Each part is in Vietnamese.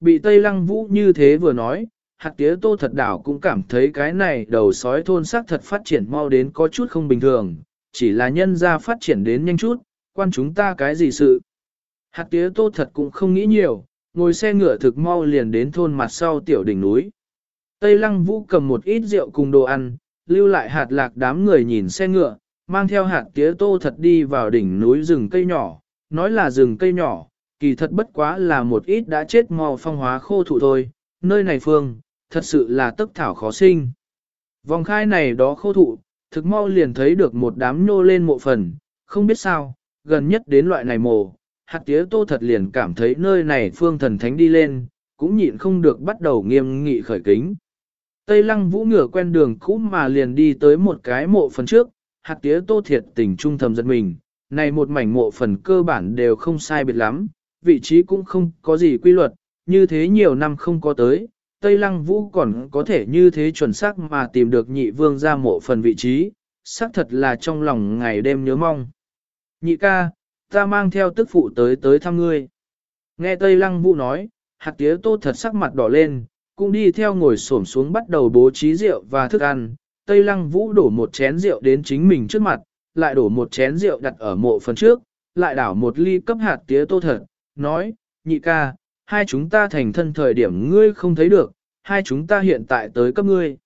Bị Tây Lăng Vũ như thế vừa nói, hạt tía tô thật đảo cũng cảm thấy cái này đầu sói thôn sắc thật phát triển mau đến có chút không bình thường, chỉ là nhân ra phát triển đến nhanh chút, quan chúng ta cái gì sự. Hạt tía tô thật cũng không nghĩ nhiều, ngồi xe ngựa thực mau liền đến thôn mặt sau tiểu đỉnh núi. Tây Lăng Vũ cầm một ít rượu cùng đồ ăn, lưu lại hạt lạc đám người nhìn xe ngựa, mang theo hạt tía tô thật đi vào đỉnh núi rừng cây nhỏ, nói là rừng cây nhỏ, kỳ thật bất quá là một ít đã chết mò phong hóa khô thụ thôi, nơi này phương, thật sự là tức thảo khó sinh. Vòng khai này đó khô thụ, thực mau liền thấy được một đám nhô lên mộ phần, không biết sao, gần nhất đến loại này mồ, hạt tía tô thật liền cảm thấy nơi này phương thần thánh đi lên, cũng nhịn không được bắt đầu nghiêm nghị khởi kính. Tây lăng vũ ngửa quen đường cũ mà liền đi tới một cái mộ phần trước, hạt tía tô thiệt tình trung thầm giật mình, này một mảnh mộ phần cơ bản đều không sai biệt lắm, vị trí cũng không có gì quy luật, như thế nhiều năm không có tới, Tây Lăng Vũ còn có thể như thế chuẩn xác mà tìm được nhị vương ra mộ phần vị trí, xác thật là trong lòng ngày đêm nhớ mong. Nhị ca, ta mang theo tức phụ tới tới thăm ngươi. Nghe Tây Lăng Vũ nói, hạt tía tô thật sắc mặt đỏ lên, cũng đi theo ngồi xổm xuống bắt đầu bố trí rượu và thức ăn. Tây Lăng Vũ đổ một chén rượu đến chính mình trước mặt, lại đổ một chén rượu đặt ở mộ phần trước, lại đảo một ly cấp hạt tía tô thật, nói, nhị ca, hai chúng ta thành thân thời điểm ngươi không thấy được, hai chúng ta hiện tại tới cấp ngươi.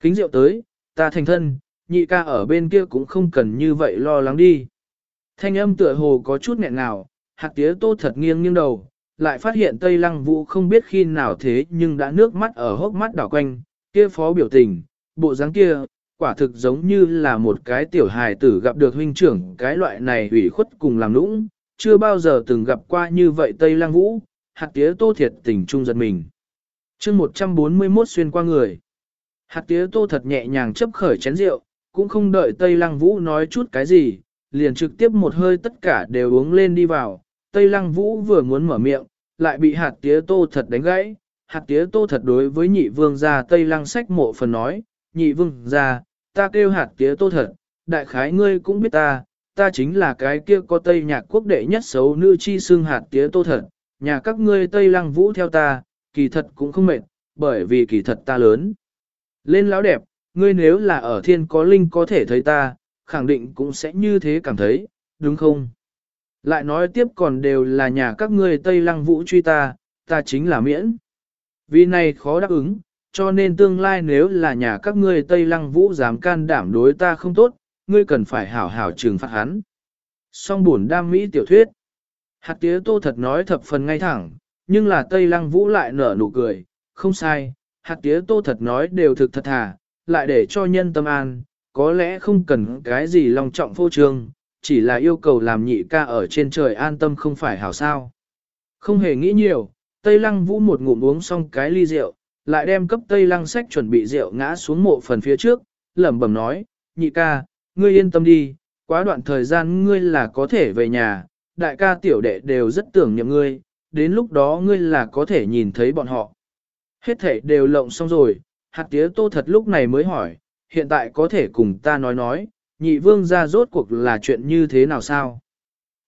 Kính rượu tới, ta thành thân, nhị ca ở bên kia cũng không cần như vậy lo lắng đi. Thanh âm tựa hồ có chút nghẹn nào, hạt tía tô thật nghiêng nghiêng đầu, lại phát hiện Tây Lăng Vũ không biết khi nào thế nhưng đã nước mắt ở hốc mắt đảo quanh, kia phó biểu tình, bộ dáng kia, quả thực giống như là một cái tiểu hài tử gặp được huynh trưởng cái loại này ủy khuất cùng làm nũng, chưa bao giờ từng gặp qua như vậy Tây Lăng Vũ, hạt tía tô thiệt tình trung giật mình. chương 141 xuyên qua người. Hạt tía tô thật nhẹ nhàng chấp khởi chén rượu, cũng không đợi Tây Lăng Vũ nói chút cái gì, liền trực tiếp một hơi tất cả đều uống lên đi vào. Tây Lăng Vũ vừa muốn mở miệng, lại bị hạt tía tô thật đánh gãy. Hạt tía tô thật đối với nhị vương gia Tây Lăng sách mộ phần nói, nhị vương gia, ta kêu hạt tía tô thật, đại khái ngươi cũng biết ta, ta chính là cái kia có Tây nhạc quốc đệ nhất xấu nữ chi xương hạt tía tô thật, nhà các ngươi Tây Lăng Vũ theo ta, kỳ thật cũng không mệt, bởi vì kỳ thật ta lớn. Lên lão đẹp, ngươi nếu là ở thiên có linh có thể thấy ta, khẳng định cũng sẽ như thế cảm thấy, đúng không? Lại nói tiếp còn đều là nhà các ngươi Tây Lăng Vũ truy ta, ta chính là miễn. Vì này khó đáp ứng, cho nên tương lai nếu là nhà các ngươi Tây Lăng Vũ dám can đảm đối ta không tốt, ngươi cần phải hảo hảo trừng phạt hắn. Song buồn đam mỹ tiểu thuyết. Hạt tía tô thật nói thập phần ngay thẳng, nhưng là Tây Lăng Vũ lại nở nụ cười, không sai, hạt tía tô thật nói đều thực thật thà, lại để cho nhân tâm an, có lẽ không cần cái gì lòng trọng phô trương, chỉ là yêu cầu làm nhị ca ở trên trời an tâm không phải hảo sao. Không hề nghĩ nhiều, Tây Lăng Vũ một ngụm uống xong cái ly rượu, lại đem cấp Tây Lăng sách chuẩn bị rượu ngã xuống mộ phần phía trước, lẩm bẩm nói, nhị ca, ngươi yên tâm đi, quá đoạn thời gian ngươi là có thể về nhà, đại ca tiểu đệ đều rất tưởng niệm ngươi, đến lúc đó ngươi là có thể nhìn thấy bọn họ. Hết thể đều lộng xong rồi, hạt tía tô thật lúc này mới hỏi, hiện tại có thể cùng ta nói nói, nhị vương ra rốt cuộc là chuyện như thế nào sao?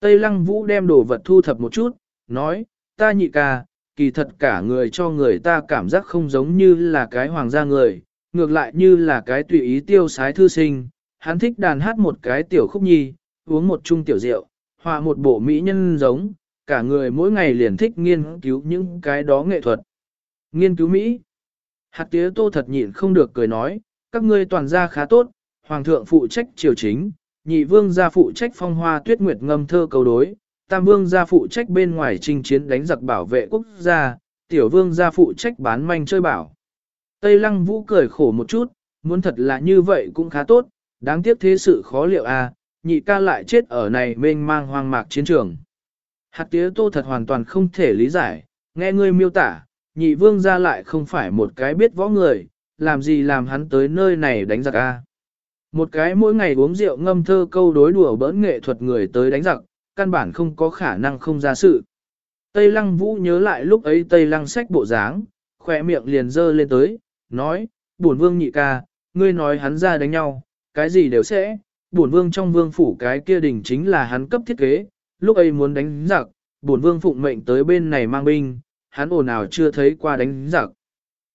Tây lăng vũ đem đồ vật thu thập một chút, nói, ta nhị ca, kỳ thật cả người cho người ta cảm giác không giống như là cái hoàng gia người, ngược lại như là cái tùy ý tiêu sái thư sinh, hắn thích đàn hát một cái tiểu khúc nhi, uống một chung tiểu rượu, họa một bộ mỹ nhân giống, cả người mỗi ngày liền thích nghiên cứu những cái đó nghệ thuật. Nghiên cứu Mỹ. Hạt tía tô thật nhịn không được cười nói, các ngươi toàn gia khá tốt, hoàng thượng phụ trách triều chính, nhị vương gia phụ trách phong hoa tuyết nguyệt ngâm thơ cầu đối, tam vương gia phụ trách bên ngoài chinh chiến đánh giặc bảo vệ quốc gia, tiểu vương gia phụ trách bán manh chơi bảo. Tây lăng vũ cười khổ một chút, muốn thật là như vậy cũng khá tốt, đáng tiếc thế sự khó liệu à, nhị ca lại chết ở này mênh mang hoang mạc chiến trường. Hạt tía tô thật hoàn toàn không thể lý giải, nghe ngươi miêu tả, nhị vương ra lại không phải một cái biết võ người, làm gì làm hắn tới nơi này đánh giặc a? Một cái mỗi ngày uống rượu ngâm thơ câu đối đùa bỡn nghệ thuật người tới đánh giặc, căn bản không có khả năng không ra sự. Tây lăng vũ nhớ lại lúc ấy Tây lăng sách bộ dáng, khỏe miệng liền dơ lên tới, nói, buồn vương nhị ca, ngươi nói hắn ra đánh nhau, cái gì đều sẽ, bổn vương trong vương phủ cái kia đỉnh chính là hắn cấp thiết kế, lúc ấy muốn đánh giặc, bổn vương phụng mệnh tới bên này mang binh, hắn ồn nào chưa thấy qua đánh giặc.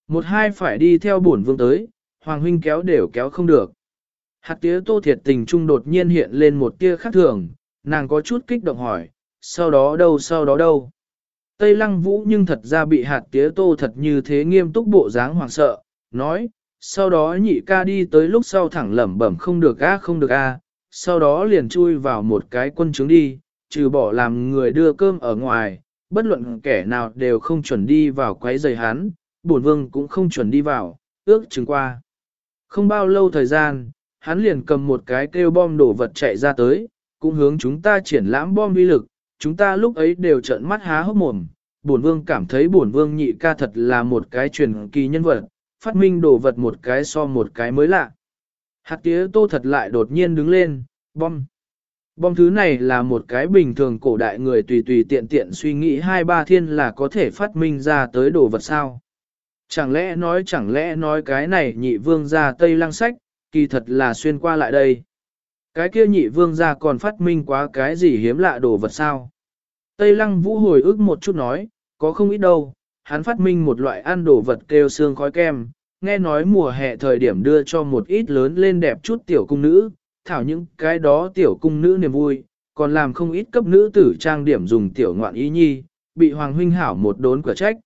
Một hai phải đi theo bổn vương tới, Hoàng huynh kéo đều kéo không được. Hạt tía tô thiệt tình trung đột nhiên hiện lên một tia khác thường, nàng có chút kích động hỏi, sau đó đâu sau đó đâu. Tây lăng vũ nhưng thật ra bị hạt tía tô thật như thế nghiêm túc bộ dáng hoảng sợ, nói, sau đó nhị ca đi tới lúc sau thẳng lẩm bẩm không được a không được a, sau đó liền chui vào một cái quân trướng đi, trừ bỏ làm người đưa cơm ở ngoài, bất luận kẻ nào đều không chuẩn đi vào quấy giày hắn, bổn vương cũng không chuẩn đi vào, ước chừng qua. Không bao lâu thời gian, hắn liền cầm một cái kêu bom đổ vật chạy ra tới, cũng hướng chúng ta triển lãm bom vi lực, chúng ta lúc ấy đều trợn mắt há hốc mồm. Bổn vương cảm thấy bổn vương nhị ca thật là một cái truyền kỳ nhân vật, phát minh đồ vật một cái so một cái mới lạ. Hạt tía tô thật lại đột nhiên đứng lên, bom. Bom thứ này là một cái bình thường cổ đại người tùy tùy tiện tiện suy nghĩ hai ba thiên là có thể phát minh ra tới đồ vật sao. Chẳng lẽ nói chẳng lẽ nói cái này nhị vương ra Tây Lăng Sách, kỳ thật là xuyên qua lại đây. Cái kia nhị vương ra còn phát minh quá cái gì hiếm lạ đồ vật sao. Tây Lăng Vũ hồi ức một chút nói, có không ít đâu, hắn phát minh một loại ăn đồ vật kêu xương khói kem, nghe nói mùa hè thời điểm đưa cho một ít lớn lên đẹp chút tiểu cung nữ, thảo những cái đó tiểu cung nữ niềm vui, còn làm không ít cấp nữ tử trang điểm dùng tiểu ngoạn ý nhi, bị Hoàng Huynh Hảo một đốn quả trách.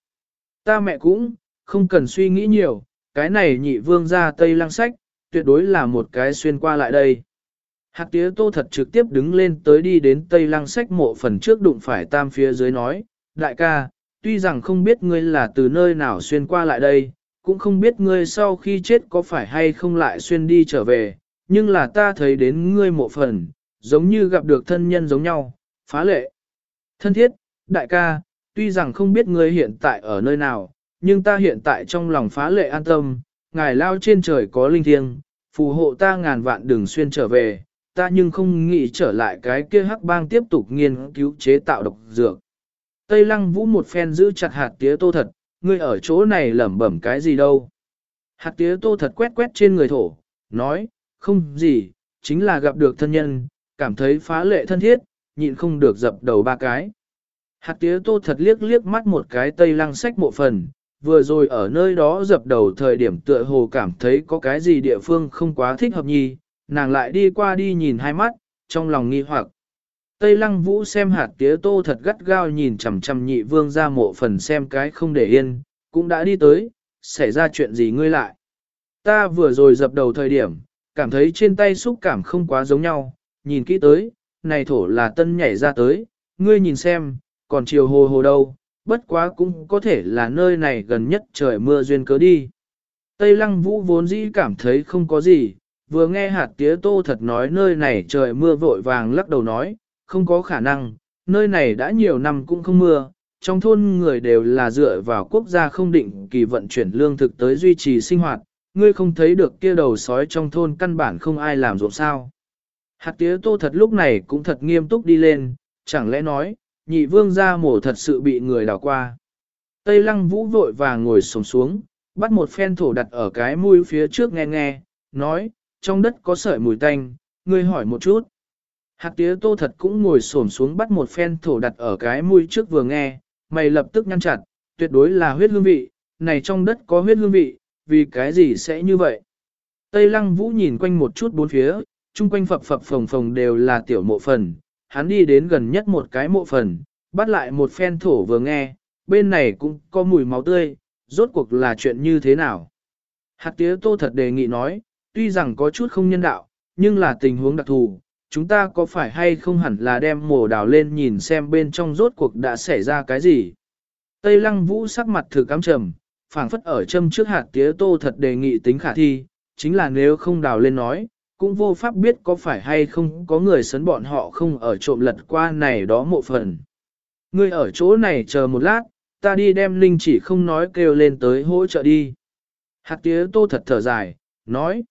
Ta mẹ cũng, không cần suy nghĩ nhiều, cái này nhị vương ra Tây Lăng Sách, tuyệt đối là một cái xuyên qua lại đây. Hạc tía tô thật trực tiếp đứng lên tới đi đến Tây Lăng Sách mộ phần trước đụng phải tam phía dưới nói, đại ca, tuy rằng không biết ngươi là từ nơi nào xuyên qua lại đây, cũng không biết ngươi sau khi chết có phải hay không lại xuyên đi trở về, nhưng là ta thấy đến ngươi mộ phần, giống như gặp được thân nhân giống nhau, phá lệ. Thân thiết, đại ca, tuy rằng không biết ngươi hiện tại ở nơi nào, nhưng ta hiện tại trong lòng phá lệ an tâm, ngài lao trên trời có linh thiêng, phù hộ ta ngàn vạn đường xuyên trở về, ta nhưng không nghĩ trở lại cái kia hắc bang tiếp tục nghiên cứu chế tạo độc dược. Tây lăng vũ một phen giữ chặt hạt tía tô thật, ngươi ở chỗ này lẩm bẩm cái gì đâu. Hạt tía tô thật quét quét trên người thổ, nói, không gì, chính là gặp được thân nhân, cảm thấy phá lệ thân thiết, nhịn không được dập đầu ba cái. Hạt tía tô thật liếc liếc mắt một cái tây lăng sách mộ phần, vừa rồi ở nơi đó dập đầu thời điểm tựa hồ cảm thấy có cái gì địa phương không quá thích hợp nhì, nàng lại đi qua đi nhìn hai mắt, trong lòng nghi hoặc. Tây lăng vũ xem hạt tía tô thật gắt gao nhìn chằm chằm nhị vương ra mộ phần xem cái không để yên, cũng đã đi tới, xảy ra chuyện gì ngươi lại. Ta vừa rồi dập đầu thời điểm, cảm thấy trên tay xúc cảm không quá giống nhau, nhìn kỹ tới, này thổ là tân nhảy ra tới, ngươi nhìn xem, còn chiều hồ hồ đâu, bất quá cũng có thể là nơi này gần nhất trời mưa duyên cớ đi. Tây lăng vũ vốn dĩ cảm thấy không có gì, vừa nghe hạt tía tô thật nói nơi này trời mưa vội vàng lắc đầu nói, không có khả năng, nơi này đã nhiều năm cũng không mưa, trong thôn người đều là dựa vào quốc gia không định kỳ vận chuyển lương thực tới duy trì sinh hoạt, ngươi không thấy được kia đầu sói trong thôn căn bản không ai làm ruộng sao. Hạt tía tô thật lúc này cũng thật nghiêm túc đi lên, chẳng lẽ nói, nhị vương gia mổ thật sự bị người đào qua. Tây lăng vũ vội vàng ngồi sổng xuống, bắt một phen thổ đặt ở cái mũi phía trước nghe nghe, nói, trong đất có sợi mùi tanh, ngươi hỏi một chút. Hạt tía tô thật cũng ngồi xổm xuống bắt một phen thổ đặt ở cái mũi trước vừa nghe, mày lập tức nhăn chặt, tuyệt đối là huyết hương vị, này trong đất có huyết hương vị, vì cái gì sẽ như vậy? Tây lăng vũ nhìn quanh một chút bốn phía, chung quanh phập phập phồng phồng đều là tiểu mộ phần, hắn đi đến gần nhất một cái mộ phần, bắt lại một phen thổ vừa nghe, bên này cũng có mùi máu tươi, rốt cuộc là chuyện như thế nào? Hạt tía tô thật đề nghị nói, tuy rằng có chút không nhân đạo, nhưng là tình huống đặc thù, chúng ta có phải hay không hẳn là đem mồ đào lên nhìn xem bên trong rốt cuộc đã xảy ra cái gì? Tây lăng vũ sắc mặt thử cám trầm, phảng phất ở châm trước hạt tía tô thật đề nghị tính khả thi, chính là nếu không đào lên nói, cũng vô pháp biết có phải hay không có người sấn bọn họ không ở trộm lật qua này đó mộ phần. Ngươi ở chỗ này chờ một lát, ta đi đem linh chỉ không nói kêu lên tới hỗ trợ đi. Hạt tía tô thật thở dài, nói.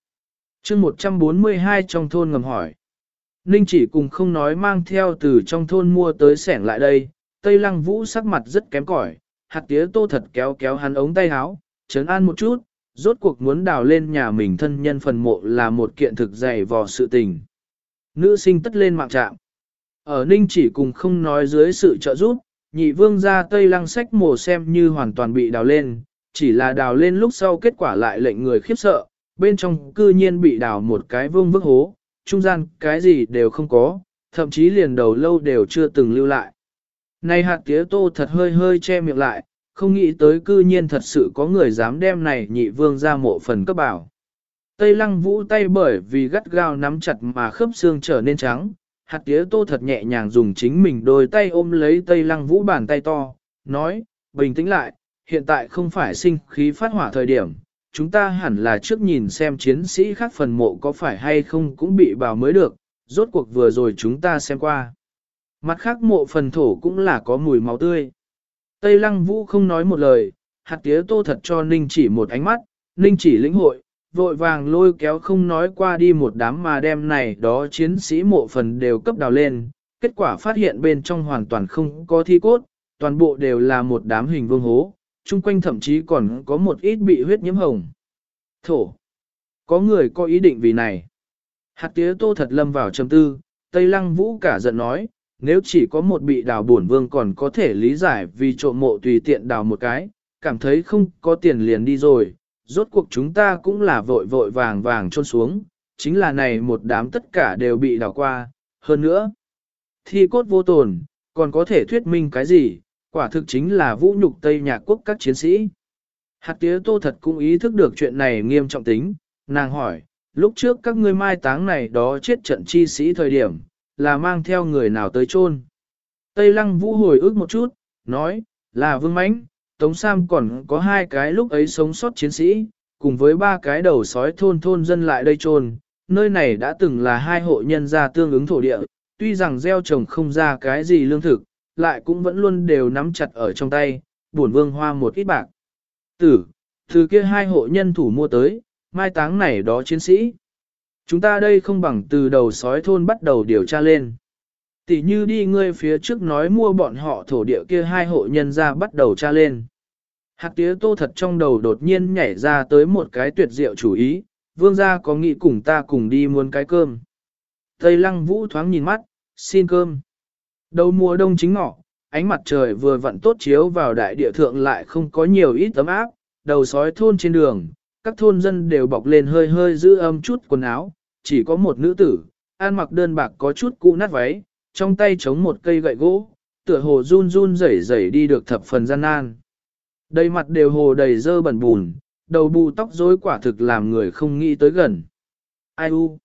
chương 142 trong thôn ngầm hỏi. Ninh chỉ cùng không nói mang theo từ trong thôn mua tới sẻng lại đây, Tây Lăng Vũ sắc mặt rất kém cỏi, hạt tía tô thật kéo kéo hắn ống tay áo, chấn an một chút, rốt cuộc muốn đào lên nhà mình thân nhân phần mộ là một kiện thực dày vò sự tình. Nữ sinh tất lên mạng trạm. Ở Ninh chỉ cùng không nói dưới sự trợ giúp, nhị vương ra tây lăng sách mồ xem như hoàn toàn bị đào lên, chỉ là đào lên lúc sau kết quả lại lệnh người khiếp sợ, bên trong cư nhiên bị đào một cái vương vức hố, trung gian cái gì đều không có, thậm chí liền đầu lâu đều chưa từng lưu lại. Này hạt tía tô thật hơi hơi che miệng lại, không nghĩ tới cư nhiên thật sự có người dám đem này nhị vương ra mộ phần cấp bảo. Tây lăng vũ tay bởi vì gắt gao nắm chặt mà khớp xương trở nên trắng, hạt tía tô thật nhẹ nhàng dùng chính mình đôi tay ôm lấy tây lăng vũ bàn tay to, nói, bình tĩnh lại, hiện tại không phải sinh khí phát hỏa thời điểm, chúng ta hẳn là trước nhìn xem chiến sĩ khác phần mộ có phải hay không cũng bị bào mới được, rốt cuộc vừa rồi chúng ta xem qua. Mặt khác mộ phần thổ cũng là có mùi máu tươi. Tây lăng vũ không nói một lời, hạt tía tô thật cho Ninh chỉ một ánh mắt, Ninh chỉ lĩnh hội, vội vàng lôi kéo không nói qua đi một đám mà đem này đó chiến sĩ mộ phần đều cấp đào lên, kết quả phát hiện bên trong hoàn toàn không có thi cốt, toàn bộ đều là một đám hình vương hố, chung quanh thậm chí còn có một ít bị huyết nhiễm hồng. Thổ. Có người có ý định vì này. Hạt tía tô thật lâm vào trầm tư, Tây Lăng Vũ cả giận nói, nếu chỉ có một bị đào bổn vương còn có thể lý giải vì trộm mộ tùy tiện đào một cái, cảm thấy không có tiền liền đi rồi, rốt cuộc chúng ta cũng là vội vội vàng vàng trôn xuống, chính là này một đám tất cả đều bị đào qua, hơn nữa. Thi cốt vô tồn, còn có thể thuyết minh cái gì, quả thực chính là vũ nhục Tây Nhạc Quốc các chiến sĩ. Hạt tía tô thật cũng ý thức được chuyện này nghiêm trọng tính, nàng hỏi, lúc trước các ngươi mai táng này đó chết trận chi sĩ thời điểm, là mang theo người nào tới chôn? Tây Lăng Vũ hồi ức một chút, nói, là Vương Mãnh, Tống Sam còn có hai cái lúc ấy sống sót chiến sĩ, cùng với ba cái đầu sói thôn thôn dân lại đây chôn. Nơi này đã từng là hai hộ nhân gia tương ứng thổ địa, tuy rằng gieo trồng không ra cái gì lương thực, lại cũng vẫn luôn đều nắm chặt ở trong tay, buồn vương hoa một ít bạc. Tử, từ kia hai hộ nhân thủ mua tới, mai táng này đó chiến sĩ. Chúng ta đây không bằng từ đầu sói thôn bắt đầu điều tra lên. Tỷ như đi ngươi phía trước nói mua bọn họ thổ địa kia hai hộ nhân ra bắt đầu tra lên. Hạt tía tô thật trong đầu đột nhiên nhảy ra tới một cái tuyệt diệu chủ ý, vương gia có nghĩ cùng ta cùng đi muốn cái cơm. Tây lăng vũ thoáng nhìn mắt, xin cơm. Đầu mùa đông chính ngọ, ánh mặt trời vừa vặn tốt chiếu vào đại địa thượng lại không có nhiều ít tấm áp, đầu sói thôn trên đường, các thôn dân đều bọc lên hơi hơi giữ âm chút quần áo, chỉ có một nữ tử, ăn mặc đơn bạc có chút cũ nát váy, trong tay chống một cây gậy gỗ, tựa hồ run run rẩy rẩy đi được thập phần gian nan. Đầy mặt đều hồ đầy dơ bẩn bùn, đầu bù tóc rối quả thực làm người không nghĩ tới gần. Ai u?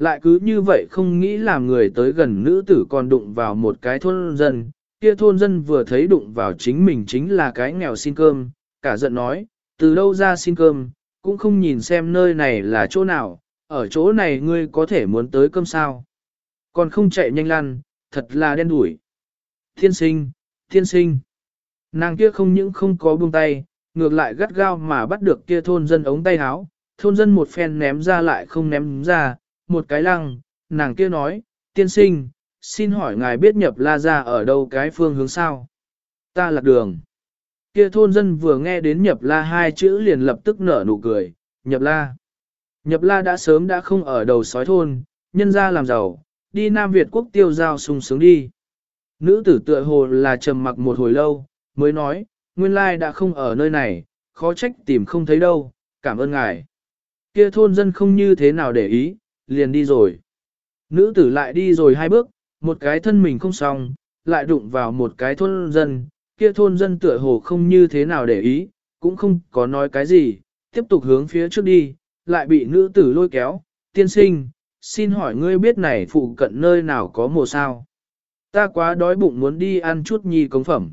Lại cứ như vậy không nghĩ làm người tới gần nữ tử còn đụng vào một cái thôn dân, kia thôn dân vừa thấy đụng vào chính mình chính là cái nghèo xin cơm, cả giận nói, từ đâu ra xin cơm, cũng không nhìn xem nơi này là chỗ nào, ở chỗ này ngươi có thể muốn tới cơm sao. Còn không chạy nhanh lăn, thật là đen đủi. Thiên sinh, thiên sinh. Nàng kia không những không có buông tay, ngược lại gắt gao mà bắt được kia thôn dân ống tay áo, thôn dân một phen ném ra lại không ném ra, một cái lăng, nàng kia nói, tiên sinh, xin hỏi ngài biết nhập la ra ở đâu cái phương hướng sao? Ta lạc đường. Kia thôn dân vừa nghe đến nhập la hai chữ liền lập tức nở nụ cười, nhập la. Nhập la đã sớm đã không ở đầu sói thôn, nhân ra làm giàu, đi Nam Việt quốc tiêu giao sung sướng đi. Nữ tử tựa hồ là trầm mặc một hồi lâu, mới nói, nguyên lai đã không ở nơi này, khó trách tìm không thấy đâu, cảm ơn ngài. Kia thôn dân không như thế nào để ý, liền đi rồi. Nữ tử lại đi rồi hai bước, một cái thân mình không xong, lại đụng vào một cái thôn dân, kia thôn dân tựa hồ không như thế nào để ý, cũng không có nói cái gì, tiếp tục hướng phía trước đi, lại bị nữ tử lôi kéo, tiên sinh, xin hỏi ngươi biết này phụ cận nơi nào có mồ sao? Ta quá đói bụng muốn đi ăn chút nhi cống phẩm.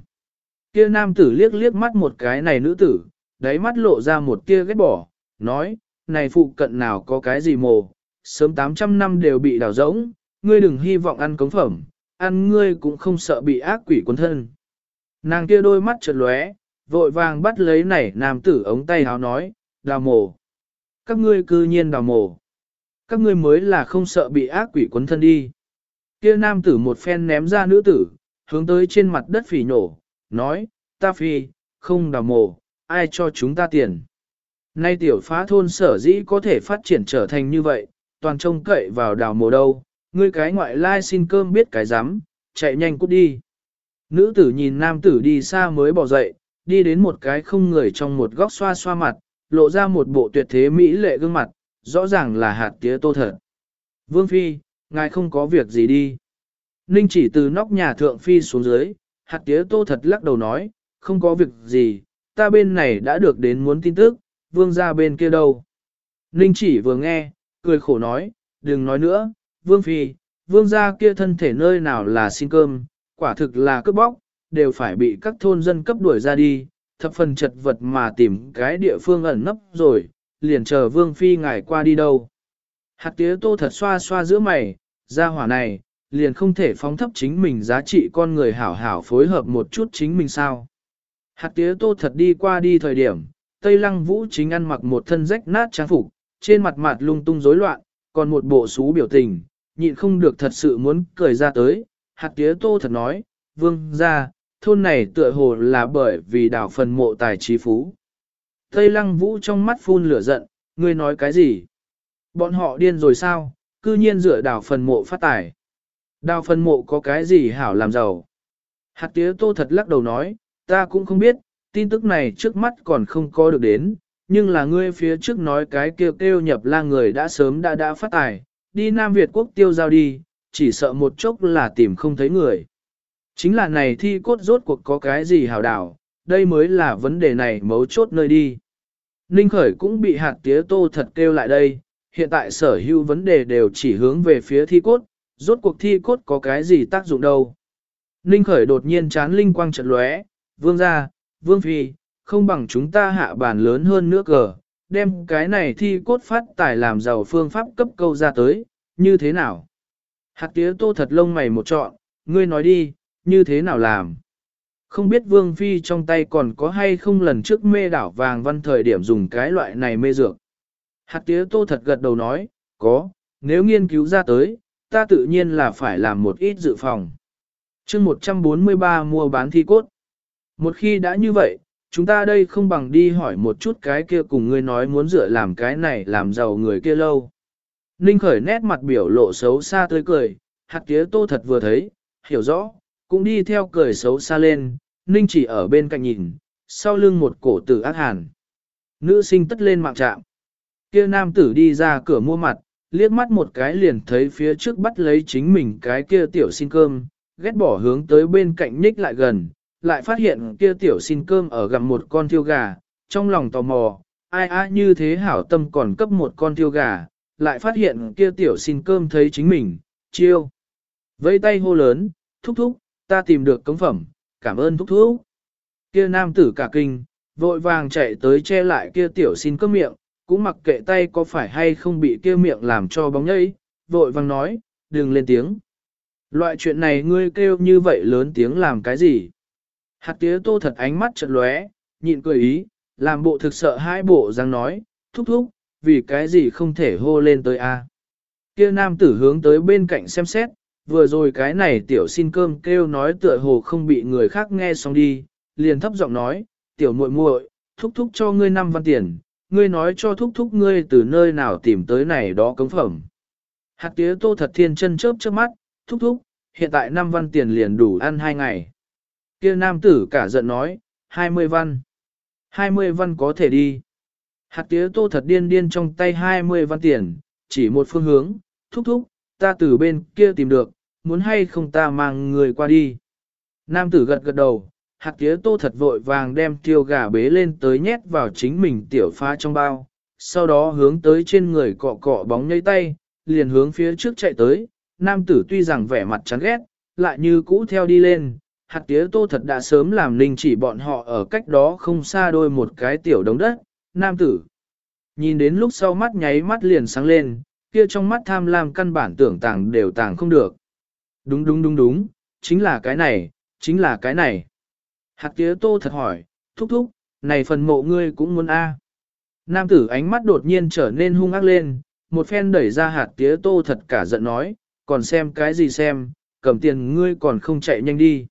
Kia nam tử liếc liếc mắt một cái này nữ tử, đáy mắt lộ ra một tia ghét bỏ, nói, này phụ cận nào có cái gì mồ, sớm 800 năm đều bị đào rỗng, ngươi đừng hy vọng ăn cống phẩm, ăn ngươi cũng không sợ bị ác quỷ cuốn thân. Nàng kia đôi mắt chợt lóe, vội vàng bắt lấy nảy nam tử ống tay háo nói, đào mồ. Các ngươi cư nhiên đào mồ. Các ngươi mới là không sợ bị ác quỷ cuốn thân đi. Kia nam tử một phen ném ra nữ tử, hướng tới trên mặt đất phỉ nổ, nói, ta phi, không đào mồ, ai cho chúng ta tiền. Nay tiểu phá thôn sở dĩ có thể phát triển trở thành như vậy, toàn trông cậy vào đào mồ đâu, ngươi cái ngoại lai xin cơm biết cái rắm chạy nhanh cút đi. Nữ tử nhìn nam tử đi xa mới bỏ dậy, đi đến một cái không người trong một góc xoa xoa mặt, lộ ra một bộ tuyệt thế mỹ lệ gương mặt, rõ ràng là hạt tía tô thật. Vương Phi, ngài không có việc gì đi. Ninh chỉ từ nóc nhà thượng Phi xuống dưới, hạt tía tô thật lắc đầu nói, không có việc gì, ta bên này đã được đến muốn tin tức, vương ra bên kia đâu. Ninh chỉ vừa nghe, cười khổ nói, đừng nói nữa, vương phi, vương gia kia thân thể nơi nào là xin cơm, quả thực là cướp bóc, đều phải bị các thôn dân cấp đuổi ra đi, thập phần chật vật mà tìm cái địa phương ẩn nấp rồi, liền chờ vương phi ngài qua đi đâu. Hạt tía tô thật xoa xoa giữa mày, ra hỏa này, liền không thể phóng thấp chính mình giá trị con người hảo hảo phối hợp một chút chính mình sao. Hạt tía tô thật đi qua đi thời điểm, Tây Lăng Vũ chính ăn mặc một thân rách nát trang phục, trên mặt mặt lung tung rối loạn, còn một bộ xú biểu tình, nhịn không được thật sự muốn cười ra tới. Hạt tía tô thật nói, vương ra, thôn này tựa hồ là bởi vì đảo phần mộ tài trí phú. Tây Lăng Vũ trong mắt phun lửa giận, ngươi nói cái gì? Bọn họ điên rồi sao? Cư nhiên dựa đảo phần mộ phát tài. Đào phần mộ có cái gì hảo làm giàu? Hạt tía tô thật lắc đầu nói, ta cũng không biết, tin tức này trước mắt còn không có được đến, nhưng là ngươi phía trước nói cái kêu kêu nhập la người đã sớm đã đã phát tài, đi Nam Việt quốc tiêu giao đi, chỉ sợ một chốc là tìm không thấy người. Chính là này thi cốt rốt cuộc có cái gì hảo đảo, đây mới là vấn đề này mấu chốt nơi đi. Ninh Khởi cũng bị hạt tía tô thật kêu lại đây, hiện tại sở hữu vấn đề đều chỉ hướng về phía thi cốt, rốt cuộc thi cốt có cái gì tác dụng đâu. Ninh Khởi đột nhiên chán linh quang trận lóe, vương gia, vương phi, không bằng chúng ta hạ bàn lớn hơn nữa cờ, đem cái này thi cốt phát tài làm giàu phương pháp cấp câu ra tới, như thế nào? Hạt tía tô thật lông mày một trọn, ngươi nói đi, như thế nào làm? Không biết vương phi trong tay còn có hay không lần trước mê đảo vàng văn thời điểm dùng cái loại này mê dược. Hạt tía tô thật gật đầu nói, có, nếu nghiên cứu ra tới, ta tự nhiên là phải làm một ít dự phòng. chương 143 mua bán thi cốt. Một khi đã như vậy, chúng ta đây không bằng đi hỏi một chút cái kia cùng ngươi nói muốn dựa làm cái này làm giàu người kia lâu. Ninh khởi nét mặt biểu lộ xấu xa tươi cười, hạt tía tô thật vừa thấy, hiểu rõ, cũng đi theo cười xấu xa lên, Ninh chỉ ở bên cạnh nhìn, sau lưng một cổ tử ác hàn. Nữ sinh tất lên mạng trạm. Kia nam tử đi ra cửa mua mặt, liếc mắt một cái liền thấy phía trước bắt lấy chính mình cái kia tiểu xin cơm, ghét bỏ hướng tới bên cạnh nhích lại gần, lại phát hiện kia tiểu xin cơm ở gặm một con thiêu gà, trong lòng tò mò, ai á như thế hảo tâm còn cấp một con thiêu gà, lại phát hiện kia tiểu xin cơm thấy chính mình, chiêu. Vây tay hô lớn, thúc thúc, ta tìm được cống phẩm, cảm ơn thúc thúc. Kia nam tử cả kinh, vội vàng chạy tới che lại kia tiểu xin cơm miệng, cũng mặc kệ tay có phải hay không bị kia miệng làm cho bóng nhây, vội vàng nói, đừng lên tiếng. Loại chuyện này ngươi kêu như vậy lớn tiếng làm cái gì? Hạt tía tô thật ánh mắt chợt lóe, nhịn cười ý, làm bộ thực sợ hai bộ răng nói, thúc thúc, vì cái gì không thể hô lên tới a? Kia nam tử hướng tới bên cạnh xem xét, vừa rồi cái này tiểu xin cơm kêu nói tựa hồ không bị người khác nghe xong đi, liền thấp giọng nói, tiểu muội muội, thúc thúc cho ngươi năm văn tiền, ngươi nói cho thúc thúc ngươi từ nơi nào tìm tới này đó cống phẩm. Hạt tía tô thật thiên chân chớp chớp mắt, thúc thúc, hiện tại năm văn tiền liền đủ ăn hai ngày. Kia nam tử cả giận nói, hai mươi văn. hai mươi văn có thể đi. Hạt tía tô thật điên điên trong tay hai mươi văn tiền, chỉ một phương hướng, thúc thúc, ta từ bên kia tìm được, muốn hay không ta mang người qua đi. Nam tử gật gật đầu, hạt tía tô thật vội vàng đem tiêu gà bế lên tới nhét vào chính mình tiểu pha trong bao, sau đó hướng tới trên người cọ cọ bóng nhây tay, liền hướng phía trước chạy tới, nam tử tuy rằng vẻ mặt chán ghét, lại như cũ theo đi lên, hạt tía tô thật đã sớm làm Ninh chỉ bọn họ ở cách đó không xa đôi một cái tiểu đống đất, nam tử. Nhìn đến lúc sau mắt nháy mắt liền sáng lên, kia trong mắt tham lam căn bản tưởng tàng đều tàng không được. Đúng đúng đúng đúng, chính là cái này, chính là cái này. Hạt tía tô thật hỏi, thúc thúc, này phần mộ ngươi cũng muốn a Nam tử ánh mắt đột nhiên trở nên hung ác lên, một phen đẩy ra hạt tía tô thật cả giận nói, còn xem cái gì xem, cầm tiền ngươi còn không chạy nhanh đi.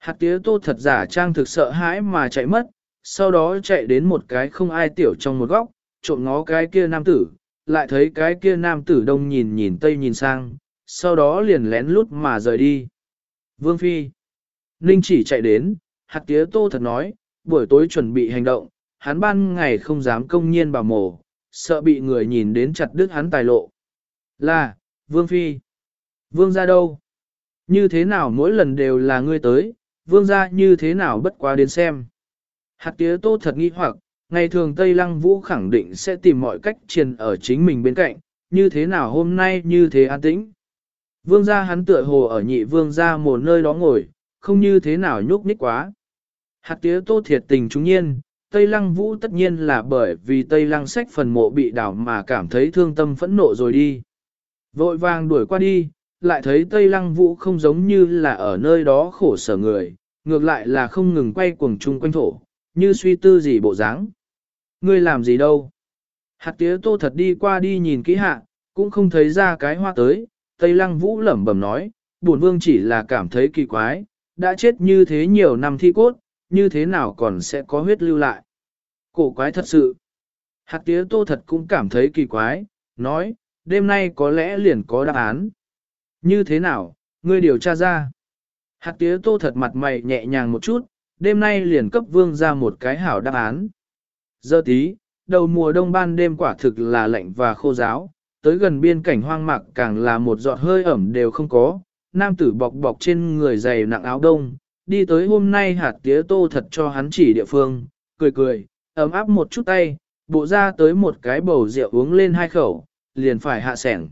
Hạt tía tô thật giả trang thực sợ hãi mà chạy mất, sau đó chạy đến một cái không ai tiểu trong một góc, trộm ngó cái kia nam tử, lại thấy cái kia nam tử đông nhìn nhìn tây nhìn sang, sau đó liền lén lút mà rời đi. Vương Phi Ninh chỉ chạy đến, hạt tía tô thật nói, buổi tối chuẩn bị hành động, hắn ban ngày không dám công nhiên bảo mổ, sợ bị người nhìn đến chặt đứt hắn tài lộ. Là, Vương Phi. Vương ra đâu? Như thế nào mỗi lần đều là ngươi tới, vương gia như thế nào bất quá đến xem. Hạt tía tô thật nghi hoặc, ngày thường Tây Lăng Vũ khẳng định sẽ tìm mọi cách triền ở chính mình bên cạnh, như thế nào hôm nay như thế an tĩnh. Vương gia hắn tựa hồ ở nhị vương gia một nơi đó ngồi, không như thế nào nhúc nhích quá. Hạt tía tô thiệt tình trung nhiên, Tây Lăng Vũ tất nhiên là bởi vì Tây Lăng sách phần mộ bị đảo mà cảm thấy thương tâm phẫn nộ rồi đi. Vội vàng đuổi qua đi, lại thấy Tây Lăng Vũ không giống như là ở nơi đó khổ sở người, ngược lại là không ngừng quay cuồng chung quanh thổ, như suy tư gì bộ dáng. Ngươi làm gì đâu? Hạt tía tô thật đi qua đi nhìn kỹ hạ, cũng không thấy ra cái hoa tới, Tây Lăng Vũ lẩm bẩm nói, buồn vương chỉ là cảm thấy kỳ quái, đã chết như thế nhiều năm thi cốt, như thế nào còn sẽ có huyết lưu lại. Cổ quái thật sự. Hạt tía tô thật cũng cảm thấy kỳ quái, nói, đêm nay có lẽ liền có đáp án. Như thế nào, ngươi điều tra ra. Hạt tía tô thật mặt mày nhẹ nhàng một chút, đêm nay liền cấp vương ra một cái hảo đáp án. Giờ tí, đầu mùa đông ban đêm quả thực là lạnh và khô giáo, tới gần biên cảnh hoang mạc càng là một giọt hơi ẩm đều không có, nam tử bọc bọc trên người dày nặng áo đông, đi tới hôm nay hạt tía tô thật cho hắn chỉ địa phương, cười cười, ấm áp một chút tay, bộ ra tới một cái bầu rượu uống lên hai khẩu, liền phải hạ sẻng.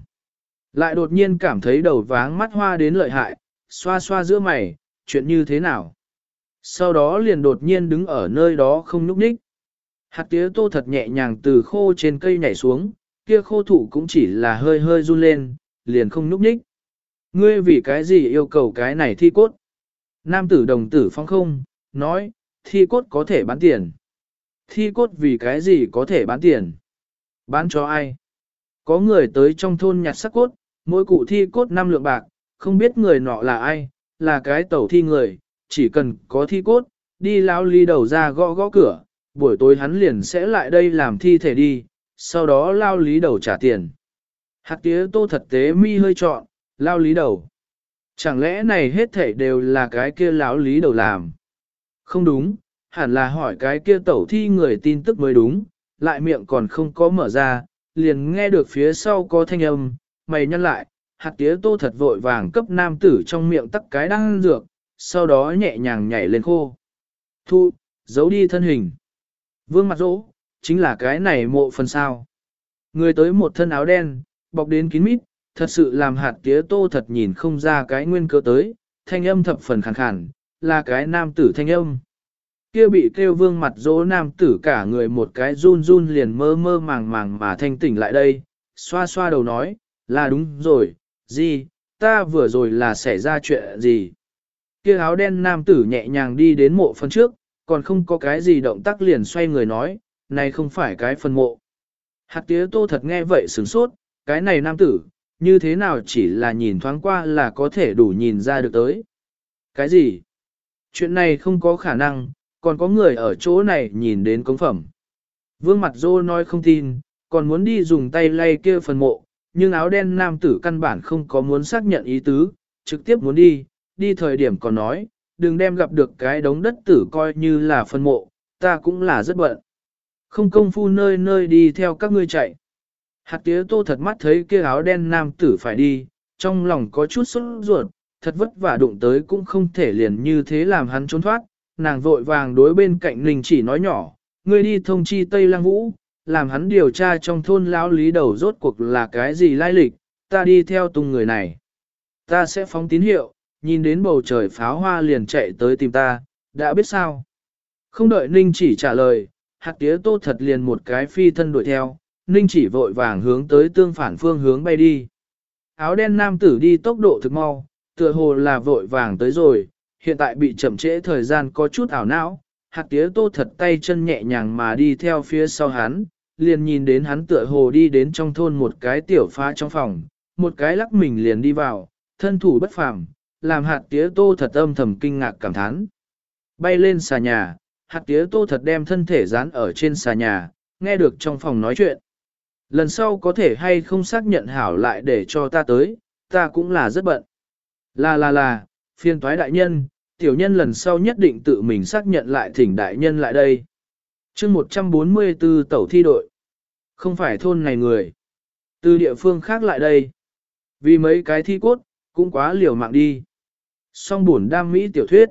Lại đột nhiên cảm thấy đầu váng mắt hoa đến lợi hại, xoa xoa giữa mày, chuyện như thế nào? Sau đó liền đột nhiên đứng ở nơi đó không nhúc nhích. Hạt tía tô thật nhẹ nhàng từ khô trên cây nhảy xuống, kia khô thủ cũng chỉ là hơi hơi run lên, liền không nhúc nhích. Ngươi vì cái gì yêu cầu cái này thi cốt? Nam tử đồng tử phong không, nói, thi cốt có thể bán tiền. Thi cốt vì cái gì có thể bán tiền? Bán cho ai? Có người tới trong thôn nhặt sắc cốt, mỗi cụ thi cốt 5 lượng bạc, không biết người nọ là ai, là cái tẩu thi người, chỉ cần có thi cốt, đi lao ly đầu ra gõ gõ cửa, buổi tối hắn liền sẽ lại đây làm thi thể đi, sau đó lao lý đầu trả tiền. Hạt tía tô thật tế mi hơi trọn, lao lý đầu. Chẳng lẽ này hết thể đều là cái kia lão lý đầu làm? Không đúng, hẳn là hỏi cái kia tẩu thi người tin tức mới đúng, lại miệng còn không có mở ra, liền nghe được phía sau có thanh âm, mày nhăn lại, hạt tía tô thật vội vàng cấp nam tử trong miệng tắc cái đang dược, sau đó nhẹ nhàng nhảy lên khô. Thu, giấu đi thân hình. Vương mặt rỗ, chính là cái này mộ phần sao. Người tới một thân áo đen, bọc đến kín mít, thật sự làm hạt tía tô thật nhìn không ra cái nguyên cơ tới, thanh âm thập phần khàn khàn, là cái nam tử thanh âm. Kia bị kêu vương mặt dỗ nam tử cả người một cái run run liền mơ mơ màng màng mà thanh tỉnh lại đây, xoa xoa đầu nói, là đúng rồi, gì, ta vừa rồi là xảy ra chuyện gì. Kia áo đen nam tử nhẹ nhàng đi đến mộ phần trước, còn không có cái gì động tác liền xoay người nói, này không phải cái phần mộ. Hạt tía tô thật nghe vậy sửng sốt, cái này nam tử, như thế nào chỉ là nhìn thoáng qua là có thể đủ nhìn ra được tới. Cái gì? Chuyện này không có khả năng, còn có người ở chỗ này nhìn đến cống phẩm. Vương mặt dô nói không tin, còn muốn đi dùng tay lay kia phần mộ, nhưng áo đen nam tử căn bản không có muốn xác nhận ý tứ, trực tiếp muốn đi, đi thời điểm còn nói, đừng đem gặp được cái đống đất tử coi như là phân mộ, ta cũng là rất bận. Không công phu nơi nơi đi theo các ngươi chạy. Hạt tía tô thật mắt thấy kia áo đen nam tử phải đi, trong lòng có chút sốt ruột, thật vất vả đụng tới cũng không thể liền như thế làm hắn trốn thoát, nàng vội vàng đối bên cạnh Ninh chỉ nói nhỏ, ngươi đi thông chi Tây lang Vũ, làm hắn điều tra trong thôn lão lý đầu rốt cuộc là cái gì lai lịch, ta đi theo tung người này. Ta sẽ phóng tín hiệu, nhìn đến bầu trời pháo hoa liền chạy tới tìm ta, đã biết sao. Không đợi Ninh chỉ trả lời, hạt tía tô thật liền một cái phi thân đuổi theo, Ninh chỉ vội vàng hướng tới tương phản phương hướng bay đi. Áo đen nam tử đi tốc độ thực mau, tựa hồ là vội vàng tới rồi, hiện tại bị chậm trễ thời gian có chút ảo não, hạt tía tô thật tay chân nhẹ nhàng mà đi theo phía sau hắn, liền nhìn đến hắn tựa hồ đi đến trong thôn một cái tiểu phá trong phòng, một cái lắc mình liền đi vào, thân thủ bất phàm, làm hạt tía tô thật âm thầm kinh ngạc cảm thán. Bay lên xà nhà, hạt tía tô thật đem thân thể dán ở trên xà nhà, nghe được trong phòng nói chuyện. Lần sau có thể hay không xác nhận hảo lại để cho ta tới, ta cũng là rất bận. Là là là, phiên toái đại nhân, tiểu nhân lần sau nhất định tự mình xác nhận lại thỉnh đại nhân lại đây chương 144 tẩu thi đội. Không phải thôn này người. Từ địa phương khác lại đây. Vì mấy cái thi cốt, cũng quá liều mạng đi. Song buồn đam mỹ tiểu thuyết.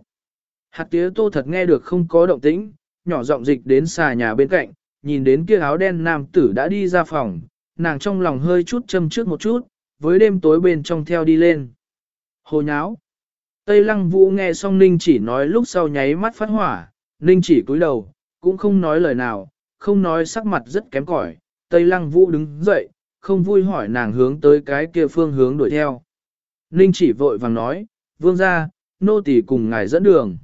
Hạt tía tô thật nghe được không có động tĩnh, nhỏ giọng dịch đến xà nhà bên cạnh, nhìn đến kia áo đen nam tử đã đi ra phòng, nàng trong lòng hơi chút châm trước một chút, với đêm tối bên trong theo đi lên. Hồ nháo. Tây lăng vũ nghe xong ninh chỉ nói lúc sau nháy mắt phát hỏa, ninh chỉ cúi đầu, cũng không nói lời nào, không nói sắc mặt rất kém cỏi. Tây lăng vũ đứng dậy, không vui hỏi nàng hướng tới cái kia phương hướng đuổi theo. Ninh chỉ vội vàng nói, vương ra, nô tỳ cùng ngài dẫn đường.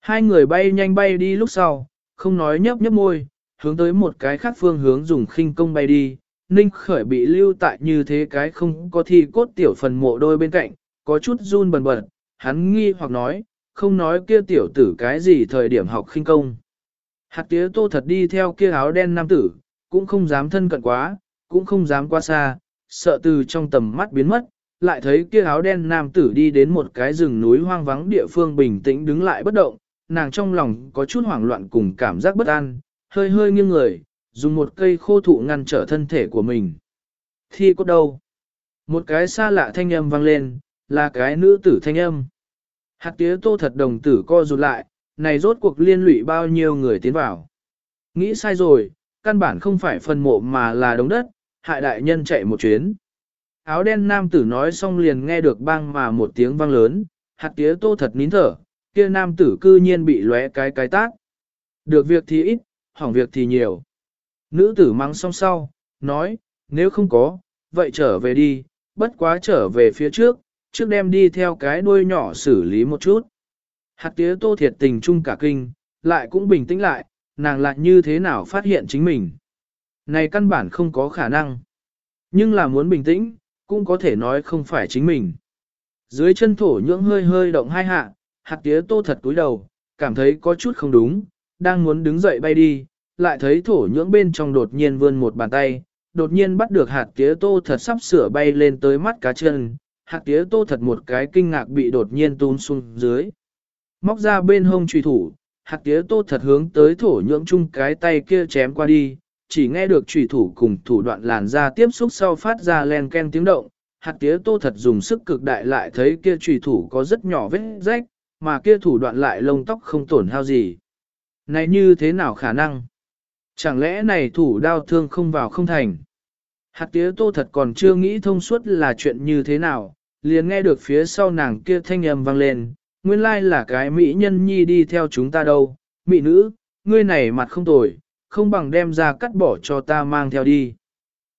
Hai người bay nhanh bay đi lúc sau, không nói nhấp nhấp môi, hướng tới một cái khác phương hướng dùng khinh công bay đi. Ninh khởi bị lưu tại như thế cái không có thi cốt tiểu phần mộ đôi bên cạnh, có chút run bần bật, hắn nghi hoặc nói, không nói kia tiểu tử cái gì thời điểm học khinh công. Hạt tía tô thật đi theo kia áo đen nam tử, cũng không dám thân cận quá, cũng không dám qua xa, sợ từ trong tầm mắt biến mất, lại thấy kia áo đen nam tử đi đến một cái rừng núi hoang vắng địa phương bình tĩnh đứng lại bất động, nàng trong lòng có chút hoảng loạn cùng cảm giác bất an, hơi hơi nghiêng người, dùng một cây khô thụ ngăn trở thân thể của mình. Thi cốt đâu? Một cái xa lạ thanh âm vang lên, là cái nữ tử thanh âm. Hạt tía tô thật đồng tử co rụt lại, này rốt cuộc liên lụy bao nhiêu người tiến vào. Nghĩ sai rồi, căn bản không phải phần mộ mà là đống đất, hại đại nhân chạy một chuyến. Áo đen nam tử nói xong liền nghe được bang mà một tiếng vang lớn, hạt tía tô thật nín thở, kia nam tử cư nhiên bị lóe cái cái tác. Được việc thì ít, hỏng việc thì nhiều. Nữ tử mắng xong sau, nói, nếu không có, vậy trở về đi, bất quá trở về phía trước, trước đem đi theo cái đuôi nhỏ xử lý một chút. Hạt tía tô thiệt tình chung cả kinh, lại cũng bình tĩnh lại, nàng lại như thế nào phát hiện chính mình. Này căn bản không có khả năng. Nhưng là muốn bình tĩnh, cũng có thể nói không phải chính mình. Dưới chân thổ nhưỡng hơi hơi động hai hạ, hạt tía tô thật túi đầu, cảm thấy có chút không đúng, đang muốn đứng dậy bay đi, lại thấy thổ nhưỡng bên trong đột nhiên vươn một bàn tay, đột nhiên bắt được hạt tía tô thật sắp sửa bay lên tới mắt cá chân, hạt tía tô thật một cái kinh ngạc bị đột nhiên tún xuống dưới. Móc ra bên hông trùy thủ, hạt tía tô thật hướng tới thổ nhưỡng chung cái tay kia chém qua đi, chỉ nghe được trùy thủ cùng thủ đoạn làn ra tiếp xúc sau phát ra len ken tiếng động, hạt tía tô thật dùng sức cực đại lại thấy kia trùy thủ có rất nhỏ vết rách, mà kia thủ đoạn lại lông tóc không tổn hao gì. Này như thế nào khả năng? Chẳng lẽ này thủ đao thương không vào không thành? Hạt tía tô thật còn chưa nghĩ thông suốt là chuyện như thế nào, liền nghe được phía sau nàng kia thanh âm vang lên, nguyên lai là cái mỹ nhân nhi đi theo chúng ta đâu, mỹ nữ, ngươi này mặt không tồi, không bằng đem ra cắt bỏ cho ta mang theo đi.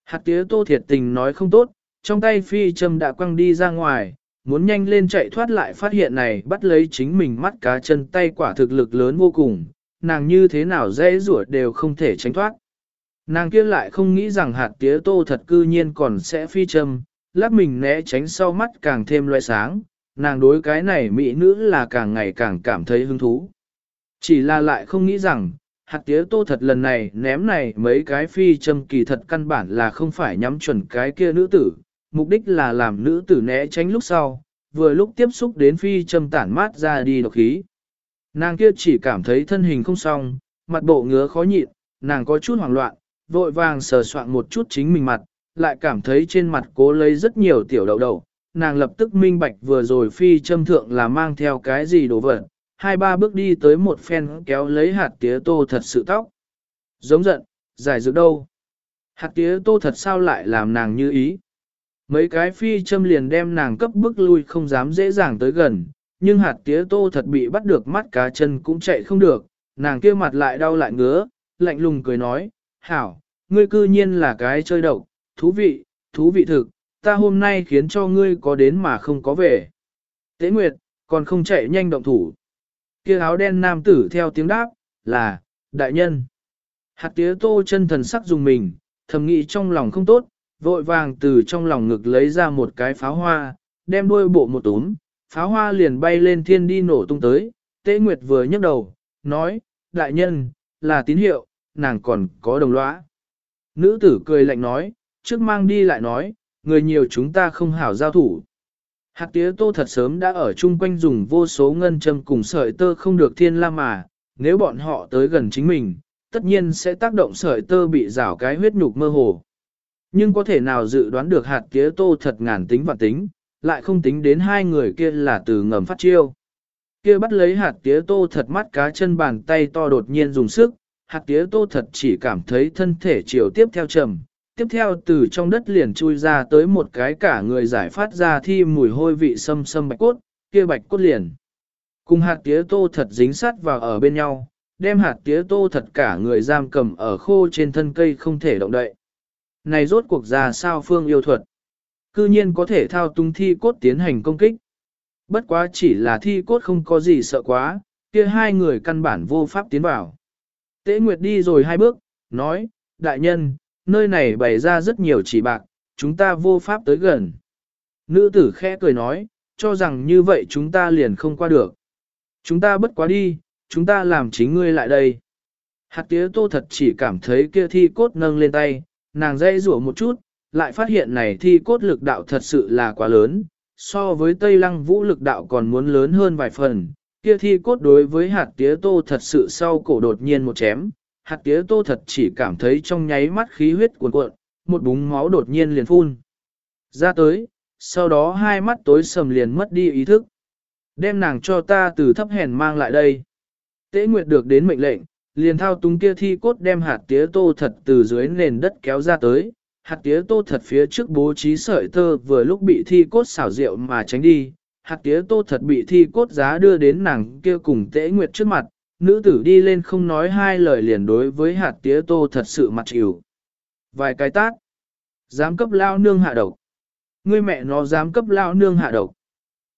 Hạt tía tô thiệt tình nói không tốt, trong tay phi châm đã quăng đi ra ngoài, muốn nhanh lên chạy thoát lại phát hiện này bắt lấy chính mình mắt cá chân tay quả thực lực lớn vô cùng, nàng như thế nào dễ rủa đều không thể tránh thoát. Nàng kia lại không nghĩ rằng hạt tía tô thật cư nhiên còn sẽ phi châm, lắp mình né tránh sau mắt càng thêm loại sáng, nàng đối cái này mỹ nữ là càng ngày càng cảm thấy hứng thú. Chỉ là lại không nghĩ rằng, hạt tía tô thật lần này ném này mấy cái phi châm kỳ thật căn bản là không phải nhắm chuẩn cái kia nữ tử, mục đích là làm nữ tử né tránh lúc sau, vừa lúc tiếp xúc đến phi châm tản mát ra đi độc khí. Nàng kia chỉ cảm thấy thân hình không xong, mặt bộ ngứa khó nhịn, nàng có chút hoảng loạn, vội vàng sờ soạn một chút chính mình mặt, lại cảm thấy trên mặt cố lấy rất nhiều tiểu đậu đầu. Nàng lập tức minh bạch vừa rồi phi châm thượng là mang theo cái gì đồ vật, hai ba bước đi tới một phen kéo lấy hạt tía tô thật sự tóc. Giống giận, giải dược đâu? Hạt tía tô thật sao lại làm nàng như ý? Mấy cái phi châm liền đem nàng cấp bước lui không dám dễ dàng tới gần, nhưng hạt tía tô thật bị bắt được mắt cá chân cũng chạy không được, nàng kia mặt lại đau lại ngứa, lạnh lùng cười nói, hảo, ngươi cư nhiên là cái chơi độc, thú vị, thú vị thực, ta hôm nay khiến cho ngươi có đến mà không có về. Tế Nguyệt, còn không chạy nhanh động thủ. Kia áo đen nam tử theo tiếng đáp, là, đại nhân. Hạt tía tô chân thần sắc dùng mình, thầm nghĩ trong lòng không tốt, vội vàng từ trong lòng ngực lấy ra một cái pháo hoa, đem đuôi bộ một túm, pháo hoa liền bay lên thiên đi nổ tung tới. Tế Nguyệt vừa nhấc đầu, nói, đại nhân, là tín hiệu, nàng còn có đồng lõa. Nữ tử cười lạnh nói, trước mang đi lại nói, người nhiều chúng ta không hảo giao thủ. Hạt tía tô thật sớm đã ở chung quanh dùng vô số ngân châm cùng sợi tơ không được thiên la mà, nếu bọn họ tới gần chính mình, tất nhiên sẽ tác động sợi tơ bị rào cái huyết nhục mơ hồ. Nhưng có thể nào dự đoán được hạt tía tô thật ngàn tính và tính, lại không tính đến hai người kia là từ ngầm phát chiêu. Kia bắt lấy hạt tía tô thật mắt cá chân bàn tay to đột nhiên dùng sức, hạt tía tô thật chỉ cảm thấy thân thể chiều tiếp theo trầm, tiếp theo từ trong đất liền chui ra tới một cái cả người giải phát ra thi mùi hôi vị sâm sâm bạch cốt, kia bạch cốt liền. Cùng hạt tía tô thật dính sát vào ở bên nhau, đem hạt tía tô thật cả người giam cầm ở khô trên thân cây không thể động đậy. Này rốt cuộc ra sao phương yêu thuật? Cư nhiên có thể thao tung thi cốt tiến hành công kích. Bất quá chỉ là thi cốt không có gì sợ quá, kia hai người căn bản vô pháp tiến vào. Tế Nguyệt đi rồi hai bước, nói, đại nhân, nơi này bày ra rất nhiều chỉ bạc, chúng ta vô pháp tới gần. Nữ tử khẽ cười nói, cho rằng như vậy chúng ta liền không qua được. Chúng ta bất quá đi, chúng ta làm chính ngươi lại đây. Hạt tía tô thật chỉ cảm thấy kia thi cốt nâng lên tay, nàng dây rủa một chút, lại phát hiện này thi cốt lực đạo thật sự là quá lớn, so với Tây Lăng Vũ lực đạo còn muốn lớn hơn vài phần. Kia thi cốt đối với hạt tía tô thật sự sau cổ đột nhiên một chém, hạt tía tô thật chỉ cảm thấy trong nháy mắt khí huyết cuồn cuộn, một búng máu đột nhiên liền phun. Ra tới, sau đó hai mắt tối sầm liền mất đi ý thức. Đem nàng cho ta từ thấp hèn mang lại đây. Tế Nguyệt được đến mệnh lệnh, liền thao túng kia thi cốt đem hạt tía tô thật từ dưới nền đất kéo ra tới. Hạt tía tô thật phía trước bố trí sợi tơ vừa lúc bị thi cốt xảo rượu mà tránh đi. Hạt tía tô thật bị thi cốt giá đưa đến nàng kia cùng Tế Nguyệt trước mặt, nữ tử đi lên không nói hai lời liền đối với hạt tía tô thật sự mặt chịu. Vài cái tát. Dám cấp lao nương hạ độc. Ngươi mẹ nó dám cấp lao nương hạ độc.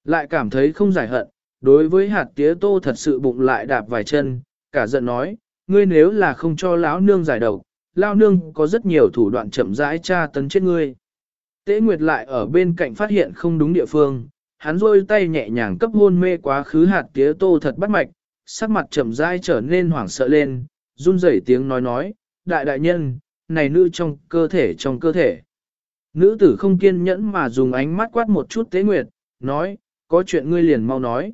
Lại cảm thấy không giải hận, đối với hạt tía tô thật sự bụng lại đạp vài chân, cả giận nói, ngươi nếu là không cho lão nương giải độc, lao nương có rất nhiều thủ đoạn chậm rãi tra tấn chết ngươi. Tế Nguyệt lại ở bên cạnh phát hiện không đúng địa phương, hắn rôi tay nhẹ nhàng cấp hôn mê quá khứ hạt tía tô thật bắt mạch, sắc mặt chậm rãi trở nên hoảng sợ lên, run rẩy tiếng nói nói, đại đại nhân, này nữ trong cơ thể trong cơ thể. Nữ tử không kiên nhẫn mà dùng ánh mắt quát một chút tế nguyệt, nói, có chuyện ngươi liền mau nói.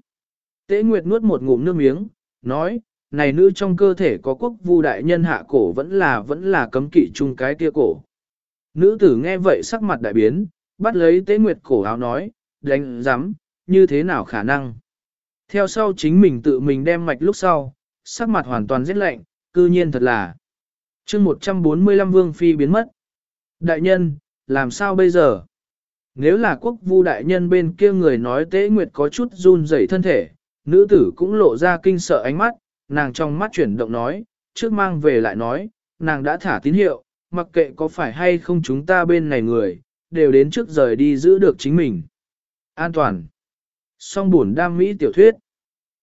Tế nguyệt nuốt một ngụm nước miếng, nói, này nữ trong cơ thể có quốc vu đại nhân hạ cổ vẫn là vẫn là cấm kỵ chung cái kia cổ. Nữ tử nghe vậy sắc mặt đại biến, bắt lấy tế nguyệt cổ áo nói, đánh giám, như thế nào khả năng. Theo sau chính mình tự mình đem mạch lúc sau, sắc mặt hoàn toàn rét lạnh, cư nhiên thật là. chương 145 vương phi biến mất. Đại nhân, làm sao bây giờ? Nếu là quốc vu đại nhân bên kia người nói tế nguyệt có chút run rẩy thân thể, nữ tử cũng lộ ra kinh sợ ánh mắt, nàng trong mắt chuyển động nói, trước mang về lại nói, nàng đã thả tín hiệu, mặc kệ có phải hay không chúng ta bên này người, đều đến trước rời đi giữ được chính mình. An toàn. Song buồn đam mỹ tiểu thuyết.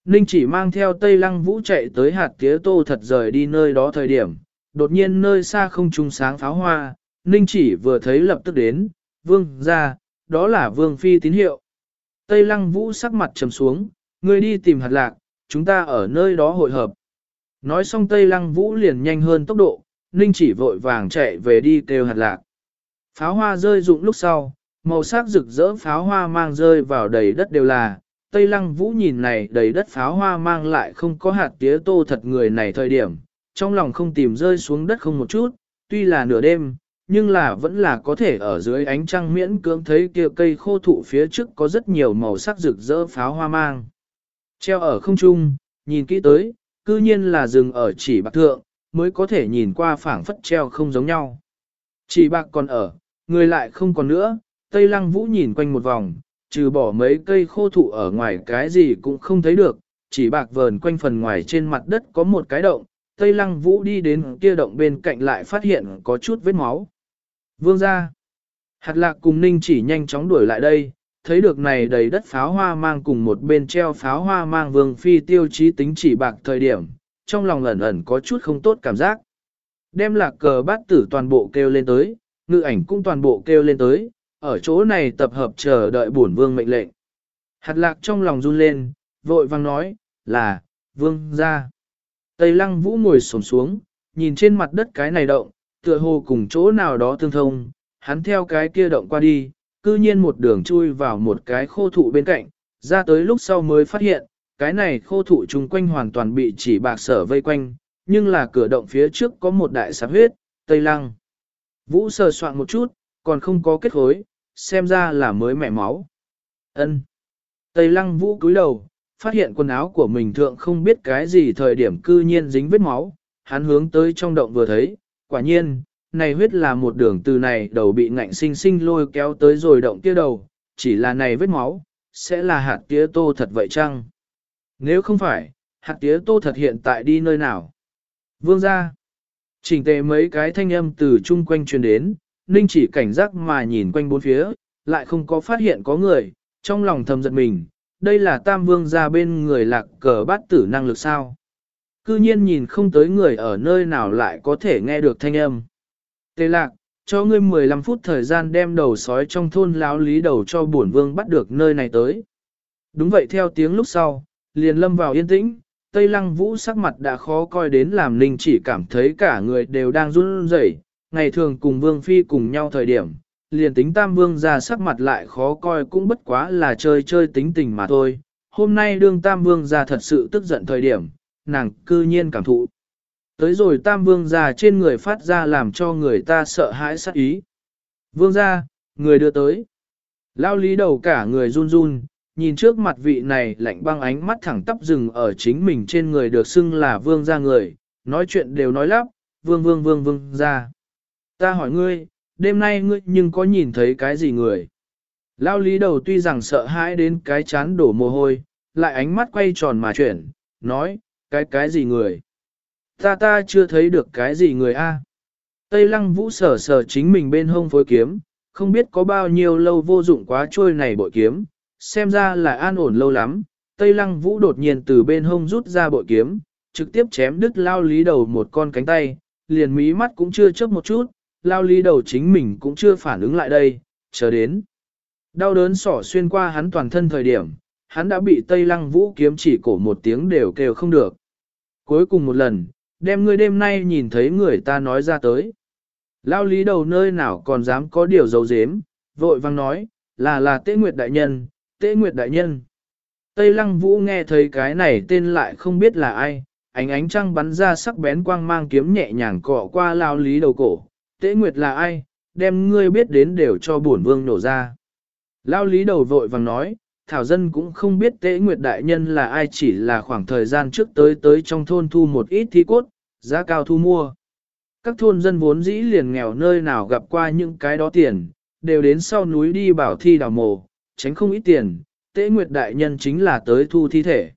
Ninh chỉ mang theo Tây Lăng Vũ chạy tới hạt tía tô thật rời đi nơi đó thời điểm, đột nhiên nơi xa không trung sáng pháo hoa, Ninh chỉ vừa thấy lập tức đến, vương ra, đó là vương phi tín hiệu. Tây Lăng Vũ sắc mặt trầm xuống, người đi tìm hạt lạc, chúng ta ở nơi đó hội hợp. Nói xong Tây Lăng Vũ liền nhanh hơn tốc độ, Ninh chỉ vội vàng chạy về đi kêu hạt lạc. Pháo hoa rơi rụng lúc sau, màu sắc rực rỡ pháo hoa mang rơi vào đầy đất đều là, Tây Lăng Vũ nhìn này đầy đất pháo hoa mang lại không có hạt tía tô thật người này thời điểm, trong lòng không tìm rơi xuống đất không một chút, tuy là nửa đêm, nhưng là vẫn là có thể ở dưới ánh trăng miễn cưỡng thấy kia cây khô thụ phía trước có rất nhiều màu sắc rực rỡ pháo hoa mang. Treo ở không trung, nhìn kỹ tới, cư nhiên là rừng ở chỉ bạc thượng, mới có thể nhìn qua phảng phất treo không giống nhau. Chỉ bạc còn ở, người lại không còn nữa, Tây Lăng Vũ nhìn quanh một vòng, trừ bỏ mấy cây khô thụ ở ngoài cái gì cũng không thấy được, chỉ bạc vờn quanh phần ngoài trên mặt đất có một cái động, Tây Lăng Vũ đi đến kia động bên cạnh lại phát hiện có chút vết máu. Vương ra. Hạt lạc cùng ninh chỉ nhanh chóng đuổi lại đây, thấy được này đầy đất pháo hoa mang cùng một bên treo pháo hoa mang vương phi tiêu chí tính chỉ bạc thời điểm, trong lòng ẩn ẩn có chút không tốt cảm giác. Đem lạc cờ bát tử toàn bộ kêu lên tới, ngự ảnh cũng toàn bộ kêu lên tới, ở chỗ này tập hợp chờ đợi bổn vương mệnh lệnh. Hạt lạc trong lòng run lên, vội vang nói, là, vương ra. Tây lăng vũ ngồi sổm xuống, nhìn trên mặt đất cái này động, tựa hồ cùng chỗ nào đó tương thông, hắn theo cái kia động qua đi, cư nhiên một đường chui vào một cái khô thụ bên cạnh, ra tới lúc sau mới phát hiện, cái này khô thụ chung quanh hoàn toàn bị chỉ bạc sở vây quanh, nhưng là cửa động phía trước có một đại sạp huyết, tây lăng. Vũ sờ soạn một chút, còn không có kết khối, xem ra là mới mẻ máu. ân Tây lăng vũ cúi đầu, phát hiện quần áo của mình thượng không biết cái gì thời điểm cư nhiên dính vết máu, hắn hướng tới trong động vừa thấy, quả nhiên, này huyết là một đường từ này đầu bị ngạnh sinh sinh lôi kéo tới rồi động kia đầu, chỉ là này vết máu, sẽ là hạt tía tô thật vậy chăng? Nếu không phải, hạt tía tô thật hiện tại đi nơi nào? Vương ra, chỉnh tề mấy cái thanh âm từ chung quanh truyền đến, Ninh chỉ cảnh giác mà nhìn quanh bốn phía, lại không có phát hiện có người, trong lòng thầm giật mình, đây là tam vương ra bên người lạc cờ bát tử năng lực sao. Cư nhiên nhìn không tới người ở nơi nào lại có thể nghe được thanh âm. Tê lạc, cho ngươi 15 phút thời gian đem đầu sói trong thôn láo lý đầu cho bổn vương bắt được nơi này tới. Đúng vậy theo tiếng lúc sau, liền lâm vào yên tĩnh, Tây Lăng Vũ sắc mặt đã khó coi đến làm Ninh chỉ cảm thấy cả người đều đang run rẩy ngày thường cùng Vương Phi cùng nhau thời điểm, liền tính Tam Vương ra sắc mặt lại khó coi cũng bất quá là chơi chơi tính tình mà thôi. Hôm nay đương Tam Vương ra thật sự tức giận thời điểm, nàng cư nhiên cảm thụ. Tới rồi Tam Vương ra trên người phát ra làm cho người ta sợ hãi sát ý. Vương ra, người đưa tới. Lao lý đầu cả người run run, nhìn trước mặt vị này lạnh băng ánh mắt thẳng tắp rừng ở chính mình trên người được xưng là vương ra người, nói chuyện đều nói lắp, vương vương vương vương ra. Ta hỏi ngươi, đêm nay ngươi nhưng có nhìn thấy cái gì người? Lao lý đầu tuy rằng sợ hãi đến cái chán đổ mồ hôi, lại ánh mắt quay tròn mà chuyển, nói, cái cái gì người? Ta ta chưa thấy được cái gì người a. Tây lăng vũ sở sở chính mình bên hông phối kiếm, không biết có bao nhiêu lâu vô dụng quá trôi này bội kiếm, xem ra là an ổn lâu lắm. Tây lăng vũ đột nhiên từ bên hông rút ra bội kiếm, trực tiếp chém đứt lao lý đầu một con cánh tay, liền mí mắt cũng chưa chớp một chút, lao lý đầu chính mình cũng chưa phản ứng lại đây, chờ đến. Đau đớn sỏ xuyên qua hắn toàn thân thời điểm, hắn đã bị Tây Lăng Vũ kiếm chỉ cổ một tiếng đều kêu không được. Cuối cùng một lần, đem ngươi đêm nay nhìn thấy người ta nói ra tới. Lao lý đầu nơi nào còn dám có điều giấu giếm, vội vang nói, là là tế nguyệt đại nhân, tế nguyệt đại nhân. Tây lăng vũ nghe thấy cái này tên lại không biết là ai, ánh ánh trăng bắn ra sắc bén quang mang kiếm nhẹ nhàng cọ qua lao lý đầu cổ. Tế nguyệt là ai, đem ngươi biết đến đều cho bổn vương nổ ra. Lao lý đầu vội vàng nói, thảo dân cũng không biết tế nguyệt đại nhân là ai chỉ là khoảng thời gian trước tới tới trong thôn thu một ít thi cốt, giá cao thu mua. Các thôn dân vốn dĩ liền nghèo nơi nào gặp qua những cái đó tiền, đều đến sau núi đi bảo thi đào mồ, tránh không ít tiền, tế nguyệt đại nhân chính là tới thu thi thể.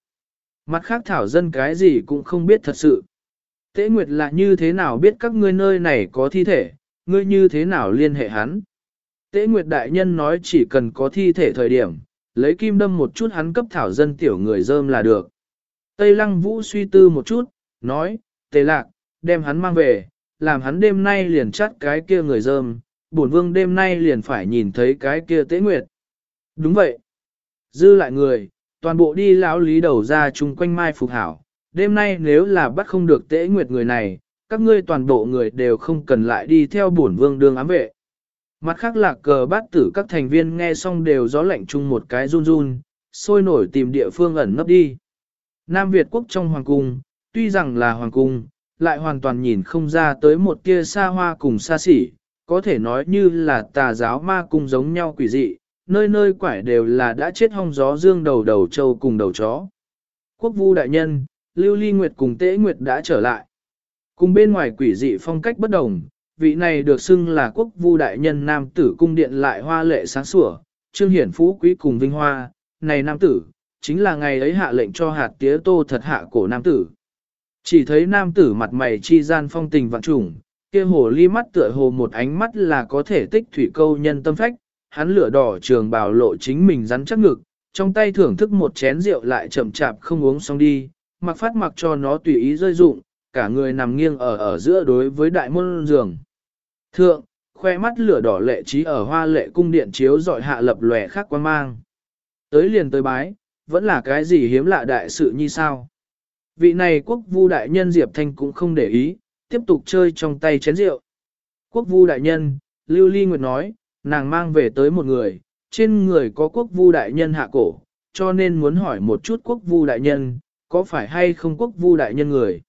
Mặt khác thảo dân cái gì cũng không biết thật sự. Tế nguyệt là như thế nào biết các ngươi nơi này có thi thể, ngươi như thế nào liên hệ hắn. Tế nguyệt đại nhân nói chỉ cần có thi thể thời điểm, lấy kim đâm một chút hắn cấp thảo dân tiểu người dơm là được. Tây lăng vũ suy tư một chút, nói, tề lạc, đem hắn mang về, làm hắn đêm nay liền chắt cái kia người dơm, bổn vương đêm nay liền phải nhìn thấy cái kia tế nguyệt. Đúng vậy. Dư lại người, toàn bộ đi lão lý đầu ra chung quanh mai phục hảo. Đêm nay nếu là bắt không được tế nguyệt người này, các ngươi toàn bộ người đều không cần lại đi theo bổn vương đường ám vệ. Mặt khác là cờ bát tử các thành viên nghe xong đều gió lạnh chung một cái run run, sôi nổi tìm địa phương ẩn nấp đi. Nam Việt quốc trong hoàng cung, tuy rằng là hoàng cung, lại hoàn toàn nhìn không ra tới một tia xa hoa cùng xa xỉ, có thể nói như là tà giáo ma cung giống nhau quỷ dị, nơi nơi quải đều là đã chết hong gió dương đầu đầu trâu cùng đầu chó. Quốc vu đại nhân, Lưu Ly Nguyệt cùng Tế Nguyệt đã trở lại. Cùng bên ngoài quỷ dị phong cách bất đồng, vị này được xưng là quốc vu đại nhân nam tử cung điện lại hoa lệ sáng sủa, trương hiển phú quý cùng vinh hoa, này nam tử, chính là ngày ấy hạ lệnh cho hạt tía tô thật hạ cổ nam tử. Chỉ thấy nam tử mặt mày chi gian phong tình vạn trùng, kia hồ ly mắt tựa hồ một ánh mắt là có thể tích thủy câu nhân tâm phách, hắn lửa đỏ trường bào lộ chính mình rắn chắc ngực, trong tay thưởng thức một chén rượu lại chậm chạp không uống xong đi, mặc phát mặc cho nó tùy ý rơi dụng, cả người nằm nghiêng ở ở giữa đối với đại môn giường. Thượng, khoe mắt lửa đỏ lệ trí ở hoa lệ cung điện chiếu dọi hạ lập lòe khác quan mang. Tới liền tới bái, vẫn là cái gì hiếm lạ đại sự như sao. Vị này quốc vu đại nhân Diệp Thanh cũng không để ý, tiếp tục chơi trong tay chén rượu. Quốc vu đại nhân, Lưu Ly Nguyệt nói, nàng mang về tới một người, trên người có quốc vu đại nhân hạ cổ, cho nên muốn hỏi một chút quốc vu đại nhân, có phải hay không quốc vu đại nhân người.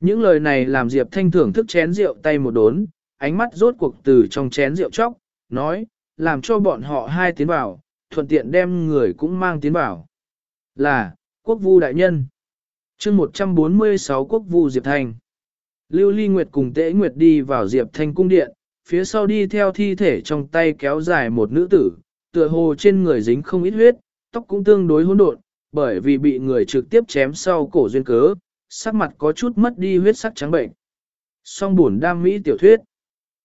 Những lời này làm Diệp Thanh thưởng thức chén rượu tay một đốn, ánh mắt rốt cuộc từ trong chén rượu chóc, nói, làm cho bọn họ hai tiến vào, thuận tiện đem người cũng mang tiến vào. Là, quốc vu đại nhân. chương 146 quốc vu Diệp Thanh. Lưu Ly Nguyệt cùng Tế Nguyệt đi vào Diệp Thanh cung điện, phía sau đi theo thi thể trong tay kéo dài một nữ tử, tựa hồ trên người dính không ít huyết, tóc cũng tương đối hỗn độn, bởi vì bị người trực tiếp chém sau cổ duyên cớ, sắc mặt có chút mất đi huyết sắc trắng bệnh. Song buồn đam mỹ tiểu thuyết.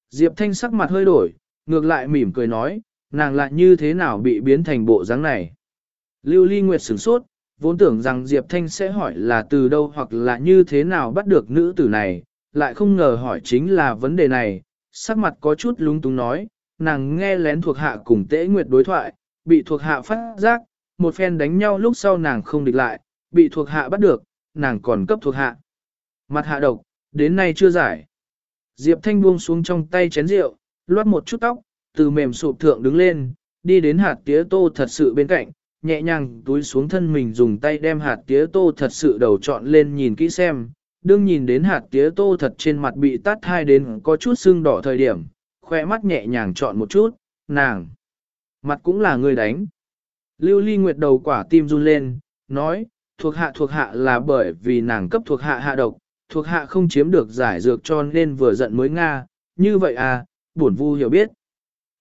Diệp Thanh sắc mặt hơi đổi, ngược lại mỉm cười nói, nàng lại như thế nào bị biến thành bộ dáng này. Lưu Ly Nguyệt sửng sốt, vốn tưởng rằng Diệp Thanh sẽ hỏi là từ đâu hoặc là như thế nào bắt được nữ tử này, lại không ngờ hỏi chính là vấn đề này, sắc mặt có chút lúng túng nói, nàng nghe lén thuộc hạ cùng tễ nguyệt đối thoại, bị thuộc hạ phát giác, một phen đánh nhau lúc sau nàng không địch lại, bị thuộc hạ bắt được, nàng còn cấp thuộc hạ. Mặt hạ độc, đến nay chưa giải. Diệp Thanh buông xuống trong tay chén rượu, loát một chút tóc, từ mềm sụp thượng đứng lên, đi đến hạt tía tô thật sự bên cạnh, nhẹ nhàng túi xuống thân mình dùng tay đem hạt tía tô thật sự đầu trọn lên nhìn kỹ xem. Đương nhìn đến hạt tía tô thật trên mặt bị tát hai đến có chút sưng đỏ thời điểm, khoe mắt nhẹ nhàng chọn một chút, nàng. Mặt cũng là người đánh. Lưu ly nguyệt đầu quả tim run lên, nói, thuộc hạ thuộc hạ là bởi vì nàng cấp thuộc hạ hạ độc, thuộc hạ không chiếm được giải dược cho nên vừa giận mới Nga, như vậy à, buồn vu hiểu biết.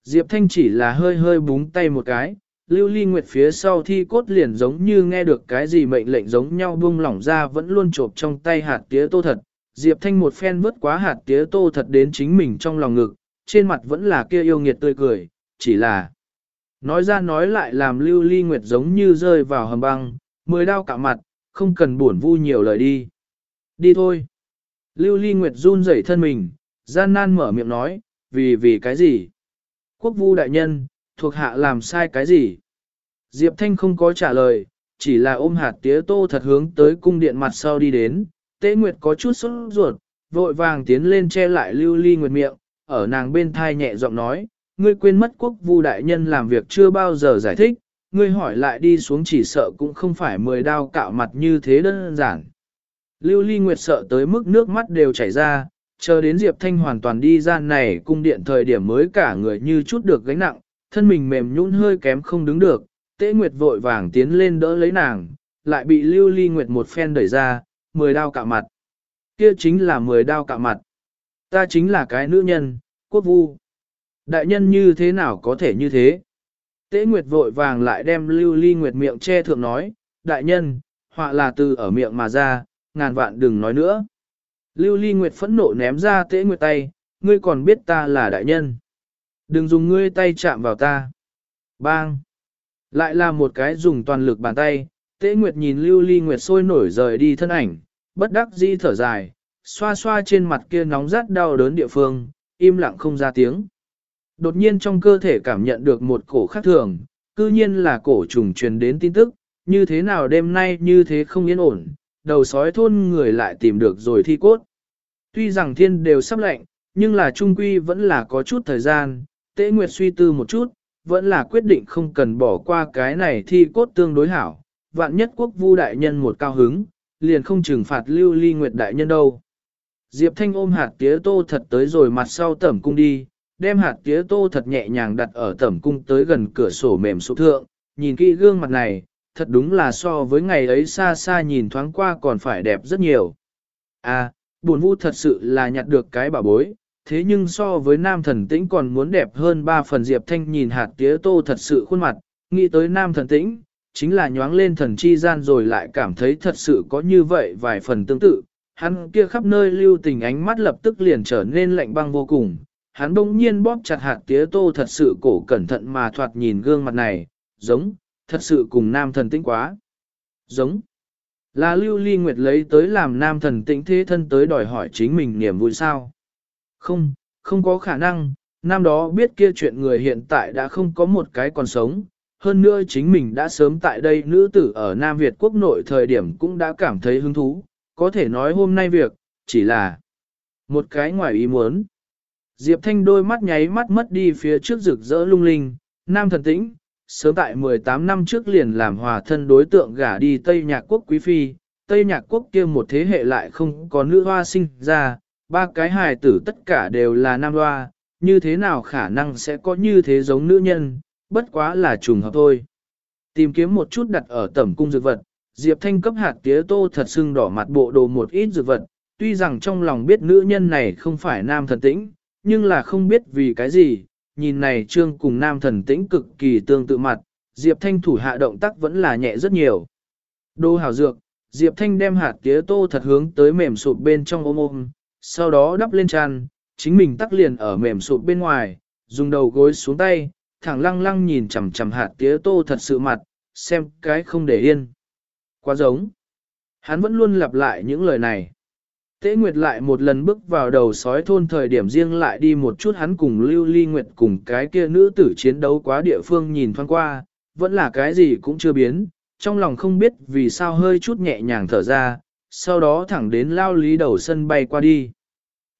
Diệp Thanh chỉ là hơi hơi búng tay một cái, lưu ly nguyệt phía sau thi cốt liền giống như nghe được cái gì mệnh lệnh giống nhau buông lỏng ra vẫn luôn chộp trong tay hạt tía tô thật. Diệp Thanh một phen vứt quá hạt tía tô thật đến chính mình trong lòng ngực, trên mặt vẫn là kia yêu nghiệt tươi cười, chỉ là nói ra nói lại làm lưu ly nguyệt giống như rơi vào hầm băng, mười đau cả mặt, không cần buồn vu nhiều lời đi. Đi thôi. Lưu ly nguyệt run rẩy thân mình, gian nan mở miệng nói, vì vì cái gì? Quốc vu đại nhân, thuộc hạ làm sai cái gì? Diệp Thanh không có trả lời, chỉ là ôm hạt tía tô thật hướng tới cung điện mặt sau đi đến, tế nguyệt có chút sốt ruột, vội vàng tiến lên che lại lưu ly nguyệt miệng, ở nàng bên thai nhẹ giọng nói, ngươi quên mất quốc vu đại nhân làm việc chưa bao giờ giải thích, ngươi hỏi lại đi xuống chỉ sợ cũng không phải mười đao cạo mặt như thế đơn giản. Lưu ly nguyệt sợ tới mức nước mắt đều chảy ra, chờ đến Diệp Thanh hoàn toàn đi ra này cung điện thời điểm mới cả người như chút được gánh nặng, thân mình mềm nhũn hơi kém không đứng được, tế nguyệt vội vàng tiến lên đỡ lấy nàng, lại bị lưu ly nguyệt một phen đẩy ra, mười đao cạo mặt. Kia chính là mười đao cạo mặt. Ta chính là cái nữ nhân, quốc vu. Đại nhân như thế nào có thể như thế? Tế Nguyệt vội vàng lại đem lưu ly nguyệt miệng che thượng nói, đại nhân, họa là từ ở miệng mà ra, ngàn vạn đừng nói nữa. Lưu ly nguyệt phẫn nộ ném ra tế nguyệt tay, ngươi còn biết ta là đại nhân. Đừng dùng ngươi tay chạm vào ta. Bang! Lại là một cái dùng toàn lực bàn tay, tế nguyệt nhìn lưu ly nguyệt sôi nổi rời đi thân ảnh, bất đắc dĩ thở dài, xoa xoa trên mặt kia nóng rát đau đớn địa phương, im lặng không ra tiếng. Đột nhiên trong cơ thể cảm nhận được một cổ khác thường, cư nhiên là cổ trùng truyền đến tin tức, như thế nào đêm nay như thế không yên ổn, đầu sói thôn người lại tìm được rồi thi cốt. Tuy rằng thiên đều sắp lạnh, nhưng là trung quy vẫn là có chút thời gian, tế nguyệt suy tư một chút, vẫn là quyết định không cần bỏ qua cái này thi cốt tương đối hảo, vạn nhất quốc vu đại nhân một cao hứng, liền không trừng phạt lưu ly nguyệt đại nhân đâu. Diệp Thanh ôm hạt tía tô thật tới rồi mặt sau tẩm cung đi, đem hạt tía tô thật nhẹ nhàng đặt ở tẩm cung tới gần cửa sổ mềm sụp thượng, nhìn kỹ gương mặt này, thật đúng là so với ngày ấy xa xa nhìn thoáng qua còn phải đẹp rất nhiều. À, buồn vu thật sự là nhặt được cái bảo bối, thế nhưng so với nam thần tĩnh còn muốn đẹp hơn ba phần Diệp Thanh nhìn hạt tía tô thật sự khuôn mặt, nghĩ tới nam thần tĩnh, chính là nhoáng lên thần chi gian rồi lại cảm thấy thật sự có như vậy vài phần tương tự, hắn kia khắp nơi lưu tình ánh mắt lập tức liền trở nên lạnh băng vô cùng. Hắn bỗng nhiên bóp chặt hạt tía tô thật sự cổ cẩn thận mà thoạt nhìn gương mặt này, giống, thật sự cùng nam thần tĩnh quá. Giống, là lưu ly nguyệt lấy tới làm nam thần tĩnh thế thân tới đòi hỏi chính mình niềm vui sao. Không, không có khả năng, nam đó biết kia chuyện người hiện tại đã không có một cái còn sống. Hơn nữa chính mình đã sớm tại đây nữ tử ở Nam Việt quốc nội thời điểm cũng đã cảm thấy hứng thú, có thể nói hôm nay việc, chỉ là một cái ngoài ý muốn. Diệp Thanh đôi mắt nháy mắt mất đi phía trước rực rỡ lung linh, nam thần tĩnh, sớm tại 18 năm trước liền làm hòa thân đối tượng gả đi Tây Nhạc Quốc Quý Phi, Tây Nhạc Quốc kia một thế hệ lại không có nữ hoa sinh ra, ba cái hài tử tất cả đều là nam hoa, như thế nào khả năng sẽ có như thế giống nữ nhân, bất quá là trùng hợp thôi. Tìm kiếm một chút đặt ở tẩm cung dược vật, Diệp Thanh cấp hạt tía tô thật sưng đỏ mặt bộ đồ một ít dược vật, tuy rằng trong lòng biết nữ nhân này không phải nam thần tĩnh, nhưng là không biết vì cái gì, nhìn này trương cùng nam thần tĩnh cực kỳ tương tự mặt, Diệp Thanh thủ hạ động tác vẫn là nhẹ rất nhiều. Đô hảo dược, Diệp Thanh đem hạt tía tô thật hướng tới mềm sụp bên trong ôm ôm, sau đó đắp lên tràn, chính mình tắc liền ở mềm sụp bên ngoài, dùng đầu gối xuống tay, thẳng lăng lăng nhìn chằm chằm hạt tía tô thật sự mặt, xem cái không để yên. Quá giống. Hắn vẫn luôn lặp lại những lời này. Tế Nguyệt lại một lần bước vào đầu sói thôn thời điểm riêng lại đi một chút hắn cùng Lưu Ly Nguyệt cùng cái kia nữ tử chiến đấu quá địa phương nhìn thoáng qua, vẫn là cái gì cũng chưa biến, trong lòng không biết vì sao hơi chút nhẹ nhàng thở ra, sau đó thẳng đến lao lý đầu sân bay qua đi.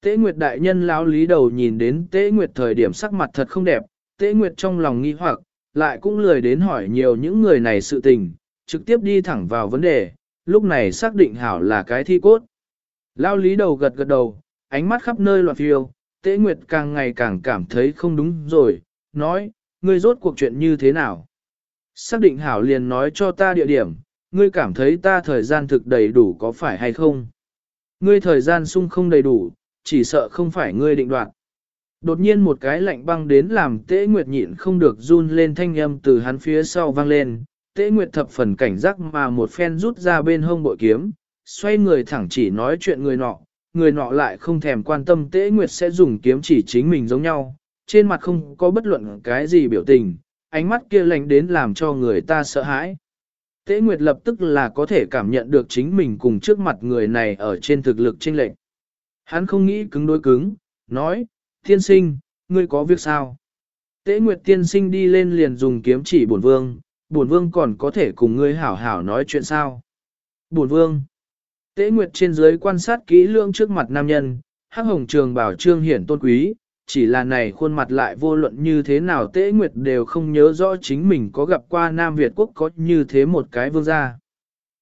Tế Nguyệt đại nhân lao lý đầu nhìn đến Tế Nguyệt thời điểm sắc mặt thật không đẹp, Tế Nguyệt trong lòng nghi hoặc, lại cũng lười đến hỏi nhiều những người này sự tình, trực tiếp đi thẳng vào vấn đề, lúc này xác định hảo là cái thi cốt. Lao lý đầu gật gật đầu, ánh mắt khắp nơi loạn phiêu, Tế Nguyệt càng ngày càng cảm thấy không đúng rồi, nói, ngươi rốt cuộc chuyện như thế nào? Xác định hảo liền nói cho ta địa điểm, ngươi cảm thấy ta thời gian thực đầy đủ có phải hay không? Ngươi thời gian sung không đầy đủ, chỉ sợ không phải ngươi định đoạt. Đột nhiên một cái lạnh băng đến làm Tế Nguyệt nhịn không được run lên thanh âm từ hắn phía sau vang lên. Tế Nguyệt thập phần cảnh giác mà một phen rút ra bên hông bội kiếm, xoay người thẳng chỉ nói chuyện người nọ, người nọ lại không thèm quan tâm Tế Nguyệt sẽ dùng kiếm chỉ chính mình giống nhau, trên mặt không có bất luận cái gì biểu tình, ánh mắt kia lạnh đến làm cho người ta sợ hãi. Tế Nguyệt lập tức là có thể cảm nhận được chính mình cùng trước mặt người này ở trên thực lực chênh lệch. Hắn không nghĩ cứng đối cứng, nói, tiên sinh, ngươi có việc sao? Tế Nguyệt tiên sinh đi lên liền dùng kiếm chỉ bổn vương, bổn vương còn có thể cùng ngươi hảo hảo nói chuyện sao? Bổn vương. Tế Nguyệt trên dưới quan sát kỹ lưỡng trước mặt nam nhân, hắc hồng trường bảo trương hiển tôn quý, chỉ là này khuôn mặt lại vô luận như thế nào Tế Nguyệt đều không nhớ rõ chính mình có gặp qua Nam Việt quốc có như thế một cái vương gia.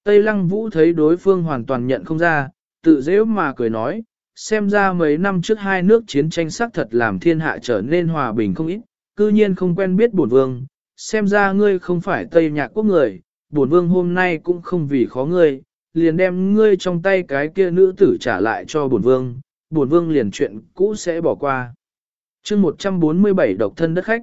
Tây Lăng Vũ thấy đối phương hoàn toàn nhận không ra, tự dễ mà cười nói, xem ra mấy năm trước hai nước chiến tranh sắc thật làm thiên hạ trở nên hòa bình không ít, cư nhiên không quen biết bổn vương, xem ra ngươi không phải Tây Nhạc quốc người, bổn vương hôm nay cũng không vì khó ngươi, liền đem ngươi trong tay cái kia nữ tử trả lại cho bổn vương, bổn vương liền chuyện cũ sẽ bỏ qua. chương 147 độc thân đất khách.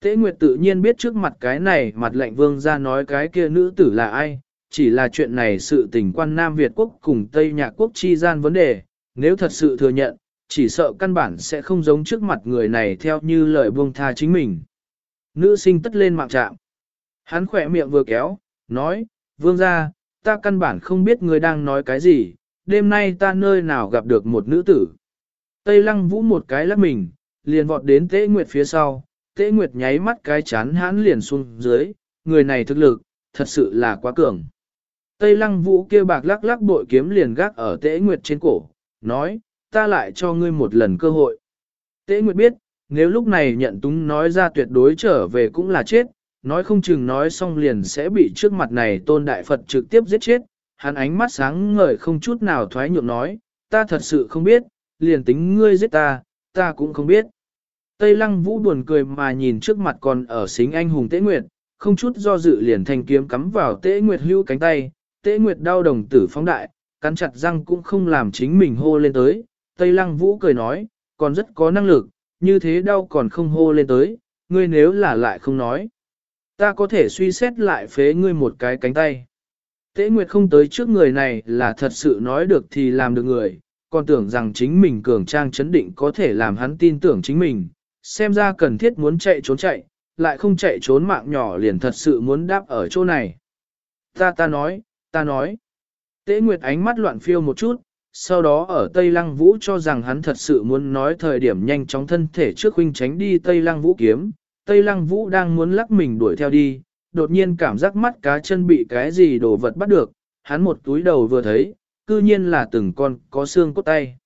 Tế Nguyệt tự nhiên biết trước mặt cái này mặt lệnh vương ra nói cái kia nữ tử là ai, chỉ là chuyện này sự tình quan Nam Việt quốc cùng Tây Nhạc quốc chi gian vấn đề, nếu thật sự thừa nhận, chỉ sợ căn bản sẽ không giống trước mặt người này theo như lời buông tha chính mình. Nữ sinh tất lên mạng trạm. Hắn khỏe miệng vừa kéo, nói, vương ra, ta căn bản không biết người đang nói cái gì, đêm nay ta nơi nào gặp được một nữ tử. Tây lăng vũ một cái lắc mình, liền vọt đến tế nguyệt phía sau, tế nguyệt nháy mắt cái chán hãn liền xuống dưới, người này thực lực, thật sự là quá cường. Tây lăng vũ kia bạc lắc lắc bội kiếm liền gác ở tế nguyệt trên cổ, nói, ta lại cho ngươi một lần cơ hội. Tế Nguyệt biết, nếu lúc này nhận túng nói ra tuyệt đối trở về cũng là chết, nói không chừng nói xong liền sẽ bị trước mặt này tôn đại Phật trực tiếp giết chết. Hắn ánh mắt sáng ngời không chút nào thoái nhượng nói, ta thật sự không biết, liền tính ngươi giết ta, ta cũng không biết. Tây lăng vũ buồn cười mà nhìn trước mặt còn ở xính anh hùng tế nguyệt, không chút do dự liền thanh kiếm cắm vào tế nguyệt hưu cánh tay, tế nguyệt đau đồng tử phóng đại, cắn chặt răng cũng không làm chính mình hô lên tới. Tây lăng vũ cười nói, còn rất có năng lực, như thế đau còn không hô lên tới, ngươi nếu là lại không nói. Ta có thể suy xét lại phế ngươi một cái cánh tay. Tế Nguyệt không tới trước người này là thật sự nói được thì làm được người, còn tưởng rằng chính mình cường trang chấn định có thể làm hắn tin tưởng chính mình, xem ra cần thiết muốn chạy trốn chạy, lại không chạy trốn mạng nhỏ liền thật sự muốn đáp ở chỗ này. Ta ta nói, ta nói. Tế Nguyệt ánh mắt loạn phiêu một chút, sau đó ở Tây Lăng Vũ cho rằng hắn thật sự muốn nói thời điểm nhanh chóng thân thể trước huynh tránh đi Tây Lăng Vũ kiếm. Tây Lăng Vũ đang muốn lắc mình đuổi theo đi, đột nhiên cảm giác mắt cá chân bị cái gì đồ vật bắt được, hắn một túi đầu vừa thấy, cư nhiên là từng con có xương cốt tay.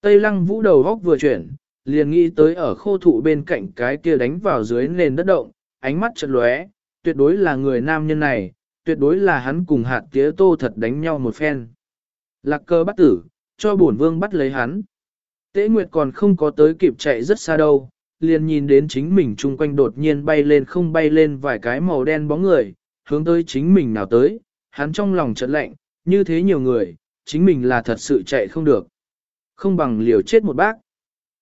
Tây Lăng Vũ đầu góc vừa chuyển, liền nghĩ tới ở khô thụ bên cạnh cái kia đánh vào dưới nền đất động, ánh mắt chợt lóe, tuyệt đối là người nam nhân này, tuyệt đối là hắn cùng hạt tía tô thật đánh nhau một phen. Lạc cơ bắt tử, cho bổn vương bắt lấy hắn. Tế Nguyệt còn không có tới kịp chạy rất xa đâu, liền nhìn đến chính mình chung quanh đột nhiên bay lên không bay lên vài cái màu đen bóng người, hướng tới chính mình nào tới, hắn trong lòng chợt lạnh, như thế nhiều người, chính mình là thật sự chạy không được. Không bằng liều chết một bác.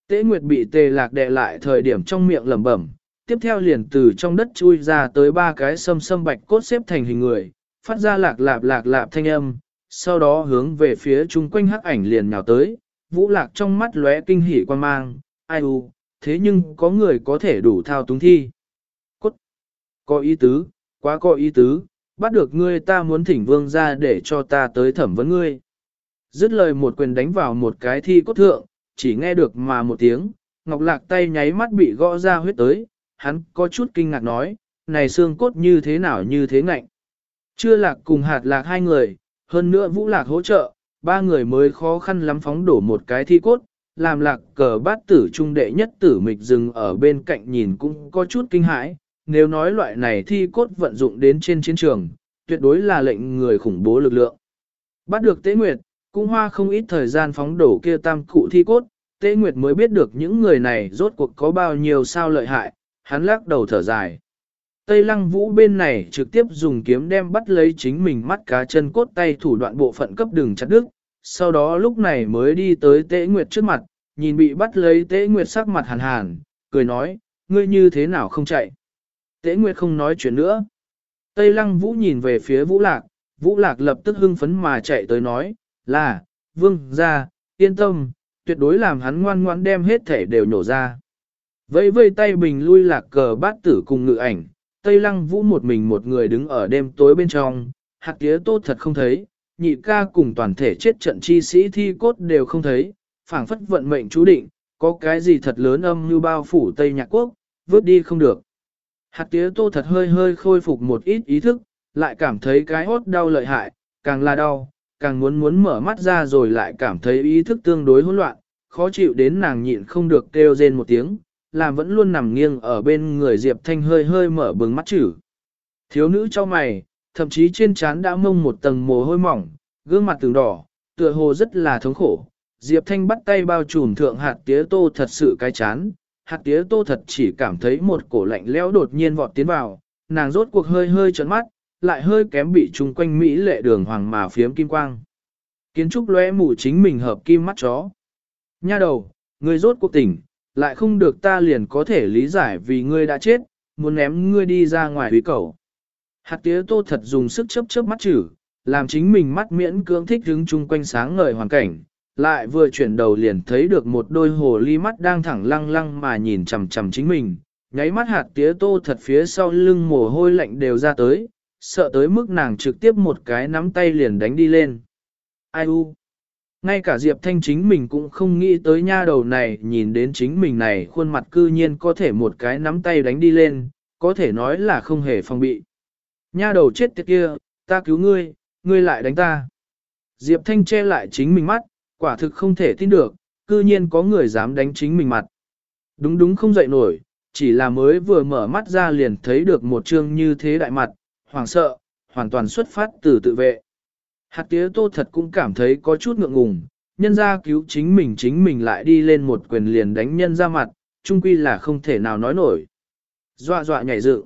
Tế Nguyệt bị tề lạc đè lại thời điểm trong miệng lẩm bẩm, tiếp theo liền từ trong đất chui ra tới ba cái sâm sâm bạch cốt xếp thành hình người, phát ra lạc lạp lạc lạp thanh âm, sau đó hướng về phía chung quanh hắc ảnh liền nhào tới, vũ lạc trong mắt lóe kinh hỉ quan mang, ai u, thế nhưng có người có thể đủ thao túng thi. Cốt, có ý tứ, quá có ý tứ, bắt được ngươi ta muốn thỉnh vương ra để cho ta tới thẩm vấn ngươi. Dứt lời một quyền đánh vào một cái thi cốt thượng, chỉ nghe được mà một tiếng, ngọc lạc tay nháy mắt bị gõ ra huyết tới, hắn có chút kinh ngạc nói, này xương cốt như thế nào như thế ngạnh. Chưa lạc cùng hạt lạc hai người, hơn nữa vũ lạc hỗ trợ, ba người mới khó khăn lắm phóng đổ một cái thi cốt, làm lạc cờ bát tử trung đệ nhất tử mịch dừng ở bên cạnh nhìn cũng có chút kinh hãi, nếu nói loại này thi cốt vận dụng đến trên chiến trường, tuyệt đối là lệnh người khủng bố lực lượng. Bắt được tế nguyệt, cũng hoa không ít thời gian phóng đổ kia tam cụ thi cốt, tế nguyệt mới biết được những người này rốt cuộc có bao nhiêu sao lợi hại, hắn lắc đầu thở dài. Tây lăng vũ bên này trực tiếp dùng kiếm đem bắt lấy chính mình mắt cá chân cốt tay thủ đoạn bộ phận cấp đường chặt đứt, sau đó lúc này mới đi tới tế nguyệt trước mặt, nhìn bị bắt lấy tế nguyệt sắc mặt hàn hàn, cười nói, ngươi như thế nào không chạy. Tế nguyệt không nói chuyện nữa. Tây lăng vũ nhìn về phía vũ lạc, vũ lạc lập tức hưng phấn mà chạy tới nói, là, vương, ra, yên tâm, tuyệt đối làm hắn ngoan ngoan đem hết thể đều nhổ ra. Vây vây tay bình lui lạc cờ bát tử cùng ngự ảnh, Tây Lăng Vũ một mình một người đứng ở đêm tối bên trong, hạt tía tốt thật không thấy, nhị ca cùng toàn thể chết trận chi sĩ thi cốt đều không thấy, phảng phất vận mệnh chú định, có cái gì thật lớn âm như bao phủ Tây Nhạc Quốc, vớt đi không được. Hạt tía tô thật hơi hơi khôi phục một ít ý thức, lại cảm thấy cái hốt đau lợi hại, càng là đau, càng muốn muốn mở mắt ra rồi lại cảm thấy ý thức tương đối hỗn loạn, khó chịu đến nàng nhịn không được kêu rên một tiếng, làm vẫn luôn nằm nghiêng ở bên người Diệp Thanh hơi hơi mở bừng mắt chữ. Thiếu nữ cho mày, thậm chí trên trán đã mông một tầng mồ hôi mỏng, gương mặt từng đỏ, tựa hồ rất là thống khổ. Diệp Thanh bắt tay bao trùm thượng hạt tía tô thật sự cái chán, hạt tía tô thật chỉ cảm thấy một cổ lạnh lẽo đột nhiên vọt tiến vào, nàng rốt cuộc hơi hơi trấn mắt, lại hơi kém bị chung quanh Mỹ lệ đường hoàng mà phiếm kim quang. Kiến trúc lóe mù chính mình hợp kim mắt chó. Nha đầu, người rốt cuộc tỉnh, lại không được ta liền có thể lý giải vì ngươi đã chết, muốn ném ngươi đi ra ngoài hủy cầu. Hạt tía tô thật dùng sức chớp chớp mắt chử, làm chính mình mắt miễn cưỡng thích đứng chung quanh sáng ngời hoàn cảnh, lại vừa chuyển đầu liền thấy được một đôi hồ ly mắt đang thẳng lăng lăng mà nhìn chằm chằm chính mình, nháy mắt hạt tía tô thật phía sau lưng mồ hôi lạnh đều ra tới, sợ tới mức nàng trực tiếp một cái nắm tay liền đánh đi lên. Ai u? Ngay cả Diệp Thanh chính mình cũng không nghĩ tới nha đầu này nhìn đến chính mình này khuôn mặt cư nhiên có thể một cái nắm tay đánh đi lên, có thể nói là không hề phòng bị. Nha đầu chết tiệt kia, ta cứu ngươi, ngươi lại đánh ta. Diệp Thanh che lại chính mình mắt, quả thực không thể tin được, cư nhiên có người dám đánh chính mình mặt. Đúng đúng không dậy nổi, chỉ là mới vừa mở mắt ra liền thấy được một chương như thế đại mặt, hoàng sợ, hoàn toàn xuất phát từ tự vệ. Hạt tía tô thật cũng cảm thấy có chút ngượng ngùng, nhân ra cứu chính mình chính mình lại đi lên một quyền liền đánh nhân ra mặt, chung quy là không thể nào nói nổi. Dọa dọa nhảy dựng.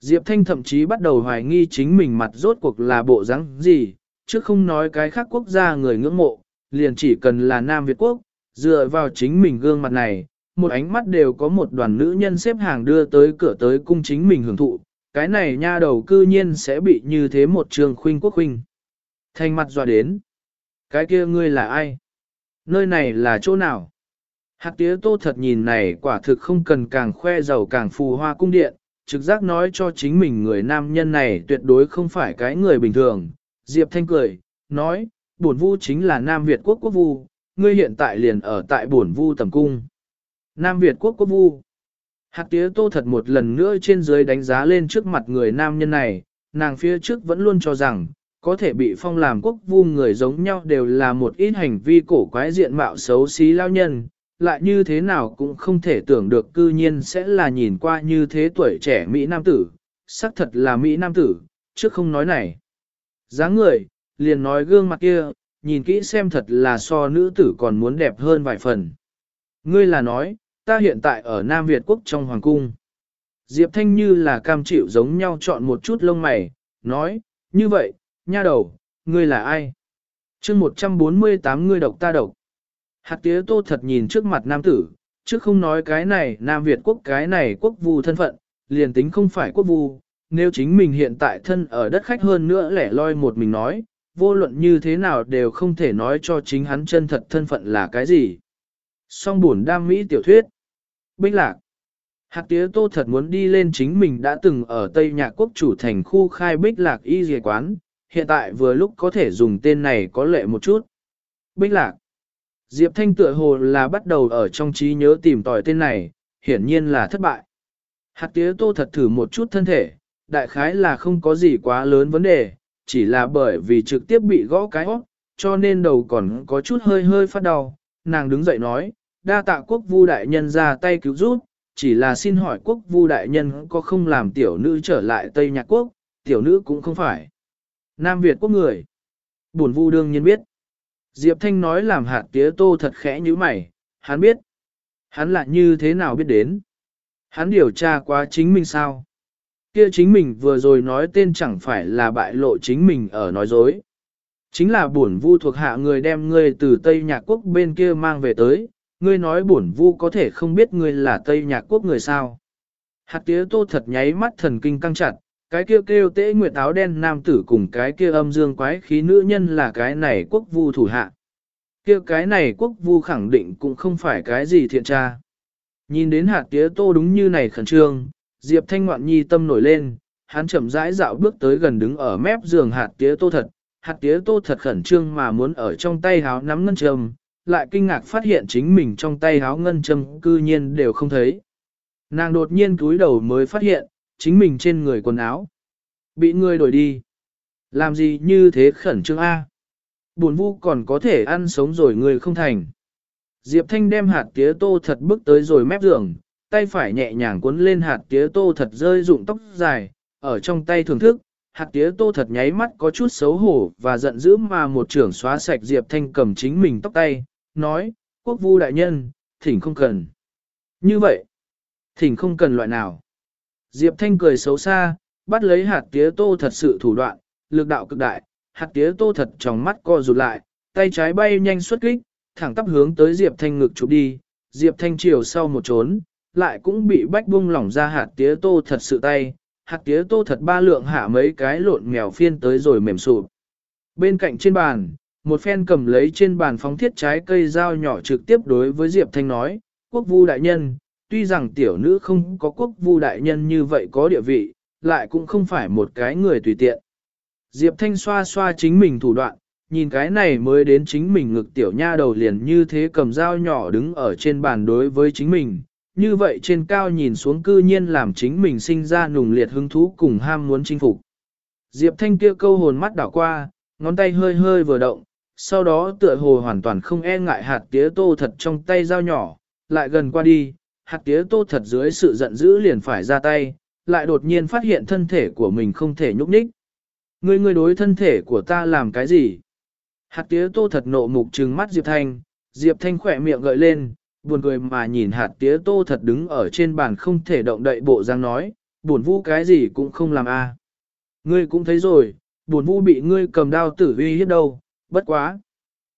Diệp Thanh thậm chí bắt đầu hoài nghi chính mình mặt rốt cuộc là bộ dáng gì, chứ không nói cái khác quốc gia người ngưỡng mộ, liền chỉ cần là Nam Việt Quốc, dựa vào chính mình gương mặt này, một ánh mắt đều có một đoàn nữ nhân xếp hàng đưa tới cửa tới cung chính mình hưởng thụ, cái này nha đầu cư nhiên sẽ bị như thế một trường khuynh quốc khuynh. Thanh mặt dọa đến. Cái kia ngươi là ai? Nơi này là chỗ nào? Hạt tía tô thật nhìn này quả thực không cần càng khoe giàu càng phù hoa cung điện, trực giác nói cho chính mình người nam nhân này tuyệt đối không phải cái người bình thường. Diệp Thanh cười, nói, bổn vu chính là Nam Việt quốc quốc vu, ngươi hiện tại liền ở tại bổn vu tầm cung. Nam Việt quốc quốc vu. Hạt tía tô thật một lần nữa trên dưới đánh giá lên trước mặt người nam nhân này, nàng phía trước vẫn luôn cho rằng, có thể bị phong làm quốc vu người giống nhau đều là một ít hành vi cổ quái diện mạo xấu xí lao nhân, lại như thế nào cũng không thể tưởng được cư nhiên sẽ là nhìn qua như thế tuổi trẻ Mỹ Nam tử, xác thật là Mỹ Nam tử, trước không nói này. dáng người, liền nói gương mặt kia, nhìn kỹ xem thật là so nữ tử còn muốn đẹp hơn vài phần. Ngươi là nói, ta hiện tại ở Nam Việt Quốc trong Hoàng Cung. Diệp Thanh như là cam chịu giống nhau chọn một chút lông mày, nói, như vậy, nha đầu, ngươi là ai? chương 148 ngươi độc ta độc. Hạt tía tô thật nhìn trước mặt nam tử, trước không nói cái này Nam Việt quốc cái này quốc vu thân phận, liền tính không phải quốc vu, nếu chính mình hiện tại thân ở đất khách hơn nữa lẻ loi một mình nói, vô luận như thế nào đều không thể nói cho chính hắn chân thật thân phận là cái gì. Song buồn đam mỹ tiểu thuyết. Bích lạc. Hạt tía tô thật muốn đi lên chính mình đã từng ở Tây Nhạc Quốc chủ thành khu khai bích lạc y dề quán, hiện tại vừa lúc có thể dùng tên này có lệ một chút. Bích lạc. Diệp Thanh tựa hồ là bắt đầu ở trong trí nhớ tìm tòi tên này, hiển nhiên là thất bại. Hạt tía tô thật thử một chút thân thể, đại khái là không có gì quá lớn vấn đề, chỉ là bởi vì trực tiếp bị gõ cái óc, cho nên đầu còn có chút hơi hơi phát đau. Nàng đứng dậy nói, đa tạ quốc vu đại nhân ra tay cứu giúp, chỉ là xin hỏi quốc vu đại nhân có không làm tiểu nữ trở lại Tây Nhạc Quốc, tiểu nữ cũng không phải. Nam Việt quốc người. Bổn vu đương nhiên biết. Diệp Thanh nói làm hạt tía tô thật khẽ như mày, hắn biết. Hắn lại như thế nào biết đến. Hắn điều tra quá chính mình sao. Kia chính mình vừa rồi nói tên chẳng phải là bại lộ chính mình ở nói dối. Chính là bổn vu thuộc hạ người đem ngươi từ Tây Nhạc Quốc bên kia mang về tới, ngươi nói bổn vu có thể không biết ngươi là Tây Nhạc Quốc người sao. Hạt tía tô thật nháy mắt thần kinh căng chặt, cái kia kêu tế nguyệt áo đen nam tử cùng cái kia âm dương quái khí nữ nhân là cái này quốc vu thủ hạ. Kia cái này quốc vu khẳng định cũng không phải cái gì thiện tra. Nhìn đến hạt tía tô đúng như này khẩn trương, Diệp Thanh Ngoạn Nhi tâm nổi lên, hắn chậm rãi dạo bước tới gần đứng ở mép giường hạt tía tô thật, hạt tía tô thật khẩn trương mà muốn ở trong tay háo nắm ngân châm, lại kinh ngạc phát hiện chính mình trong tay háo ngân châm cư nhiên đều không thấy. Nàng đột nhiên cúi đầu mới phát hiện, chính mình trên người quần áo. Bị người đổi đi. Làm gì như thế khẩn trương A. Buồn vu còn có thể ăn sống rồi người không thành. Diệp Thanh đem hạt tía tô thật bước tới rồi mép giường, tay phải nhẹ nhàng cuốn lên hạt tía tô thật rơi rụng tóc dài, ở trong tay thưởng thức, hạt tía tô thật nháy mắt có chút xấu hổ và giận dữ mà một trưởng xóa sạch Diệp Thanh cầm chính mình tóc tay, nói, quốc vu đại nhân, thỉnh không cần. Như vậy, thỉnh không cần loại nào. Diệp Thanh cười xấu xa, bắt lấy hạt tía tô thật sự thủ đoạn, lực đạo cực đại, hạt tía tô thật trong mắt co rụt lại, tay trái bay nhanh xuất kích, thẳng tắp hướng tới Diệp Thanh ngực chụp đi, Diệp Thanh chiều sau một trốn, lại cũng bị bách bung lỏng ra hạt tía tô thật sự tay, hạt tía tô thật ba lượng hạ mấy cái lộn mèo phiên tới rồi mềm sụp. Bên cạnh trên bàn, một phen cầm lấy trên bàn phóng thiết trái cây dao nhỏ trực tiếp đối với Diệp Thanh nói, quốc vu đại nhân, tuy rằng tiểu nữ không có quốc vu đại nhân như vậy có địa vị, lại cũng không phải một cái người tùy tiện. Diệp Thanh xoa xoa chính mình thủ đoạn, nhìn cái này mới đến chính mình ngực tiểu nha đầu liền như thế cầm dao nhỏ đứng ở trên bàn đối với chính mình, như vậy trên cao nhìn xuống cư nhiên làm chính mình sinh ra nùng liệt hứng thú cùng ham muốn chinh phục. Diệp Thanh kia câu hồn mắt đảo qua, ngón tay hơi hơi vừa động, sau đó tựa hồ hoàn toàn không e ngại hạt tía tô thật trong tay dao nhỏ, lại gần qua đi, hạt tía tô thật dưới sự giận dữ liền phải ra tay, lại đột nhiên phát hiện thân thể của mình không thể nhúc nhích. Ngươi ngươi đối thân thể của ta làm cái gì? Hạt tía tô thật nộ mục trừng mắt Diệp Thanh, Diệp Thanh khỏe miệng gợi lên, buồn cười mà nhìn hạt tía tô thật đứng ở trên bàn không thể động đậy bộ giang nói, buồn vu cái gì cũng không làm a. Ngươi cũng thấy rồi, buồn vu bị ngươi cầm đao tử uy hiếp đâu, bất quá.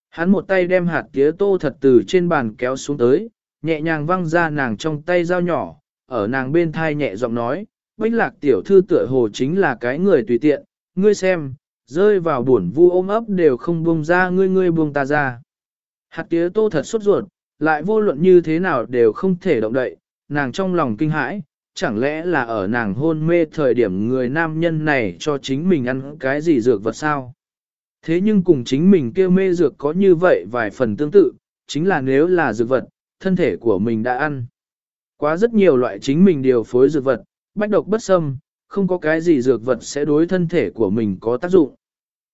Hắn một tay đem hạt tía tô thật từ trên bàn kéo xuống tới, nhẹ nhàng văng ra nàng trong tay dao nhỏ, ở nàng bên thai nhẹ giọng nói, Bách lạc tiểu thư tựa hồ chính là cái người tùy tiện, ngươi xem, rơi vào buồn vu ôm ấp đều không buông ra ngươi ngươi buông ta ra. Hạt tía tô thật sốt ruột, lại vô luận như thế nào đều không thể động đậy, nàng trong lòng kinh hãi, chẳng lẽ là ở nàng hôn mê thời điểm người nam nhân này cho chính mình ăn cái gì dược vật sao? Thế nhưng cùng chính mình kêu mê dược có như vậy vài phần tương tự, chính là nếu là dược vật, thân thể của mình đã ăn. Quá rất nhiều loại chính mình điều phối dược vật, bách độc bất xâm, không có cái gì dược vật sẽ đối thân thể của mình có tác dụng.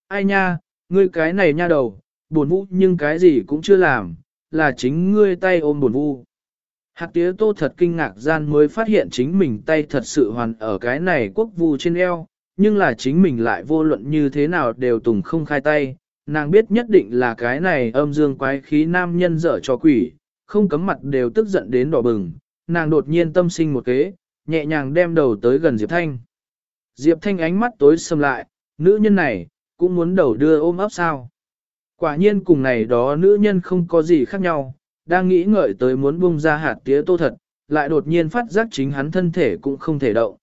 Ai nha, ngươi cái này nha đầu, buồn vũ nhưng cái gì cũng chưa làm, là chính ngươi tay ôm buồn vu. Hạt tía tô thật kinh ngạc gian mới phát hiện chính mình tay thật sự hoàn ở cái này quốc vu trên eo, nhưng là chính mình lại vô luận như thế nào đều tùng không khai tay, nàng biết nhất định là cái này âm dương quái khí nam nhân dở cho quỷ, không cấm mặt đều tức giận đến đỏ bừng, nàng đột nhiên tâm sinh một kế, nhẹ nhàng đem đầu tới gần Diệp Thanh. Diệp Thanh ánh mắt tối sầm lại, nữ nhân này, cũng muốn đầu đưa ôm ấp sao. Quả nhiên cùng này đó nữ nhân không có gì khác nhau, đang nghĩ ngợi tới muốn bung ra hạt tía tô thật, lại đột nhiên phát giác chính hắn thân thể cũng không thể động.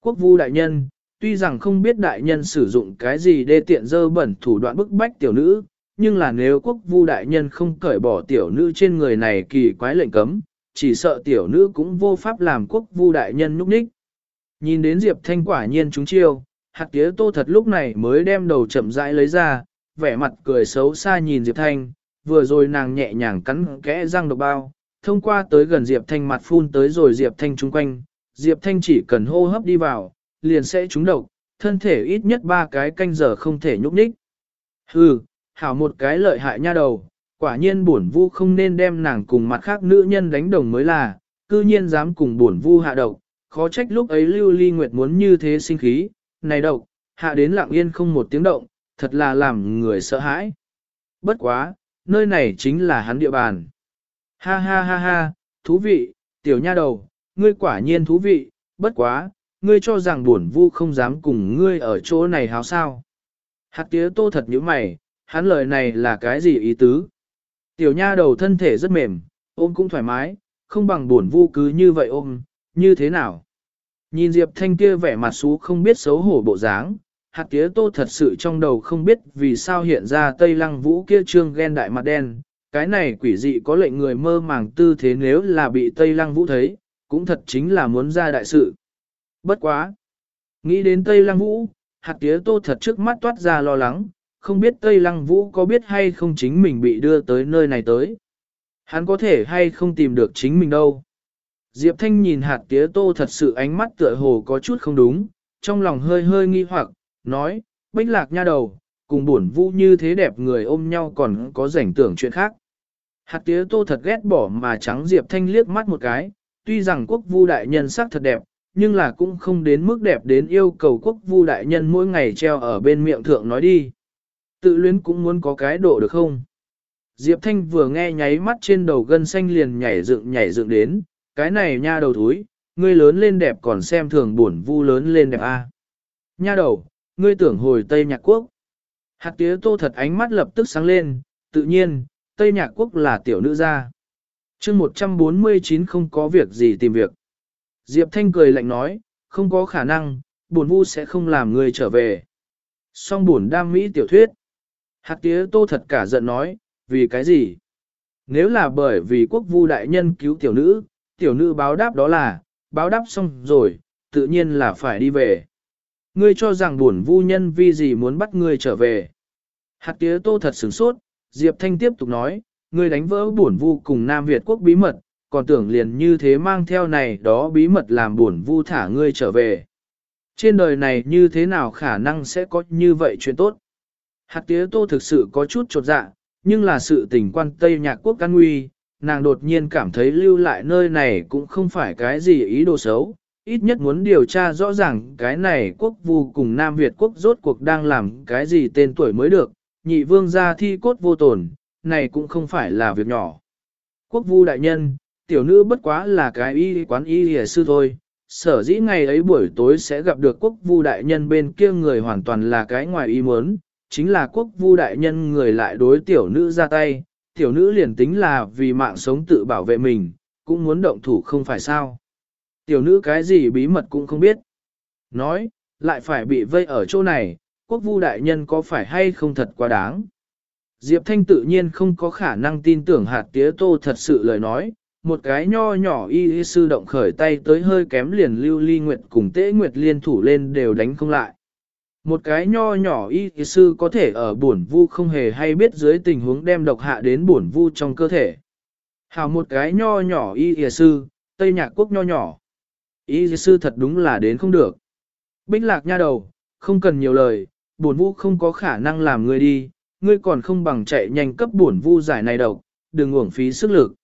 Quốc vu đại nhân, tuy rằng không biết đại nhân sử dụng cái gì đê tiện dơ bẩn thủ đoạn bức bách tiểu nữ, nhưng là nếu quốc vu đại nhân không cởi bỏ tiểu nữ trên người này kỳ quái lệnh cấm, chỉ sợ tiểu nữ cũng vô pháp làm quốc vu đại nhân núp ních. Nhìn đến Diệp Thanh quả nhiên chúng chiêu, hạt tía tô thật lúc này mới đem đầu chậm rãi lấy ra, vẻ mặt cười xấu xa nhìn Diệp Thanh, vừa rồi nàng nhẹ nhàng cắn kẽ răng độc bao, thông qua tới gần Diệp Thanh mặt phun tới rồi Diệp Thanh chung quanh, Diệp Thanh chỉ cần hô hấp đi vào, liền sẽ trúng độc, thân thể ít nhất ba cái canh giờ không thể nhúc nhích. Hừ, hảo một cái lợi hại nha đầu, quả nhiên bổn vu không nên đem nàng cùng mặt khác nữ nhân đánh đồng mới là, cư nhiên dám cùng bổn vu hạ độc, khó trách lúc ấy lưu ly nguyệt muốn như thế sinh khí, này độc, hạ đến lặng yên không một tiếng động, thật là làm người sợ hãi. Bất quá, nơi này chính là hắn địa bàn. Ha ha ha ha, thú vị, tiểu nha đầu, ngươi quả nhiên thú vị, bất quá, ngươi cho rằng buồn vu không dám cùng ngươi ở chỗ này háo sao. Hạt tía tô thật như mày, hắn lời này là cái gì ý tứ? Tiểu nha đầu thân thể rất mềm, ôm cũng thoải mái, không bằng buồn vu cứ như vậy ôm, như thế nào? Nhìn Diệp Thanh kia vẻ mặt xú không biết xấu hổ bộ dáng, hạt tía tô thật sự trong đầu không biết vì sao hiện ra Tây Lăng Vũ kia trương ghen đại mặt đen. Cái này quỷ dị có lệnh người mơ màng tư thế nếu là bị Tây Lăng Vũ thấy, cũng thật chính là muốn ra đại sự. Bất quá. Nghĩ đến Tây Lăng Vũ, hạt tía tô thật trước mắt toát ra lo lắng, không biết Tây Lăng Vũ có biết hay không chính mình bị đưa tới nơi này tới. Hắn có thể hay không tìm được chính mình đâu. Diệp Thanh nhìn hạt tía tô thật sự ánh mắt tựa hồ có chút không đúng, trong lòng hơi hơi nghi hoặc, nói, bách lạc nha đầu, cùng buồn vũ như thế đẹp người ôm nhau còn có rảnh tưởng chuyện khác. Hạt tía tô thật ghét bỏ mà trắng Diệp Thanh liếc mắt một cái, tuy rằng quốc vu đại nhân sắc thật đẹp, nhưng là cũng không đến mức đẹp đến yêu cầu quốc vu đại nhân mỗi ngày treo ở bên miệng thượng nói đi. Tự luyến cũng muốn có cái độ được không? Diệp Thanh vừa nghe nháy mắt trên đầu gân xanh liền nhảy dựng nhảy dựng đến, cái này nha đầu thúi, ngươi lớn lên đẹp còn xem thường buồn vu lớn lên đẹp a. À. Nha đầu, ngươi tưởng hồi Tây Nhạc Quốc. Hạt tía tô thật ánh mắt lập tức sáng lên, tự nhiên, Tây Nhạc Quốc là tiểu nữ gia. chương 149 không có việc gì tìm việc. Diệp Thanh cười lạnh nói, không có khả năng, buồn vu sẽ không làm ngươi trở về. Song buồn đam mỹ tiểu thuyết. Hạt tía tô thật cả giận nói, vì cái gì? Nếu là bởi vì quốc vu đại nhân cứu tiểu nữ, tiểu nữ báo đáp đó là, báo đáp xong rồi, tự nhiên là phải đi về. Ngươi cho rằng buồn vu nhân vì gì muốn bắt ngươi trở về. Hạt tía tô thật sửng sốt, Diệp Thanh tiếp tục nói, ngươi đánh vỡ buồn vu cùng Nam Việt quốc bí mật, còn tưởng liền như thế mang theo này đó bí mật làm buồn vu thả ngươi trở về. Trên đời này như thế nào khả năng sẽ có như vậy chuyện tốt. Hạt tía tô thực sự có chút trột dạ, nhưng là sự tình quan Tây Nhạc Quốc can nguy, nàng đột nhiên cảm thấy lưu lại nơi này cũng không phải cái gì ý đồ xấu, ít nhất muốn điều tra rõ ràng cái này quốc vu cùng Nam Việt quốc rốt cuộc đang làm cái gì tên tuổi mới được, nhị vương gia thi cốt vô tổn, này cũng không phải là việc nhỏ. Quốc vu đại nhân, tiểu nữ bất quá là cái y quán y hề sư thôi, sở dĩ ngày ấy buổi tối sẽ gặp được quốc vu đại nhân bên kia người hoàn toàn là cái ngoài ý muốn, chính là quốc vu đại nhân người lại đối tiểu nữ ra tay, tiểu nữ liền tính là vì mạng sống tự bảo vệ mình, cũng muốn động thủ không phải sao. Tiểu nữ cái gì bí mật cũng không biết. Nói, lại phải bị vây ở chỗ này, quốc vu đại nhân có phải hay không thật quá đáng. Diệp Thanh tự nhiên không có khả năng tin tưởng hạt tía tô thật sự lời nói, một cái nho nhỏ y, y sư động khởi tay tới hơi kém liền lưu ly nguyệt cùng tế nguyệt liên thủ lên đều đánh không lại. Một cái nho nhỏ y, y sư có thể ở bổn vu không hề hay biết dưới tình huống đem độc hạ đến bổn vu trong cơ thể. Hào một cái nho nhỏ y, y sư, Tây Nhạc Quốc nho nhỏ. Y sư thật đúng là đến không được. Bích lạc nha đầu, không cần nhiều lời, bổn vu không có khả năng làm ngươi đi, ngươi còn không bằng chạy nhanh cấp bổn vu giải này độc, đừng uổng phí sức lực.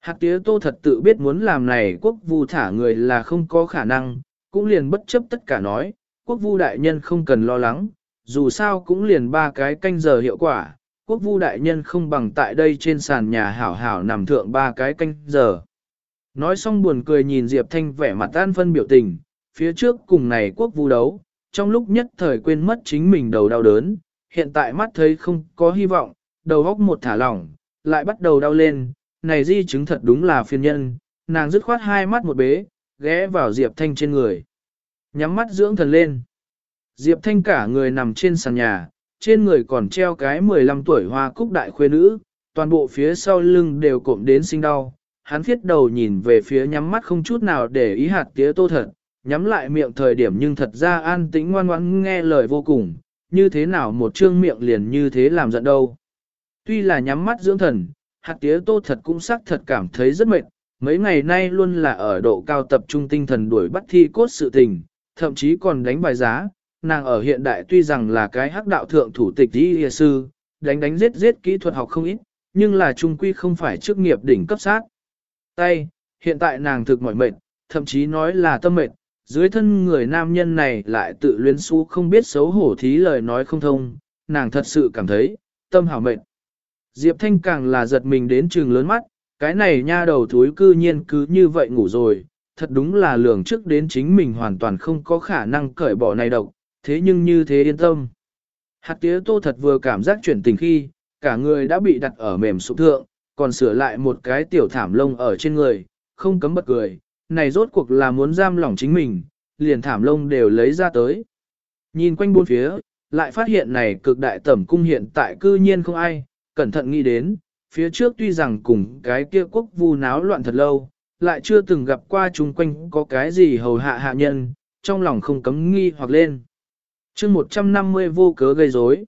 Hạt tía tô thật tự biết muốn làm này quốc vu thả người là không có khả năng, cũng liền bất chấp tất cả nói, quốc vu đại nhân không cần lo lắng, dù sao cũng liền ba cái canh giờ hiệu quả, quốc vu đại nhân không bằng tại đây trên sàn nhà hảo hảo nằm thượng ba cái canh giờ. Nói xong buồn cười nhìn Diệp Thanh vẻ mặt tan phân biểu tình, phía trước cùng này quốc vu đấu, trong lúc nhất thời quên mất chính mình đầu đau đớn, hiện tại mắt thấy không có hy vọng, đầu góc một thả lỏng, lại bắt đầu đau lên, này di chứng thật đúng là phiền nhân, nàng dứt khoát hai mắt một bế, ghé vào Diệp Thanh trên người. Nhắm mắt dưỡng thần lên. Diệp Thanh cả người nằm trên sàn nhà, trên người còn treo cái 15 tuổi hoa cúc đại khuê nữ, toàn bộ phía sau lưng đều cộm đến sinh đau. Hắn thiết đầu nhìn về phía nhắm mắt không chút nào để ý hạt tía tô thật, nhắm lại miệng thời điểm nhưng thật ra an tĩnh ngoan ngoãn nghe lời vô cùng, như thế nào một trương miệng liền như thế làm giận đâu. Tuy là nhắm mắt dưỡng thần, hạt tía tô thật cũng xác thật cảm thấy rất mệt, mấy ngày nay luôn là ở độ cao tập trung tinh thần đuổi bắt thi cốt sự tình, thậm chí còn đánh bài giá, nàng ở hiện đại tuy rằng là cái hắc đạo thượng thủ tịch y sư, đánh đánh giết giết kỹ thuật học không ít, nhưng là trung quy không phải chức nghiệp đỉnh cấp sát. Tay, hiện tại nàng thực mỏi mệt, thậm chí nói là tâm mệt, dưới thân người nam nhân này lại tự luyến xú không biết xấu hổ thí lời nói không thông, nàng thật sự cảm thấy, tâm hảo mệt. Diệp Thanh càng là giật mình đến trường lớn mắt, cái này nha đầu thúi cư nhiên cứ như vậy ngủ rồi, thật đúng là lường trước đến chính mình hoàn toàn không có khả năng cởi bỏ này độc, thế nhưng như thế yên tâm. Hạt tía tô thật vừa cảm giác chuyển tình khi, cả người đã bị đặt ở mềm sụp thượng, còn sửa lại một cái tiểu thảm lông ở trên người, không cấm bật cười, này rốt cuộc là muốn giam lỏng chính mình, liền thảm lông đều lấy ra tới. Nhìn quanh bốn phía, lại phát hiện này cực đại tẩm cung hiện tại cư nhiên không ai, cẩn thận nghĩ đến, phía trước tuy rằng cùng cái kia quốc vu náo loạn thật lâu, lại chưa từng gặp qua chung quanh có cái gì hầu hạ hạ nhân, trong lòng không cấm nghi hoặc lên chương 150 vô cớ gây rối.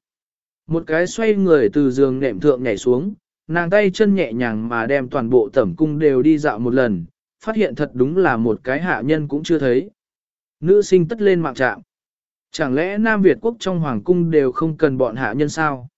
Một cái xoay người từ giường nệm thượng nhảy xuống, nàng tay chân nhẹ nhàng mà đem toàn bộ tẩm cung đều đi dạo một lần, phát hiện thật đúng là một cái hạ nhân cũng chưa thấy. Nữ sinh tất lên mạng trạm. Chẳng lẽ Nam Việt quốc trong hoàng cung đều không cần bọn hạ nhân sao?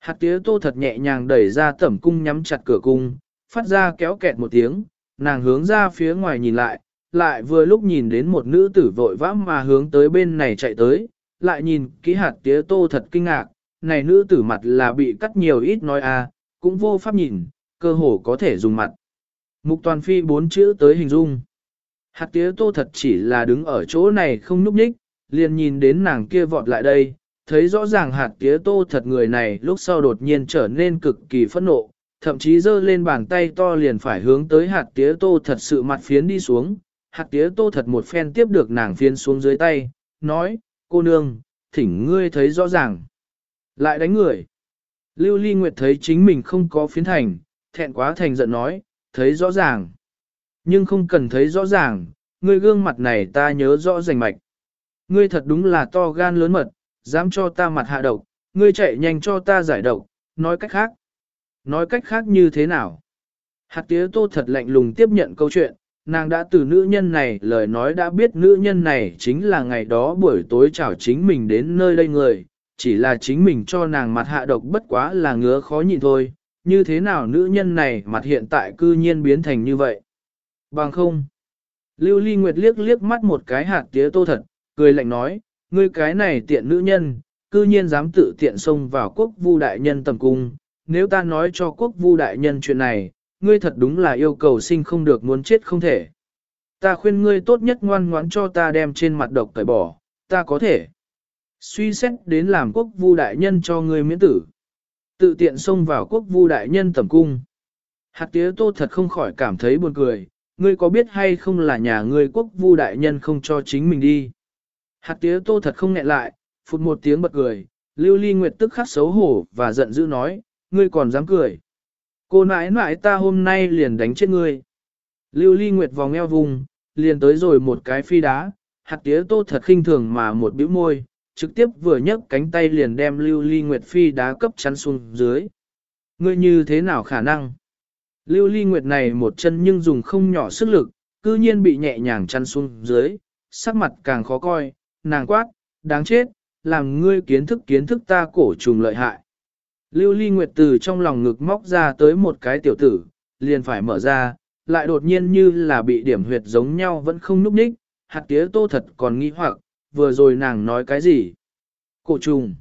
Hạt tía tô thật nhẹ nhàng đẩy ra tẩm cung nhắm chặt cửa cung, phát ra kéo kẹt một tiếng, nàng hướng ra phía ngoài nhìn lại, lại vừa lúc nhìn đến một nữ tử vội vã mà hướng tới bên này chạy tới, lại nhìn kỹ hạt tía tô thật kinh ngạc, này nữ tử mặt là bị cắt nhiều ít nói a, à, cũng vô pháp nhìn, cơ hồ có thể dùng mặt. Mục toàn phi bốn chữ tới hình dung. Hạt tía tô thật chỉ là đứng ở chỗ này không núp nhích, liền nhìn đến nàng kia vọt lại đây, thấy rõ ràng hạt tía tô thật người này lúc sau đột nhiên trở nên cực kỳ phẫn nộ, thậm chí giơ lên bàn tay to liền phải hướng tới hạt tía tô thật sự mặt phiến đi xuống. Hạt tía tô thật một phen tiếp được nàng phiến xuống dưới tay, nói, cô nương, thỉnh ngươi thấy rõ ràng. Lại đánh người. Lưu Ly Nguyệt thấy chính mình không có phiến thành, thẹn quá thành giận nói, thấy rõ ràng. Nhưng không cần thấy rõ ràng, ngươi gương mặt này ta nhớ rõ rành mạch. Ngươi thật đúng là to gan lớn mật, dám cho ta mặt hạ độc, ngươi chạy nhanh cho ta giải độc, nói cách khác. Nói cách khác như thế nào? Hạt tía tô thật lạnh lùng tiếp nhận câu chuyện, Nàng đã từ nữ nhân này lời nói đã biết nữ nhân này chính là ngày đó buổi tối chào chính mình đến nơi đây người, chỉ là chính mình cho nàng mặt hạ độc bất quá là ngứa khó nhịn thôi, như thế nào nữ nhân này mặt hiện tại cư nhiên biến thành như vậy. Bằng không. Lưu Ly Nguyệt liếc liếc mắt một cái hạt tía tô thật, cười lạnh nói, ngươi cái này tiện nữ nhân, cư nhiên dám tự tiện xông vào quốc vu đại nhân tầm cung, nếu ta nói cho quốc vu đại nhân chuyện này, ngươi thật đúng là yêu cầu sinh không được muốn chết không thể. Ta khuyên ngươi tốt nhất ngoan ngoãn cho ta đem trên mặt độc tẩy bỏ, ta có thể. Suy xét đến làm quốc vu đại nhân cho ngươi miễn tử. Tự tiện xông vào quốc vu đại nhân tầm cung. Hạt tía tô thật không khỏi cảm thấy buồn cười, ngươi có biết hay không là nhà ngươi quốc vu đại nhân không cho chính mình đi. Hạt tía tô thật không ngẹn lại, phụt một tiếng bật cười, lưu ly nguyệt tức khắc xấu hổ và giận dữ nói, ngươi còn dám cười. Cô nãi nãi ta hôm nay liền đánh chết ngươi. Lưu ly nguyệt vòng eo vùng, liền tới rồi một cái phi đá, hạt tía tô thật khinh thường mà một bĩu môi, trực tiếp vừa nhấc cánh tay liền đem lưu ly nguyệt phi đá cấp chắn xuống dưới. Ngươi như thế nào khả năng? Lưu ly nguyệt này một chân nhưng dùng không nhỏ sức lực, cư nhiên bị nhẹ nhàng chăn xuống dưới, sắc mặt càng khó coi, nàng quát, đáng chết, làm ngươi kiến thức kiến thức ta cổ trùng lợi hại. Lưu Ly Nguyệt từ trong lòng ngực móc ra tới một cái tiểu tử, liền phải mở ra, lại đột nhiên như là bị điểm huyệt giống nhau vẫn không núp ních, hạt tía tô thật còn nghi hoặc, vừa rồi nàng nói cái gì? Cổ trùng.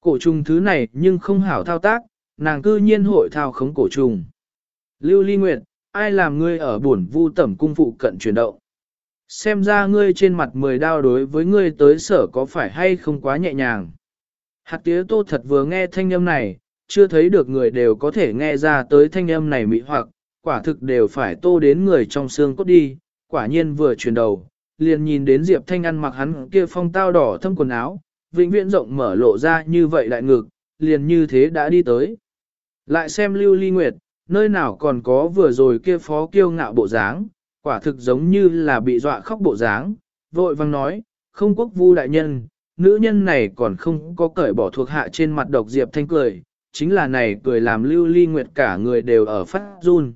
Cổ trùng thứ này nhưng không hảo thao tác, nàng cư nhiên hội thao khống cổ trùng. Lưu Ly Nguyệt, ai làm ngươi ở buồn vu tẩm cung phụ cận chuyển động? Xem ra ngươi trên mặt mười đao đối với ngươi tới sở có phải hay không quá nhẹ nhàng. Hạt tía tô thật vừa nghe thanh âm này, chưa thấy được người đều có thể nghe ra tới thanh âm này mỹ hoặc, quả thực đều phải tô đến người trong xương cốt đi, quả nhiên vừa chuyển đầu, liền nhìn đến Diệp Thanh ăn mặc hắn kia phong tao đỏ thâm quần áo, vĩnh viễn rộng mở lộ ra như vậy lại ngực, liền như thế đã đi tới. Lại xem Lưu Ly Nguyệt, nơi nào còn có vừa rồi kia phó kiêu ngạo bộ dáng, quả thực giống như là bị dọa khóc bộ dáng, vội vang nói, không quốc vu đại nhân, nữ nhân này còn không có cởi bỏ thuộc hạ trên mặt độc Diệp Thanh cười, chính là này cười làm Lưu Ly Nguyệt cả người đều ở phát run.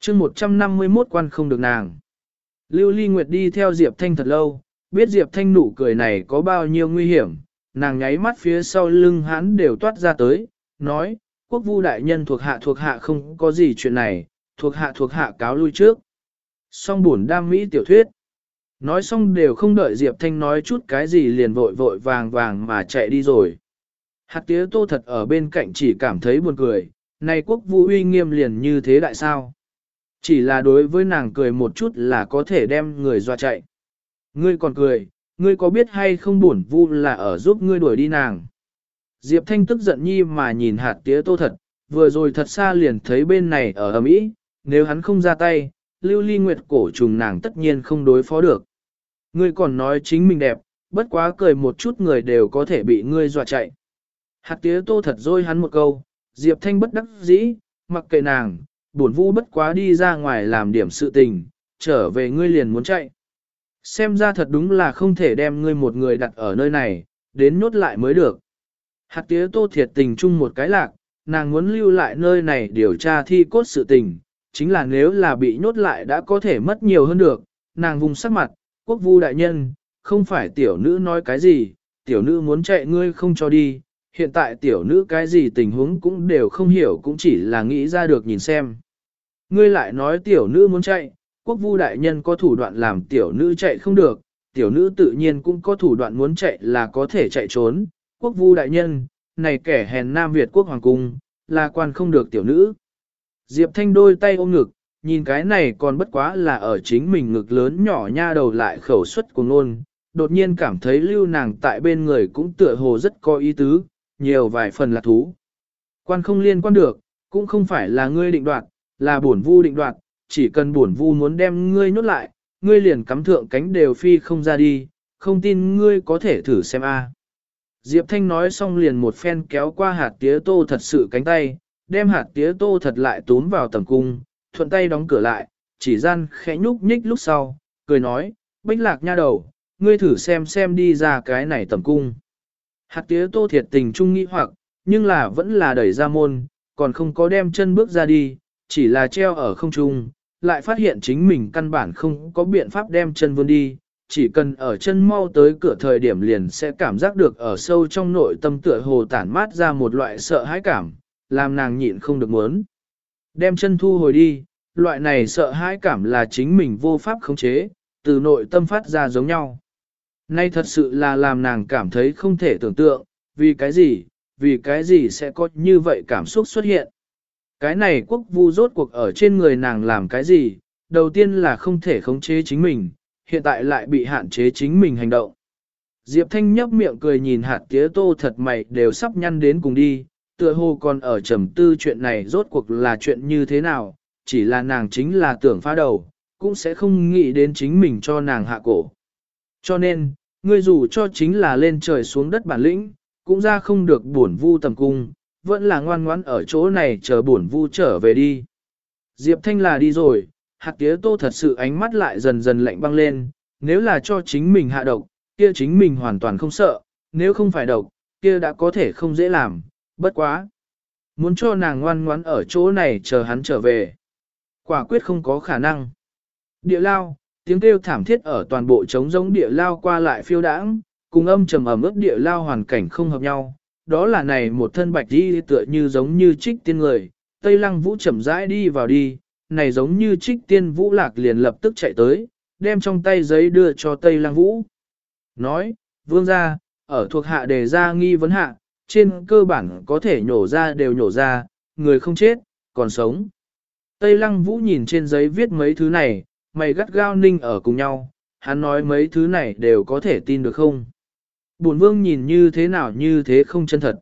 chương 151 quan không được nàng. Lưu Ly Nguyệt đi theo Diệp Thanh thật lâu, biết Diệp Thanh nụ cười này có bao nhiêu nguy hiểm, nàng nháy mắt phía sau lưng hắn đều toát ra tới, nói, quốc vu đại nhân thuộc hạ thuộc hạ không có gì chuyện này, thuộc hạ thuộc hạ cáo lui trước. Song buồn đam mỹ tiểu thuyết. Nói xong đều không đợi Diệp Thanh nói chút cái gì liền vội vội vàng vàng mà chạy đi rồi. Hạt tía tô thật ở bên cạnh chỉ cảm thấy buồn cười, này quốc vu uy nghiêm liền như thế đại sao? Chỉ là đối với nàng cười một chút là có thể đem người dọa chạy. Ngươi còn cười, ngươi có biết hay không buồn vu là ở giúp ngươi đuổi đi nàng. Diệp Thanh tức giận nhi mà nhìn hạt tía tô thật, vừa rồi thật xa liền thấy bên này ở ầm ý, nếu hắn không ra tay, lưu ly nguyệt cổ trùng nàng tất nhiên không đối phó được. Ngươi còn nói chính mình đẹp, bất quá cười một chút người đều có thể bị ngươi dọa chạy. Hạt tía tô thật dôi hắn một câu, Diệp Thanh bất đắc dĩ, mặc kệ nàng, buồn vu bất quá đi ra ngoài làm điểm sự tình, trở về ngươi liền muốn chạy. Xem ra thật đúng là không thể đem ngươi một người đặt ở nơi này, đến nhốt lại mới được. Hạt tía tô thiệt tình chung một cái lạc, nàng muốn lưu lại nơi này điều tra thi cốt sự tình, chính là nếu là bị nhốt lại đã có thể mất nhiều hơn được, nàng vùng sắc mặt, quốc vu đại nhân, không phải tiểu nữ nói cái gì, tiểu nữ muốn chạy ngươi không cho đi, hiện tại tiểu nữ cái gì tình huống cũng đều không hiểu cũng chỉ là nghĩ ra được nhìn xem. Ngươi lại nói tiểu nữ muốn chạy, quốc vu đại nhân có thủ đoạn làm tiểu nữ chạy không được, tiểu nữ tự nhiên cũng có thủ đoạn muốn chạy là có thể chạy trốn, quốc vu đại nhân, này kẻ hèn Nam Việt quốc hoàng cung, là quan không được tiểu nữ. Diệp Thanh đôi tay ôm ngực, nhìn cái này còn bất quá là ở chính mình ngực lớn nhỏ nha đầu lại khẩu suất của ngôn, đột nhiên cảm thấy lưu nàng tại bên người cũng tựa hồ rất có ý tứ, nhiều vài phần là thú. Quan không liên quan được, cũng không phải là ngươi định đoạt, là bổn vu định đoạt, chỉ cần bổn vu muốn đem ngươi nhốt lại, ngươi liền cắm thượng cánh đều phi không ra đi, không tin ngươi có thể thử xem a. Diệp Thanh nói xong liền một phen kéo qua hạt tía tô thật sự cánh tay, đem hạt tía tô thật lại tốn vào tầm cung, thuận tay đóng cửa lại, chỉ gian khẽ nhúc nhích lúc sau, cười nói, bích lạc nha đầu, ngươi thử xem xem đi ra cái này tầm cung. Hạt tía tô thiệt tình trung nghĩ hoặc, nhưng là vẫn là đẩy ra môn, còn không có đem chân bước ra đi, chỉ là treo ở không trung, lại phát hiện chính mình căn bản không có biện pháp đem chân vươn đi, chỉ cần ở chân mau tới cửa thời điểm liền sẽ cảm giác được ở sâu trong nội tâm tựa hồ tản mát ra một loại sợ hãi cảm, làm nàng nhịn không được muốn. Đem chân thu hồi đi, loại này sợ hãi cảm là chính mình vô pháp khống chế, từ nội tâm phát ra giống nhau. Nay thật sự là làm nàng cảm thấy không thể tưởng tượng, vì cái gì, vì cái gì sẽ có như vậy cảm xúc xuất hiện. Cái này quốc vu rốt cuộc ở trên người nàng làm cái gì, đầu tiên là không thể khống chế chính mình, hiện tại lại bị hạn chế chính mình hành động. Diệp Thanh nhấp miệng cười nhìn hạt tía tô thật mày đều sắp nhăn đến cùng đi, tựa hồ còn ở trầm tư chuyện này rốt cuộc là chuyện như thế nào, chỉ là nàng chính là tưởng phá đầu, cũng sẽ không nghĩ đến chính mình cho nàng hạ cổ. Cho nên, ngươi dù cho chính là lên trời xuống đất bản lĩnh, cũng ra không được buồn vu tầm cung, vẫn là ngoan ngoãn ở chỗ này chờ buồn vu trở về đi. Diệp Thanh là đi rồi, hạt tía tô thật sự ánh mắt lại dần dần lạnh băng lên, nếu là cho chính mình hạ độc, kia chính mình hoàn toàn không sợ, nếu không phải độc, kia đã có thể không dễ làm, bất quá. Muốn cho nàng ngoan ngoãn ở chỗ này chờ hắn trở về. Quả quyết không có khả năng. Địa lao, tiếng kêu thảm thiết ở toàn bộ trống giống địa lao qua lại phiêu đãng, cùng âm trầm ẩm ướt địa lao hoàn cảnh không hợp nhau. đó là này một thân bạch đi tựa như giống như trích tiên người, Tây Lăng Vũ chậm rãi đi vào đi, này giống như trích tiên Vũ Lạc liền lập tức chạy tới, đem trong tay giấy đưa cho Tây Lăng Vũ. Nói, vương gia, ở thuộc hạ đề ra nghi vấn hạ, trên cơ bản có thể nhổ ra đều nhổ ra, người không chết, còn sống. Tây Lăng Vũ nhìn trên giấy viết mấy thứ này, mày gắt gao ninh ở cùng nhau, hắn nói mấy thứ này đều có thể tin được không? Bổn vương nhìn như thế nào như thế không chân thật.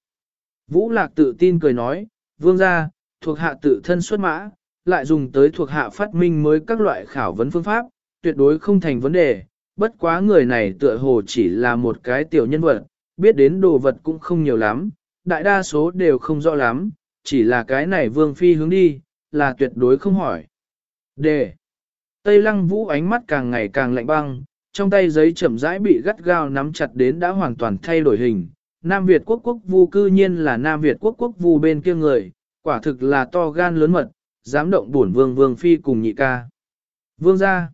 Vũ Lạc tự tin cười nói, vương gia, thuộc hạ tự thân xuất mã, lại dùng tới thuộc hạ phát minh mới các loại khảo vấn phương pháp, tuyệt đối không thành vấn đề, bất quá người này tựa hồ chỉ là một cái tiểu nhân vật, biết đến đồ vật cũng không nhiều lắm, đại đa số đều không rõ lắm, chỉ là cái này vương phi hướng đi, là tuyệt đối không hỏi. D. Tây lăng vũ ánh mắt càng ngày càng lạnh băng, trong tay giấy chậm rãi bị gắt gao nắm chặt đến đã hoàn toàn thay đổi hình. Nam Việt quốc quốc vu cư nhiên là Nam Việt quốc quốc vu bên kia người, quả thực là to gan lớn mật, dám động bổn vương vương phi cùng nhị ca. Vương ra,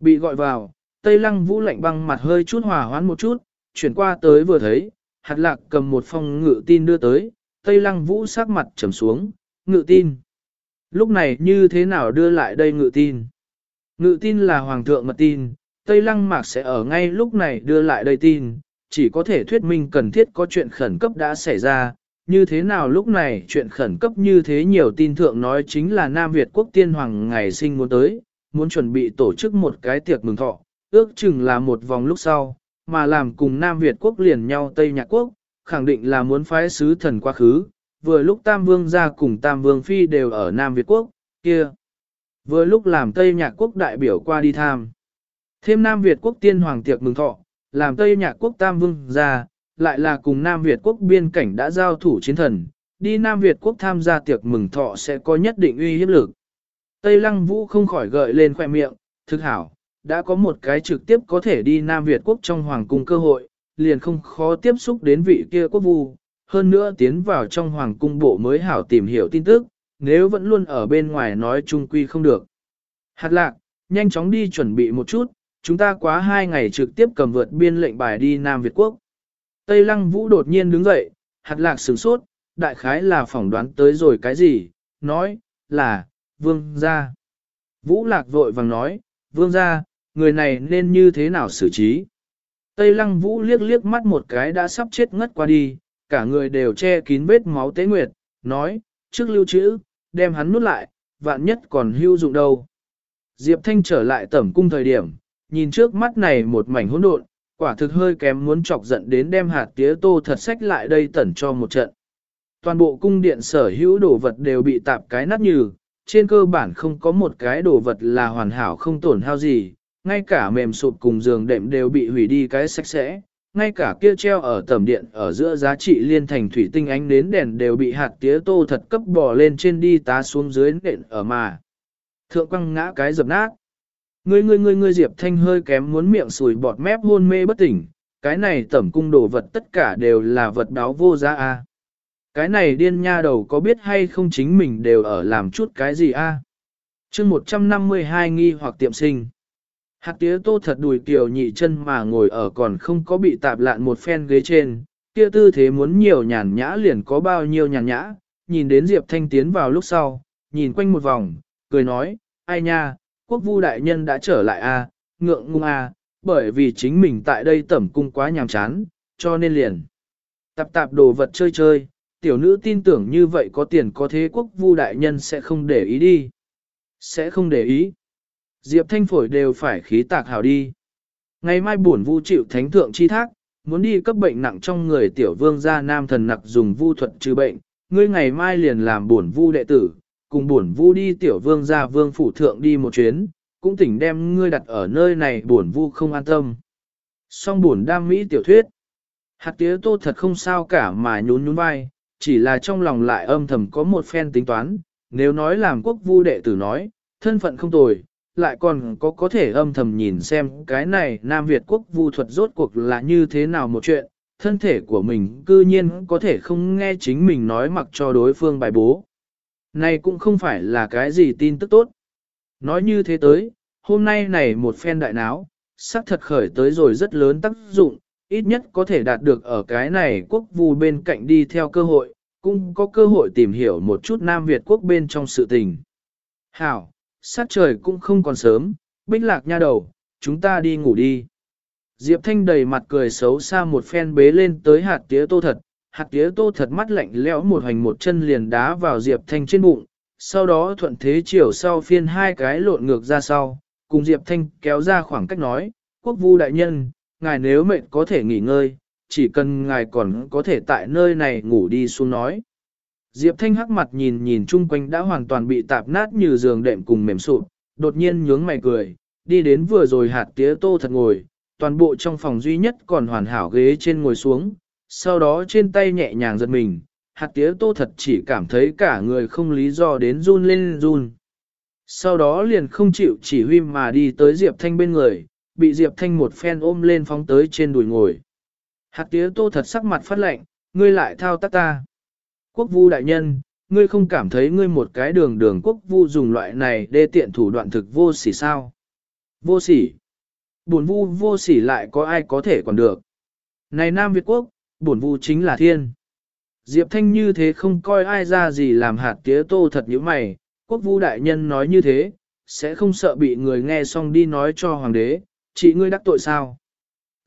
bị gọi vào, Tây lăng vũ lạnh băng mặt hơi chút hòa hoãn một chút, chuyển qua tới vừa thấy, hạt lạc cầm một phong ngự tin đưa tới, Tây lăng vũ sắc mặt trầm xuống, ngự tin. Lúc này như thế nào đưa lại đây ngự tin? Ngự tin là hoàng thượng mật tin, Tây lăng mạc sẽ ở ngay lúc này đưa lại đây tin, chỉ có thể thuyết minh cần thiết có chuyện khẩn cấp đã xảy ra, như thế nào lúc này chuyện khẩn cấp như thế nhiều tin thượng nói chính là Nam Việt quốc tiên hoàng ngày sinh muốn tới, muốn chuẩn bị tổ chức một cái tiệc mừng thọ, ước chừng là một vòng lúc sau, mà làm cùng Nam Việt quốc liền nhau Tây Nhạc quốc, khẳng định là muốn phái sứ thần quá khứ, vừa lúc Tam Vương ra cùng Tam Vương Phi đều ở Nam Việt quốc, kia. Vừa lúc làm Tây Nhạc quốc đại biểu qua đi tham. Thêm Nam Việt quốc tiên hoàng tiệc mừng thọ, làm Tây Nhạc quốc Tam Vương ra, lại là cùng Nam Việt quốc biên cảnh đã giao thủ chiến thần, đi Nam Việt quốc tham gia tiệc mừng thọ sẽ có nhất định uy hiếp lực. Tây Lăng Vũ không khỏi gợi lên khoẻ miệng, thực hảo, đã có một cái trực tiếp có thể đi Nam Việt quốc trong hoàng cung cơ hội, liền không khó tiếp xúc đến vị kia quốc vu, hơn nữa tiến vào trong hoàng cung bộ mới hảo tìm hiểu tin tức, nếu vẫn luôn ở bên ngoài nói chung quy không được. Hạt lạc, nhanh chóng đi chuẩn bị một chút, chúng ta quá hai ngày trực tiếp cầm vượt biên lệnh bài đi Nam Việt Quốc. Tây Lăng Vũ đột nhiên đứng dậy, hạt lạc sửng sốt, đại khái là phỏng đoán tới rồi cái gì, nói, là, vương gia. Vũ lạc vội vàng nói, vương gia, người này nên như thế nào xử trí. Tây Lăng Vũ liếc liếc mắt một cái đã sắp chết ngất qua đi, cả người đều che kín vết máu tế nguyệt, nói, trước lưu trữ, đem hắn nút lại, vạn nhất còn hưu dụng đâu. Diệp Thanh trở lại tẩm cung thời điểm, nhìn trước mắt này một mảnh hỗn độn, quả thực hơi kém muốn chọc giận đến đem hạt tía tô thật sách lại đây tẩn cho một trận. Toàn bộ cung điện sở hữu đồ vật đều bị tạp cái nát như, trên cơ bản không có một cái đồ vật là hoàn hảo không tổn hao gì, ngay cả mềm sụp cùng giường đệm đều bị hủy đi cái sạch sẽ, ngay cả kia treo ở tầm điện ở giữa giá trị liên thành thủy tinh ánh đến đèn đều bị hạt tía tô thật cấp bò lên trên đi tá xuống dưới nện ở mà. Thượng quăng ngã cái dập nát. Ngươi ngươi ngươi ngươi Diệp Thanh hơi kém muốn miệng sùi bọt mép hôn mê bất tỉnh, cái này tẩm cung đồ vật tất cả đều là vật đáo vô giá a. Cái này điên nha đầu có biết hay không chính mình đều ở làm chút cái gì a? À? Chương 152 nghi hoặc tiệm sinh. Hạt tía tô thật đùi tiểu nhị chân mà ngồi ở còn không có bị tạp lạn một phen ghế trên, kia tư thế muốn nhiều nhàn nhã liền có bao nhiêu nhàn nhã, nhìn đến Diệp Thanh tiến vào lúc sau, nhìn quanh một vòng, cười nói, ai nha, quốc vu đại nhân đã trở lại a, ngượng ngung a, bởi vì chính mình tại đây tẩm cung quá nhàm chán, cho nên liền. Tạp tạp đồ vật chơi chơi, tiểu nữ tin tưởng như vậy có tiền có thế quốc vu đại nhân sẽ không để ý đi. Sẽ không để ý. Diệp Thanh phổi đều phải khí tạc hào đi. Ngày mai buồn vu chịu thánh thượng chi thác, muốn đi cấp bệnh nặng trong người tiểu vương gia nam thần nặc dùng vu thuật trừ bệnh, ngươi ngày mai liền làm buồn vu đệ tử, cùng buồn vu đi tiểu vương gia vương phủ thượng đi một chuyến, cũng tỉnh đem ngươi đặt ở nơi này buồn vu không an tâm. Song buồn đam mỹ tiểu thuyết. Hạt tía tô thật không sao cả mà nhún nhún vai, chỉ là trong lòng lại âm thầm có một phen tính toán, nếu nói làm quốc vu đệ tử nói, thân phận không tồi, lại còn có có thể âm thầm nhìn xem cái này Nam Việt quốc vu thuật rốt cuộc là như thế nào một chuyện, thân thể của mình cư nhiên có thể không nghe chính mình nói mặc cho đối phương bài bố. Này cũng không phải là cái gì tin tức tốt. Nói như thế tới, hôm nay này một phen đại náo, sắc thật khởi tới rồi rất lớn tác dụng, ít nhất có thể đạt được ở cái này quốc vu bên cạnh đi theo cơ hội, cũng có cơ hội tìm hiểu một chút Nam Việt quốc bên trong sự tình. Hảo, sát trời cũng không còn sớm, bích lạc nha đầu, chúng ta đi ngủ đi. Diệp Thanh đầy mặt cười xấu xa một phen bế lên tới hạt tía tô thật, hạt tía tô thật mắt lạnh lẽo một hành một chân liền đá vào Diệp Thanh trên bụng, sau đó thuận thế chiều sau phiên hai cái lộn ngược ra sau, cùng Diệp Thanh kéo ra khoảng cách nói, quốc vu đại nhân, ngài nếu mệnh có thể nghỉ ngơi, chỉ cần ngài còn có thể tại nơi này ngủ đi xuống nói. Diệp Thanh hắc mặt nhìn nhìn chung quanh đã hoàn toàn bị tạp nát như giường đệm cùng mềm sụp, đột nhiên nhướng mày cười, đi đến vừa rồi hạt tía tô thật ngồi, toàn bộ trong phòng duy nhất còn hoàn hảo ghế trên ngồi xuống, sau đó trên tay nhẹ nhàng giật mình, hạt tía tô thật chỉ cảm thấy cả người không lý do đến run lên run. Sau đó liền không chịu chỉ huy mà đi tới Diệp Thanh bên người, bị Diệp Thanh một phen ôm lên phóng tới trên đùi ngồi. Hạt tía tô thật sắc mặt phát lạnh, ngươi lại thao tác ta. Quốc vu đại nhân, ngươi không cảm thấy ngươi một cái đường đường quốc vu dùng loại này để tiện thủ đoạn thực vô sỉ sao? Vô sỉ. buồn vu vô sỉ lại có ai có thể còn được. Này Nam Việt Quốc, buồn vu chính là thiên. Diệp Thanh như thế không coi ai ra gì làm hạt tía tô thật như mày, quốc vu đại nhân nói như thế, sẽ không sợ bị người nghe xong đi nói cho hoàng đế, chị ngươi đắc tội sao.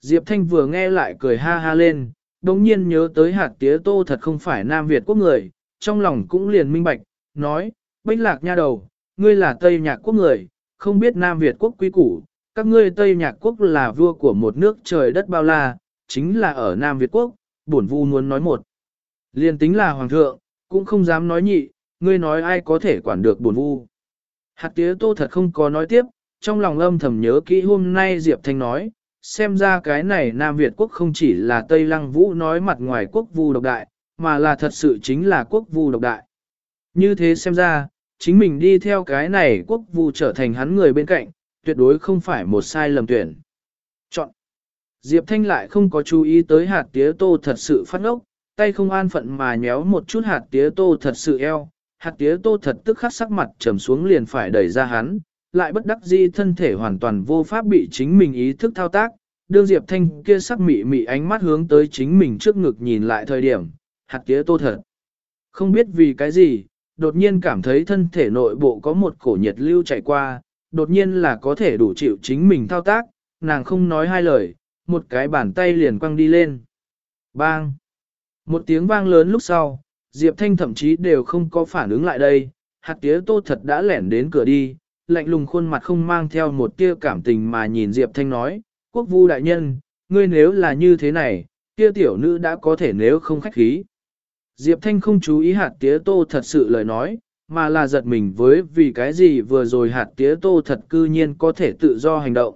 Diệp Thanh vừa nghe lại cười ha ha lên, đồng nhiên nhớ tới hạt tía tô thật không phải Nam Việt quốc người, trong lòng cũng liền minh bạch, nói, bách lạc nha đầu, ngươi là Tây Nhạc quốc người, không biết Nam Việt quốc quý củ, các ngươi Tây Nhạc quốc là vua của một nước trời đất bao la, chính là ở Nam Việt quốc, bổn vu muốn nói một. Liên tính là hoàng thượng, cũng không dám nói nhị, ngươi nói ai có thể quản được bổn vu. Hạt tía tô thật không có nói tiếp, trong lòng âm thầm nhớ kỹ hôm nay Diệp Thanh nói, xem ra cái này Nam Việt quốc không chỉ là Tây Lăng Vũ nói mặt ngoài quốc vu độc đại, mà là thật sự chính là quốc vu độc đại. Như thế xem ra, chính mình đi theo cái này quốc vu trở thành hắn người bên cạnh, tuyệt đối không phải một sai lầm tuyển. Chọn. Diệp Thanh lại không có chú ý tới hạt tía tô thật sự phát ốc, tay không an phận mà nhéo một chút hạt tía tô thật sự eo, hạt tía tô thật tức khắc sắc mặt trầm xuống liền phải đẩy ra hắn, lại bất đắc dĩ thân thể hoàn toàn vô pháp bị chính mình ý thức thao tác, đương Diệp Thanh kia sắc mị mị ánh mắt hướng tới chính mình trước ngực nhìn lại thời điểm, hạt tía tô thật. Không biết vì cái gì, đột nhiên cảm thấy thân thể nội bộ có một cổ nhiệt lưu chạy qua, đột nhiên là có thể đủ chịu chính mình thao tác, nàng không nói hai lời, một cái bàn tay liền quăng đi lên. Bang! Một tiếng vang lớn lúc sau, Diệp Thanh thậm chí đều không có phản ứng lại đây, hạt tía tô thật đã lẻn đến cửa đi, lạnh lùng khuôn mặt không mang theo một tia cảm tình mà nhìn Diệp Thanh nói, quốc vu đại nhân, ngươi nếu là như thế này, kia tiểu nữ đã có thể nếu không khách khí. Diệp Thanh không chú ý hạt tía tô thật sự lời nói, mà là giật mình với vì cái gì vừa rồi hạt tía tô thật cư nhiên có thể tự do hành động.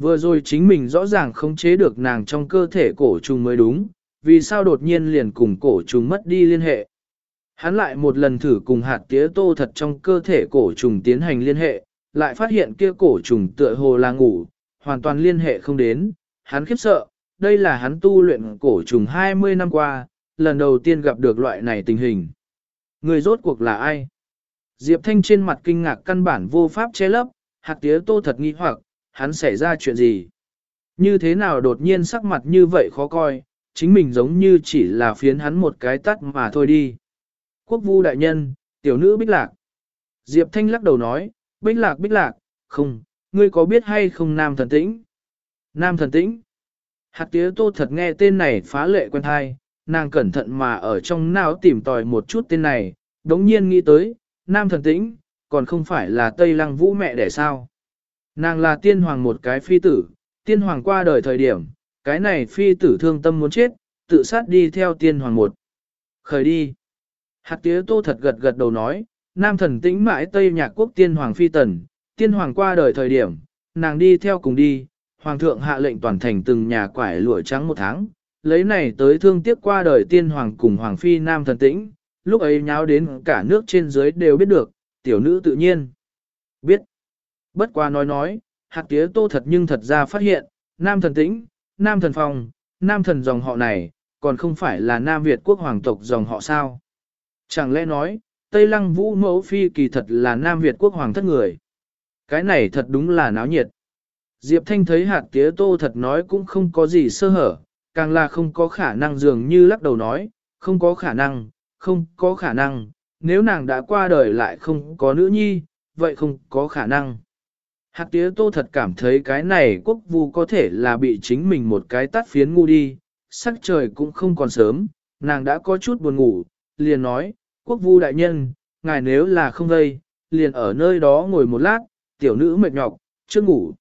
Vừa rồi chính mình rõ ràng không chế được nàng trong cơ thể cổ trùng mới đúng, vì sao đột nhiên liền cùng cổ trùng mất đi liên hệ. Hắn lại một lần thử cùng hạt tía tô thật trong cơ thể cổ trùng tiến hành liên hệ, lại phát hiện kia cổ trùng tựa hồ là ngủ, hoàn toàn liên hệ không đến, hắn khiếp sợ, đây là hắn tu luyện cổ trùng 20 năm qua, lần đầu tiên gặp được loại này tình hình. Người rốt cuộc là ai? Diệp Thanh trên mặt kinh ngạc căn bản vô pháp che lấp, hạt tía tô thật nghi hoặc, hắn xảy ra chuyện gì? Như thế nào đột nhiên sắc mặt như vậy khó coi, chính mình giống như chỉ là phiến hắn một cái tắt mà thôi đi. Quốc vu đại nhân, tiểu nữ bích lạc. Diệp Thanh lắc đầu nói, bích lạc bích lạc, không, ngươi có biết hay không nam thần tĩnh? Nam thần tĩnh. Hạt tía tô thật nghe tên này phá lệ quen thai, nàng cẩn thận mà ở trong não tìm tòi một chút tên này, đống nhiên nghĩ tới, nam thần tĩnh, còn không phải là Tây Lăng Vũ mẹ đẻ sao. Nàng là tiên hoàng một cái phi tử, tiên hoàng qua đời thời điểm, cái này phi tử thương tâm muốn chết, tự sát đi theo tiên hoàng một. Khởi đi. Hạt tía tô thật gật gật đầu nói, nam thần tĩnh mãi Tây Nhạc Quốc tiên hoàng phi tần, tiên hoàng qua đời thời điểm, nàng đi theo cùng đi, hoàng thượng hạ lệnh toàn thành từng nhà quải lụa trắng một tháng, lấy này tới thương tiếc qua đời tiên hoàng cùng hoàng phi nam thần tĩnh, lúc ấy nháo đến cả nước trên dưới đều biết được, tiểu nữ tự nhiên. Biết. Bất qua nói nói, hạt tía tô thật nhưng thật ra phát hiện, nam thần tĩnh, nam thần phong, nam thần dòng họ này, còn không phải là nam Việt quốc hoàng tộc dòng họ sao. Chẳng lẽ nói, Tây Lăng Vũ mẫu phi kỳ thật là nam Việt quốc hoàng thất người. Cái này thật đúng là náo nhiệt. Diệp Thanh thấy hạt tía tô thật nói cũng không có gì sơ hở, càng là không có khả năng dường như lắc đầu nói, không có khả năng, không có khả năng, nếu nàng đã qua đời lại không có nữ nhi, vậy không có khả năng. Hạt tía tô thật cảm thấy cái này quốc vu có thể là bị chính mình một cái tắt phiến ngu đi, sắc trời cũng không còn sớm, nàng đã có chút buồn ngủ, liền nói, quốc vu đại nhân, ngài nếu là không vây, liền ở nơi đó ngồi một lát, tiểu nữ mệt nhọc, chưa ngủ.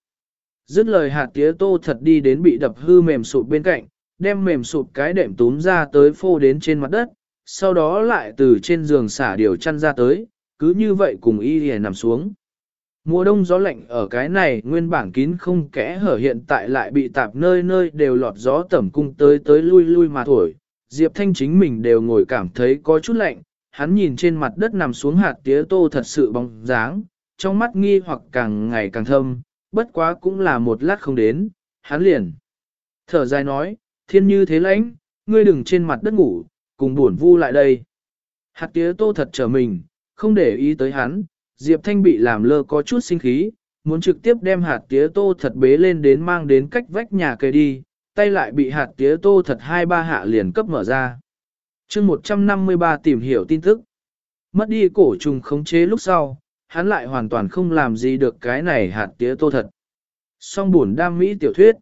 Dứt lời hạt tía tô thật đi đến bị đập hư mềm sụp bên cạnh, đem mềm sụp cái đệm túm ra tới phô đến trên mặt đất, sau đó lại từ trên giường xả điều chăn ra tới, cứ như vậy cùng y lìa nằm xuống. Mùa đông gió lạnh ở cái này nguyên bản kín không kẽ hở hiện tại lại bị tạp nơi nơi đều lọt gió tẩm cung tới tới lui lui mà thổi. Diệp Thanh chính mình đều ngồi cảm thấy có chút lạnh, hắn nhìn trên mặt đất nằm xuống hạt tía tô thật sự bóng dáng, trong mắt nghi hoặc càng ngày càng thâm, bất quá cũng là một lát không đến, hắn liền. Thở dài nói, thiên như thế lãnh, ngươi đừng trên mặt đất ngủ, cùng buồn vu lại đây. Hạt tía tô thật trở mình, không để ý tới hắn, Diệp Thanh bị làm lơ có chút sinh khí, muốn trực tiếp đem hạt tía tô thật bế lên đến mang đến cách vách nhà cây đi, tay lại bị hạt tía tô thật hai ba hạ liền cấp mở ra. chương 153 tìm hiểu tin tức. Mất đi cổ trùng khống chế lúc sau, hắn lại hoàn toàn không làm gì được cái này hạt tía tô thật. Song buồn đam mỹ tiểu thuyết.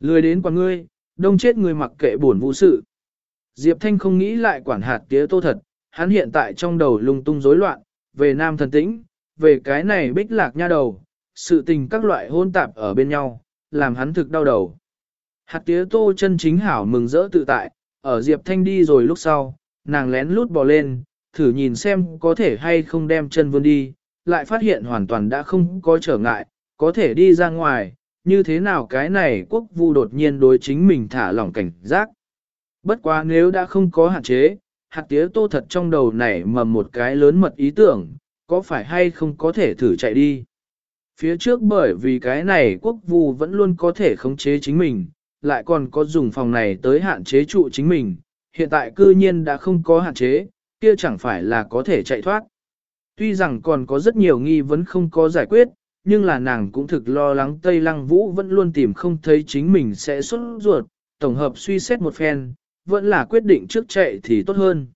Lười đến quả ngươi, đông chết người mặc kệ buồn vũ sự. Diệp Thanh không nghĩ lại quản hạt tía tô thật, hắn hiện tại trong đầu lung tung rối loạn, về nam thần tĩnh, về cái này bích lạc nha đầu, sự tình các loại hôn tạp ở bên nhau, làm hắn thực đau đầu. Hạt tía tô chân chính hảo mừng rỡ tự tại, ở Diệp Thanh đi rồi lúc sau, nàng lén lút bò lên, thử nhìn xem có thể hay không đem chân vươn đi, lại phát hiện hoàn toàn đã không có trở ngại, có thể đi ra ngoài, như thế nào cái này quốc vu đột nhiên đối chính mình thả lỏng cảnh giác. Bất quá nếu đã không có hạn chế, hạt tía tô thật trong đầu nảy mầm một cái lớn mật ý tưởng, có phải hay không có thể thử chạy đi. Phía trước bởi vì cái này quốc vu vẫn luôn có thể khống chế chính mình, lại còn có dùng phòng này tới hạn chế trụ chính mình, hiện tại cư nhiên đã không có hạn chế, kia chẳng phải là có thể chạy thoát. Tuy rằng còn có rất nhiều nghi vấn không có giải quyết, nhưng là nàng cũng thực lo lắng Tây Lăng Vũ vẫn luôn tìm không thấy chính mình sẽ xuất ruột, tổng hợp suy xét một phen, vẫn là quyết định trước chạy thì tốt hơn.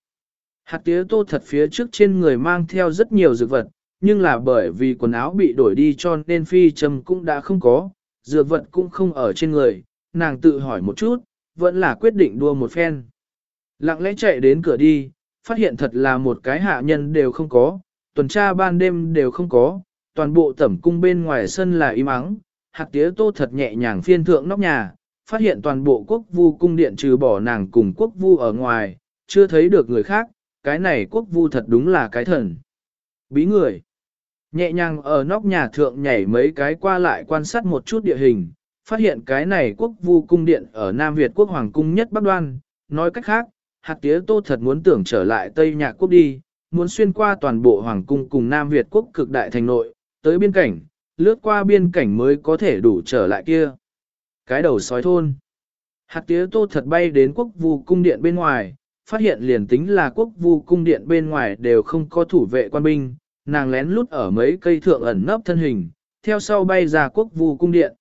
Hạt tía tô thật phía trước trên người mang theo rất nhiều dược vật, nhưng là bởi vì quần áo bị đổi đi cho nên phi châm cũng đã không có, dược vật cũng không ở trên người, nàng tự hỏi một chút, vẫn là quyết định đua một phen. Lặng lẽ chạy đến cửa đi, phát hiện thật là một cái hạ nhân đều không có, tuần tra ban đêm đều không có, toàn bộ tẩm cung bên ngoài sân là im ắng, hạt tía tô thật nhẹ nhàng phiên thượng nóc nhà, phát hiện toàn bộ quốc vu cung điện trừ bỏ nàng cùng quốc vu ở ngoài, chưa thấy được người khác, cái này quốc vu thật đúng là cái thần. Bí người. Nhẹ nhàng ở nóc nhà thượng nhảy mấy cái qua lại quan sát một chút địa hình, phát hiện cái này quốc vu cung điện ở Nam Việt quốc hoàng cung nhất Bắc Đoan, nói cách khác, hạt tía tô thật muốn tưởng trở lại Tây Nhạc quốc đi, muốn xuyên qua toàn bộ hoàng cung cùng Nam Việt quốc cực đại thành nội, tới biên cảnh, lướt qua biên cảnh mới có thể đủ trở lại kia. Cái đầu sói thôn. Hạt tía tô thật bay đến quốc vu cung điện bên ngoài, phát hiện liền tính là quốc vu cung điện bên ngoài đều không có thủ vệ quan binh, nàng lén lút ở mấy cây thượng ẩn nấp thân hình, theo sau bay ra quốc vu cung điện.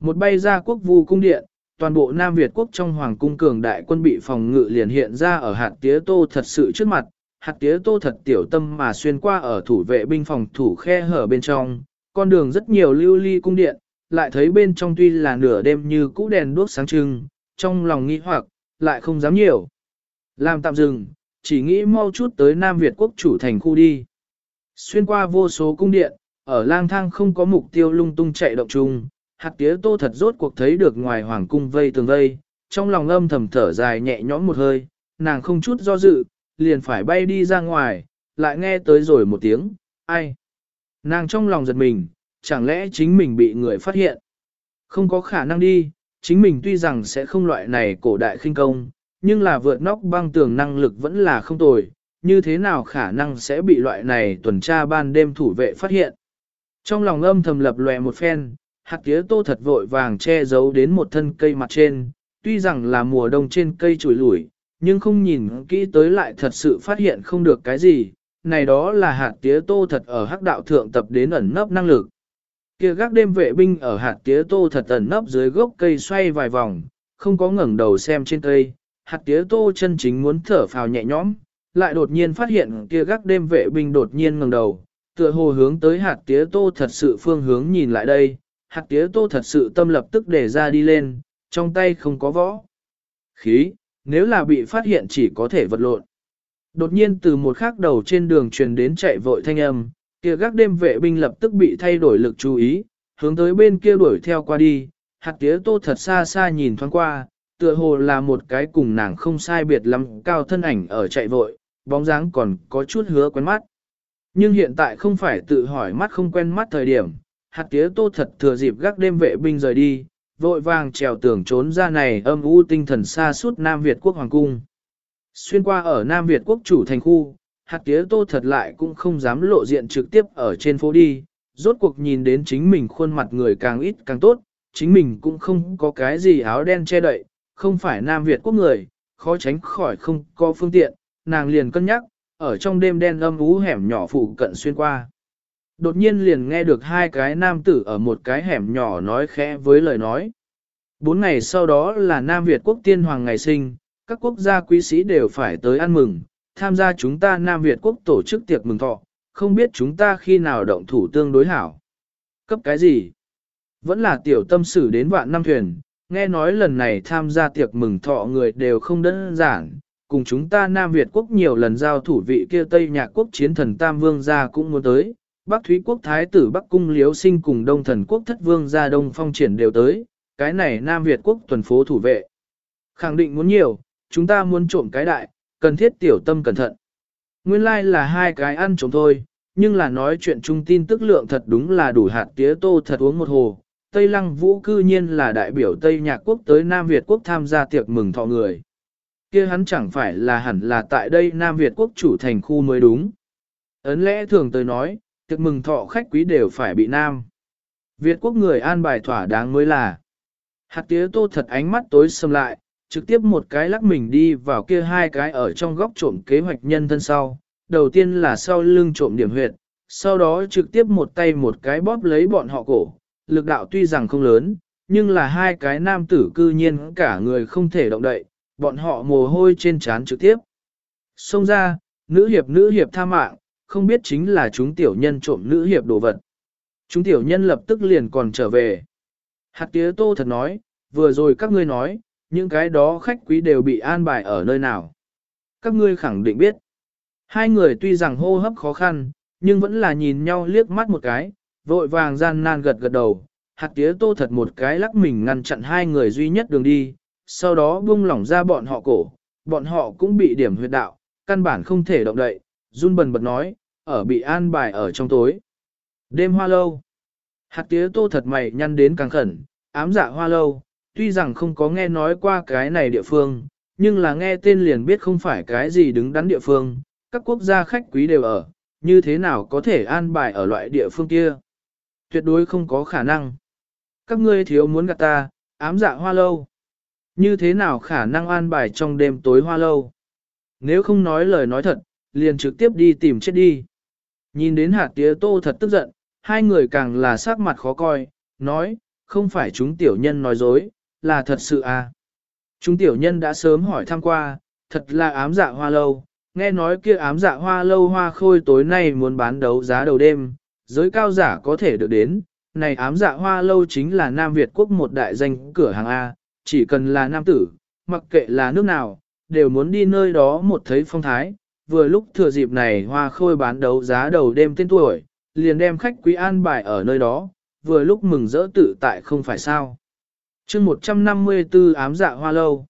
Một bay ra quốc vu cung điện, toàn bộ Nam Việt quốc trong hoàng cung cường đại quân bị phòng ngự liền hiện ra ở hạt tía tô thật sự trước mặt, hạt tía tô thật tiểu tâm mà xuyên qua ở thủ vệ binh phòng thủ khe hở bên trong, con đường rất nhiều lưu ly cung điện, lại thấy bên trong tuy là nửa đêm như cũ đèn đuốc sáng trưng, trong lòng nghĩ hoặc, lại không dám nhiều. Làm tạm dừng, chỉ nghĩ mau chút tới Nam Việt quốc chủ thành khu đi. Xuyên qua vô số cung điện, ở lang thang không có mục tiêu lung tung chạy động chung, hạt tía tô thật rốt cuộc thấy được ngoài hoàng cung vây tường vây, trong lòng âm thầm thở dài nhẹ nhõm một hơi, nàng không chút do dự, liền phải bay đi ra ngoài, lại nghe tới rồi một tiếng, ai. Nàng trong lòng giật mình, chẳng lẽ chính mình bị người phát hiện. Không có khả năng đi, chính mình tuy rằng sẽ không loại này cổ đại khinh công, nhưng là vượt nóc băng tường năng lực vẫn là không tồi, như thế nào khả năng sẽ bị loại này tuần tra ban đêm thủ vệ phát hiện. Trong lòng âm thầm lập lòe một phen, hạt tía tô thật vội vàng che giấu đến một thân cây mặt trên, tuy rằng là mùa đông trên cây chùi lủi, nhưng không nhìn kỹ tới lại thật sự phát hiện không được cái gì, này đó là hạt tía tô thật ở hắc đạo thượng tập đến ẩn nấp năng lực. Kia gác đêm vệ binh ở hạt tía tô thật ẩn nấp dưới gốc cây xoay vài vòng, không có ngẩng đầu xem trên cây, hạt tía tô chân chính muốn thở phào nhẹ nhõm, lại đột nhiên phát hiện kia gác đêm vệ binh đột nhiên ngẩng đầu, tựa hồ hướng tới hạt tía tô thật sự phương hướng nhìn lại đây, hạt tía tô thật sự tâm lập tức để ra đi lên, trong tay không có võ. Khí, nếu là bị phát hiện chỉ có thể vật lộn. Đột nhiên từ một khắc đầu trên đường truyền đến chạy vội thanh âm, kia gác đêm vệ binh lập tức bị thay đổi lực chú ý, hướng tới bên kia đuổi theo qua đi, hạt tía tô thật xa xa nhìn thoáng qua, tựa hồ là một cái cùng nàng không sai biệt lắm cao thân ảnh ở chạy vội, bóng dáng còn có chút hứa quen mắt. Nhưng hiện tại không phải tự hỏi mắt không quen mắt thời điểm, hạt tía tô thật thừa dịp gác đêm vệ binh rời đi, vội vàng trèo tường trốn ra này âm u tinh thần xa suốt Nam Việt quốc hoàng cung. Xuyên qua ở Nam Việt quốc chủ thành khu, hạt tía tô thật lại cũng không dám lộ diện trực tiếp ở trên phố đi, rốt cuộc nhìn đến chính mình khuôn mặt người càng ít càng tốt, chính mình cũng không có cái gì áo đen che đậy, không phải Nam Việt quốc người, khó tránh khỏi không có phương tiện, nàng liền cân nhắc, ở trong đêm đen âm ú hẻm nhỏ phụ cận xuyên qua. Đột nhiên liền nghe được hai cái nam tử ở một cái hẻm nhỏ nói khẽ với lời nói. Bốn ngày sau đó là Nam Việt quốc tiên hoàng ngày sinh, các quốc gia quý sĩ đều phải tới ăn mừng, tham gia chúng ta Nam Việt quốc tổ chức tiệc mừng thọ, không biết chúng ta khi nào động thủ tương đối hảo. Cấp cái gì? Vẫn là tiểu tâm sử đến vạn năm thuyền, nghe nói lần này tham gia tiệc mừng thọ người đều không đơn giản, cùng chúng ta Nam Việt quốc nhiều lần giao thủ vị kia Tây Nhạc quốc chiến thần Tam Vương gia cũng muốn tới, Bắc Thúy quốc Thái tử Bắc Cung Liếu Sinh cùng Đông Thần quốc Thất Vương Ra Đông Phong triển đều tới, cái này Nam Việt quốc tuần phố thủ vệ. Khẳng định muốn nhiều, chúng ta muốn trộm cái đại, cần thiết tiểu tâm cẩn thận. Nguyên lai like là hai cái ăn trộm thôi, nhưng là nói chuyện trung tin tức lượng thật đúng là đủ hạt tía tô thật uống một hồ. Tây Lăng Vũ cư nhiên là đại biểu Tây Nhạc Quốc tới Nam Việt Quốc tham gia tiệc mừng thọ người. kia hắn chẳng phải là hẳn là tại đây Nam Việt Quốc chủ thành khu mới đúng. Ấn lẽ thường tới nói, tiệc mừng thọ khách quý đều phải bị Nam. Việt Quốc người an bài thỏa đáng mới là. Hạt tía tô thật ánh mắt tối sầm lại, trực tiếp một cái lắc mình đi vào kia hai cái ở trong góc trộm kế hoạch nhân thân sau. Đầu tiên là sau lưng trộm điểm huyệt, sau đó trực tiếp một tay một cái bóp lấy bọn họ cổ. Lực đạo tuy rằng không lớn, nhưng là hai cái nam tử cư nhiên cả người không thể động đậy, bọn họ mồ hôi trên trán trực tiếp. Xông ra, nữ hiệp nữ hiệp tha mạng, không biết chính là chúng tiểu nhân trộm nữ hiệp đồ vật. Chúng tiểu nhân lập tức liền còn trở về. Hạt tía tô thật nói, vừa rồi các ngươi nói, những cái đó khách quý đều bị an bài ở nơi nào. Các ngươi khẳng định biết. Hai người tuy rằng hô hấp khó khăn, nhưng vẫn là nhìn nhau liếc mắt một cái, vội vàng gian nan gật gật đầu. Hạt tía tô thật một cái lắc mình ngăn chặn hai người duy nhất đường đi, sau đó buông lỏng ra bọn họ cổ, bọn họ cũng bị điểm huyệt đạo, căn bản không thể động đậy, run bần bật nói, ở bị an bài ở trong tối. Đêm hoa lâu. Hạt tía tô thật mày nhăn đến càng khẩn, ám dạ hoa lâu, tuy rằng không có nghe nói qua cái này địa phương, nhưng là nghe tên liền biết không phải cái gì đứng đắn địa phương, các quốc gia khách quý đều ở, như thế nào có thể an bài ở loại địa phương kia. Tuyệt đối không có khả năng. Các ngươi thiếu muốn gạt ta, ám dạ hoa lâu. Như thế nào khả năng an bài trong đêm tối hoa lâu? Nếu không nói lời nói thật, liền trực tiếp đi tìm chết đi. Nhìn đến hạt tía tô thật tức giận, hai người càng là sắc mặt khó coi, nói, không phải chúng tiểu nhân nói dối, là thật sự à. Chúng tiểu nhân đã sớm hỏi thăm qua, thật là ám dạ hoa lâu, nghe nói kia ám dạ hoa lâu hoa khôi tối nay muốn bán đấu giá đầu đêm, giới cao giả có thể được đến, này ám dạ hoa lâu chính là Nam Việt quốc một đại danh cửa hàng A, chỉ cần là nam tử, mặc kệ là nước nào, đều muốn đi nơi đó một thấy phong thái, vừa lúc thừa dịp này hoa khôi bán đấu giá đầu đêm tên tuổi, liền đem khách quý an bài ở nơi đó, vừa lúc mừng rỡ tự tại không phải sao. chương 154 ám dạ hoa lâu.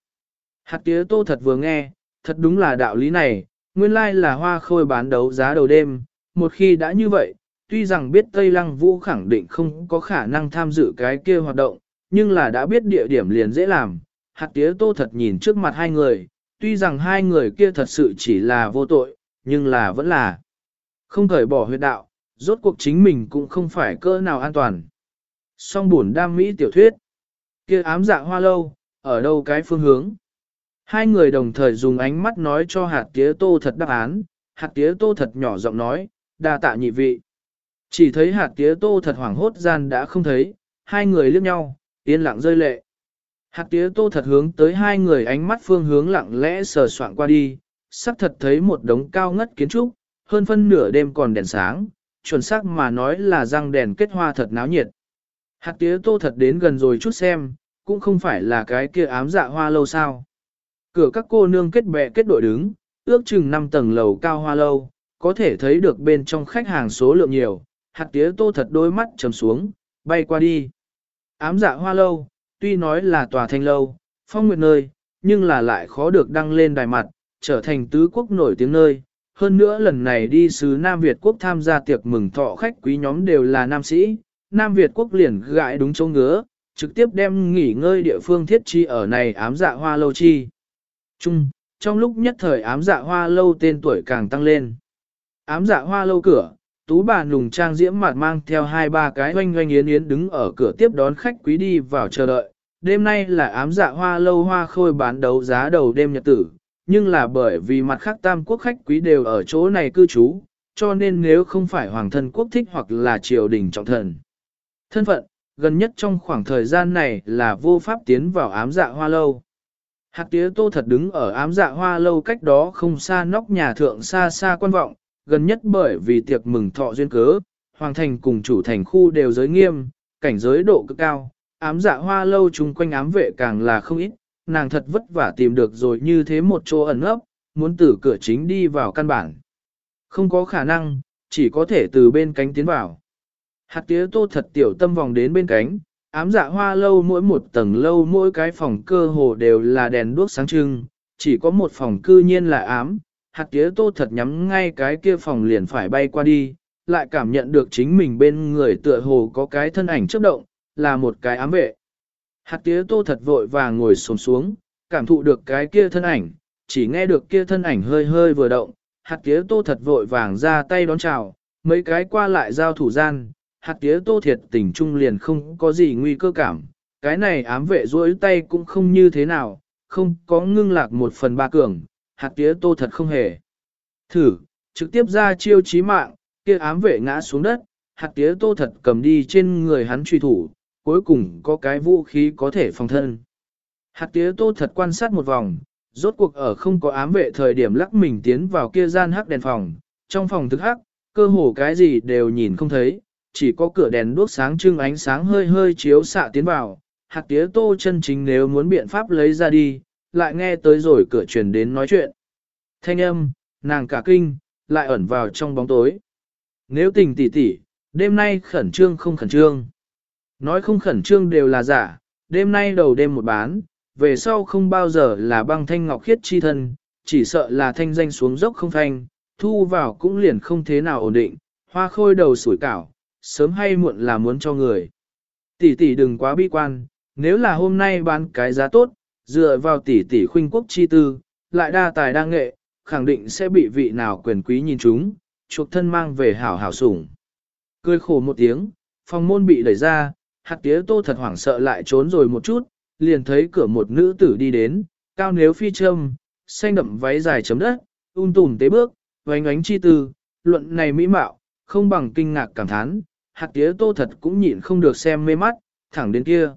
Hạt tía tô thật vừa nghe, thật đúng là đạo lý này, nguyên lai là hoa khôi bán đấu giá đầu đêm, một khi đã như vậy, tuy rằng biết Tây Lăng Vũ khẳng định không có khả năng tham dự cái kia hoạt động, nhưng là đã biết địa điểm liền dễ làm. Hạt tía tô thật nhìn trước mặt hai người, tuy rằng hai người kia thật sự chỉ là vô tội, nhưng là vẫn là không thể bỏ huyệt đạo, rốt cuộc chính mình cũng không phải cơ nào an toàn. Song buồn đam mỹ tiểu thuyết, kia ám dạ hoa lâu, ở đâu cái phương hướng. Hai người đồng thời dùng ánh mắt nói cho hạt tía tô thật đáp án, hạt tía tô thật nhỏ giọng nói, đa tạ nhị vị. Chỉ thấy hạt tía tô thật hoảng hốt gian đã không thấy, hai người liếc nhau, yên lặng rơi lệ. Hạt tía tô thật hướng tới hai người ánh mắt phương hướng lặng lẽ sờ soạn qua đi, sắc thật thấy một đống cao ngất kiến trúc, hơn phân nửa đêm còn đèn sáng, chuẩn xác mà nói là răng đèn kết hoa thật náo nhiệt. Hạt tía tô thật đến gần rồi chút xem, cũng không phải là cái kia ám dạ hoa lâu sao. Cửa các cô nương kết bè kết đội đứng, ước chừng 5 tầng lầu cao hoa lâu, có thể thấy được bên trong khách hàng số lượng nhiều, hạt tía tô thật đôi mắt trầm xuống, bay qua đi. Ám dạ hoa lâu, tuy nói là tòa thanh lâu, phong nguyệt nơi, nhưng là lại khó được đăng lên đài mặt, trở thành tứ quốc nổi tiếng nơi. Hơn nữa lần này đi sứ Nam Việt quốc tham gia tiệc mừng thọ khách quý nhóm đều là nam sĩ, Nam Việt quốc liền gãi đúng chỗ ngứa, trực tiếp đem nghỉ ngơi địa phương thiết chi ở này ám dạ hoa lâu chi. Chung, trong lúc nhất thời ám dạ hoa lâu tên tuổi càng tăng lên. Ám dạ hoa lâu cửa, tú bà nùng trang diễm mặt mang theo hai ba cái oanh oanh yến yến đứng ở cửa tiếp đón khách quý đi vào chờ đợi. Đêm nay là ám dạ hoa lâu hoa khôi bán đấu giá đầu đêm nhật tử, nhưng là bởi vì mặt khác tam quốc khách quý đều ở chỗ này cư trú, cho nên nếu không phải hoàng thân quốc thích hoặc là triều đình trọng thần. Thân phận, gần nhất trong khoảng thời gian này là vô pháp tiến vào ám dạ hoa lâu. Hạt tía tô thật đứng ở ám dạ hoa lâu cách đó không xa nóc nhà thượng xa xa quan vọng, gần nhất bởi vì tiệc mừng thọ duyên cớ, hoàng thành cùng chủ thành khu đều giới nghiêm, cảnh giới độ cực cao, ám dạ hoa lâu chung quanh ám vệ càng là không ít, nàng thật vất vả tìm được rồi như thế một chỗ ẩn ấp, muốn từ cửa chính đi vào căn bản. Không có khả năng, chỉ có thể từ bên cánh tiến vào. Hạt tía tô thật tiểu tâm vòng đến bên cánh, ám dạ hoa lâu mỗi một tầng lâu mỗi cái phòng cơ hồ đều là đèn đuốc sáng trưng, chỉ có một phòng cư nhiên là ám, hạt tía tô thật nhắm ngay cái kia phòng liền phải bay qua đi, lại cảm nhận được chính mình bên người tựa hồ có cái thân ảnh chớp động, là một cái ám vệ. Hạt tía tô thật vội vàng ngồi xổm xuống, cảm thụ được cái kia thân ảnh, chỉ nghe được kia thân ảnh hơi hơi vừa động, hạt tía tô thật vội vàng ra tay đón chào, mấy cái qua lại giao thủ gian, hạt tía tô thiệt tình trung liền không có gì nguy cơ cảm, cái này ám vệ duỗi tay cũng không như thế nào, không có ngưng lạc một phần ba cường, hạt tía tô thật không hề. Thử, trực tiếp ra chiêu chí mạng, kia ám vệ ngã xuống đất, hạt tía tô thật cầm đi trên người hắn truy thủ, cuối cùng có cái vũ khí có thể phòng thân. Hạt tía tô thật quan sát một vòng, rốt cuộc ở không có ám vệ thời điểm lắc mình tiến vào kia gian hắc đèn phòng, trong phòng thức hắc, cơ hồ cái gì đều nhìn không thấy, chỉ có cửa đèn đuốc sáng trưng ánh sáng hơi hơi chiếu xạ tiến vào, hạt tía tô chân chính nếu muốn biện pháp lấy ra đi, lại nghe tới rồi cửa truyền đến nói chuyện. Thanh âm, nàng cả kinh, lại ẩn vào trong bóng tối. Nếu tình tỉ tỉ, đêm nay khẩn trương không khẩn trương. Nói không khẩn trương đều là giả, đêm nay đầu đêm một bán, về sau không bao giờ là băng thanh ngọc khiết chi thân, chỉ sợ là thanh danh xuống dốc không thanh, thu vào cũng liền không thế nào ổn định, hoa khôi đầu sủi cảo, sớm hay muộn là muốn cho người. Tỷ tỷ đừng quá bi quan, nếu là hôm nay bán cái giá tốt, dựa vào tỷ tỷ khuynh quốc chi tư, lại đa tài đa nghệ, khẳng định sẽ bị vị nào quyền quý nhìn chúng, chuộc thân mang về hảo hảo sủng. Cười khổ một tiếng, phòng môn bị đẩy ra, hạt tía tô thật hoảng sợ lại trốn rồi một chút, liền thấy cửa một nữ tử đi đến, cao nếu phi châm, xanh đậm váy dài chấm đất, un tùm tế bước, vánh ánh chi tư, luận này mỹ mạo, không bằng kinh ngạc cảm thán, hạt tía tô thật cũng nhịn không được xem mê mắt, thẳng đến kia.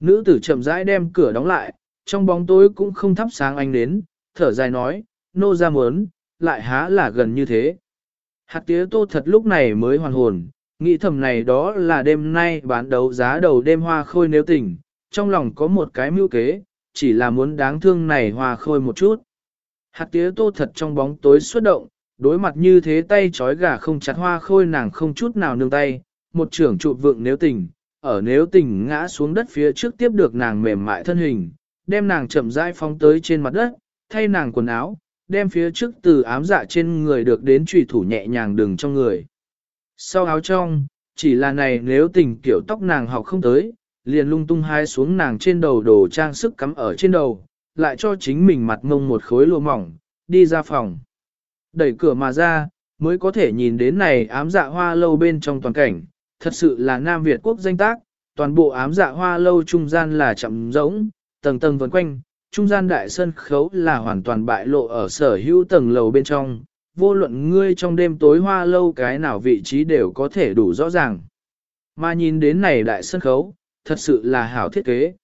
Nữ tử chậm rãi đem cửa đóng lại, trong bóng tối cũng không thắp sáng ánh đến, thở dài nói, nô ra mớn, lại há là gần như thế. Hạt tía tô thật lúc này mới hoàn hồn, nghĩ thầm này đó là đêm nay bán đấu giá đầu đêm hoa khôi nếu tỉnh, trong lòng có một cái mưu kế, chỉ là muốn đáng thương này hoa khôi một chút. Hạt tía tô thật trong bóng tối xuất động, đối mặt như thế tay trói gà không chặt hoa khôi nàng không chút nào nương tay, một trưởng trụ vượng nếu tỉnh, ở nếu tỉnh ngã xuống đất phía trước tiếp được nàng mềm mại thân hình, đem nàng chậm rãi phóng tới trên mặt đất, thay nàng quần áo, đem phía trước từ ám dạ trên người được đến trùy thủ nhẹ nhàng đừng trong người. Sau áo trong, chỉ là này nếu tình kiểu tóc nàng học không tới, liền lung tung hai xuống nàng trên đầu đồ trang sức cắm ở trên đầu, lại cho chính mình mặt ngông một khối lụa mỏng, đi ra phòng. Đẩy cửa mà ra, mới có thể nhìn đến này ám dạ hoa lâu bên trong toàn cảnh, thật sự là Nam Việt quốc danh tác, toàn bộ ám dạ hoa lâu trung gian là chậm rỗng, tầng tầng vần quanh, trung gian đại sân khấu là hoàn toàn bại lộ ở sở hữu tầng lầu bên trong, vô luận ngươi trong đêm tối hoa lâu cái nào vị trí đều có thể đủ rõ ràng. Mà nhìn đến này đại sân khấu, thật sự là hảo thiết kế.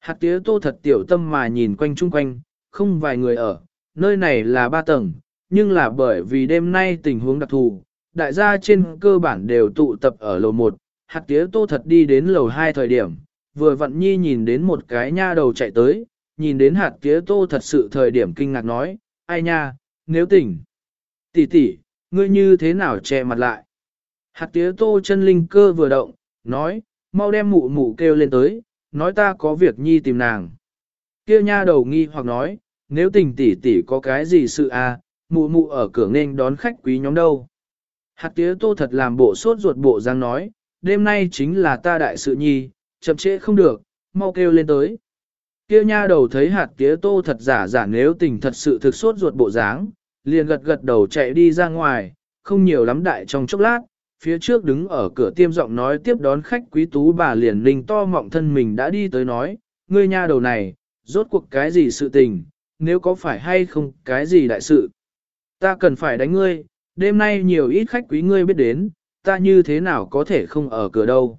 Hạt tía tô thật tiểu tâm mà nhìn quanh chung quanh, không vài người ở, nơi này là ba tầng, nhưng là bởi vì đêm nay tình huống đặc thù, đại gia trên cơ bản đều tụ tập ở lầu 1, hạt tía tô thật đi đến lầu 2 thời điểm, vừa vặn nhi nhìn đến một cái nha đầu chạy tới, nhìn đến hạt tía tô thật sự thời điểm kinh ngạc nói, ai nha, nếu tỉnh, tỷ tỷ, ngươi như thế nào che mặt lại. Hạt tía tô chân linh cơ vừa động, nói, mau đem mụ mụ kêu lên tới, nói ta có việc nhi tìm nàng. Kia nha đầu nghi hoặc nói, nếu tình tỷ tỷ có cái gì sự à, mụ mụ ở cửa nên đón khách quý nhóm đâu. Hạt tía tô thật làm bộ sốt ruột bộ giang nói, đêm nay chính là ta đại sự nhi, chậm trễ không được, mau kêu lên tới. kêu nha đầu thấy hạt tía tô thật giả giả nếu tình thật sự thực sốt ruột bộ dáng, liền gật gật đầu chạy đi ra ngoài, không nhiều lắm đại trong chốc lát, phía trước đứng ở cửa tiêm giọng nói tiếp đón khách quý tú bà liền linh to mọng thân mình đã đi tới nói, ngươi nha đầu này, rốt cuộc cái gì sự tình, nếu có phải hay không cái gì đại sự. Ta cần phải đánh ngươi, đêm nay nhiều ít khách quý ngươi biết đến, ta như thế nào có thể không ở cửa đâu.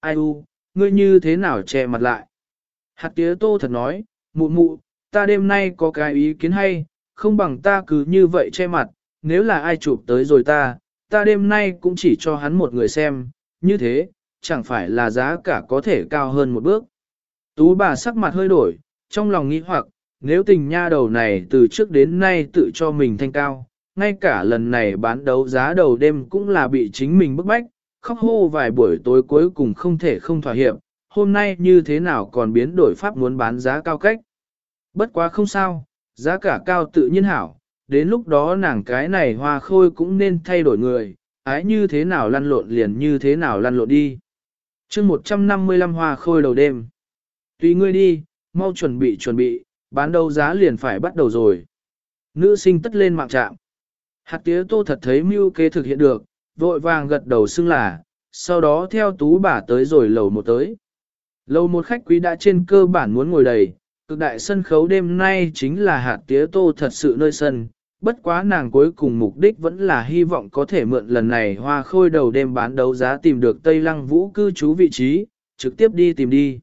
Ai u, ngươi như thế nào che mặt lại. Hạt tía tô thật nói, mụ mụ, ta đêm nay có cái ý kiến hay, không bằng ta cứ như vậy che mặt, nếu là ai chụp tới rồi ta, ta đêm nay cũng chỉ cho hắn một người xem, như thế, chẳng phải là giá cả có thể cao hơn một bước. Tú bà sắc mặt hơi đổi, trong lòng nghĩ hoặc, nếu tình nha đầu này từ trước đến nay tự cho mình thanh cao, ngay cả lần này bán đấu giá đầu đêm cũng là bị chính mình bức bách, khóc hô vài buổi tối cuối cùng không thể không thỏa hiệp, hôm nay như thế nào còn biến đổi pháp muốn bán giá cao cách. Bất quá không sao, giá cả cao tự nhiên hảo, đến lúc đó nàng cái này hoa khôi cũng nên thay đổi người, ái như thế nào lăn lộn liền như thế nào lăn lộn đi. chương 155 hoa khôi đầu đêm. Tùy ngươi đi, mau chuẩn bị chuẩn bị, bán đấu giá liền phải bắt đầu rồi. Nữ sinh tất lên mạng trạm. Hạt tía tô thật thấy mưu kế thực hiện được, vội vàng gật đầu xưng là, sau đó theo tú bà tới rồi lầu một tới. Lầu một khách quý đã trên cơ bản muốn ngồi đầy, cực đại sân khấu đêm nay chính là hạt tía tô thật sự nơi sân, bất quá nàng cuối cùng mục đích vẫn là hy vọng có thể mượn lần này hoa khôi đầu đêm bán đấu giá tìm được Tây Lăng Vũ cư trú vị trí, trực tiếp đi tìm đi.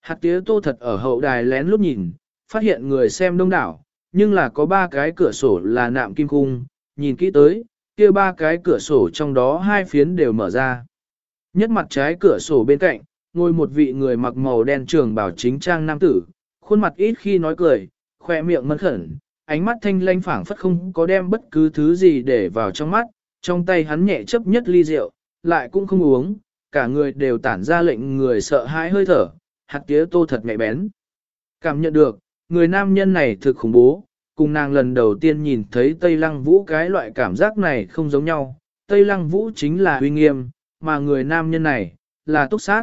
Hạt tía tô thật ở hậu đài lén lút nhìn, phát hiện người xem đông đảo, nhưng là có ba cái cửa sổ là nạm kim cung, nhìn kỹ tới, kia ba cái cửa sổ trong đó hai phiến đều mở ra. Nhất mặt trái cửa sổ bên cạnh, ngồi một vị người mặc màu đen trường bảo chính trang nam tử, khuôn mặt ít khi nói cười, khoe miệng mất khẩn, ánh mắt thanh lanh phảng phất không có đem bất cứ thứ gì để vào trong mắt, trong tay hắn nhẹ chấp nhất ly rượu, lại cũng không uống, cả người đều tản ra lệnh người sợ hãi hơi thở, hạt tía tô thật mẹ bén. Cảm nhận được, người nam nhân này thực khủng bố, cùng nàng lần đầu tiên nhìn thấy Tây Lăng Vũ cái loại cảm giác này không giống nhau, Tây Lăng Vũ chính là uy nghiêm, mà người nam nhân này, là túc sát.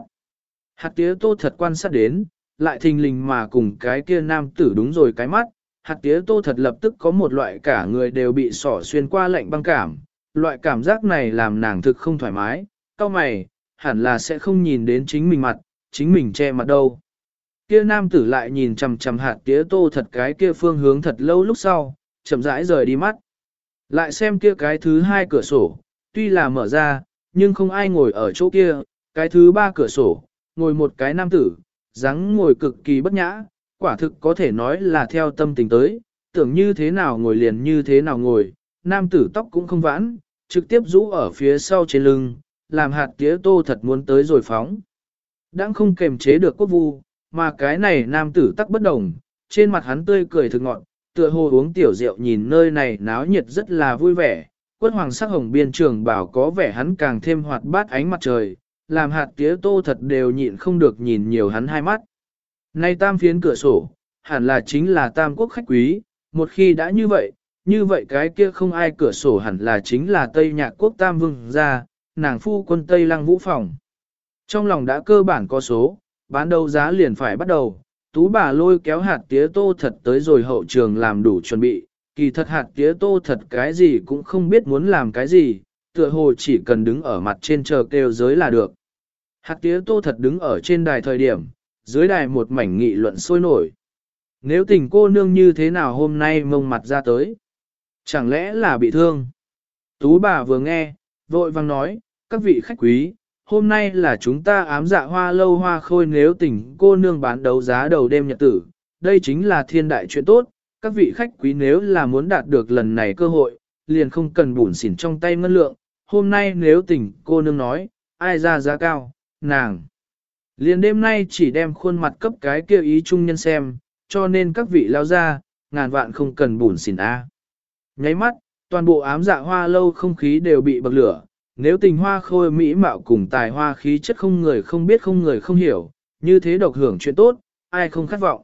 Hạt tía tô thật quan sát đến, lại thình lình mà cùng cái kia nam tử đúng rồi cái mắt, hạt tía tô thật lập tức có một loại cả người đều bị sỏ xuyên qua lạnh băng cảm, loại cảm giác này làm nàng thực không thoải mái, cao mày, hẳn là sẽ không nhìn đến chính mình mặt, chính mình che mặt đâu. Kia nam tử lại nhìn chằm chằm hạt tía tô thật cái kia phương hướng thật lâu lúc sau, chậm rãi rời đi mắt. Lại xem kia cái thứ hai cửa sổ, tuy là mở ra, nhưng không ai ngồi ở chỗ kia, cái thứ ba cửa sổ, ngồi một cái nam tử, dáng ngồi cực kỳ bất nhã, quả thực có thể nói là theo tâm tình tới, tưởng như thế nào ngồi liền như thế nào ngồi, nam tử tóc cũng không vãn, trực tiếp rũ ở phía sau trên lưng, làm hạt tía tô thật muốn tới rồi phóng. Đang không kềm chế được quốc vu, mà cái này nam tử tắc bất đồng, trên mặt hắn tươi cười thực ngọn, tựa hồ uống tiểu rượu nhìn nơi này náo nhiệt rất là vui vẻ, quân hoàng sắc hồng biên trường bảo có vẻ hắn càng thêm hoạt bát ánh mặt trời, làm hạt tía tô thật đều nhịn không được nhìn nhiều hắn hai mắt. Nay tam phiến cửa sổ, hẳn là chính là tam quốc khách quý, một khi đã như vậy, như vậy cái kia không ai cửa sổ hẳn là chính là Tây Nhạc quốc tam vương gia, nàng phu quân Tây Lăng Vũ Phòng. Trong lòng đã cơ bản có số, bán đấu giá liền phải bắt đầu, tú bà lôi kéo hạt tía tô thật tới rồi hậu trường làm đủ chuẩn bị, kỳ thật hạt tía tô thật cái gì cũng không biết muốn làm cái gì, tựa hồ chỉ cần đứng ở mặt trên chờ kêu giới là được. Hạt tía tô thật đứng ở trên đài thời điểm, dưới đài một mảnh nghị luận sôi nổi. Nếu tình cô nương như thế nào hôm nay mông mặt ra tới? Chẳng lẽ là bị thương? Tú bà vừa nghe, vội vang nói, các vị khách quý, hôm nay là chúng ta ám dạ hoa lâu hoa khôi nếu tỉnh cô nương bán đấu giá đầu đêm nhật tử, đây chính là thiên đại chuyện tốt, các vị khách quý nếu là muốn đạt được lần này cơ hội, liền không cần bủn xỉn trong tay ngân lượng, hôm nay nếu tỉnh cô nương nói, ai ra giá cao, nàng. Liền đêm nay chỉ đem khuôn mặt cấp cái kia ý trung nhân xem, cho nên các vị lao ra, ngàn vạn không cần bủn xỉn a. Nháy mắt, toàn bộ ám dạ hoa lâu không khí đều bị bậc lửa, nếu tình hoa khôi mỹ mạo cùng tài hoa khí chất không người không biết không người không hiểu, như thế độc hưởng chuyện tốt, ai không khát vọng.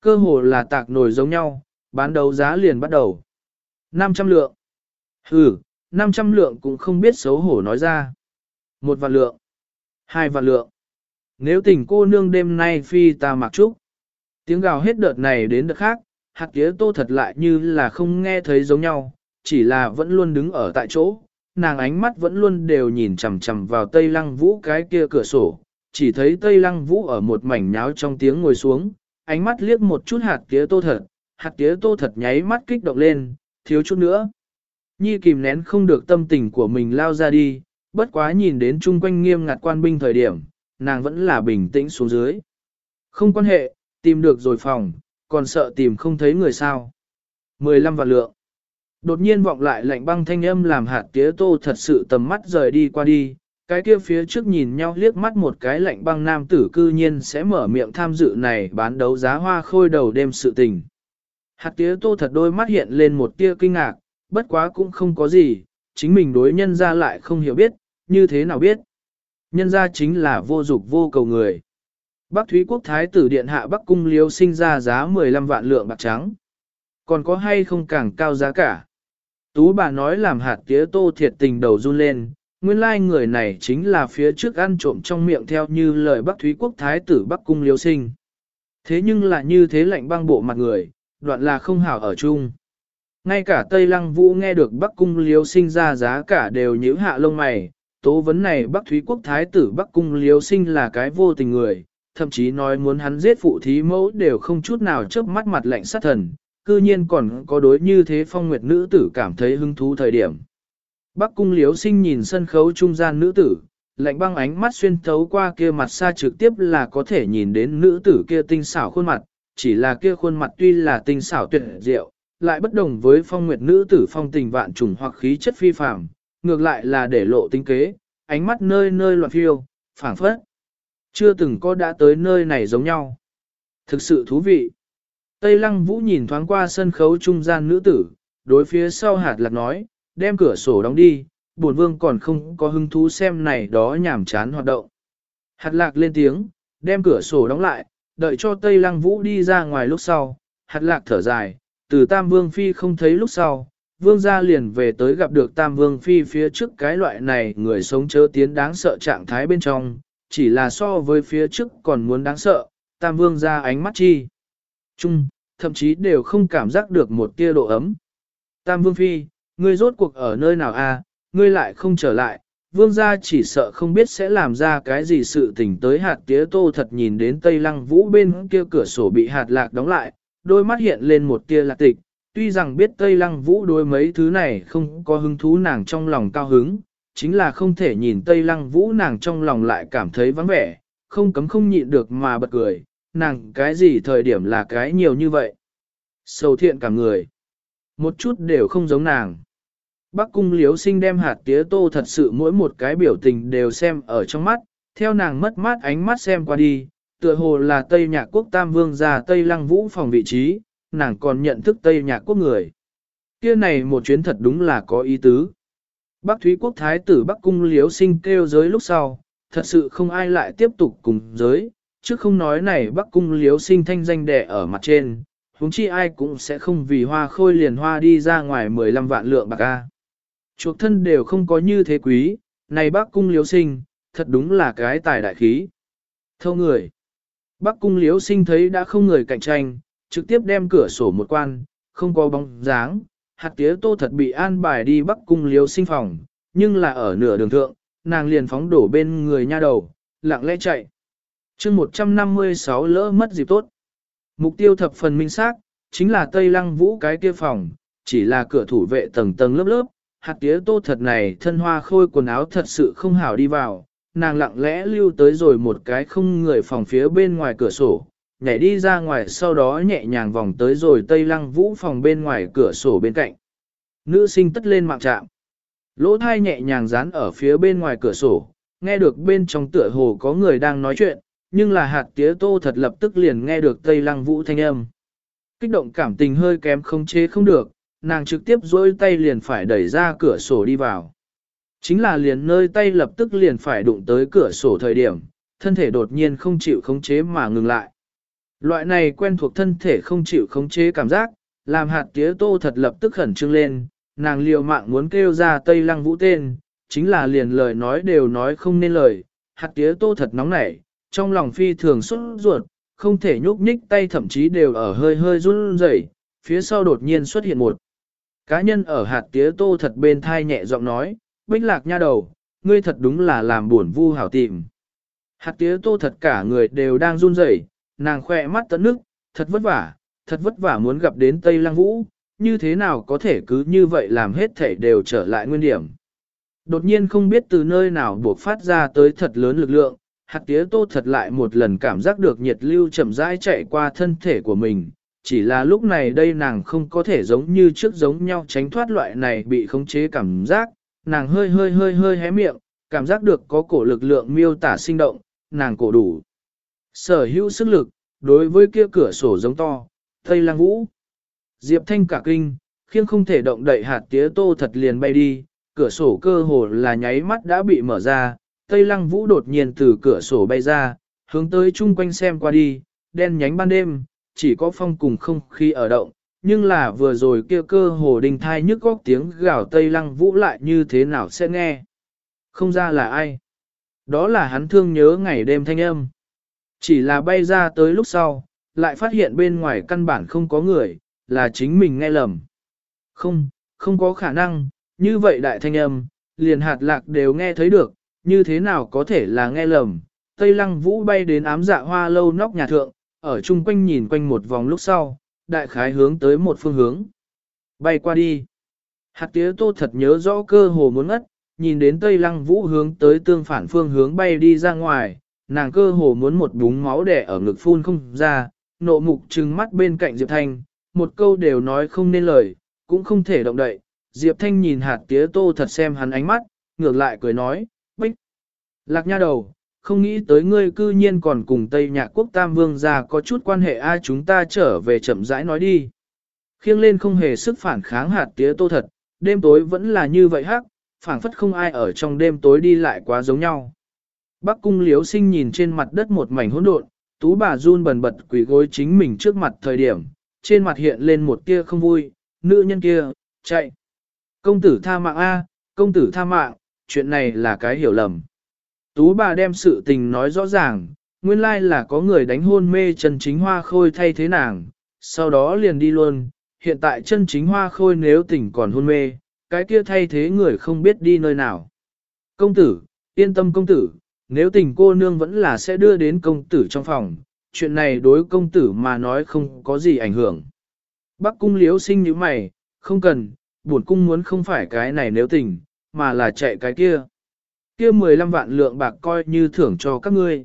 Cơ hồ là tạc nổi giống nhau, bán đấu giá liền bắt đầu. 500 lượng. Ừ, 500 lượng cũng không biết xấu hổ nói ra. Một vạn lượng. Hai vạn lượng. Nếu tình cô nương đêm nay phi ta mặc trúc. Tiếng gào hết đợt này đến đợt khác, hạt tía tô thật lại như là không nghe thấy giống nhau, chỉ là vẫn luôn đứng ở tại chỗ. Nàng ánh mắt vẫn luôn đều nhìn chằm chằm vào tây lăng vũ cái kia cửa sổ, chỉ thấy tây lăng vũ ở một mảnh nháo trong tiếng ngồi xuống, ánh mắt liếc một chút hạt tía tô thật, hạt tía tô thật nháy mắt kích động lên, thiếu chút nữa. Nhi kìm nén không được tâm tình của mình lao ra đi, bất quá nhìn đến chung quanh nghiêm ngặt quan binh thời điểm, nàng vẫn là bình tĩnh xuống dưới. Không quan hệ, tìm được rồi phòng, còn sợ tìm không thấy người sao. 15 vạn lượng. Đột nhiên vọng lại lạnh băng thanh âm làm hạt tía tô thật sự tầm mắt rời đi qua đi, cái kia phía trước nhìn nhau liếc mắt một cái lạnh băng nam tử cư nhiên sẽ mở miệng tham dự này bán đấu giá hoa khôi đầu đêm sự tình. Hạt tía tô thật đôi mắt hiện lên một tia kinh ngạc, bất quá cũng không có gì, chính mình đối nhân ra lại không hiểu biết, như thế nào biết. Nhân ra chính là vô dục vô cầu người. Bắc Thúy Quốc Thái tử Điện Hạ Bắc Cung Liêu sinh ra giá 15 vạn lượng bạc trắng. Còn có hay không càng cao giá cả? Tú bà nói làm hạt tía tô thiệt tình đầu run lên, nguyên lai người này chính là phía trước ăn trộm trong miệng theo như lời Bắc Thúy Quốc Thái tử Bắc Cung Liêu sinh. Thế nhưng là như thế lạnh băng bộ mặt người, đoạn là không hảo ở chung. Ngay cả Tây Lăng Vũ nghe được Bắc Cung Liêu sinh ra giá cả đều nhíu hạ lông mày, tố vấn này Bắc Thúy Quốc Thái tử Bắc Cung Liêu sinh là cái vô tình người, thậm chí nói muốn hắn giết phụ thí mẫu đều không chút nào chớp mắt mặt lạnh sát thần, cư nhiên còn có đối như thế phong nguyệt nữ tử cảm thấy hứng thú thời điểm. Bắc Cung liếu sinh nhìn sân khấu trung gian nữ tử, lạnh băng ánh mắt xuyên thấu qua kia mặt xa trực tiếp là có thể nhìn đến nữ tử kia tinh xảo khuôn mặt, chỉ là kia khuôn mặt tuy là tinh xảo tuyệt diệu, lại bất đồng với phong nguyệt nữ tử phong tình vạn trùng hoặc khí chất phi phàm, ngược lại là để lộ tinh kế, ánh mắt nơi nơi loạn phiêu, phảng phất. Chưa từng có đã tới nơi này giống nhau. Thực sự thú vị. Tây Lăng Vũ nhìn thoáng qua sân khấu trung gian nữ tử, đối phía sau hạt lạc nói, đem cửa sổ đóng đi, buồn vương còn không có hứng thú xem này đó nhảm chán hoạt động. Hạt lạc lên tiếng, đem cửa sổ đóng lại, đợi cho Tây Lăng Vũ đi ra ngoài lúc sau, hạt lạc thở dài, từ Tam Vương Phi không thấy lúc sau, Vương gia liền về tới gặp được Tam Vương Phi phía trước cái loại này người sống chớ tiến đáng sợ trạng thái bên trong, chỉ là so với phía trước còn muốn đáng sợ, Tam Vương ra ánh mắt chi. Chung, thậm chí đều không cảm giác được một tia độ ấm. Tam Vương Phi, ngươi rốt cuộc ở nơi nào a? À? ngươi lại không trở lại, vương gia chỉ sợ không biết sẽ làm ra cái gì sự tình tới hạt tía tô thật nhìn đến tây lăng vũ bên kia cửa sổ bị hạt lạc đóng lại, đôi mắt hiện lên một tia lạc tịch, tuy rằng biết tây lăng vũ đối mấy thứ này không có hứng thú nàng trong lòng cao hứng, chính là không thể nhìn tây lăng vũ nàng trong lòng lại cảm thấy vắng vẻ, không cấm không nhịn được mà bật cười, nàng cái gì thời điểm là cái nhiều như vậy. Sầu thiện cả người, một chút đều không giống nàng. Bắc cung liếu sinh đem hạt tía tô thật sự mỗi một cái biểu tình đều xem ở trong mắt, theo nàng mất mát ánh mắt xem qua đi, tựa hồ là Tây Nhạc Quốc Tam Vương ra Tây Lăng Vũ phòng vị trí, nàng còn nhận thức Tây Nhạc Quốc người. Kia này một chuyến thật đúng là có ý tứ. Bắc Thúy Quốc Thái tử Bắc Cung liếu sinh kêu giới lúc sau, thật sự không ai lại tiếp tục cùng giới, chứ không nói này Bắc Cung liếu sinh thanh danh đẻ ở mặt trên, huống chi ai cũng sẽ không vì hoa khôi liền hoa đi ra ngoài 15 vạn lượng bạc A. Chuộc thân đều không có như thế quý, này bác cung liếu sinh, thật đúng là cái tài đại khí. Thâu người. Bác cung liếu sinh thấy đã không người cạnh tranh, trực tiếp đem cửa sổ một quan, không có bóng dáng. Hạt tía tô thật bị an bài đi bắc cung liếu sinh phòng, nhưng là ở nửa đường thượng, nàng liền phóng đổ bên người nha đầu, lặng lẽ chạy chương 156 lỡ mất dịp tốt. Mục tiêu thập phần minh xác chính là Tây Lăng Vũ cái kia phòng, chỉ là cửa thủ vệ tầng tầng lớp lớp, hạt tía tô thật này thân hoa khôi quần áo thật sự không hảo đi vào, nàng lặng lẽ lưu tới rồi một cái không người phòng phía bên ngoài cửa sổ, nhảy đi ra ngoài sau đó nhẹ nhàng vòng tới rồi tây lăng vũ phòng bên ngoài cửa sổ bên cạnh. Nữ sinh tất lên mạng trạm. Lỗ thai nhẹ nhàng dán ở phía bên ngoài cửa sổ, nghe được bên trong tựa hồ có người đang nói chuyện, nhưng là hạt tía tô thật lập tức liền nghe được tây lăng vũ thanh âm. Kích động cảm tình hơi kém không chế không được, nàng trực tiếp dối tay liền phải đẩy ra cửa sổ đi vào. Chính là liền nơi tay lập tức liền phải đụng tới cửa sổ thời điểm, thân thể đột nhiên không chịu khống chế mà ngừng lại. Loại này quen thuộc thân thể không chịu khống chế cảm giác, làm hạt tía tô thật lập tức khẩn trương lên, nàng liều mạng muốn kêu ra Tây Lăng Vũ tên, chính là liền lời nói đều nói không nên lời, hạt tía tô thật nóng nảy, trong lòng phi thường xuất ruột, không thể nhúc nhích tay thậm chí đều ở hơi hơi run rẩy, phía sau đột nhiên xuất hiện một cá nhân ở hạt tía tô thật bên thai nhẹ giọng nói, bích lạc nha đầu, ngươi thật đúng là làm buồn vu hảo tìm. Hạt tía tô thật cả người đều đang run rẩy, nàng khoe mắt tận nước, thật vất vả, thật vất vả muốn gặp đến Tây Lăng Vũ, như thế nào có thể cứ như vậy làm hết thể đều trở lại nguyên điểm. Đột nhiên không biết từ nơi nào buộc phát ra tới thật lớn lực lượng, hạt tía tô thật lại một lần cảm giác được nhiệt lưu chậm rãi chạy qua thân thể của mình. Chỉ là lúc này đây nàng không có thể giống như trước giống nhau tránh thoát loại này bị khống chế cảm giác, nàng hơi hơi hơi hơi hé miệng, cảm giác được có cổ lực lượng miêu tả sinh động, nàng cổ đủ. Sở hữu sức lực, đối với kia cửa sổ giống to, Tây Lang Vũ. Diệp Thanh cả kinh, khiêng không thể động đậy hạt tía tô thật liền bay đi, cửa sổ cơ hồ là nháy mắt đã bị mở ra, Tây Lăng Vũ đột nhiên từ cửa sổ bay ra, hướng tới chung quanh xem qua đi, đen nhánh ban đêm, chỉ có phong cùng không khí ở động, nhưng là vừa rồi kia cơ hồ đình thai nhức góc tiếng gào Tây Lăng Vũ lại như thế nào sẽ nghe. Không ra là ai. Đó là hắn thương nhớ ngày đêm thanh âm. Chỉ là bay ra tới lúc sau, lại phát hiện bên ngoài căn bản không có người, là chính mình nghe lầm. Không, không có khả năng, như vậy đại thanh âm, liền hạt lạc đều nghe thấy được, như thế nào có thể là nghe lầm. Tây lăng vũ bay đến ám dạ hoa lâu nóc nhà thượng, ở chung quanh nhìn quanh một vòng lúc sau, đại khái hướng tới một phương hướng. Bay qua đi. Hạt tía tô thật nhớ rõ cơ hồ muốn ngất, nhìn đến Tây lăng vũ hướng tới tương phản phương hướng bay đi ra ngoài, nàng cơ hồ muốn một búng máu đẻ ở ngực phun không ra, nộ mục trừng mắt bên cạnh Diệp Thanh, một câu đều nói không nên lời, cũng không thể động đậy. Diệp Thanh nhìn hạt tía tô thật xem hắn ánh mắt, ngược lại cười nói. Lạc nha đầu, không nghĩ tới ngươi cư nhiên còn cùng Tây Nhạc Quốc Tam Vương ra có chút quan hệ ai chúng ta trở về chậm rãi nói đi. Khiêng lên không hề sức phản kháng hạt tía tô thật, đêm tối vẫn là như vậy hắc, phảng phất không ai ở trong đêm tối đi lại quá giống nhau. Bắc cung liếu sinh nhìn trên mặt đất một mảnh hỗn độn, tú bà run bần bật quỳ gối chính mình trước mặt thời điểm, trên mặt hiện lên một tia không vui, nữ nhân kia, chạy. Công tử tha mạng A, công tử tha mạng, chuyện này là cái hiểu lầm. Tú bà đem sự tình nói rõ ràng, nguyên lai là có người đánh hôn mê Trần chính hoa khôi thay thế nàng, sau đó liền đi luôn, hiện tại Trần chính hoa khôi nếu tỉnh còn hôn mê, cái kia thay thế người không biết đi nơi nào. Công tử, yên tâm công tử, nếu tình cô nương vẫn là sẽ đưa đến công tử trong phòng, chuyện này đối công tử mà nói không có gì ảnh hưởng. Bắc cung liếu sinh như mày, không cần, buồn cung muốn không phải cái này nếu tình, mà là chạy cái kia. Kia 15 vạn lượng bạc coi như thưởng cho các ngươi.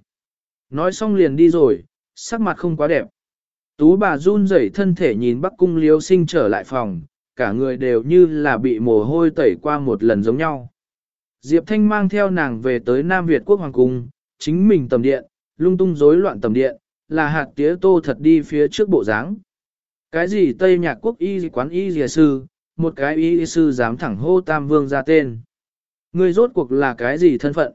Nói xong liền đi rồi, sắc mặt không quá đẹp. Tú bà run rẩy thân thể nhìn Bắc cung liêu sinh trở lại phòng, cả người đều như là bị mồ hôi tẩy qua một lần giống nhau. Diệp Thanh mang theo nàng về tới Nam Việt quốc hoàng cung, chính mình tầm điện, lung tung rối loạn tầm điện, là hạt tía tô thật đi phía trước bộ dáng. Cái gì Tây Nhạc quốc y quán y dìa sư, một cái y sư dám thẳng hô Tam Vương ra tên. Ngươi rốt cuộc là cái gì thân phận?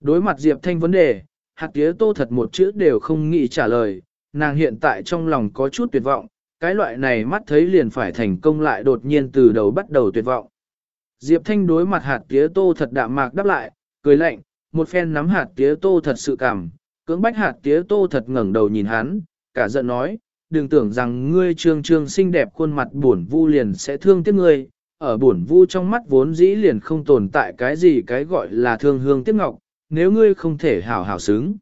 Đối mặt Diệp Thanh vấn đề, hạt tía tô thật một chữ đều không nghĩ trả lời, nàng hiện tại trong lòng có chút tuyệt vọng, cái loại này mắt thấy liền phải thành công lại đột nhiên từ đầu bắt đầu tuyệt vọng. Diệp Thanh đối mặt hạt tía tô thật đạm mạc đáp lại, cười lạnh, một phen nắm hạt tía tô thật sự cảm, cưỡng bách hạt tía tô thật ngẩng đầu nhìn hắn, cả giận nói, đừng tưởng rằng ngươi trương trương xinh đẹp khuôn mặt buồn vu liền sẽ thương tiếc ngươi, ở buồn vu trong mắt vốn dĩ liền không tồn tại cái gì cái gọi là thương hương tiếc ngọc, nếu ngươi không thể hảo hảo xứng.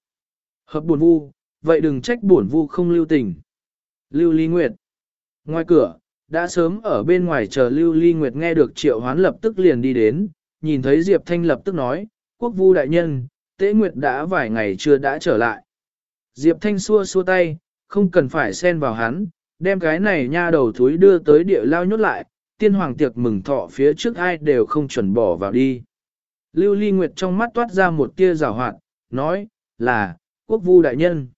Hợp buồn vu, vậy đừng trách buồn vu không lưu tình. Lưu Ly Nguyệt Ngoài cửa, đã sớm ở bên ngoài chờ Lưu Ly Nguyệt nghe được triệu hoán lập tức liền đi đến, nhìn thấy Diệp Thanh lập tức nói, quốc vu đại nhân, tế Nguyệt đã vài ngày chưa đã trở lại. Diệp Thanh xua xua tay, không cần phải xen vào hắn, đem cái này nha đầu thúi đưa tới địa lao nhốt lại, tiên hoàng tiệc mừng thọ phía trước ai đều không chuẩn bỏ vào đi. Lưu Ly Nguyệt trong mắt toát ra một tia rào hoạt, nói, là, quốc vu đại nhân.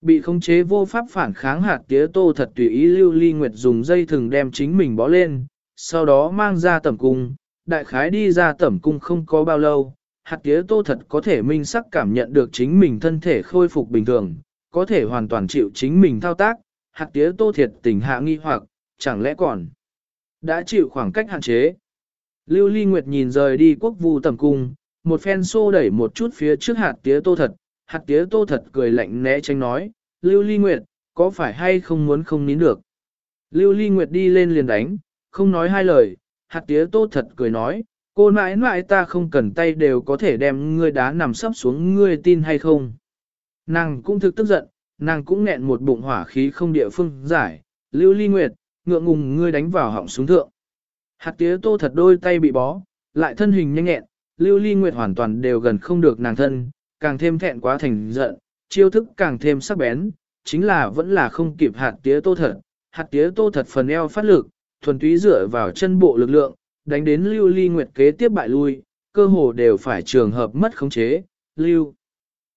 Bị khống chế vô pháp phản kháng hạt tía tô thật tùy ý Lưu Ly Nguyệt dùng dây thừng đem chính mình bó lên, sau đó mang ra tẩm cung, đại khái đi ra tẩm cung không có bao lâu, hạt tía tô thật có thể minh sắc cảm nhận được chính mình thân thể khôi phục bình thường, có thể hoàn toàn chịu chính mình thao tác, hạt tía tô thiệt tình hạ nghi hoặc, chẳng lẽ còn đã chịu khoảng cách hạn chế. Lưu Ly Nguyệt nhìn rời đi quốc vu tầm cung, một phen xô đẩy một chút phía trước hạt tía tô thật, hạt tía tô thật cười lạnh né tránh nói, Lưu Ly Nguyệt, có phải hay không muốn không nín được. Lưu Ly Nguyệt đi lên liền đánh, không nói hai lời, hạt tía tô thật cười nói, cô nãi nãi ta không cần tay đều có thể đem ngươi đá nằm sắp xuống ngươi tin hay không. Nàng cũng thực tức giận, nàng cũng nghẹn một bụng hỏa khí không địa phương giải, Lưu Ly Nguyệt, ngượng ngùng ngươi đánh vào họng súng thượng. Hạt tía tô thật đôi tay bị bó, lại thân hình nhanh nhẹn, Lưu Ly Nguyệt hoàn toàn đều gần không được nàng thân, càng thêm thẹn quá thành giận, chiêu thức càng thêm sắc bén, chính là vẫn là không kịp hạt tía tô thật. Hạt tía tô thật phần eo phát lực, thuần túy dựa vào chân bộ lực lượng, đánh đến Lưu Ly Nguyệt kế tiếp bại lui, cơ hồ đều phải trường hợp mất khống chế, Lưu.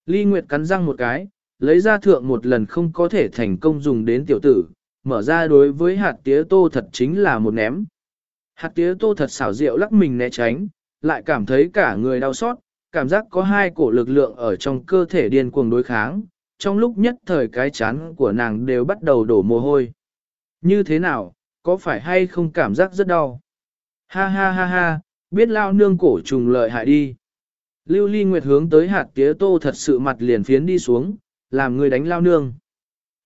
Ly Nguyệt cắn răng một cái, lấy ra thượng một lần không có thể thành công dùng đến tiểu tử, mở ra đối với hạt tía tô thật chính là một ném. Hạt tía tô thật xảo diệu lắc mình né tránh, lại cảm thấy cả người đau xót, cảm giác có hai cổ lực lượng ở trong cơ thể điên cuồng đối kháng, trong lúc nhất thời cái chán của nàng đều bắt đầu đổ mồ hôi. Như thế nào, có phải hay không cảm giác rất đau? Ha ha ha ha, biết lao nương cổ trùng lợi hại đi. Lưu Ly Nguyệt hướng tới hạt tía tô thật sự mặt liền phiến đi xuống, làm người đánh lao nương.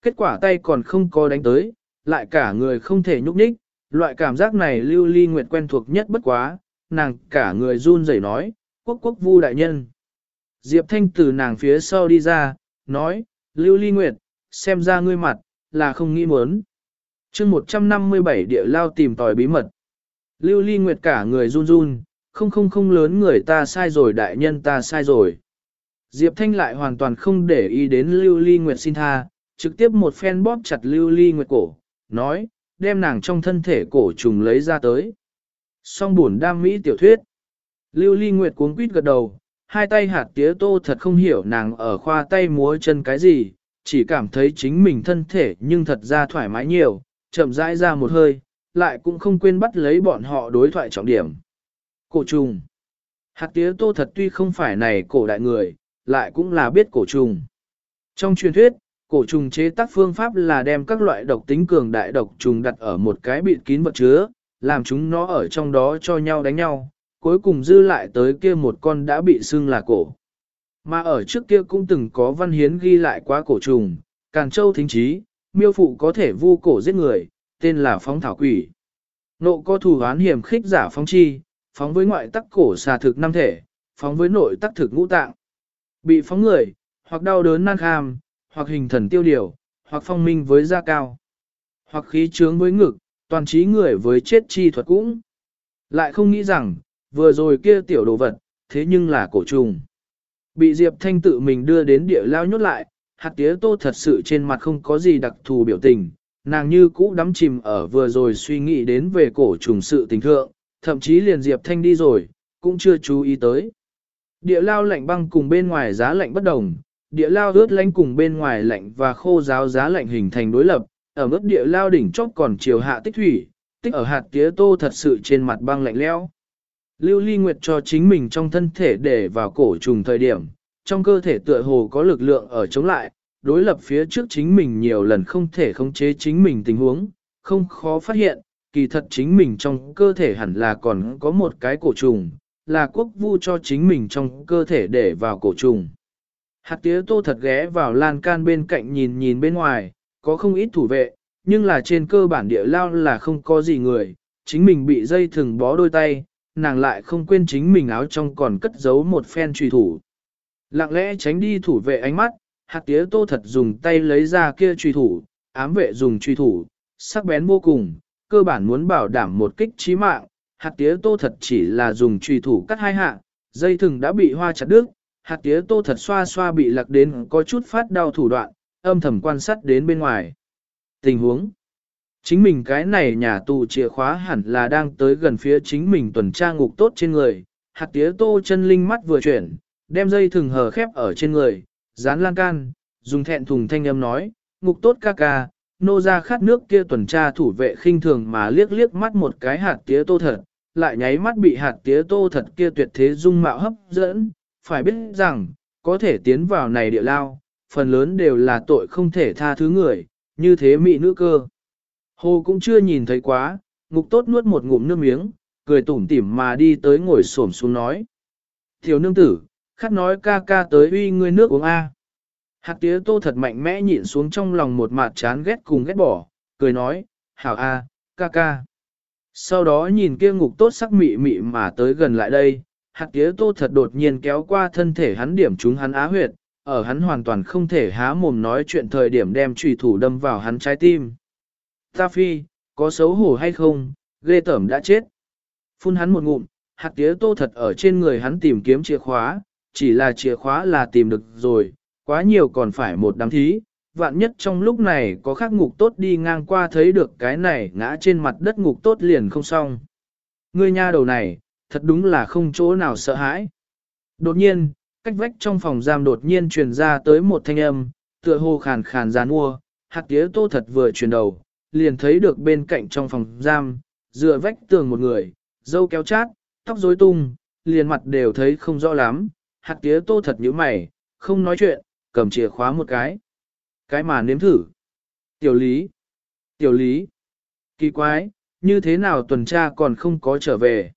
Kết quả tay còn không có đánh tới, lại cả người không thể nhúc nhích, loại cảm giác này Lưu Ly Nguyệt quen thuộc nhất bất quá, nàng cả người run rẩy nói, quốc quốc vu đại nhân. Diệp Thanh từ nàng phía sau đi ra, nói, Lưu Ly Nguyệt, xem ra ngươi mặt, là không nghĩ muốn. chương 157 địa lao tìm tòi bí mật. Lưu Ly Nguyệt cả người run run, không không không lớn người ta sai rồi đại nhân ta sai rồi. Diệp Thanh lại hoàn toàn không để ý đến Lưu Ly Nguyệt xin tha, trực tiếp một phen bóp chặt Lưu Ly Nguyệt cổ, nói, đem nàng trong thân thể cổ trùng lấy ra tới. Song buồn đam mỹ tiểu thuyết. Lưu Ly Nguyệt cuống quýt gật đầu, hai tay hạt tía tô thật không hiểu nàng ở khoa tay múa chân cái gì, chỉ cảm thấy chính mình thân thể nhưng thật ra thoải mái nhiều, chậm rãi ra một hơi, lại cũng không quên bắt lấy bọn họ đối thoại trọng điểm. Cổ trùng. Hạt tía tô thật tuy không phải này cổ đại người, lại cũng là biết cổ trùng. Trong truyền thuyết, cổ trùng chế tác phương pháp là đem các loại độc tính cường đại độc trùng đặt ở một cái bịt kín vật chứa, làm chúng nó ở trong đó cho nhau đánh nhau, cuối cùng dư lại tới kia một con đã bị xưng là cổ. Mà ở trước kia cũng từng có văn hiến ghi lại quá cổ trùng, Càn Châu thính trí, miêu phụ có thể vu cổ giết người, tên là phóng thảo quỷ. Nộ có thủ án hiểm khích giả phóng chi, phóng với ngoại tắc cổ xà thực năm thể, phóng với nội tắc thực ngũ tạng. Bị phóng người, hoặc đau đớn nan kham, hoặc hình thần tiêu điều, hoặc phong minh với da cao, hoặc khí trướng với ngực, toàn trí người với chết chi thuật cũng. Lại không nghĩ rằng, vừa rồi kia tiểu đồ vật, thế nhưng là cổ trùng. Bị Diệp Thanh tự mình đưa đến địa lao nhốt lại, hạt tía tô thật sự trên mặt không có gì đặc thù biểu tình, nàng như cũ đắm chìm ở vừa rồi suy nghĩ đến về cổ trùng sự tình thượng, thậm chí liền Diệp Thanh đi rồi, cũng chưa chú ý tới. Địa lao lạnh băng cùng bên ngoài giá lạnh bất đồng, địa lao ướt lánh cùng bên ngoài lạnh và khô giáo giá lạnh hình thành đối lập, ở mức địa lao đỉnh chót còn chiều hạ tích thủy, tích ở hạt tía tô thật sự trên mặt băng lạnh leo. Lưu Ly Nguyệt cho chính mình trong thân thể để vào cổ trùng thời điểm, trong cơ thể tựa hồ có lực lượng ở chống lại, đối lập phía trước chính mình nhiều lần không thể khống chế chính mình tình huống, không khó phát hiện, kỳ thật chính mình trong cơ thể hẳn là còn có một cái cổ trùng, là quốc vu cho chính mình trong cơ thể để vào cổ trùng. Hạt tía tô thật ghé vào lan can bên cạnh nhìn nhìn bên ngoài, có không ít thủ vệ, nhưng là trên cơ bản địa lao là không có gì người, chính mình bị dây thừng bó đôi tay, nàng lại không quên chính mình áo trong còn cất giấu một phen truy thủ. Lặng lẽ tránh đi thủ vệ ánh mắt, hạt tía tô thật dùng tay lấy ra kia truy thủ, ám vệ dùng truy thủ, sắc bén vô cùng, cơ bản muốn bảo đảm một kích chí mạng, hạt tía tô thật chỉ là dùng trùy thủ cắt hai hạ, dây thừng đã bị hoa chặt đứt, hạt tía tô thật xoa xoa bị lạc đến có chút phát đau thủ đoạn, âm thầm quan sát đến bên ngoài. Tình huống. Chính mình cái này nhà tù chìa khóa hẳn là đang tới gần phía chính mình tuần tra ngục tốt trên người, hạt tía tô chân linh mắt vừa chuyển, đem dây thừng hờ khép ở trên người, dán lan can, dùng thẹn thùng thanh âm nói, ngục tốt ca ca, nô ra khát nước kia tuần tra thủ vệ khinh thường mà liếc liếc mắt một cái hạt tía tô thật, lại nháy mắt bị hạt tía tô thật kia tuyệt thế dung mạo hấp dẫn, phải biết rằng, có thể tiến vào này địa lao, phần lớn đều là tội không thể tha thứ người, như thế mị nữ cơ. Hồ cũng chưa nhìn thấy quá, ngục tốt nuốt một ngụm nước miếng, cười tủm tỉm mà đi tới ngồi xổm xuống nói. thiếu nương tử, khát nói ca ca tới uy ngươi nước uống A. Hạt tía tô thật mạnh mẽ nhịn xuống trong lòng một mặt chán ghét cùng ghét bỏ, cười nói, hảo A, ca ca. Sau đó nhìn kia ngục tốt sắc mị mị mà tới gần lại đây, hạt tía tô thật đột nhiên kéo qua thân thể hắn điểm chúng hắn á huyệt, ở hắn hoàn toàn không thể há mồm nói chuyện thời điểm đem trùy thủ đâm vào hắn trái tim. Ta phi, có xấu hổ hay không, ghê tởm đã chết. Phun hắn một ngụm, hạt tía tô thật ở trên người hắn tìm kiếm chìa khóa, chỉ là chìa khóa là tìm được rồi, quá nhiều còn phải một đám thí. Vạn nhất trong lúc này có khắc ngục tốt đi ngang qua thấy được cái này ngã trên mặt đất ngục tốt liền không xong. Ngươi nha đầu này, thật đúng là không chỗ nào sợ hãi. Đột nhiên, cách vách trong phòng giam đột nhiên truyền ra tới một thanh âm, tựa hồ khàn khàn gián mua, hạt tía tô thật vừa chuyển đầu, liền thấy được bên cạnh trong phòng giam, dựa vách tường một người, dâu kéo chát, tóc rối tung, liền mặt đều thấy không rõ lắm, hạt tía tô thật như mày, không nói chuyện, cầm chìa khóa một cái. Cái mà nếm thử. Tiểu lý. Tiểu lý. Kỳ quái, như thế nào tuần tra còn không có trở về.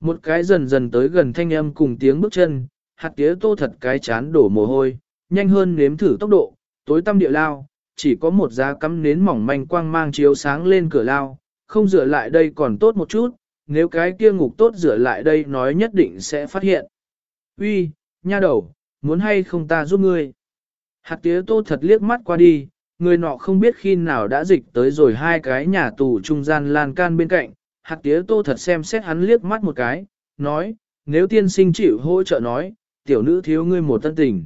Một cái dần dần tới gần thanh âm cùng tiếng bước chân, hạt tía tô thật cái chán đổ mồ hôi, nhanh hơn nếm thử tốc độ, tối tăm địa lao, chỉ có một giá cắm nến mỏng manh quang mang chiếu sáng lên cửa lao, không rửa lại đây còn tốt một chút, nếu cái kia ngục tốt rửa lại đây nói nhất định sẽ phát hiện. Uy, nha đầu, muốn hay không ta giúp ngươi? Hạt tía tô thật liếc mắt qua đi, người nọ không biết khi nào đã dịch tới rồi hai cái nhà tù trung gian lan can bên cạnh, hạt tía tô thật xem xét hắn liếc mắt một cái, nói, nếu tiên sinh chịu hỗ trợ nói, tiểu nữ thiếu ngươi một tân tình.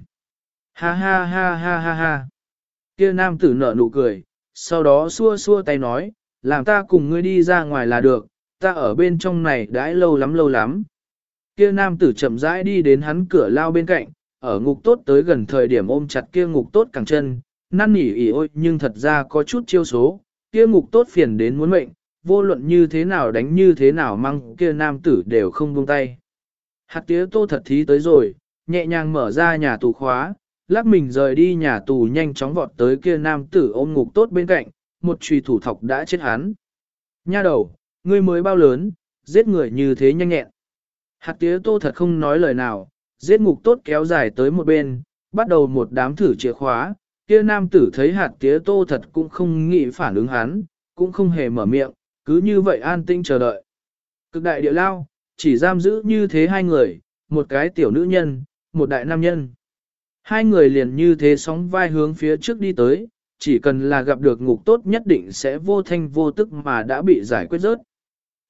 Ha ha ha ha ha ha. Kia nam tử nở nụ cười, sau đó xua xua tay nói, làm ta cùng ngươi đi ra ngoài là được, ta ở bên trong này đãi lâu lắm lâu lắm. Kia nam tử chậm rãi đi đến hắn cửa lao bên cạnh, ở ngục tốt tới gần thời điểm ôm chặt kia ngục tốt cẳng chân, năn nỉ ỉ ôi nhưng thật ra có chút chiêu số, kia ngục tốt phiền đến muốn mệnh, vô luận như thế nào đánh như thế nào mang kia nam tử đều không buông tay. Hạt tía tô thật thí tới rồi, nhẹ nhàng mở ra nhà tù khóa, lắc mình rời đi nhà tù nhanh chóng vọt tới kia nam tử ôm ngục tốt bên cạnh, một trùy thủ thọc đã chết hắn. Nha đầu, ngươi mới bao lớn, giết người như thế nhanh nhẹn. Hạt tía tô thật không nói lời nào, giết ngục tốt kéo dài tới một bên, bắt đầu một đám thử chìa khóa, kia nam tử thấy hạt tía tô thật cũng không nghĩ phản ứng hắn, cũng không hề mở miệng, cứ như vậy an tinh chờ đợi. Cực đại địa lao, chỉ giam giữ như thế hai người, một cái tiểu nữ nhân, một đại nam nhân. Hai người liền như thế sóng vai hướng phía trước đi tới, chỉ cần là gặp được ngục tốt nhất định sẽ vô thanh vô tức mà đã bị giải quyết rớt.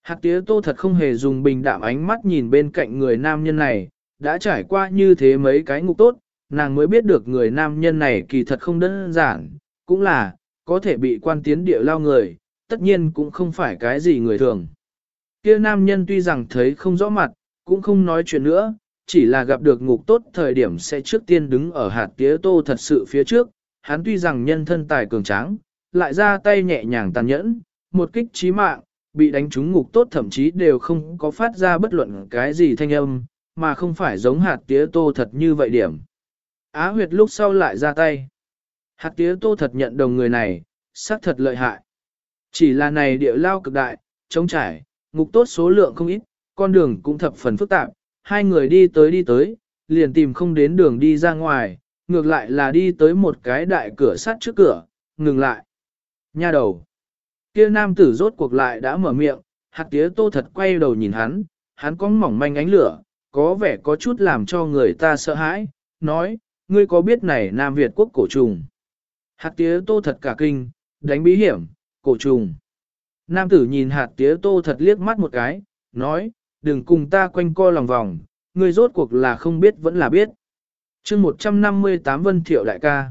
hạc tía tô thật không hề dùng bình đạm ánh mắt nhìn bên cạnh người nam nhân này, đã trải qua như thế mấy cái ngục tốt, nàng mới biết được người nam nhân này kỳ thật không đơn giản, cũng là, có thể bị quan tiến địa lao người, tất nhiên cũng không phải cái gì người thường. Kia nam nhân tuy rằng thấy không rõ mặt, cũng không nói chuyện nữa, chỉ là gặp được ngục tốt thời điểm sẽ trước tiên đứng ở hạt tía tô thật sự phía trước, hắn tuy rằng nhân thân tài cường tráng, lại ra tay nhẹ nhàng tàn nhẫn, một kích chí mạng, bị đánh trúng ngục tốt thậm chí đều không có phát ra bất luận cái gì thanh âm, mà không phải giống hạt tía tô thật như vậy điểm. Á huyệt lúc sau lại ra tay. Hạt tía tô thật nhận đồng người này, xác thật lợi hại. Chỉ là này địa lao cực đại, trống trải, ngục tốt số lượng không ít, con đường cũng thập phần phức tạp, hai người đi tới đi tới, liền tìm không đến đường đi ra ngoài, ngược lại là đi tới một cái đại cửa sắt trước cửa, ngừng lại. Nha đầu. Kia nam tử rốt cuộc lại đã mở miệng, hạt tía tô thật quay đầu nhìn hắn, hắn có mỏng manh ánh lửa, có vẻ có chút làm cho người ta sợ hãi, nói, ngươi có biết này Nam Việt quốc cổ trùng. Hạt tía tô thật cả kinh, đánh bí hiểm, cổ trùng. Nam tử nhìn hạt tía tô thật liếc mắt một cái, nói, đừng cùng ta quanh co lòng vòng, ngươi rốt cuộc là không biết vẫn là biết. chương 158 Vân Thiệu đại ca.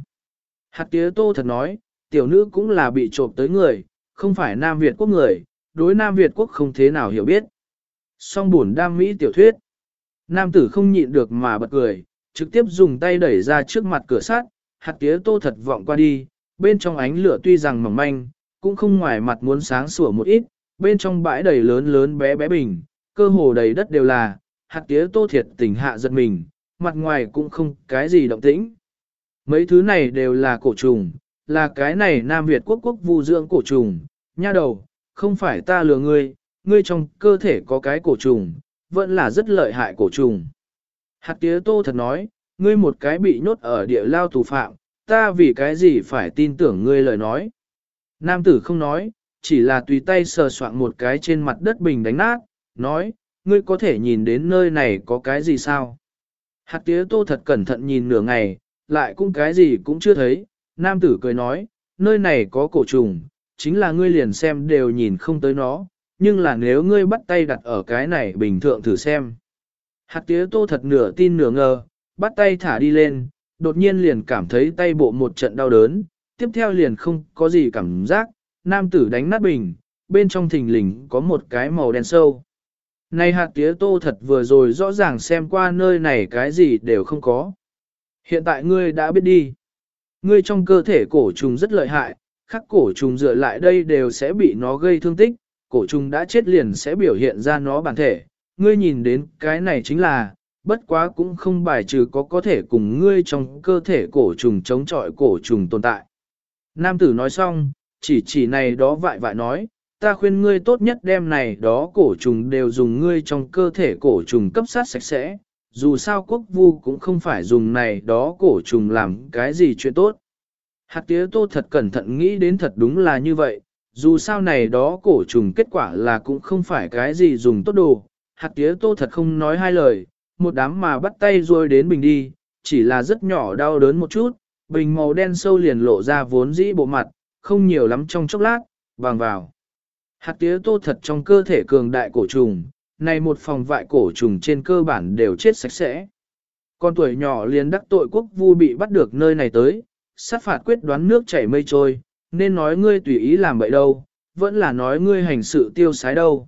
Hạt tía tô thật nói, tiểu nữ cũng là bị trộm tới người, không phải Nam Việt quốc người, đối Nam Việt quốc không thế nào hiểu biết. Song buồn đam mỹ tiểu thuyết. Nam tử không nhịn được mà bật cười, trực tiếp dùng tay đẩy ra trước mặt cửa sắt, hạt tía tô thật vọng qua đi, bên trong ánh lửa tuy rằng mỏng manh, cũng không ngoài mặt muốn sáng sủa một ít, bên trong bãi đầy lớn lớn bé bé bình, cơ hồ đầy đất đều là, hạt tía tô thiệt tỉnh hạ giật mình, mặt ngoài cũng không cái gì động tĩnh. Mấy thứ này đều là cổ trùng, là cái này Nam Việt quốc quốc vu dưỡng cổ trùng, nha đầu, không phải ta lừa ngươi, ngươi trong cơ thể có cái cổ trùng, vẫn là rất lợi hại cổ trùng. Hạt tía tô thật nói, ngươi một cái bị nhốt ở địa lao tù phạm, ta vì cái gì phải tin tưởng ngươi lời nói. Nam tử không nói, chỉ là tùy tay sờ soạn một cái trên mặt đất bình đánh nát, nói, ngươi có thể nhìn đến nơi này có cái gì sao? Hạt tía tô thật cẩn thận nhìn nửa ngày, lại cũng cái gì cũng chưa thấy, nam tử cười nói, nơi này có cổ trùng, chính là ngươi liền xem đều nhìn không tới nó, nhưng là nếu ngươi bắt tay đặt ở cái này bình thường thử xem. Hạt tía tô thật nửa tin nửa ngờ, bắt tay thả đi lên, đột nhiên liền cảm thấy tay bộ một trận đau đớn, tiếp theo liền không có gì cảm giác, nam tử đánh nát bình, bên trong thình lình có một cái màu đen sâu. Này hạt tía tô thật vừa rồi rõ ràng xem qua nơi này cái gì đều không có. Hiện tại ngươi đã biết đi. Ngươi trong cơ thể cổ trùng rất lợi hại, khắc cổ trùng dựa lại đây đều sẽ bị nó gây thương tích, cổ trùng đã chết liền sẽ biểu hiện ra nó bản thể. Ngươi nhìn đến cái này chính là, bất quá cũng không bài trừ có có thể cùng ngươi trong cơ thể cổ trùng chống chọi cổ trùng tồn tại. Nam tử nói xong, chỉ chỉ này đó vại vại nói, ta khuyên ngươi tốt nhất đem này đó cổ trùng đều dùng ngươi trong cơ thể cổ trùng cấp sát sạch sẽ, dù sao quốc vu cũng không phải dùng này đó cổ trùng làm cái gì chuyện tốt. Hạt tía tô thật cẩn thận nghĩ đến thật đúng là như vậy, dù sao này đó cổ trùng kết quả là cũng không phải cái gì dùng tốt đồ. Hạt tía tô thật không nói hai lời, một đám mà bắt tay rồi đến bình đi, chỉ là rất nhỏ đau đớn một chút, bình màu đen sâu liền lộ ra vốn dĩ bộ mặt, không nhiều lắm trong chốc lát, vàng vào. Hạt tía tô thật trong cơ thể cường đại cổ trùng, này một phòng vại cổ trùng trên cơ bản đều chết sạch sẽ. Con tuổi nhỏ liền đắc tội quốc vu bị bắt được nơi này tới, sát phạt quyết đoán nước chảy mây trôi, nên nói ngươi tùy ý làm vậy đâu, vẫn là nói ngươi hành sự tiêu sái đâu.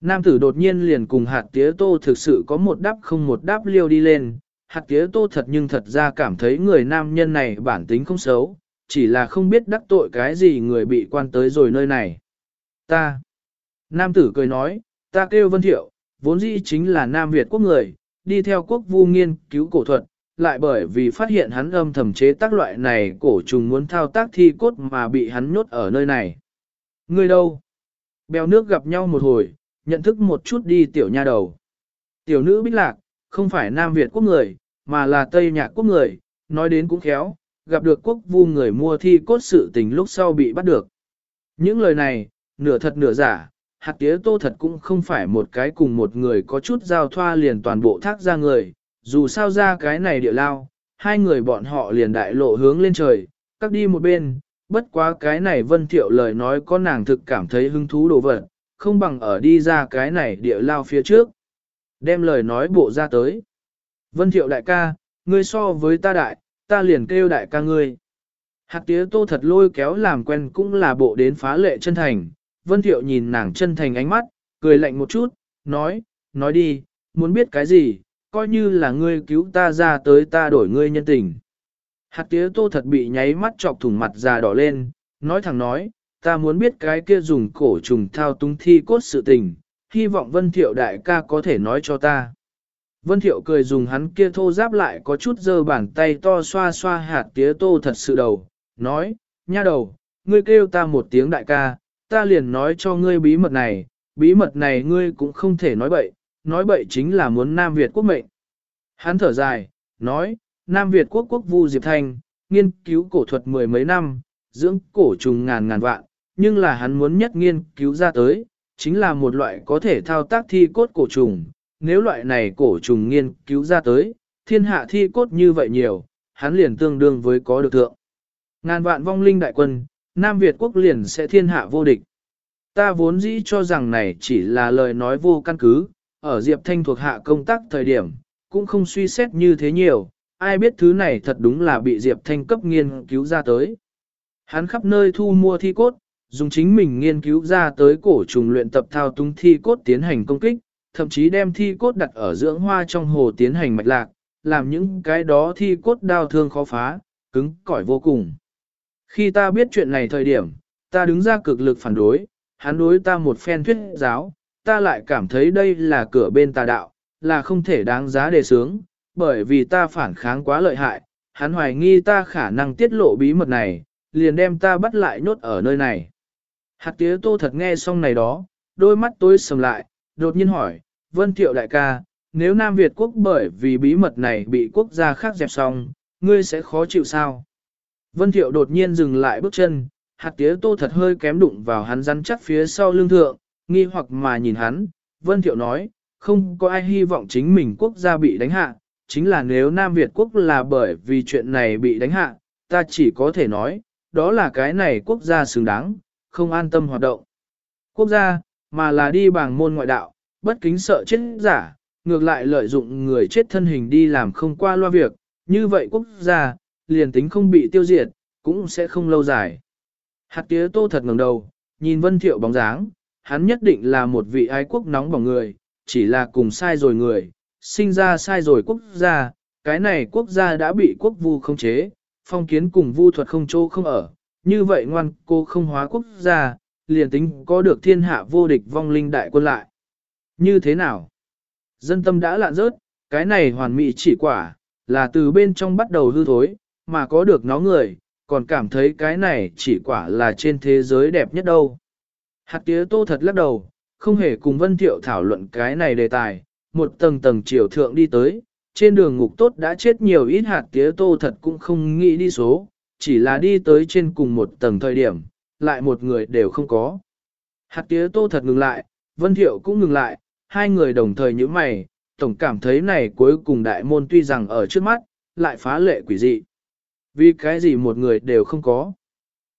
Nam tử đột nhiên liền cùng hạt tía tô thực sự có một đáp không một đáp liêu đi lên, hạt tía tô thật nhưng thật ra cảm thấy người nam nhân này bản tính không xấu, chỉ là không biết đắc tội cái gì người bị quan tới rồi nơi này. Ta. Nam tử cười nói, ta kêu Vân Thiệu, vốn dĩ chính là Nam Việt quốc người, đi theo quốc vu nghiên cứu cổ thuật, lại bởi vì phát hiện hắn âm thầm chế tác loại này cổ trùng muốn thao tác thi cốt mà bị hắn nhốt ở nơi này. Người đâu? Bèo nước gặp nhau một hồi, nhận thức một chút đi tiểu nha đầu. Tiểu nữ bích lạc, không phải Nam Việt quốc người, mà là Tây Nhạc quốc người, nói đến cũng khéo, gặp được quốc vu người mua thi cốt sự tình lúc sau bị bắt được. Những lời này, nửa thật nửa giả, hạt tía tô thật cũng không phải một cái cùng một người có chút giao thoa liền toàn bộ thác ra người, dù sao ra cái này địa lao, hai người bọn họ liền đại lộ hướng lên trời, các đi một bên, bất quá cái này vân thiệu lời nói có nàng thực cảm thấy hứng thú đồ vật, không bằng ở đi ra cái này địa lao phía trước. Đem lời nói bộ ra tới. Vân thiệu đại ca, ngươi so với ta đại, ta liền kêu đại ca ngươi. Hạt tía tô thật lôi kéo làm quen cũng là bộ đến phá lệ chân thành. Vân thiệu nhìn nàng chân thành ánh mắt, cười lạnh một chút, nói, nói đi, muốn biết cái gì, coi như là ngươi cứu ta ra tới ta đổi ngươi nhân tình. Hạt tía tô thật bị nháy mắt chọc thủng mặt già đỏ lên, nói thẳng nói, ta muốn biết cái kia dùng cổ trùng thao tung thi cốt sự tình, hy vọng Vân Thiệu đại ca có thể nói cho ta. Vân Thiệu cười dùng hắn kia thô giáp lại có chút dơ bàn tay to xoa xoa hạt tía tô thật sự đầu, nói, nha đầu, ngươi kêu ta một tiếng đại ca, ta liền nói cho ngươi bí mật này, bí mật này ngươi cũng không thể nói bậy, nói bậy chính là muốn Nam Việt quốc mệnh. Hắn thở dài, nói, Nam Việt quốc quốc vu Diệp Thanh, nghiên cứu cổ thuật mười mấy năm, dưỡng cổ trùng ngàn ngàn vạn, nhưng là hắn muốn nhất nghiên cứu ra tới, chính là một loại có thể thao tác thi cốt cổ trùng. Nếu loại này cổ trùng nghiên cứu ra tới, thiên hạ thi cốt như vậy nhiều, hắn liền tương đương với có được thượng. Ngàn vạn vong linh đại quân, Nam Việt quốc liền sẽ thiên hạ vô địch. Ta vốn dĩ cho rằng này chỉ là lời nói vô căn cứ, ở Diệp Thanh thuộc hạ công tác thời điểm, cũng không suy xét như thế nhiều, ai biết thứ này thật đúng là bị Diệp Thanh cấp nghiên cứu ra tới. Hắn khắp nơi thu mua thi cốt, dùng chính mình nghiên cứu ra tới cổ trùng luyện tập thao túng thi cốt tiến hành công kích, thậm chí đem thi cốt đặt ở dưỡng hoa trong hồ tiến hành mạch lạc, làm những cái đó thi cốt đau thương khó phá, cứng cỏi vô cùng. Khi ta biết chuyện này thời điểm, ta đứng ra cực lực phản đối, hắn đối ta một phen thuyết giáo, ta lại cảm thấy đây là cửa bên tà đạo, là không thể đáng giá đề sướng, bởi vì ta phản kháng quá lợi hại, hắn hoài nghi ta khả năng tiết lộ bí mật này, liền đem ta bắt lại nhốt ở nơi này. Hạt tía tô thật nghe xong này đó, đôi mắt tôi sầm lại, đột nhiên hỏi, Vân Thiệu đại ca, nếu Nam Việt quốc bởi vì bí mật này bị quốc gia khác dẹp xong, ngươi sẽ khó chịu sao? Vân Thiệu đột nhiên dừng lại bước chân, hạt tía tô thật hơi kém đụng vào hắn rắn chắc phía sau lưng thượng, nghi hoặc mà nhìn hắn, Vân Thiệu nói, không có ai hy vọng chính mình quốc gia bị đánh hạ, chính là nếu Nam Việt quốc là bởi vì chuyện này bị đánh hạ, ta chỉ có thể nói, đó là cái này quốc gia xứng đáng, không an tâm hoạt động. Quốc gia, mà là đi bằng môn ngoại đạo, bất kính sợ chết giả, ngược lại lợi dụng người chết thân hình đi làm không qua loa việc, như vậy quốc gia, liền tính không bị tiêu diệt, cũng sẽ không lâu dài. Hạt tía tô thật ngẩng đầu, nhìn vân thiệu bóng dáng, hắn nhất định là một vị ái quốc nóng bỏng người, chỉ là cùng sai rồi người, sinh ra sai rồi quốc gia, cái này quốc gia đã bị quốc vu không chế, phong kiến cùng vu thuật không chỗ không ở, như vậy ngoan cô không hóa quốc gia, liền tính có được thiên hạ vô địch vong linh đại quân lại. Như thế nào? Dân tâm đã lạn rớt, cái này hoàn mỹ chỉ quả, là từ bên trong bắt đầu hư thối, mà có được nó người, còn cảm thấy cái này chỉ quả là trên thế giới đẹp nhất đâu. Hạt tía tô thật lắc đầu, không hề cùng Vân Thiệu thảo luận cái này đề tài, một tầng tầng chiều thượng đi tới, trên đường ngục tốt đã chết nhiều ít hạt tía tô thật cũng không nghĩ đi số, chỉ là đi tới trên cùng một tầng thời điểm, lại một người đều không có. Hạt tía tô thật ngừng lại, Vân Thiệu cũng ngừng lại, hai người đồng thời như mày, tổng cảm thấy này cuối cùng đại môn tuy rằng ở trước mắt, lại phá lệ quỷ dị. Vì cái gì một người đều không có.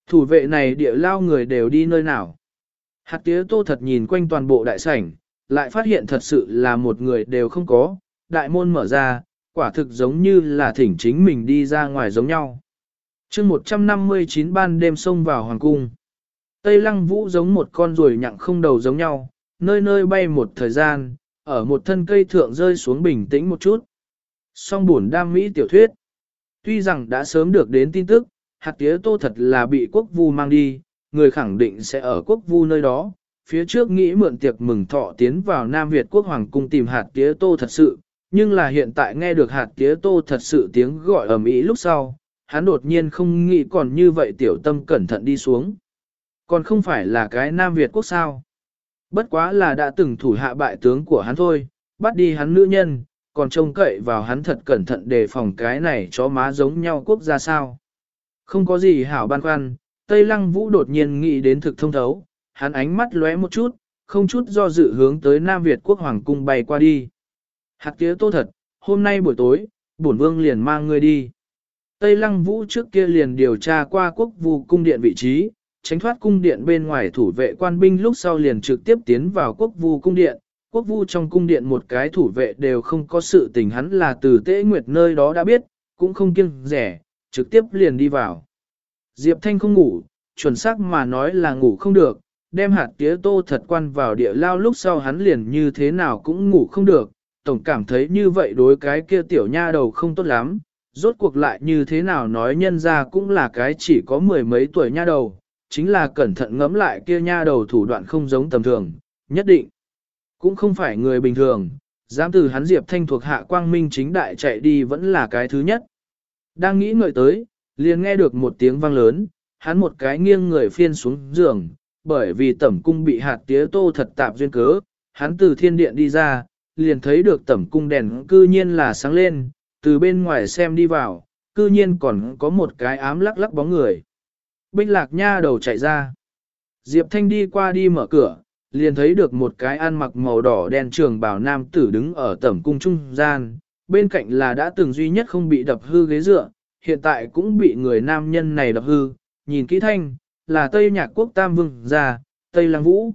Thủ vệ này địa lao người đều đi nơi nào. Hạt tía tô thật nhìn quanh toàn bộ đại sảnh, lại phát hiện thật sự là một người đều không có, đại môn mở ra, quả thực giống như là thỉnh chính mình đi ra ngoài giống nhau chương 159 ban đêm xông vào hoàng cung. Tây lăng vũ giống một con ruồi nhặng không đầu giống nhau, nơi nơi bay một thời gian, ở một thân cây thượng rơi xuống bình tĩnh một chút. Song buồn đam mỹ tiểu thuyết. Tuy rằng đã sớm được đến tin tức, hạt tía tô thật là bị quốc vu mang đi, người khẳng định sẽ ở quốc vu nơi đó. Phía trước nghĩ mượn tiệc mừng thọ tiến vào Nam Việt quốc hoàng cung tìm hạt tía tô thật sự, nhưng là hiện tại nghe được hạt tía tô thật sự tiếng gọi ầm ĩ lúc sau, hắn đột nhiên không nghĩ còn như vậy tiểu tâm cẩn thận đi xuống. Còn không phải là cái Nam Việt quốc sao. Bất quá là đã từng thủ hạ bại tướng của hắn thôi, bắt đi hắn nữ nhân, còn trông cậy vào hắn thật cẩn thận đề phòng cái này chó má giống nhau quốc gia sao. Không có gì hảo ban khoăn, Tây Lăng Vũ đột nhiên nghĩ đến thực thông thấu, hắn ánh mắt lóe một chút, không chút do dự hướng tới Nam Việt quốc hoàng cung bay qua đi. Hạt tía tô thật, hôm nay buổi tối, bổn vương liền mang ngươi đi. Tây Lăng Vũ trước kia liền điều tra qua quốc vụ cung điện vị trí, tránh thoát cung điện bên ngoài thủ vệ quan binh lúc sau liền trực tiếp tiến vào quốc vu cung điện. Quốc vu trong cung điện một cái thủ vệ đều không có sự tình hắn là từ tế nguyệt nơi đó đã biết, cũng không kiêng rẻ, trực tiếp liền đi vào. Diệp Thanh không ngủ, chuẩn xác mà nói là ngủ không được, đem hạt tía tô thật quan vào địa lao lúc sau hắn liền như thế nào cũng ngủ không được, tổng cảm thấy như vậy đối cái kia tiểu nha đầu không tốt lắm, rốt cuộc lại như thế nào nói nhân ra cũng là cái chỉ có mười mấy tuổi nha đầu, chính là cẩn thận ngẫm lại kia nha đầu thủ đoạn không giống tầm thường, nhất định. Cũng không phải người bình thường, dám từ hắn Diệp Thanh thuộc hạ quang minh chính đại chạy đi vẫn là cái thứ nhất. Đang nghĩ ngợi tới, liền nghe được một tiếng vang lớn, hắn một cái nghiêng người phiên xuống giường, bởi vì tẩm cung bị hạt tía tô thật tạp duyên cớ, hắn từ thiên điện đi ra, liền thấy được tẩm cung đèn cư nhiên là sáng lên, từ bên ngoài xem đi vào, cư nhiên còn có một cái ám lắc lắc bóng người. Bích lạc nha đầu chạy ra. Diệp Thanh đi qua đi mở cửa, liền thấy được một cái ăn mặc màu đỏ đen trường bảo nam tử đứng ở tẩm cung trung gian, bên cạnh là đã từng duy nhất không bị đập hư ghế dựa, hiện tại cũng bị người nam nhân này đập hư, nhìn kỹ thanh, là Tây Nhạc Quốc Tam Vương già Tây Lăng Vũ.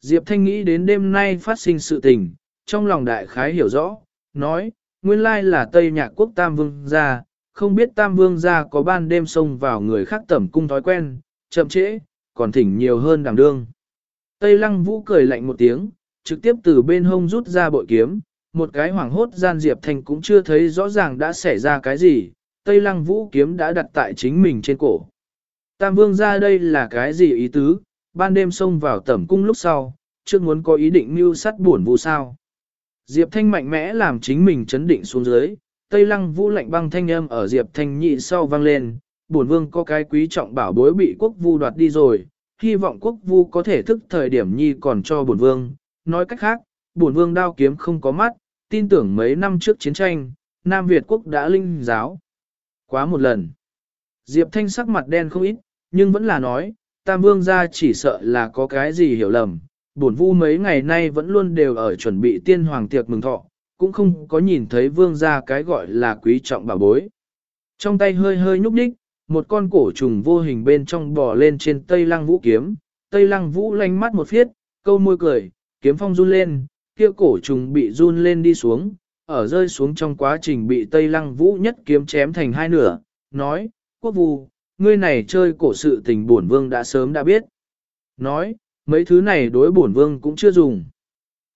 Diệp Thanh nghĩ đến đêm nay phát sinh sự tình, trong lòng đại khái hiểu rõ, nói, nguyên lai là Tây Nhạc Quốc Tam Vương gia, không biết Tam Vương gia có ban đêm xông vào người khác tẩm cung thói quen, chậm trễ, còn thỉnh nhiều hơn đảm đương. Tây Lăng Vũ cười lạnh một tiếng, trực tiếp từ bên hông rút ra bội kiếm, một cái hoảng hốt gian Diệp thành cũng chưa thấy rõ ràng đã xảy ra cái gì, Tây Lăng Vũ kiếm đã đặt tại chính mình trên cổ. Tam Vương gia đây là cái gì ý tứ, ban đêm xông vào tẩm cung lúc sau, chưa muốn có ý định mưu sắt buồn vụ sao. Diệp Thanh mạnh mẽ làm chính mình chấn định xuống dưới, Tây Lăng Vũ lạnh băng thanh âm ở Diệp Thanh nhị sau vang lên, bổn vương có cái quý trọng bảo bối bị quốc vu đoạt đi rồi, hy vọng quốc vu có thể thức thời điểm nhi còn cho bổn vương. Nói cách khác, bổn vương đao kiếm không có mắt, tin tưởng mấy năm trước chiến tranh, Nam Việt quốc đã linh giáo. Quá một lần. Diệp Thanh sắc mặt đen không ít, nhưng vẫn là nói, Tam Vương gia chỉ sợ là có cái gì hiểu lầm. Bổn vu mấy ngày nay vẫn luôn đều ở chuẩn bị tiên hoàng tiệc mừng thọ, cũng không có nhìn thấy vương gia cái gọi là quý trọng bảo bối. Trong tay hơi hơi nhúc nhích, một con cổ trùng vô hình bên trong bò lên trên tây lăng vũ kiếm, tây lăng vũ lanh mắt một phiết, câu môi cười, kiếm phong run lên, kia cổ trùng bị run lên đi xuống, ở rơi xuống trong quá trình bị tây lăng vũ nhất kiếm chém thành hai nửa, nói, quốc vu, ngươi này chơi cổ sự tình bổn vương đã sớm đã biết. Nói, mấy thứ này đối bổn vương cũng chưa dùng.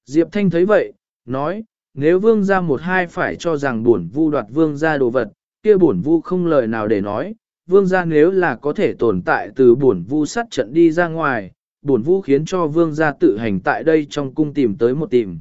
Diệp Thanh thấy vậy, nói, nếu vương ra một hai phải cho rằng bổn vu đoạt vương ra đồ vật, kia bổn vu không lời nào để nói, vương gia nếu là có thể tồn tại từ bổn vu sắt trận đi ra ngoài, bổn vu khiến cho vương gia tự hành tại đây trong cung tìm tới một tìm.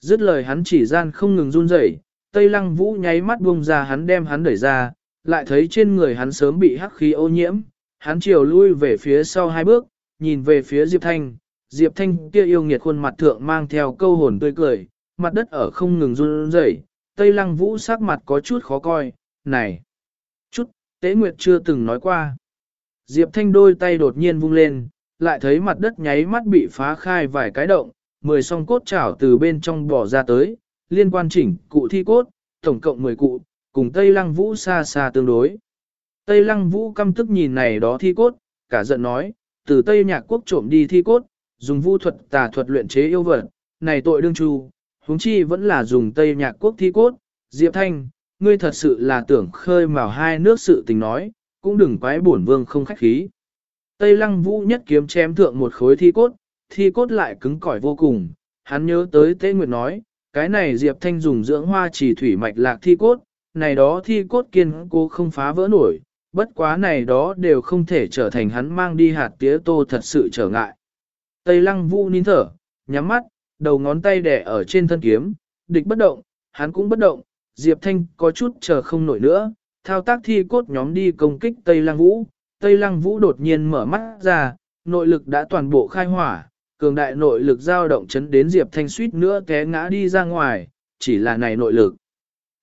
Dứt lời hắn chỉ gian không ngừng run rẩy, Tây Lăng Vũ nháy mắt buông ra hắn đem hắn đẩy ra, lại thấy trên người hắn sớm bị hắc khí ô nhiễm, hắn chiều lui về phía sau hai bước, nhìn về phía Diệp Thanh, Diệp Thanh kia yêu nghiệt khuôn mặt thượng mang theo câu hồn tươi cười, mặt đất ở không ngừng run rẩy, Tây Lăng Vũ sắc mặt có chút khó coi, này, chút, Tế Nguyệt chưa từng nói qua. Diệp Thanh đôi tay đột nhiên vung lên, lại thấy mặt đất nháy mắt bị phá khai vài cái động, mười song cốt chảo từ bên trong bỏ ra tới, liên quan chỉnh cụ thi cốt, tổng cộng 10 cụ, cùng Tây Lăng Vũ xa xa tương đối. Tây Lăng Vũ căm tức nhìn này đó thi cốt, cả giận nói, từ Tây Nhạc Quốc trộm đi thi cốt, dùng vu thuật tà thuật luyện chế yêu vật, này tội đương chu, huống chi vẫn là dùng Tây Nhạc Quốc thi cốt, Diệp Thanh, ngươi thật sự là tưởng khơi mào hai nước sự tình nói, cũng đừng quái bổn vương không khách khí. Tây Lăng Vũ nhất kiếm chém thượng một khối thi cốt, thi cốt lại cứng cỏi vô cùng, hắn nhớ tới Tế Nguyệt nói, cái này Diệp Thanh dùng dưỡng hoa chỉ thủy mạch lạc thi cốt, này đó thi cốt kiên cố không phá vỡ nổi, bất quá này đó đều không thể trở thành hắn mang đi hạt tía tô thật sự trở ngại. Tây Lăng Vũ nín thở, nhắm mắt, đầu ngón tay đẻ ở trên thân kiếm, địch bất động, hắn cũng bất động, Diệp Thanh có chút chờ không nổi nữa, thao tác thi cốt nhóm đi công kích Tây Lăng Vũ. Tây Lăng Vũ đột nhiên mở mắt ra, nội lực đã toàn bộ khai hỏa, cường đại nội lực dao động chấn đến Diệp Thanh suýt nữa té ngã đi ra ngoài, chỉ là này nội lực.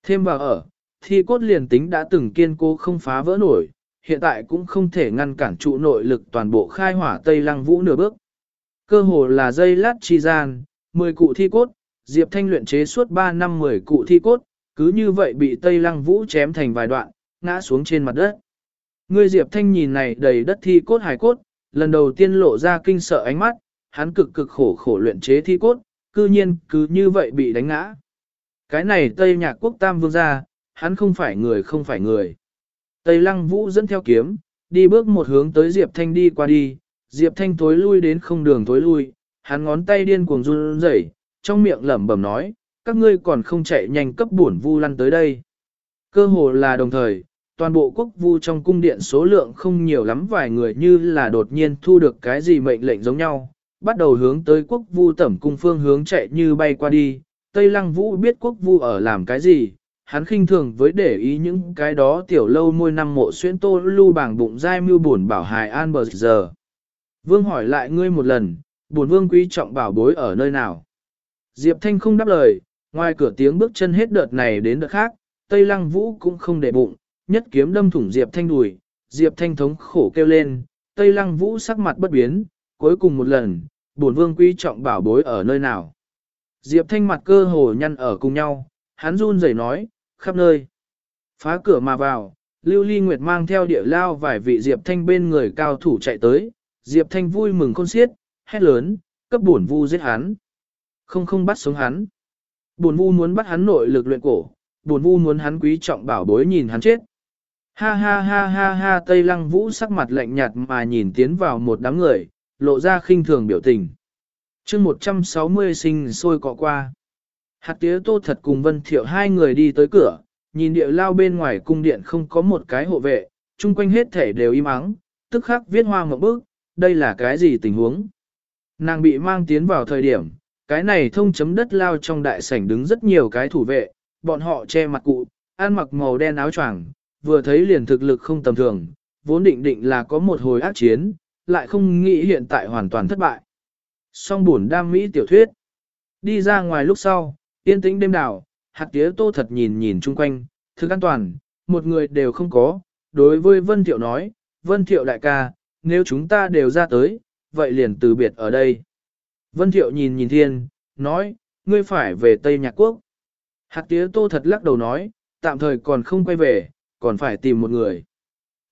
Thêm vào ở, thi cốt liền tính đã từng kiên cố không phá vỡ nổi, hiện tại cũng không thể ngăn cản trụ nội lực toàn bộ khai hỏa Tây Lăng Vũ nửa bước. Cơ hồ là dây lát chi gian, 10 cụ thi cốt, Diệp Thanh luyện chế suốt 3 năm 10 cụ thi cốt, cứ như vậy bị Tây Lăng Vũ chém thành vài đoạn, ngã xuống trên mặt đất. Ngươi Diệp Thanh nhìn này đầy đất thi cốt hài cốt, lần đầu tiên lộ ra kinh sợ ánh mắt, hắn cực cực khổ khổ luyện chế thi cốt, cư nhiên cứ như vậy bị đánh ngã. Cái này Tây Nhạc Quốc Tam Vương gia, hắn không phải người không phải người. Tây Lăng Vũ dẫn theo kiếm, đi bước một hướng tới Diệp Thanh đi qua đi, Diệp Thanh tối lui đến không đường tối lui, hắn ngón tay điên cuồng run rẩy, trong miệng lẩm bẩm nói, các ngươi còn không chạy nhanh cấp bổn vu lăn tới đây. Cơ hồ là đồng thời, toàn bộ quốc vu trong cung điện số lượng không nhiều lắm vài người như là đột nhiên thu được cái gì mệnh lệnh giống nhau, bắt đầu hướng tới quốc vu tẩm cung phương hướng chạy như bay qua đi. Tây Lăng Vũ biết quốc vu ở làm cái gì, hắn khinh thường với để ý những cái đó tiểu lâu môi năm mộ xuyên tô lưu bảng bụng dai mưu buồn bảo hài an bờ giờ. Vương hỏi lại ngươi một lần, buồn vương quý trọng bảo bối ở nơi nào? Diệp Thanh không đáp lời, Ngoài cửa tiếng bước chân hết đợt này đến đợt khác, Tây Lăng Vũ cũng không để bụng, nhất kiếm đâm thủng Diệp Thanh đùi, Diệp Thanh thống khổ kêu lên, Tây Lăng Vũ sắc mặt bất biến, cuối cùng một lần, buồn vương quý trọng bảo bối ở nơi nào. Diệp Thanh mặt cơ hồ nhăn ở cùng nhau, hắn run rẩy nói, khắp nơi. Phá cửa mà vào, Lưu Ly Nguyệt mang theo địa lao vài vị Diệp Thanh bên người cao thủ chạy tới, Diệp Thanh vui mừng khôn xiết, hét lớn, cấp bổn vu giết hắn. Không không bắt sống hắn. Bổn vu muốn bắt hắn nội lực luyện cổ, bổn vu muốn hắn quý trọng bảo bối nhìn hắn chết. Ha ha ha ha ha Tây Lăng Vũ sắc mặt lạnh nhạt mà nhìn tiến vào một đám người, lộ ra khinh thường biểu tình. chương 160 sinh sôi cọ qua. Hạt tía tô thật cùng Vân Thiệu hai người đi tới cửa, nhìn địa lao bên ngoài cung điện không có một cái hộ vệ, chung quanh hết thể đều im ắng, tức khắc viết hoa ngậm bước, đây là cái gì tình huống. Nàng bị mang tiến vào thời điểm, cái này thông chấm đất lao trong đại sảnh đứng rất nhiều cái thủ vệ, bọn họ che mặt cụ, ăn mặc màu đen áo choàng, vừa thấy liền thực lực không tầm thường, vốn định định là có một hồi ác chiến, lại không nghĩ hiện tại hoàn toàn thất bại. Song buồn đam mỹ tiểu thuyết. Đi ra ngoài lúc sau, yên tĩnh đêm đảo, hạt tía tô thật nhìn nhìn chung quanh, thức an toàn, một người đều không có. Đối với Vân Thiệu nói, Vân Thiệu đại ca, nếu chúng ta đều ra tới, vậy liền từ biệt ở đây. Vân Thiệu nhìn nhìn thiên, nói, ngươi phải về Tây Nhạc Quốc. Hạt tía tô thật lắc đầu nói, tạm thời còn không quay về, còn phải tìm một người.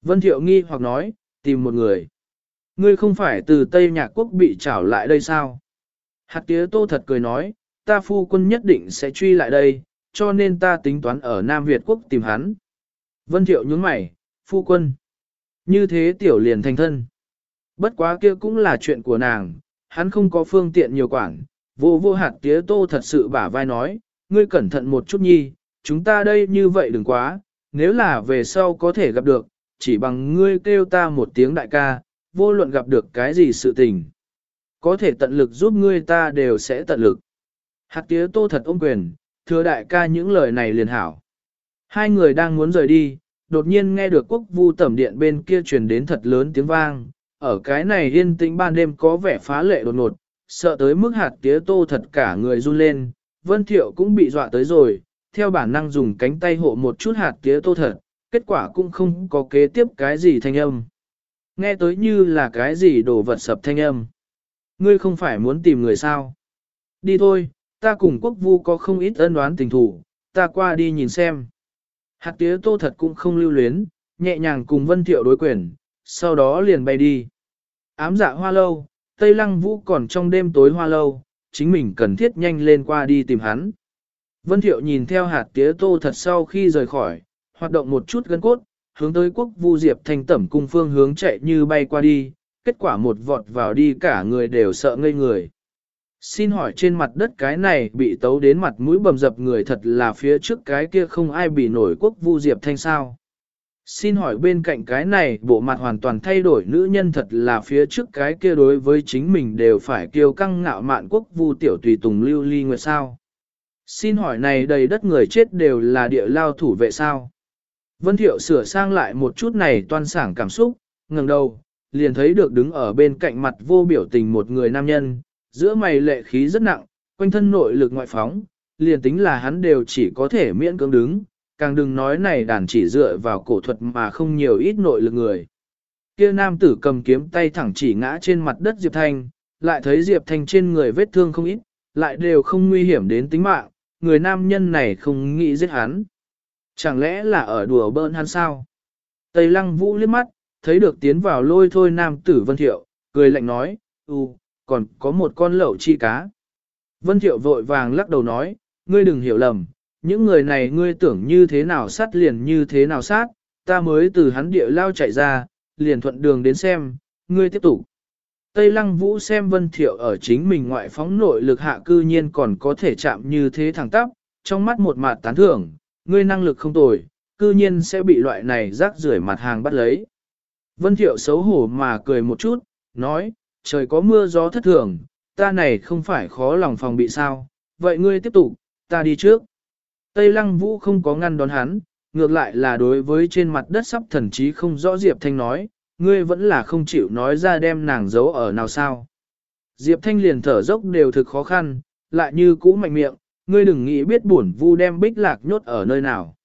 Vân Thiệu nghi hoặc nói, tìm một người. Ngươi không phải từ Tây Nhạc Quốc bị trảo lại đây sao? Hạt tía tô thật cười nói, ta phu quân nhất định sẽ truy lại đây, cho nên ta tính toán ở Nam Việt Quốc tìm hắn. Vân Thiệu nhướng mày, phu quân. Như thế tiểu liền thành thân. Bất quá kia cũng là chuyện của nàng, hắn không có phương tiện nhiều quản. Vô vô hạt tía tô thật sự bả vai nói, ngươi cẩn thận một chút nhi, chúng ta đây như vậy đừng quá, nếu là về sau có thể gặp được, chỉ bằng ngươi kêu ta một tiếng đại ca, vô luận gặp được cái gì sự tình. Có thể tận lực giúp ngươi ta đều sẽ tận lực. Hạt tía tô thật ôm quyền, thưa đại ca những lời này liền hảo. Hai người đang muốn rời đi, đột nhiên nghe được quốc vu tẩm điện bên kia truyền đến thật lớn tiếng vang. Ở cái này yên tĩnh ban đêm có vẻ phá lệ đột ngột, sợ tới mức hạt tía tô thật cả người run lên, vân thiệu cũng bị dọa tới rồi, theo bản năng dùng cánh tay hộ một chút hạt tía tô thật, kết quả cũng không có kế tiếp cái gì thanh âm. Nghe tới như là cái gì đổ vật sập thanh âm. Ngươi không phải muốn tìm người sao? Đi thôi, ta cùng quốc vu có không ít ân đoán tình thủ, ta qua đi nhìn xem. Hạt tía tô thật cũng không lưu luyến, nhẹ nhàng cùng vân thiệu đối quyền, sau đó liền bay đi. Ám dạ hoa lâu, Tây Lăng Vũ còn trong đêm tối hoa lâu, chính mình cần thiết nhanh lên qua đi tìm hắn. Vân Thiệu nhìn theo hạt tía tô thật sau khi rời khỏi, hoạt động một chút gân cốt, hướng tới quốc vu diệp thành tẩm cung phương hướng chạy như bay qua đi, kết quả một vọt vào đi cả người đều sợ ngây người. Xin hỏi trên mặt đất cái này bị tấu đến mặt mũi bầm dập người thật là phía trước cái kia không ai bị nổi quốc vu diệp thanh sao. Xin hỏi bên cạnh cái này bộ mặt hoàn toàn thay đổi nữ nhân thật là phía trước cái kia đối với chính mình đều phải kiêu căng ngạo mạn quốc vu tiểu tùy tùng lưu ly nguyệt sao. Xin hỏi này đầy đất người chết đều là địa lao thủ vệ sao? Vân Thiệu sửa sang lại một chút này toan sảng cảm xúc, ngẩng đầu, liền thấy được đứng ở bên cạnh mặt vô biểu tình một người nam nhân, giữa mày lệ khí rất nặng, quanh thân nội lực ngoại phóng, liền tính là hắn đều chỉ có thể miễn cưỡng đứng, càng đừng nói này đàn chỉ dựa vào cổ thuật mà không nhiều ít nội lực người. Kia nam tử cầm kiếm tay thẳng chỉ ngã trên mặt đất Diệp Thanh, lại thấy Diệp Thanh trên người vết thương không ít, lại đều không nguy hiểm đến tính mạng, người nam nhân này không nghĩ giết hắn. Chẳng lẽ là ở đùa bỡn hắn sao? Tây lăng vũ liếc mắt, thấy được tiến vào lôi thôi nam tử Vân Thiệu, cười lạnh nói, ừ, còn có một con lậu chi cá. Vân Thiệu vội vàng lắc đầu nói, ngươi đừng hiểu lầm, những người này ngươi tưởng như thế nào sát liền như thế nào sát, ta mới từ hắn địa lao chạy ra, liền thuận đường đến xem, ngươi tiếp tục. Tây Lăng Vũ xem Vân Thiệu ở chính mình ngoại phóng nội lực hạ cư nhiên còn có thể chạm như thế thẳng tắp, trong mắt một mặt tán thưởng, ngươi năng lực không tồi, cư nhiên sẽ bị loại này rác rưởi mặt hàng bắt lấy. Vân Thiệu xấu hổ mà cười một chút, nói, trời có mưa gió thất thường, ta này không phải khó lòng phòng bị sao, vậy ngươi tiếp tục, ta đi trước. Tây Lăng Vũ không có ngăn đón hắn, ngược lại là đối với trên mặt đất sắp thần trí không rõ Diệp Thanh nói, ngươi vẫn là không chịu nói ra đem nàng giấu ở nào sao. Diệp Thanh liền thở dốc đều thực khó khăn, lại như cũ mạnh miệng, ngươi đừng nghĩ biết buồn vu đem bích lạc nhốt ở nơi nào.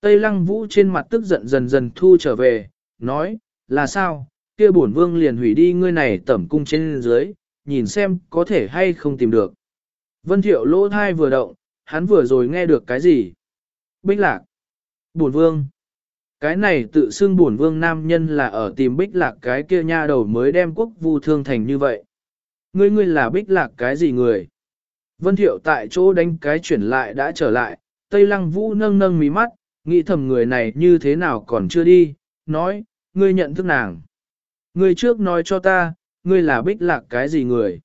Tây lăng vũ trên mặt tức giận dần dần thu trở về, nói, là sao, kia bổn vương liền hủy đi ngươi này tẩm cung trên dưới, nhìn xem có thể hay không tìm được. Vân thiệu lỗ thai vừa động, hắn vừa rồi nghe được cái gì? Bích lạc. Bổn vương. Cái này tự xưng bổn vương nam nhân là ở tìm bích lạc cái kia nha đầu mới đem quốc vu thương thành như vậy. Ngươi ngươi là bích lạc cái gì người? Vân Thiệu tại chỗ đánh cái chuyển lại đã trở lại, Tây Lăng Vũ nâng nâng mí mắt, nghĩ thầm người này như thế nào còn chưa đi, nói, ngươi nhận thức nàng. Ngươi trước nói cho ta, ngươi là bích lạc cái gì người?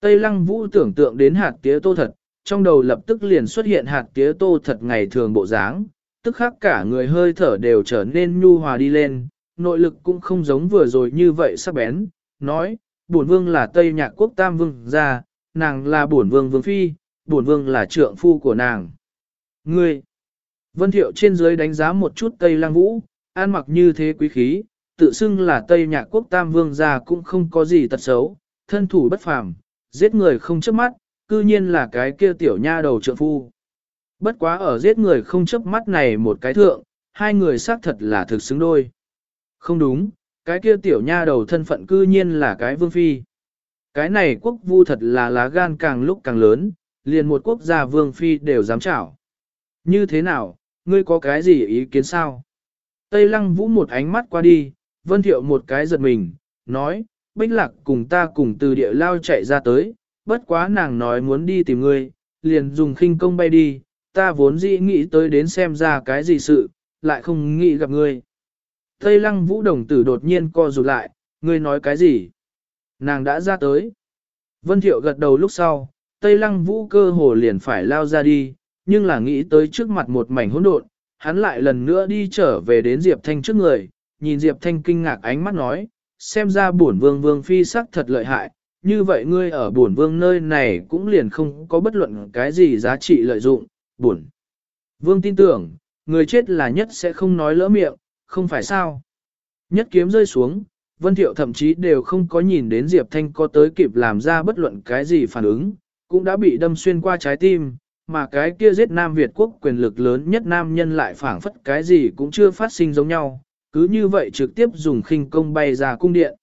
Tây Lăng Vũ tưởng tượng đến hạt tía tô thật, trong đầu lập tức liền xuất hiện hạt tía tô thật ngày thường bộ dáng, tức khắc cả người hơi thở đều trở nên nhu hòa đi lên, nội lực cũng không giống vừa rồi như vậy sắc bén, nói, bổn vương là Tây Nhạc Quốc Tam Vương gia, nàng là bổn vương vương phi, bổn vương là trượng phu của nàng. Ngươi, Vân Thiệu trên dưới đánh giá một chút Tây Lăng Vũ, an mặc như thế quý khí, tự xưng là Tây Nhạc Quốc Tam Vương gia cũng không có gì tật xấu, thân thủ bất phàm, giết người không chớp mắt, cư nhiên là cái kia tiểu nha đầu trượng phu. Bất quá ở giết người không chớp mắt này một cái thượng, hai người xác thật là thực xứng đôi. Không đúng, cái kia tiểu nha đầu thân phận cư nhiên là cái vương phi. Cái này quốc vu thật là lá gan càng lúc càng lớn, liền một quốc gia vương phi đều dám chảo. Như thế nào, ngươi có cái gì ý kiến sao? Tây lăng vũ một ánh mắt qua đi, vân thiệu một cái giật mình, nói, bích lạc cùng ta cùng từ địa lao chạy ra tới, bất quá nàng nói muốn đi tìm ngươi, liền dùng khinh công bay đi, ta vốn dĩ nghĩ tới đến xem ra cái gì sự, lại không nghĩ gặp ngươi. Tây lăng vũ đồng tử đột nhiên co rụt lại, ngươi nói cái gì? Nàng đã ra tới. Vân Thiệu gật đầu lúc sau, Tây lăng vũ cơ hồ liền phải lao ra đi, nhưng là nghĩ tới trước mặt một mảnh hỗn độn, hắn lại lần nữa đi trở về đến Diệp Thanh trước người, nhìn Diệp Thanh kinh ngạc ánh mắt nói, xem ra bổn vương vương phi sắc thật lợi hại, như vậy ngươi ở bổn vương nơi này cũng liền không có bất luận cái gì giá trị lợi dụng, bổn. Vương tin tưởng, người chết là nhất sẽ không nói lỡ miệng, không phải sao. Nhất kiếm rơi xuống, Vân Thiệu thậm chí đều không có nhìn đến Diệp Thanh có tới kịp làm ra bất luận cái gì phản ứng, cũng đã bị đâm xuyên qua trái tim, mà cái kia giết Nam Việt quốc quyền lực lớn nhất nam nhân lại phản phất cái gì cũng chưa phát sinh giống nhau, cứ như vậy trực tiếp dùng khinh công bay ra cung điện.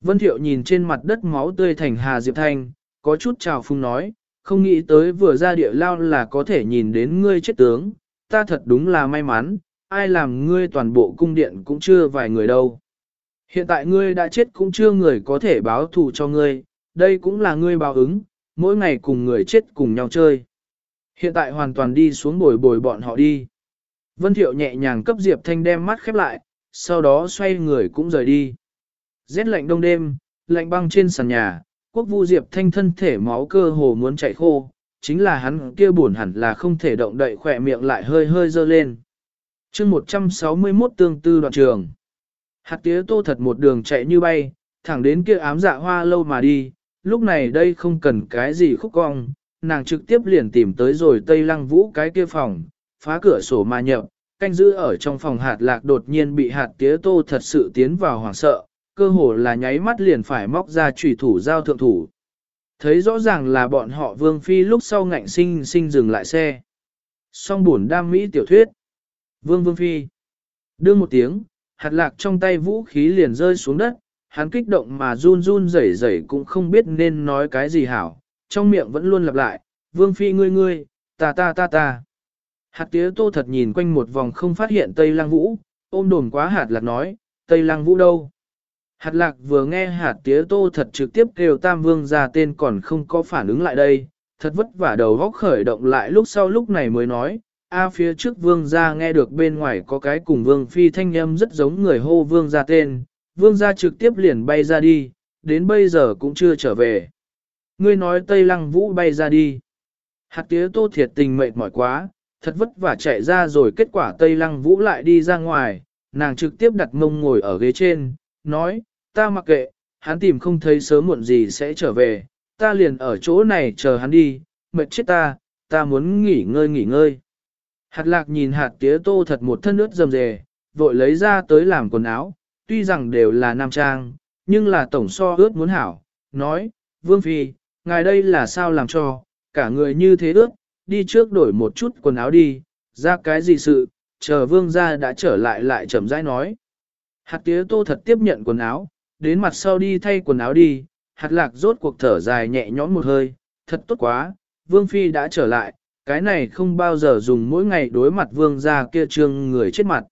Vân Thiệu nhìn trên mặt đất máu tươi thành Hà Diệp Thanh, có chút chào phung nói, không nghĩ tới vừa ra địa lao là có thể nhìn đến ngươi chết tướng, ta thật đúng là may mắn, ai làm ngươi toàn bộ cung điện cũng chưa vài người đâu. Hiện tại ngươi đã chết cũng chưa người có thể báo thù cho ngươi, đây cũng là ngươi báo ứng, mỗi ngày cùng người chết cùng nhau chơi. Hiện tại hoàn toàn đi xuống bồi bồi bọn họ đi. Vân Thiệu nhẹ nhàng cấp Diệp Thanh đem mắt khép lại, sau đó xoay người cũng rời đi. Rét lạnh đông đêm, lạnh băng trên sàn nhà, quốc vu Diệp Thanh thân thể máu cơ hồ muốn chạy khô, chính là hắn kia buồn hẳn là không thể động đậy khỏe miệng lại hơi hơi dơ lên. chương 161 tương tư đoạn trường. Hạt tía tô thật một đường chạy như bay, thẳng đến kia ám dạ hoa lâu mà đi, lúc này đây không cần cái gì khúc cong, nàng trực tiếp liền tìm tới rồi Tây Lăng Vũ cái kia phòng, phá cửa sổ mà nhập, canh giữ ở trong phòng hạt lạc đột nhiên bị hạt tía tô thật sự tiến vào hoảng sợ, cơ hồ là nháy mắt liền phải móc ra trùy thủ giao thượng thủ. Thấy rõ ràng là bọn họ vương phi lúc sau ngạnh sinh sinh dừng lại xe. Song buồn đam mỹ tiểu thuyết. Vương vương phi. Đương một tiếng, hạt lạc trong tay vũ khí liền rơi xuống đất, hắn kích động mà run run rẩy rẩy cũng không biết nên nói cái gì hảo, trong miệng vẫn luôn lặp lại, vương phi ngươi ngươi, ta ta ta ta. Hạt tía tô thật nhìn quanh một vòng không phát hiện Tây Lăng Vũ, ôm đồn quá hạt lạc nói, Tây Lăng Vũ đâu? Hạt lạc vừa nghe hạt tía tô thật trực tiếp kêu Tam Vương ra tên còn không có phản ứng lại đây, thật vất vả đầu góc khởi động lại lúc sau lúc này mới nói, a phía trước Vương ra nghe được bên ngoài có cái cùng Vương Phi thanh âm rất giống người hô Vương ra tên, Vương ra trực tiếp liền bay ra đi, đến bây giờ cũng chưa trở về. Ngươi nói Tây Lăng Vũ bay ra đi. Hạt tía tô thiệt tình mệt mỏi quá, thật vất vả chạy ra rồi kết quả Tây Lăng Vũ lại đi ra ngoài, nàng trực tiếp đặt mông ngồi ở ghế trên, nói, ta mặc kệ, hắn tìm không thấy sớm muộn gì sẽ trở về, ta liền ở chỗ này chờ hắn đi, mệt chết ta, ta muốn nghỉ ngơi nghỉ ngơi. Hạt lạc nhìn hạt tía tô thật một thân ướt dầm dề vội lấy ra tới làm quần áo, tuy rằng đều là nam trang, nhưng là tổng so ướt muốn hảo, nói, Vương Phi, ngài đây là sao làm cho, cả người như thế ướt, đi trước đổi một chút quần áo đi, ra cái gì sự, chờ Vương gia đã trở lại lại chậm rãi nói. Hạt tía tô thật tiếp nhận quần áo, đến mặt sau đi thay quần áo đi, hạt lạc rốt cuộc thở dài nhẹ nhõm một hơi, thật tốt quá, Vương Phi đã trở lại, cái này không bao giờ dùng mỗi ngày đối mặt Vương gia kia trương người chết mặt.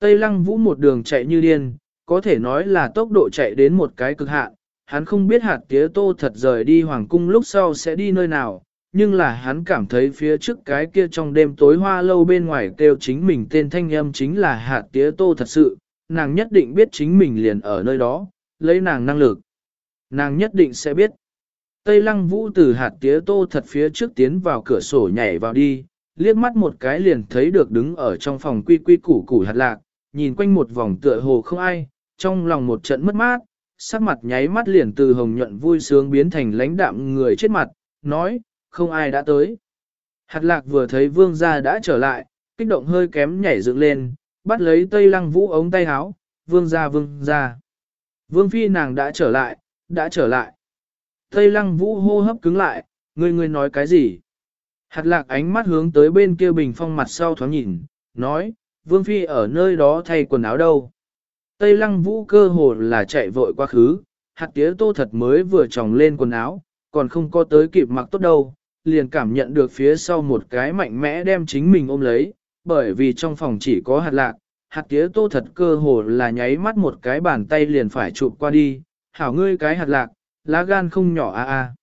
Tây lăng vũ một đường chạy như điên, có thể nói là tốc độ chạy đến một cái cực hạn, hắn không biết hạt tía tô thật rời đi hoàng cung lúc sau sẽ đi nơi nào, nhưng là hắn cảm thấy phía trước cái kia trong đêm tối hoa lâu bên ngoài kêu chính mình tên thanh âm chính là hạt tía tô thật sự, nàng nhất định biết chính mình liền ở nơi đó, lấy nàng năng lực. Nàng nhất định sẽ biết. Tây lăng vũ từ hạt tía tô thật phía trước tiến vào cửa sổ nhảy vào đi, liếc mắt một cái liền thấy được đứng ở trong phòng quy quy củ củ hạt lạc, nhìn quanh một vòng tựa hồ không ai, trong lòng một trận mất mát, sắc mặt nháy mắt liền từ hồng nhuận vui sướng biến thành lãnh đạm người chết mặt, nói, không ai đã tới. Hạt lạc vừa thấy vương gia đã trở lại, kích động hơi kém nhảy dựng lên, bắt lấy tây lăng vũ ống tay áo, vương gia vương gia. Vương phi nàng đã trở lại, đã trở lại. Tây lăng vũ hô hấp cứng lại, người người nói cái gì? Hạt lạc ánh mắt hướng tới bên kia bình phong mặt sau thoáng nhìn, nói, vương phi ở nơi đó thay quần áo đâu. Tây lăng vũ cơ hồ là chạy vội quá khứ, hạt tía tô thật mới vừa tròng lên quần áo, còn không có tới kịp mặc tốt đâu, liền cảm nhận được phía sau một cái mạnh mẽ đem chính mình ôm lấy, bởi vì trong phòng chỉ có hạt lạc, hạt tía tô thật cơ hồ là nháy mắt một cái bàn tay liền phải chụp qua đi, hảo ngươi cái hạt lạc, lá gan không nhỏ a a.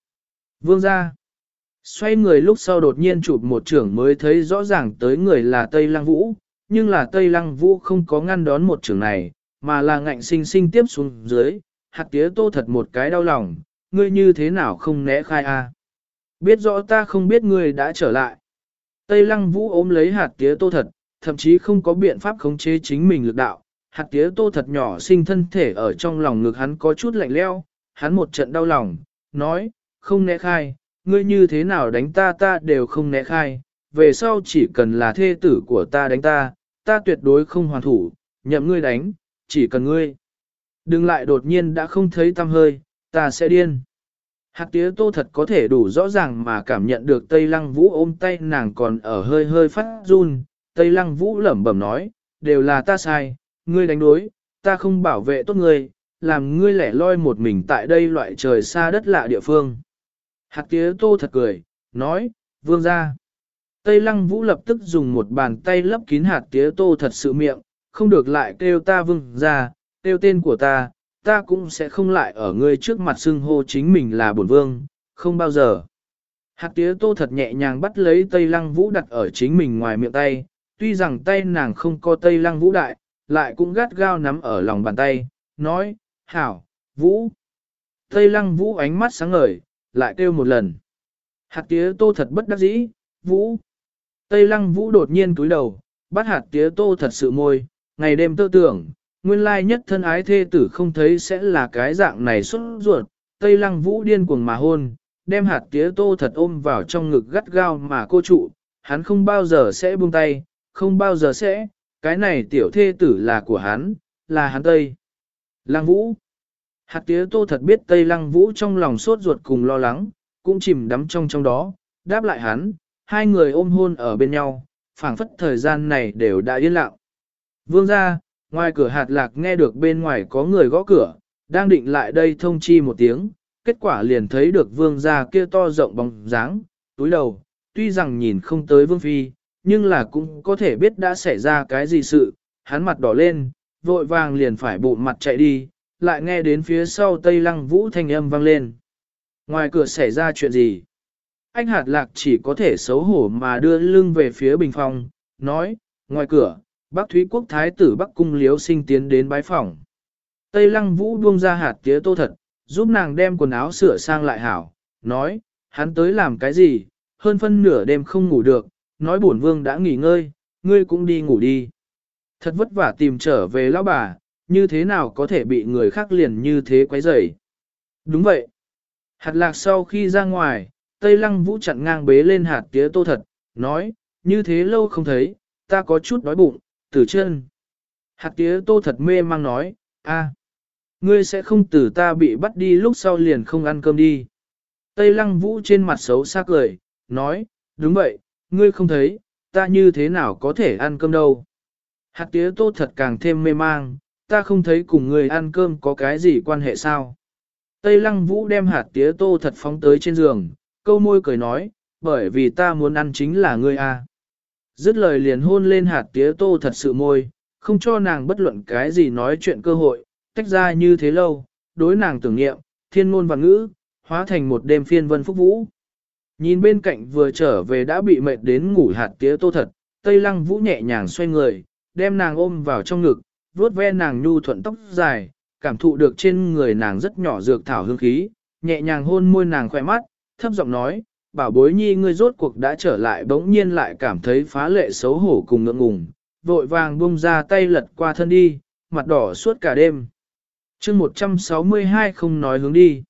Vương ra. Xoay người lúc sau đột nhiên chụp một trưởng mới thấy rõ ràng tới người là Tây Lăng Vũ, nhưng là Tây Lăng Vũ không có ngăn đón một trưởng này, mà là ngạnh sinh sinh tiếp xuống dưới, hạt tía tô thật một cái đau lòng, ngươi như thế nào không né khai a? Biết rõ ta không biết ngươi đã trở lại. Tây Lăng Vũ ôm lấy hạt tía tô thật, thậm chí không có biện pháp khống chế chính mình lực đạo. Hạt tía tô thật nhỏ sinh thân thể ở trong lòng ngực hắn có chút lạnh leo, hắn một trận đau lòng, nói, không né khai, ngươi như thế nào đánh ta ta đều không né khai, về sau chỉ cần là thê tử của ta đánh ta, ta tuyệt đối không hoàn thủ, nhậm ngươi đánh, chỉ cần ngươi. Đừng lại đột nhiên đã không thấy tâm hơi, ta sẽ điên. Hạt tía tô thật có thể đủ rõ ràng mà cảm nhận được Tây Lăng Vũ ôm tay nàng còn ở hơi hơi phát run. Tây Lăng Vũ lẩm bẩm nói, đều là ta sai, ngươi đánh đối, ta không bảo vệ tốt ngươi, làm ngươi lẻ loi một mình tại đây loại trời xa đất lạ địa phương. Hạt tía tô thật cười, nói, vương ra. Tây Lăng Vũ lập tức dùng một bàn tay lấp kín hạt tía tô thật sự miệng, không được lại kêu ta vương ra, kêu tên của ta, ta cũng sẽ không lại ở ngươi trước mặt xưng hô chính mình là bổn vương, không bao giờ. Hạt tía tô thật nhẹ nhàng bắt lấy Tây Lăng Vũ đặt ở chính mình ngoài miệng tay, tuy rằng tay nàng không có Tây Lăng Vũ đại, lại cũng gắt gao nắm ở lòng bàn tay, nói, hảo, Vũ. Tây Lăng Vũ ánh mắt sáng ngời, lại kêu một lần. Hạt tía tô thật bất đắc dĩ, Vũ. Tây Lăng Vũ đột nhiên túi đầu, bắt hạt tía tô thật sự môi, ngày đêm tơ tưởng, nguyên lai nhất thân ái thê tử không thấy sẽ là cái dạng này xuất ruột, Tây Lăng Vũ điên cuồng mà hôn, đem hạt tía tô thật ôm vào trong ngực gắt gao mà cô trụ, hắn không bao giờ sẽ buông tay, không bao giờ sẽ, cái này tiểu thê tử là của hắn, là hắn Tây. Lăng Vũ Hạt tía tô thật biết Tây Lăng Vũ trong lòng sốt ruột cùng lo lắng, cũng chìm đắm trong trong đó, đáp lại hắn, hai người ôm hôn ở bên nhau, phảng phất thời gian này đều đã yên lặng. Vương ra, Ngoài cửa hạt lạc nghe được bên ngoài có người gõ cửa, đang định lại đây thông chi một tiếng, kết quả liền thấy được vương gia kia to rộng bóng dáng, túi đầu, tuy rằng nhìn không tới vương phi, nhưng là cũng có thể biết đã xảy ra cái gì sự, hắn mặt đỏ lên, vội vàng liền phải bộ mặt chạy đi, lại nghe đến phía sau tây lăng vũ thanh âm vang lên. Ngoài cửa xảy ra chuyện gì? Anh hạt lạc chỉ có thể xấu hổ mà đưa lưng về phía bình phòng, nói, ngoài cửa, Bắc Thúy Quốc Thái tử Bắc Cung Liếu sinh tiến đến bái phòng. Tây Lăng Vũ buông ra hạt tía tô thật, giúp nàng đem quần áo sửa sang lại hảo, nói, hắn tới làm cái gì, hơn phân nửa đêm không ngủ được, nói bổn vương đã nghỉ ngơi, ngươi cũng đi ngủ đi. Thật vất vả tìm trở về lão bà, như thế nào có thể bị người khác liền như thế quấy rầy? Đúng vậy. Hạt lạc sau khi ra ngoài, Tây Lăng Vũ chặn ngang bế lên hạt tía tô thật, nói, như thế lâu không thấy, ta có chút đói bụng, Tử chân. Hạt tía tô thật mê mang nói, a, ngươi sẽ không từ ta bị bắt đi lúc sau liền không ăn cơm đi. Tây lăng vũ trên mặt xấu xa cười, nói, đúng vậy, ngươi không thấy, ta như thế nào có thể ăn cơm đâu. Hạt tía tô thật càng thêm mê mang, ta không thấy cùng ngươi ăn cơm có cái gì quan hệ sao. Tây lăng vũ đem hạt tía tô thật phóng tới trên giường, câu môi cười nói, bởi vì ta muốn ăn chính là ngươi a. Dứt lời liền hôn lên hạt tía tô thật sự môi, không cho nàng bất luận cái gì nói chuyện cơ hội, tách ra như thế lâu, đối nàng tưởng nghiệm, thiên ngôn và ngữ, hóa thành một đêm phiên vân phúc vũ. Nhìn bên cạnh vừa trở về đã bị mệt đến ngủ hạt tía tô thật, Tây Lăng Vũ nhẹ nhàng xoay người, đem nàng ôm vào trong ngực, vuốt ve nàng nhu thuận tóc dài, cảm thụ được trên người nàng rất nhỏ dược thảo hương khí, nhẹ nhàng hôn môi nàng khỏe mắt, thấp giọng nói, bảo bối nhi ngươi rốt cuộc đã trở lại bỗng nhiên lại cảm thấy phá lệ xấu hổ cùng ngượng ngùng, vội vàng buông ra tay lật qua thân đi, mặt đỏ suốt cả đêm. chương 162 không nói hướng đi.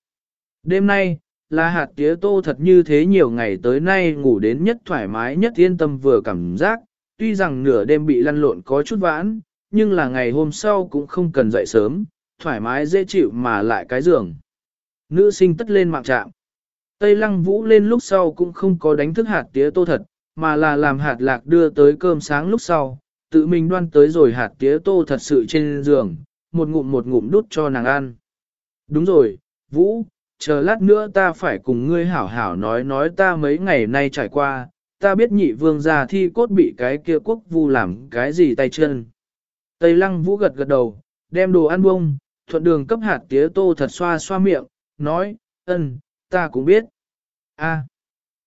Đêm nay, là hạt tía tô thật như thế nhiều ngày tới nay ngủ đến nhất thoải mái nhất yên tâm vừa cảm giác, tuy rằng nửa đêm bị lăn lộn có chút vãn, nhưng là ngày hôm sau cũng không cần dậy sớm, thoải mái dễ chịu mà lại cái giường. Nữ sinh tất lên mạng trạm. Tây lăng vũ lên lúc sau cũng không có đánh thức hạt tía tô thật, mà là làm hạt lạc đưa tới cơm sáng lúc sau, tự mình đoan tới rồi hạt tía tô thật sự trên giường, một ngụm một ngụm đút cho nàng ăn. Đúng rồi, Vũ, chờ lát nữa ta phải cùng ngươi hảo hảo nói nói ta mấy ngày nay trải qua, ta biết nhị vương gia thi cốt bị cái kia quốc vu làm cái gì tay chân. Tây lăng vũ gật gật đầu, đem đồ ăn bông, thuận đường cấp hạt tía tô thật xoa xoa miệng, nói, ân, ta cũng biết a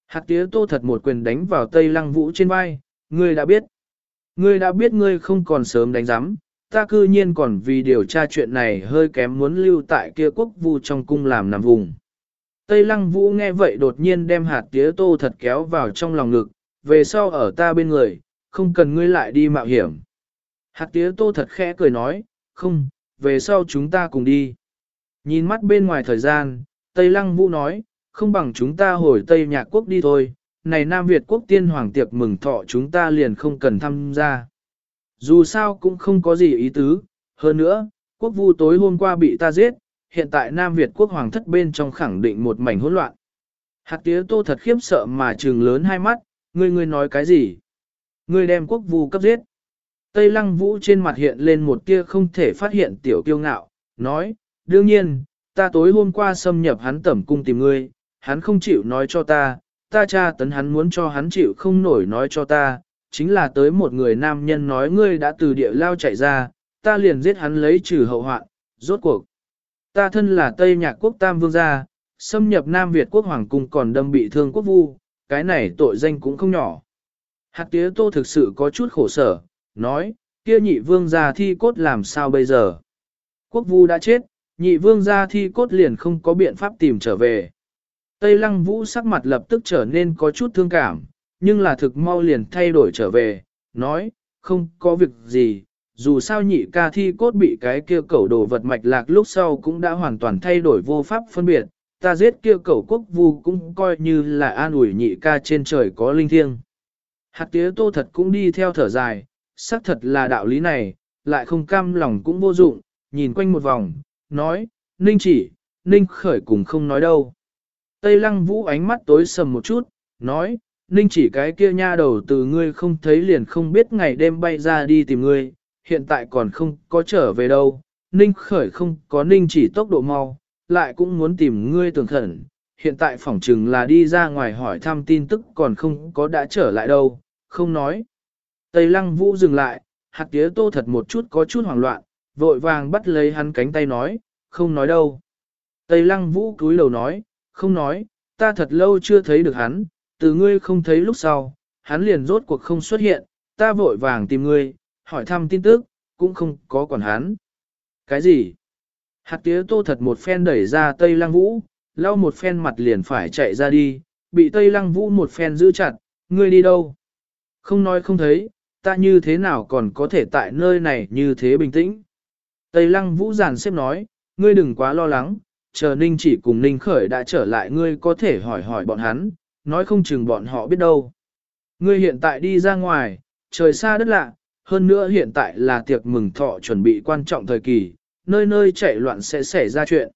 hạt tía tô thật một quyền đánh vào tây lăng vũ trên vai, ngươi đã biết. Ngươi đã biết ngươi không còn sớm đánh giám, ta cư nhiên còn vì điều tra chuyện này hơi kém muốn lưu tại kia quốc vu trong cung làm nằm vùng. Tây lăng vũ nghe vậy đột nhiên đem hạt tía tô thật kéo vào trong lòng ngực, về sau ở ta bên người, không cần ngươi lại đi mạo hiểm. Hạt tía tô thật khẽ cười nói, không, về sau chúng ta cùng đi. Nhìn mắt bên ngoài thời gian, Tây lăng vũ nói, không bằng chúng ta hồi Tây Nhạc Quốc đi thôi, này Nam Việt Quốc tiên hoàng tiệc mừng thọ chúng ta liền không cần tham gia. Dù sao cũng không có gì ý tứ, hơn nữa, quốc vu tối hôm qua bị ta giết, hiện tại Nam Việt quốc hoàng thất bên trong khẳng định một mảnh hỗn loạn. Hạt tía tô thật khiếp sợ mà trừng lớn hai mắt, ngươi ngươi nói cái gì? Ngươi đem quốc vu cấp giết. Tây lăng vũ trên mặt hiện lên một tia không thể phát hiện tiểu kiêu ngạo, nói, đương nhiên, ta tối hôm qua xâm nhập hắn tẩm cung tìm ngươi, hắn không chịu nói cho ta, ta cha tấn hắn muốn cho hắn chịu không nổi nói cho ta, chính là tới một người nam nhân nói ngươi đã từ địa lao chạy ra, ta liền giết hắn lấy trừ hậu hoạn, rốt cuộc. Ta thân là Tây Nhạc Quốc Tam Vương gia, xâm nhập Nam Việt Quốc Hoàng Cung còn đâm bị thương quốc vu, cái này tội danh cũng không nhỏ. Hạt tía tô thực sự có chút khổ sở, nói, kia nhị vương gia thi cốt làm sao bây giờ? Quốc vu đã chết, nhị vương gia thi cốt liền không có biện pháp tìm trở về. Tây lăng vũ sắc mặt lập tức trở nên có chút thương cảm, nhưng là thực mau liền thay đổi trở về, nói, không có việc gì, dù sao nhị ca thi cốt bị cái kia cẩu đồ vật mạch lạc lúc sau cũng đã hoàn toàn thay đổi vô pháp phân biệt, ta giết kia cẩu quốc vu cũng coi như là an ủi nhị ca trên trời có linh thiêng. Hạt tía tô thật cũng đi theo thở dài, xác thật là đạo lý này, lại không cam lòng cũng vô dụng, nhìn quanh một vòng, nói, ninh chỉ, ninh khởi cùng không nói đâu. Tây lăng vũ ánh mắt tối sầm một chút, nói, Ninh chỉ cái kia nha đầu từ ngươi không thấy liền không biết ngày đêm bay ra đi tìm ngươi, hiện tại còn không có trở về đâu. Ninh khởi không có ninh chỉ tốc độ mau, lại cũng muốn tìm ngươi tưởng khẩn. Hiện tại phỏng chừng là đi ra ngoài hỏi thăm tin tức còn không có đã trở lại đâu, không nói. Tây lăng vũ dừng lại, hạt tía tô thật một chút có chút hoảng loạn, vội vàng bắt lấy hắn cánh tay nói, không nói đâu. Tây lăng vũ cúi đầu nói, không nói, ta thật lâu chưa thấy được hắn, từ ngươi không thấy lúc sau, hắn liền rốt cuộc không xuất hiện, ta vội vàng tìm ngươi, hỏi thăm tin tức, cũng không có còn hắn. Cái gì? Hạt tía tô thật một phen đẩy ra Tây Lăng Vũ, lau một phen mặt liền phải chạy ra đi, bị Tây Lăng Vũ một phen giữ chặt, ngươi đi đâu? Không nói không thấy, ta như thế nào còn có thể tại nơi này như thế bình tĩnh? Tây Lăng Vũ giàn xếp nói, ngươi đừng quá lo lắng, chờ Ninh chỉ cùng Ninh khởi đã trở lại ngươi có thể hỏi hỏi bọn hắn, nói không chừng bọn họ biết đâu. Ngươi hiện tại đi ra ngoài, trời xa đất lạ, hơn nữa hiện tại là tiệc mừng thọ chuẩn bị quan trọng thời kỳ, nơi nơi chạy loạn sẽ xảy ra chuyện.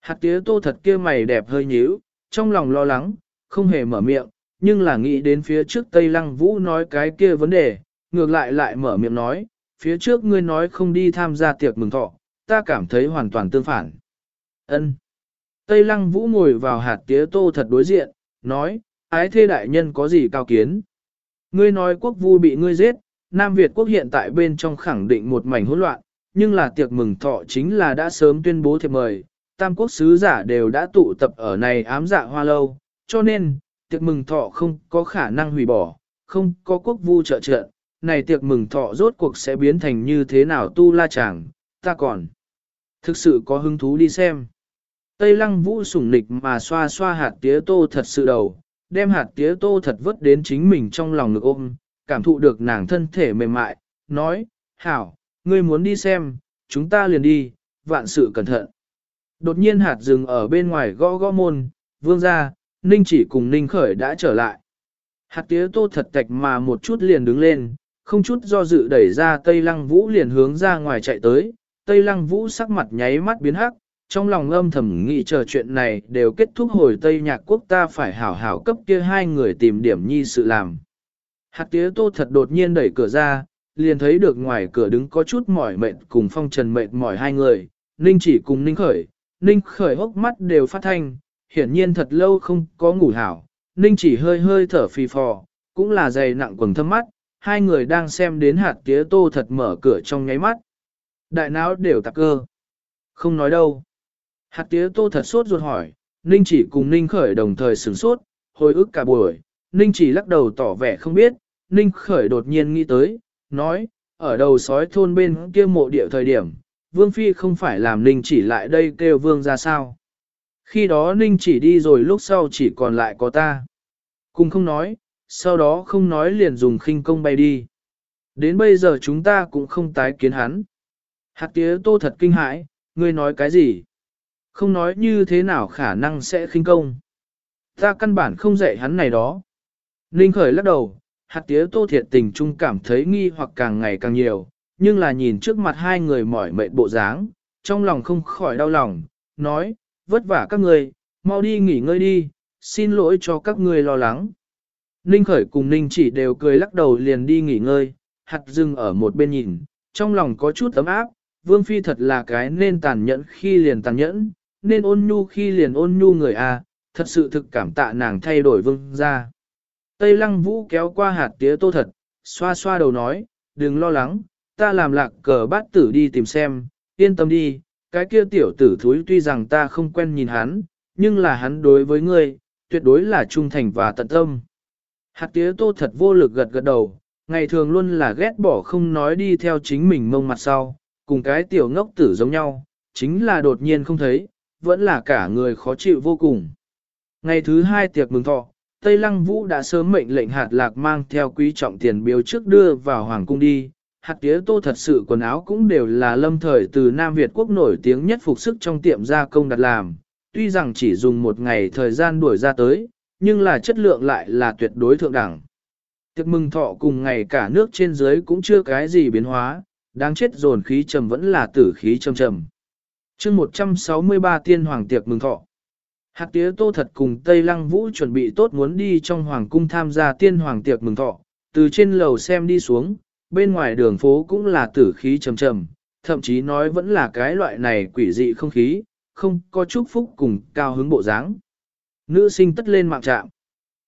Hạt tía tô thật kia mày đẹp hơi nhíu, trong lòng lo lắng, không hề mở miệng, nhưng là nghĩ đến phía trước Tây Lăng Vũ nói cái kia vấn đề, ngược lại lại mở miệng nói, phía trước ngươi nói không đi tham gia tiệc mừng thọ, ta cảm thấy hoàn toàn tương phản. Ân. Tây Lăng Vũ ngồi vào hạt tía tô thật đối diện, nói, ái thê đại nhân có gì cao kiến. Ngươi nói quốc vu bị ngươi giết, Nam Việt quốc hiện tại bên trong khẳng định một mảnh hỗn loạn, nhưng là tiệc mừng thọ chính là đã sớm tuyên bố thiệp mời, tam quốc sứ giả đều đã tụ tập ở này ám dạ hoa lâu, cho nên, tiệc mừng thọ không có khả năng hủy bỏ, không có quốc vu trợ trợ, này tiệc mừng thọ rốt cuộc sẽ biến thành như thế nào tu la chàng, ta còn thực sự có hứng thú đi xem. Tây lăng vũ sủng nịch mà xoa xoa hạt tía tô thật sự đầu, đem hạt tía tô thật vứt đến chính mình trong lòng ngực ôm, cảm thụ được nàng thân thể mềm mại, nói, hảo, ngươi muốn đi xem, chúng ta liền đi, vạn sự cẩn thận. Đột nhiên hạt dừng ở bên ngoài gõ gõ môn, vương ra, ninh chỉ cùng ninh khởi đã trở lại. Hạt tía tô thật tạch mà một chút liền đứng lên, không chút do dự đẩy ra Tây Lăng Vũ liền hướng ra ngoài chạy tới. Tây Lăng Vũ sắc mặt nháy mắt biến hắc, trong lòng âm thầm nghĩ chờ chuyện này đều kết thúc hồi Tây Nhạc Quốc ta phải hảo hảo cấp kia hai người tìm điểm nhi sự làm. Hạt tía tô thật đột nhiên đẩy cửa ra, liền thấy được ngoài cửa đứng có chút mỏi mệt cùng phong trần mệt mỏi hai người, Ninh chỉ cùng Ninh khởi, Ninh khởi hốc mắt đều phát thanh, hiển nhiên thật lâu không có ngủ hảo, Ninh chỉ hơi hơi thở phì phò, cũng là dày nặng quần thâm mắt, hai người đang xem đến hạt tía tô thật mở cửa trong nháy mắt. Đại não đều tạc cơ. Không nói đâu. Hạt tía tô thật sốt ruột hỏi, Ninh chỉ cùng Ninh khởi đồng thời sửng sốt, hồi ức cả buổi, Ninh chỉ lắc đầu tỏ vẻ không biết, Ninh khởi đột nhiên nghĩ tới, nói, ở đầu sói thôn bên kia mộ địa thời điểm, Vương Phi không phải làm Ninh chỉ lại đây kêu Vương ra sao. Khi đó Ninh chỉ đi rồi lúc sau chỉ còn lại có ta. Cùng không nói, sau đó không nói liền dùng khinh công bay đi. Đến bây giờ chúng ta cũng không tái kiến hắn. Hạt tía tô thật kinh hãi, ngươi nói cái gì? Không nói như thế nào khả năng sẽ khinh công. Ta căn bản không dạy hắn này đó. Ninh khởi lắc đầu, hạt tía tô thiệt tình trung cảm thấy nghi hoặc càng ngày càng nhiều, nhưng là nhìn trước mặt hai người mỏi mệt bộ dáng, trong lòng không khỏi đau lòng, nói, vất vả các người, mau đi nghỉ ngơi đi, xin lỗi cho các người lo lắng. Ninh khởi cùng Ninh chỉ đều cười lắc đầu liền đi nghỉ ngơi, hạt dừng ở một bên nhìn, trong lòng có chút ấm áp, Vương Phi thật là cái nên tàn nhẫn khi liền tàn nhẫn, nên ôn nhu khi liền ôn nhu người a, thật sự thực cảm tạ nàng thay đổi vương ra. Tây lăng vũ kéo qua hạt tía tô thật, xoa xoa đầu nói, đừng lo lắng, ta làm lạc cờ bát tử đi tìm xem, yên tâm đi, cái kia tiểu tử thúi tuy rằng ta không quen nhìn hắn, nhưng là hắn đối với ngươi, tuyệt đối là trung thành và tận tâm. Hạt tía tô thật vô lực gật gật đầu, ngày thường luôn là ghét bỏ không nói đi theo chính mình mông mặt sau, cùng cái tiểu ngốc tử giống nhau, chính là đột nhiên không thấy, vẫn là cả người khó chịu vô cùng. Ngày thứ hai tiệc mừng thọ, Tây Lăng Vũ đã sớm mệnh lệnh hạt lạc mang theo quý trọng tiền biếu trước đưa vào Hoàng cung đi. Hạt tía tô thật sự quần áo cũng đều là lâm thời từ Nam Việt quốc nổi tiếng nhất phục sức trong tiệm gia công đặt làm. Tuy rằng chỉ dùng một ngày thời gian đuổi ra tới, nhưng là chất lượng lại là tuyệt đối thượng đẳng. Tiệc mừng thọ cùng ngày cả nước trên dưới cũng chưa cái gì biến hóa, đáng chết dồn khí trầm vẫn là tử khí trầm trầm chương 163 tiên hoàng tiệc mừng thọ. Hạt tía tô thật cùng Tây Lăng Vũ chuẩn bị tốt muốn đi trong hoàng cung tham gia tiên hoàng tiệc mừng thọ, từ trên lầu xem đi xuống, bên ngoài đường phố cũng là tử khí trầm trầm, thậm chí nói vẫn là cái loại này quỷ dị không khí, không có chúc phúc cùng cao hứng bộ dáng. Nữ sinh tất lên mạng trạm.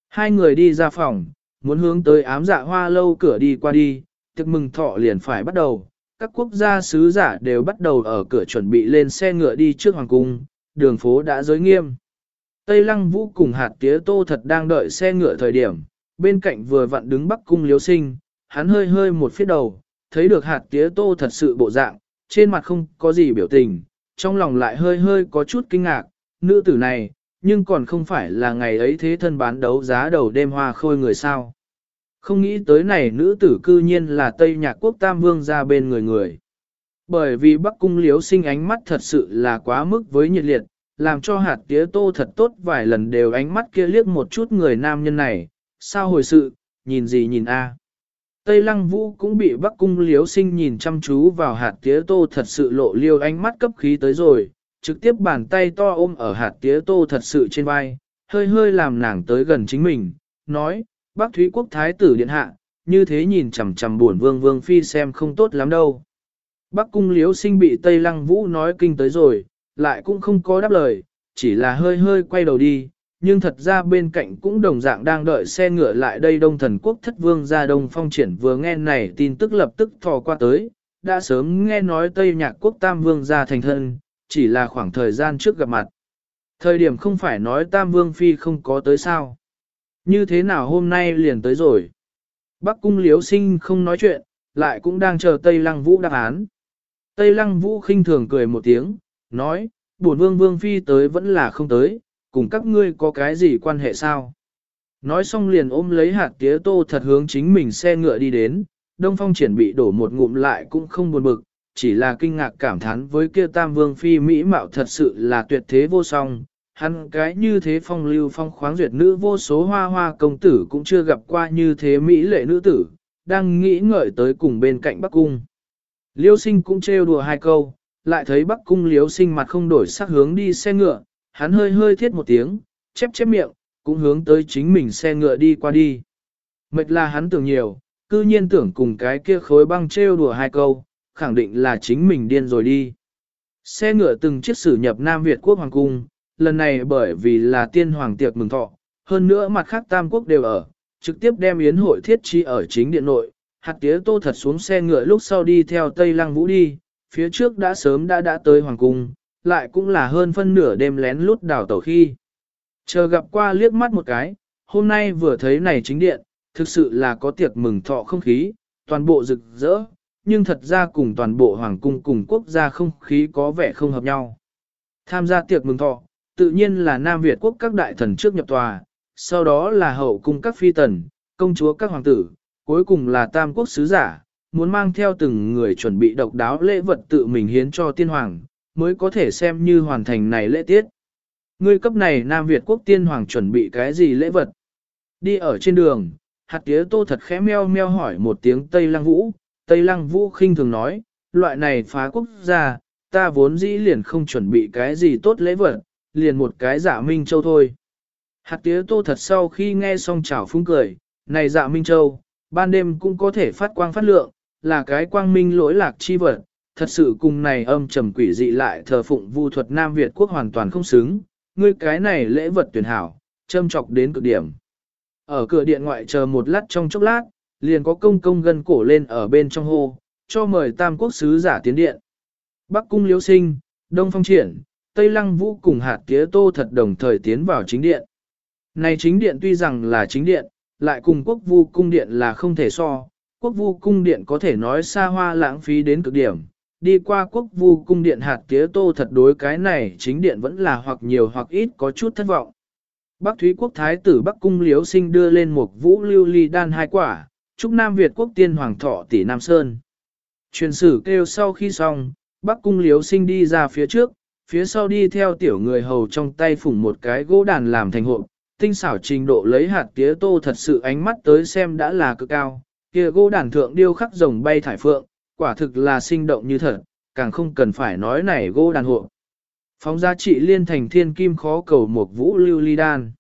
Hai người đi ra phòng, muốn hướng tới ám dạ hoa lâu cửa đi qua đi, tiệc mừng thọ liền phải bắt đầu. Các quốc gia sứ giả đều bắt đầu ở cửa chuẩn bị lên xe ngựa đi trước hoàng cung, đường phố đã giới nghiêm. Tây Lăng Vũ cùng hạt tía tô thật đang đợi xe ngựa thời điểm, bên cạnh vừa vặn đứng bắc cung liếu sinh, hắn hơi hơi một phía đầu, thấy được hạt tía tô thật sự bộ dạng, trên mặt không có gì biểu tình, trong lòng lại hơi hơi có chút kinh ngạc, nữ tử này, nhưng còn không phải là ngày ấy thế thân bán đấu giá đầu đêm hoa khôi người sao. Không nghĩ tới này nữ tử cư nhiên là Tây Nhạc Quốc Tam Vương ra bên người người. Bởi vì Bắc Cung Liếu sinh ánh mắt thật sự là quá mức với nhiệt liệt, làm cho hạt tía tô thật tốt vài lần đều ánh mắt kia liếc một chút người nam nhân này, sao hồi sự, nhìn gì nhìn a. Tây Lăng Vũ cũng bị Bắc Cung Liếu Sinh nhìn chăm chú vào hạt tía tô thật sự lộ liêu ánh mắt cấp khí tới rồi, trực tiếp bàn tay to ôm ở hạt tía tô thật sự trên vai, hơi hơi làm nàng tới gần chính mình, nói, bác Thúy Quốc Thái tử Điện Hạ, như thế nhìn chằm chằm buồn vương vương phi xem không tốt lắm đâu. Bắc cung liếu sinh bị Tây Lăng Vũ nói kinh tới rồi, lại cũng không có đáp lời, chỉ là hơi hơi quay đầu đi, nhưng thật ra bên cạnh cũng đồng dạng đang đợi xe ngựa lại đây đông thần quốc thất vương ra đông phong triển vừa nghe này tin tức lập tức thò qua tới, đã sớm nghe nói Tây Nhạc quốc tam vương ra thành thân, chỉ là khoảng thời gian trước gặp mặt. Thời điểm không phải nói Tam Vương Phi không có tới sao. Như thế nào hôm nay liền tới rồi. Bắc cung liếu sinh không nói chuyện, lại cũng đang chờ Tây Lăng Vũ đáp án. Tây Lăng Vũ khinh thường cười một tiếng, nói, bổn vương vương phi tới vẫn là không tới, cùng các ngươi có cái gì quan hệ sao? Nói xong liền ôm lấy hạt tía tô thật hướng chính mình xe ngựa đi đến, Đông Phong triển bị đổ một ngụm lại cũng không buồn bực, chỉ là kinh ngạc cảm thán với kia tam vương phi mỹ mạo thật sự là tuyệt thế vô song. Hắn cái như thế phong lưu phong khoáng duyệt nữ vô số hoa hoa công tử cũng chưa gặp qua như thế mỹ lệ nữ tử, đang nghĩ ngợi tới cùng bên cạnh Bắc Cung. Liêu sinh cũng trêu đùa hai câu, lại thấy Bắc Cung liêu sinh mặt không đổi sắc hướng đi xe ngựa, hắn hơi hơi thiết một tiếng, chép chép miệng, cũng hướng tới chính mình xe ngựa đi qua đi. Mệt là hắn tưởng nhiều, cư nhiên tưởng cùng cái kia khối băng trêu đùa hai câu, khẳng định là chính mình điên rồi đi. Xe ngựa từng chiếc sử nhập Nam Việt quốc hoàng cung, lần này bởi vì là tiên hoàng tiệc mừng thọ, hơn nữa mặt khác tam quốc đều ở, trực tiếp đem yến hội thiết trí ở chính điện nội. Hạt tía tô thật xuống xe ngựa lúc sau đi theo Tây Lăng Vũ đi, phía trước đã sớm đã đã tới hoàng cung, lại cũng là hơn phân nửa đêm lén lút đào tẩu khi. Chờ gặp qua liếc mắt một cái, hôm nay vừa thấy này chính điện, thực sự là có tiệc mừng thọ không khí, toàn bộ rực rỡ, nhưng thật ra cùng toàn bộ hoàng cung cùng quốc gia không khí có vẻ không hợp nhau. Tham gia tiệc mừng thọ, tự nhiên là Nam Việt quốc các đại thần trước nhập tòa, sau đó là hậu cung các phi tần, công chúa các hoàng tử, cuối cùng là tam quốc sứ giả, muốn mang theo từng người chuẩn bị độc đáo lễ vật tự mình hiến cho tiên hoàng, mới có thể xem như hoàn thành này lễ tiết. Ngươi cấp này Nam Việt quốc tiên hoàng chuẩn bị cái gì lễ vật? Đi ở trên đường, hạt tía tô thật khẽ meo meo hỏi một tiếng Tây Lăng Vũ, Tây Lăng Vũ khinh thường nói, loại này phá quốc gia, ta vốn dĩ liền không chuẩn bị cái gì tốt lễ vật, liền một cái giả Minh Châu thôi. Hạt tía tô thật sau khi nghe xong chảo phúng cười, này dạ Minh Châu, ban đêm cũng có thể phát quang phát lượng, là cái quang minh lỗi lạc chi vật, thật sự cùng này âm trầm quỷ dị lại thờ phụng vu thuật Nam Việt quốc hoàn toàn không xứng, ngươi cái này lễ vật tuyển hảo, châm chọc đến cực điểm. Ở cửa điện ngoại chờ một lát trong chốc lát, liền có công công gân cổ lên ở bên trong hô, cho mời tam quốc sứ giả tiến điện. Bắc cung liễu sinh, Đông phong triển, Tây lăng vũ cùng hạt tía tô thật đồng thời tiến vào chính điện. Này chính điện tuy rằng là chính điện, lại cùng quốc vu cung điện là không thể so, quốc vu cung điện có thể nói xa hoa lãng phí đến cực điểm. Đi qua quốc vu cung điện hạt tía tô thật đối cái này chính điện vẫn là hoặc nhiều hoặc ít có chút thất vọng. Bắc Thúy quốc thái tử Bắc cung liếu sinh đưa lên một vũ lưu ly đan hai quả, chúc Nam Việt quốc tiên hoàng thọ tỷ Nam Sơn. Truyền sử kêu sau khi xong, Bắc cung liếu sinh đi ra phía trước, phía sau đi theo tiểu người hầu trong tay phủng một cái gỗ đàn làm thành hộp, tinh xảo trình độ lấy hạt tía tô thật sự ánh mắt tới xem đã là cực cao, kia gỗ đàn thượng điêu khắc rồng bay thải phượng, quả thực là sinh động như thật, càng không cần phải nói này gỗ đàn hộp. Phóng giá trị liên thành thiên kim khó cầu một vũ lưu ly đan.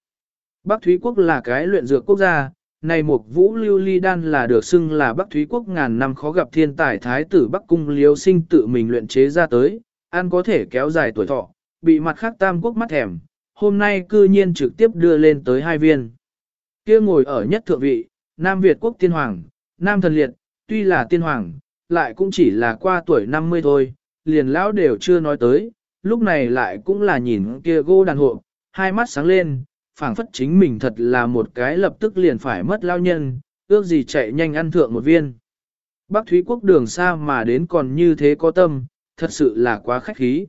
Bắc Thúy Quốc là cái luyện dược quốc gia, này một vũ lưu ly đan là được xưng là Bắc Thúy Quốc ngàn năm khó gặp thiên tài thái tử Bắc Cung liếu sinh tự mình luyện chế ra tới, ăn có thể kéo dài tuổi thọ, bị mặt khác tam quốc mắt thèm, hôm nay cư nhiên trực tiếp đưa lên tới hai viên. Kia ngồi ở nhất thượng vị, Nam Việt quốc tiên hoàng, Nam thần liệt, tuy là tiên hoàng, lại cũng chỉ là qua tuổi 50 thôi, liền lão đều chưa nói tới, lúc này lại cũng là nhìn kia gô đàn hộ, hai mắt sáng lên, phảng phất chính mình thật là một cái lập tức liền phải mất lao nhân, ước gì chạy nhanh ăn thượng một viên. Bắc Thúy quốc đường xa mà đến còn như thế có tâm, thật sự là quá khách khí.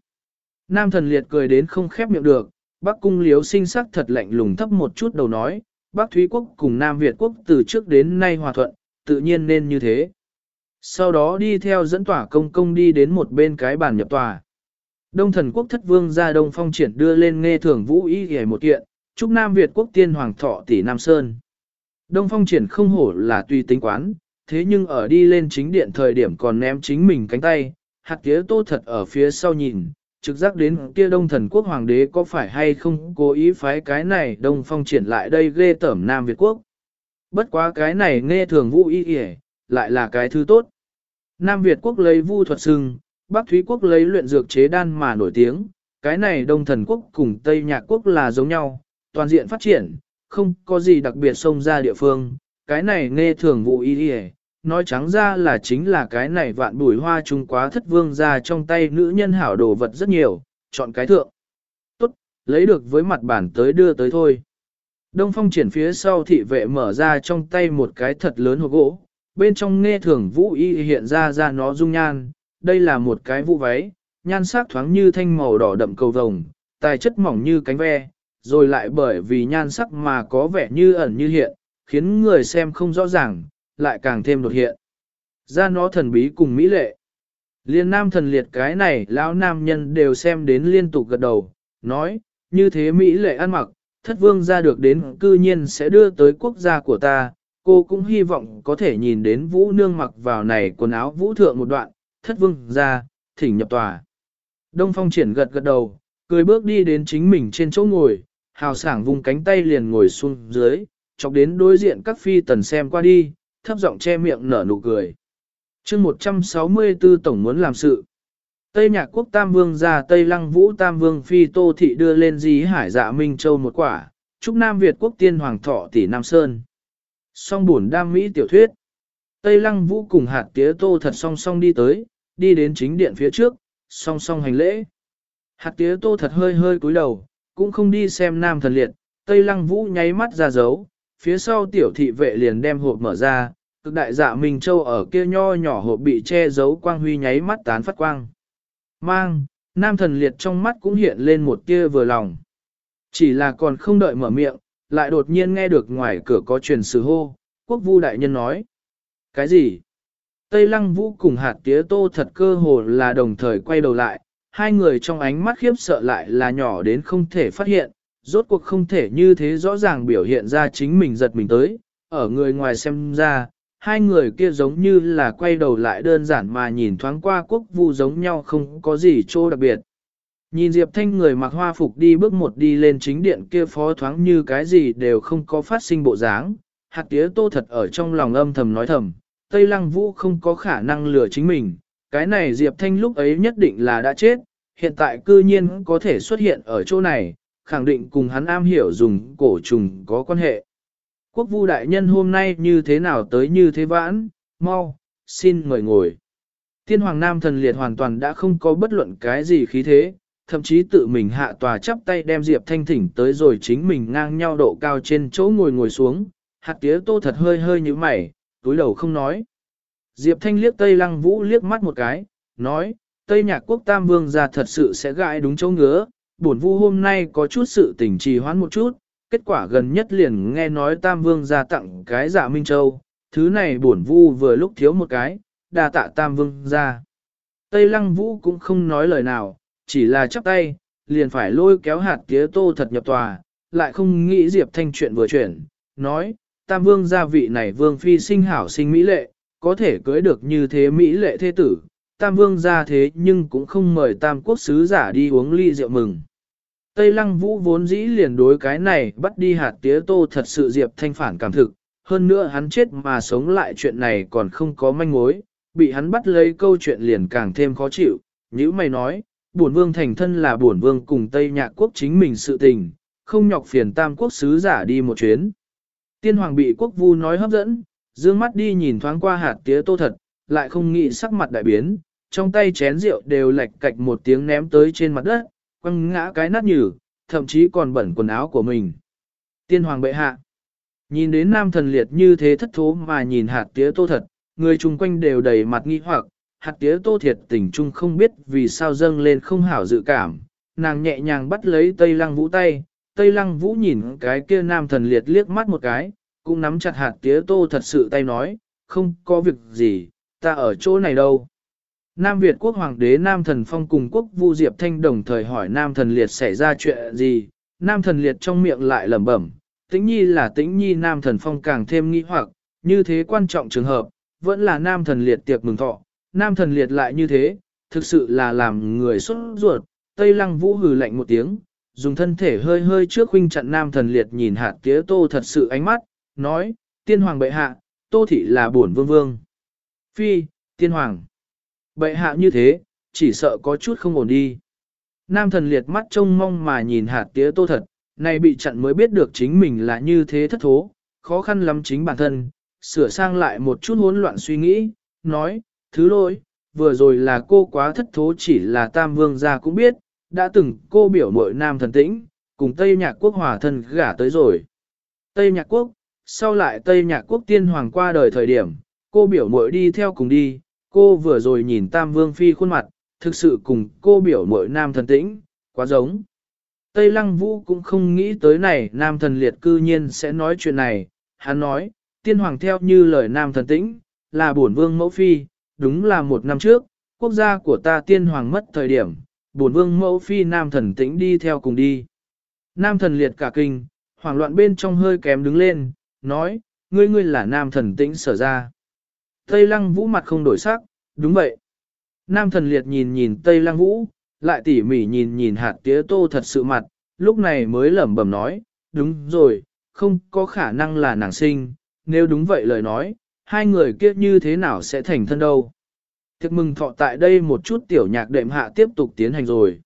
Nam thần liệt cười đến không khép miệng được, Bắc cung liếu sinh sắc thật lạnh lùng thấp một chút đầu nói, Bắc Thúy quốc cùng Nam Việt quốc từ trước đến nay hòa thuận, tự nhiên nên như thế. Sau đó đi theo dẫn tỏa công công đi đến một bên cái bàn nhập tòa. Đông thần quốc thất vương ra đông phong triển đưa lên nghe thưởng vũ ý hề một kiện, chúc Nam Việt quốc tiên hoàng thọ tỷ Nam Sơn. Đông phong triển không hổ là tùy tính quán, thế nhưng ở đi lên chính điện thời điểm còn ném chính mình cánh tay, hạt tía tô thật ở phía sau nhìn, trực giác đến kia đông thần quốc hoàng đế có phải hay không cố ý phái cái này đông phong triển lại đây ghê tẩm Nam Việt quốc. Bất quá cái này nghe thường vũ y kể, lại là cái thứ tốt. Nam Việt quốc lấy vu thuật sưng, Bắc Thúy quốc lấy luyện dược chế đan mà nổi tiếng, cái này đông thần quốc cùng Tây Nhạc quốc là giống nhau, toàn diện phát triển, không có gì đặc biệt xông ra địa phương, cái này nghe thường vụ y kể nói trắng ra là chính là cái này vạn bùi hoa trung quá thất vương ra trong tay nữ nhân hảo đồ vật rất nhiều, chọn cái thượng. Tốt, lấy được với mặt bản tới đưa tới thôi. Đông phong triển phía sau thị vệ mở ra trong tay một cái thật lớn hộp gỗ, bên trong nghe thường vũ y hiện ra ra nó dung nhan, đây là một cái vũ váy, nhan sắc thoáng như thanh màu đỏ đậm cầu vồng, tài chất mỏng như cánh ve, rồi lại bởi vì nhan sắc mà có vẻ như ẩn như hiện, khiến người xem không rõ ràng, lại càng thêm đột hiện. Ra nó thần bí cùng mỹ lệ. Liên nam thần liệt cái này lão nam nhân đều xem đến liên tục gật đầu, nói, như thế mỹ lệ ăn mặc, thất vương ra được đến cư nhiên sẽ đưa tới quốc gia của ta, cô cũng hy vọng có thể nhìn đến vũ nương mặc vào này quần áo vũ thượng một đoạn, thất vương ra, thỉnh nhập tòa. Đông phong triển gật gật đầu, cười bước đi đến chính mình trên chỗ ngồi, hào sảng vùng cánh tay liền ngồi xuống dưới, chọc đến đối diện các phi tần xem qua đi, thấp giọng che miệng nở nụ cười. chương 164 Tổng muốn làm sự. Tây Nhạc Quốc Tam Vương ra Tây Lăng Vũ Tam Vương Phi Tô Thị đưa lên dí hải dạ Minh Châu một quả, chúc Nam Việt Quốc Tiên Hoàng Thọ tỷ Nam Sơn. Song buồn đam Mỹ tiểu thuyết. Tây Lăng Vũ cùng hạt tía Tô thật song song đi tới, đi đến chính điện phía trước, song song hành lễ. Hạt tía Tô thật hơi hơi cúi đầu, cũng không đi xem Nam thần liệt, Tây Lăng Vũ nháy mắt ra dấu, phía sau tiểu thị vệ liền đem hộp mở ra, cực đại dạ Minh Châu ở kia nho nhỏ hộp bị che giấu quang huy nháy mắt tán phát quang. Mang, nam thần liệt trong mắt cũng hiện lên một tia vừa lòng. Chỉ là còn không đợi mở miệng, lại đột nhiên nghe được ngoài cửa có truyền sử hô, quốc vu đại nhân nói. Cái gì? Tây lăng vũ cùng hạt tía tô thật cơ hồ là đồng thời quay đầu lại, hai người trong ánh mắt khiếp sợ lại là nhỏ đến không thể phát hiện, rốt cuộc không thể như thế rõ ràng biểu hiện ra chính mình giật mình tới, ở người ngoài xem ra, hai người kia giống như là quay đầu lại đơn giản mà nhìn thoáng qua quốc vu giống nhau không có gì chỗ đặc biệt. Nhìn Diệp Thanh người mặc hoa phục đi bước một đi lên chính điện kia phó thoáng như cái gì đều không có phát sinh bộ dáng, hạt tía tô thật ở trong lòng âm thầm nói thầm, Tây Lăng Vũ không có khả năng lừa chính mình, cái này Diệp Thanh lúc ấy nhất định là đã chết, hiện tại cư nhiên có thể xuất hiện ở chỗ này, khẳng định cùng hắn am hiểu dùng cổ trùng có quan hệ. Quốc vu đại nhân hôm nay như thế nào tới như thế vãn, mau, xin mời ngồi. Tiên hoàng nam thần liệt hoàn toàn đã không có bất luận cái gì khí thế, thậm chí tự mình hạ tòa chắp tay đem Diệp Thanh thỉnh tới rồi chính mình ngang nhau độ cao trên chỗ ngồi ngồi xuống, hạt tía tô thật hơi hơi như mày, túi đầu không nói. Diệp Thanh liếc Tây Lăng Vũ liếc mắt một cái, nói, Tây Nhạc Quốc Tam Vương ra thật sự sẽ gãi đúng chỗ ngứa, bổn vu hôm nay có chút sự tình trì hoãn một chút, kết quả gần nhất liền nghe nói Tam Vương ra tặng cái dạ Minh Châu, thứ này bổn vu vừa lúc thiếu một cái, đa tạ Tam Vương ra. Tây Lăng Vũ cũng không nói lời nào, chỉ là chắp tay, liền phải lôi kéo hạt tía tô thật nhập tòa, lại không nghĩ Diệp Thanh chuyện vừa chuyển, nói, Tam Vương gia vị này Vương Phi sinh hảo sinh mỹ lệ, có thể cưới được như thế mỹ lệ thế tử, Tam Vương gia thế nhưng cũng không mời Tam Quốc sứ giả đi uống ly rượu mừng. Tây Lăng Vũ vốn dĩ liền đối cái này bắt đi hạt tía tô thật sự Diệp Thanh phản cảm thực, hơn nữa hắn chết mà sống lại chuyện này còn không có manh mối, bị hắn bắt lấy câu chuyện liền càng thêm khó chịu, như mày nói, bổn vương thành thân là bổn vương cùng Tây Nhạc quốc chính mình sự tình, không nhọc phiền tam quốc sứ giả đi một chuyến. Tiên hoàng bị quốc vu nói hấp dẫn, dương mắt đi nhìn thoáng qua hạt tía tô thật, lại không nghĩ sắc mặt đại biến, trong tay chén rượu đều lệch cạch một tiếng ném tới trên mặt đất, quăng ngã cái nát nhừ, thậm chí còn bẩn quần áo của mình. Tiên hoàng bệ hạ. Nhìn đến nam thần liệt như thế thất thố mà nhìn hạt tía tô thật, người chung quanh đều đầy mặt nghi hoặc, hạt tía tô thiệt tình chung không biết vì sao dâng lên không hảo dự cảm. Nàng nhẹ nhàng bắt lấy Tây Lăng Vũ tay, Tây Lăng Vũ nhìn cái kia nam thần liệt liếc mắt một cái, cũng nắm chặt hạt tía tô thật sự tay nói, không có việc gì, ta ở chỗ này đâu. Nam Việt quốc hoàng đế Nam thần phong cùng quốc vu Diệp Thanh đồng thời hỏi Nam thần liệt xảy ra chuyện gì, Nam thần liệt trong miệng lại lẩm bẩm, tĩnh nhi là tĩnh nhi Nam thần phong càng thêm nghi hoặc, như thế quan trọng trường hợp, vẫn là Nam thần liệt tiệc mừng thọ, Nam thần liệt lại như thế, thực sự là làm người xuất ruột, Tây lăng vũ hừ lạnh một tiếng, dùng thân thể hơi hơi trước huynh chặn Nam thần liệt nhìn hạt tía tô thật sự ánh mắt, nói, tiên hoàng bệ hạ, tô thị là bổn vương vương. Phi, tiên hoàng. Bệ hạ như thế, chỉ sợ có chút không ổn đi. Nam thần liệt mắt trông mong mà nhìn hạt tía tô thật, này bị chặn mới biết được chính mình là như thế thất thố, khó khăn lắm chính bản thân, sửa sang lại một chút hỗn loạn suy nghĩ, nói, thứ lỗi, vừa rồi là cô quá thất thố chỉ là tam vương gia cũng biết, đã từng cô biểu mội nam thần tĩnh, cùng Tây Nhạc Quốc hòa thân gả tới rồi. Tây Nhạc Quốc, sau lại Tây Nhạc Quốc tiên hoàng qua đời thời điểm, cô biểu mội đi theo cùng đi, cô vừa rồi nhìn Tam Vương Phi khuôn mặt, thực sự cùng cô biểu mội nam thần tĩnh, quá giống. Tây Lăng Vũ cũng không nghĩ tới này nam thần liệt cư nhiên sẽ nói chuyện này, hắn nói, tiên hoàng theo như lời nam thần tĩnh, là bổn vương mẫu phi, đúng là một năm trước, quốc gia của ta tiên hoàng mất thời điểm, bổn vương mẫu phi nam thần tĩnh đi theo cùng đi. Nam thần liệt cả kinh, hoảng loạn bên trong hơi kém đứng lên, nói, ngươi ngươi là nam thần tĩnh sở ra. Tây lăng vũ mặt không đổi sắc, đúng vậy. Nam thần liệt nhìn nhìn Tây lăng vũ, lại tỉ mỉ nhìn nhìn hạt tía tô thật sự mặt, lúc này mới lẩm bẩm nói, đúng rồi, không có khả năng là nàng sinh, nếu đúng vậy lời nói, hai người kia như thế nào sẽ thành thân đâu. Thực mừng thọ tại đây một chút tiểu nhạc đệm hạ tiếp tục tiến hành rồi.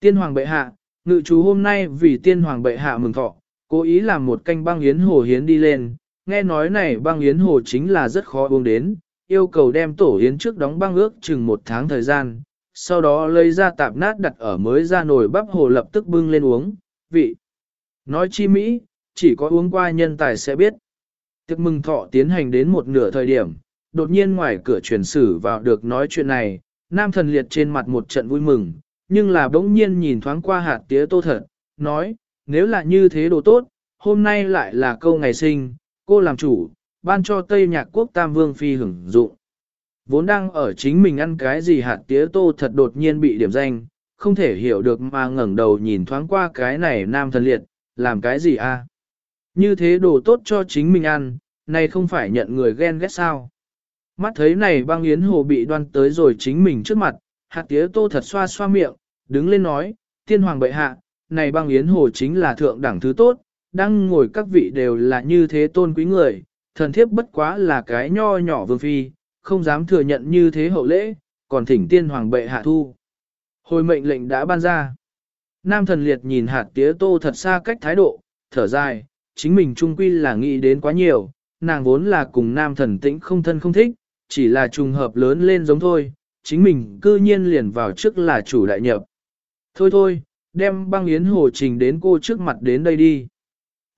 Tiên hoàng bệ hạ, ngự chú hôm nay vì tiên hoàng bệ hạ mừng thọ, cố ý làm một canh băng yến hồ hiến đi lên, nghe nói này băng yến hồ chính là rất khó uống đến, yêu cầu đem tổ yến trước đóng băng ước chừng một tháng thời gian, sau đó lấy ra tạp nát đặt ở mới ra nồi bắp hồ lập tức bưng lên uống, vị. Nói chi Mỹ, chỉ có uống qua nhân tài sẽ biết. Tiệc mừng thọ tiến hành đến một nửa thời điểm, đột nhiên ngoài cửa truyền sử vào được nói chuyện này, nam thần liệt trên mặt một trận vui mừng, nhưng là bỗng nhiên nhìn thoáng qua hạt tía tô thật, nói, nếu là như thế đồ tốt, hôm nay lại là câu ngày sinh, cô làm chủ, ban cho Tây Nhạc Quốc Tam Vương Phi hưởng dụng. Vốn đang ở chính mình ăn cái gì hạt tía tô thật đột nhiên bị điểm danh, không thể hiểu được mà ngẩng đầu nhìn thoáng qua cái này nam thần liệt, làm cái gì a? Như thế đồ tốt cho chính mình ăn, này không phải nhận người ghen ghét sao? Mắt thấy này băng yến hồ bị đoan tới rồi chính mình trước mặt, hạt tía tô thật xoa xoa miệng, đứng lên nói, tiên hoàng bệ hạ, này băng yến hồ chính là thượng đẳng thứ tốt, đang ngồi các vị đều là như thế tôn quý người, thần thiếp bất quá là cái nho nhỏ vương phi, không dám thừa nhận như thế hậu lễ, còn thỉnh tiên hoàng bệ hạ thu. Hồi mệnh lệnh đã ban ra. Nam thần liệt nhìn hạt tía tô thật xa cách thái độ, thở dài, chính mình trung quy là nghĩ đến quá nhiều, nàng vốn là cùng nam thần tĩnh không thân không thích, chỉ là trùng hợp lớn lên giống thôi, chính mình cư nhiên liền vào trước là chủ đại nhập. Thôi thôi, đem băng yến hồ trình đến cô trước mặt đến đây đi.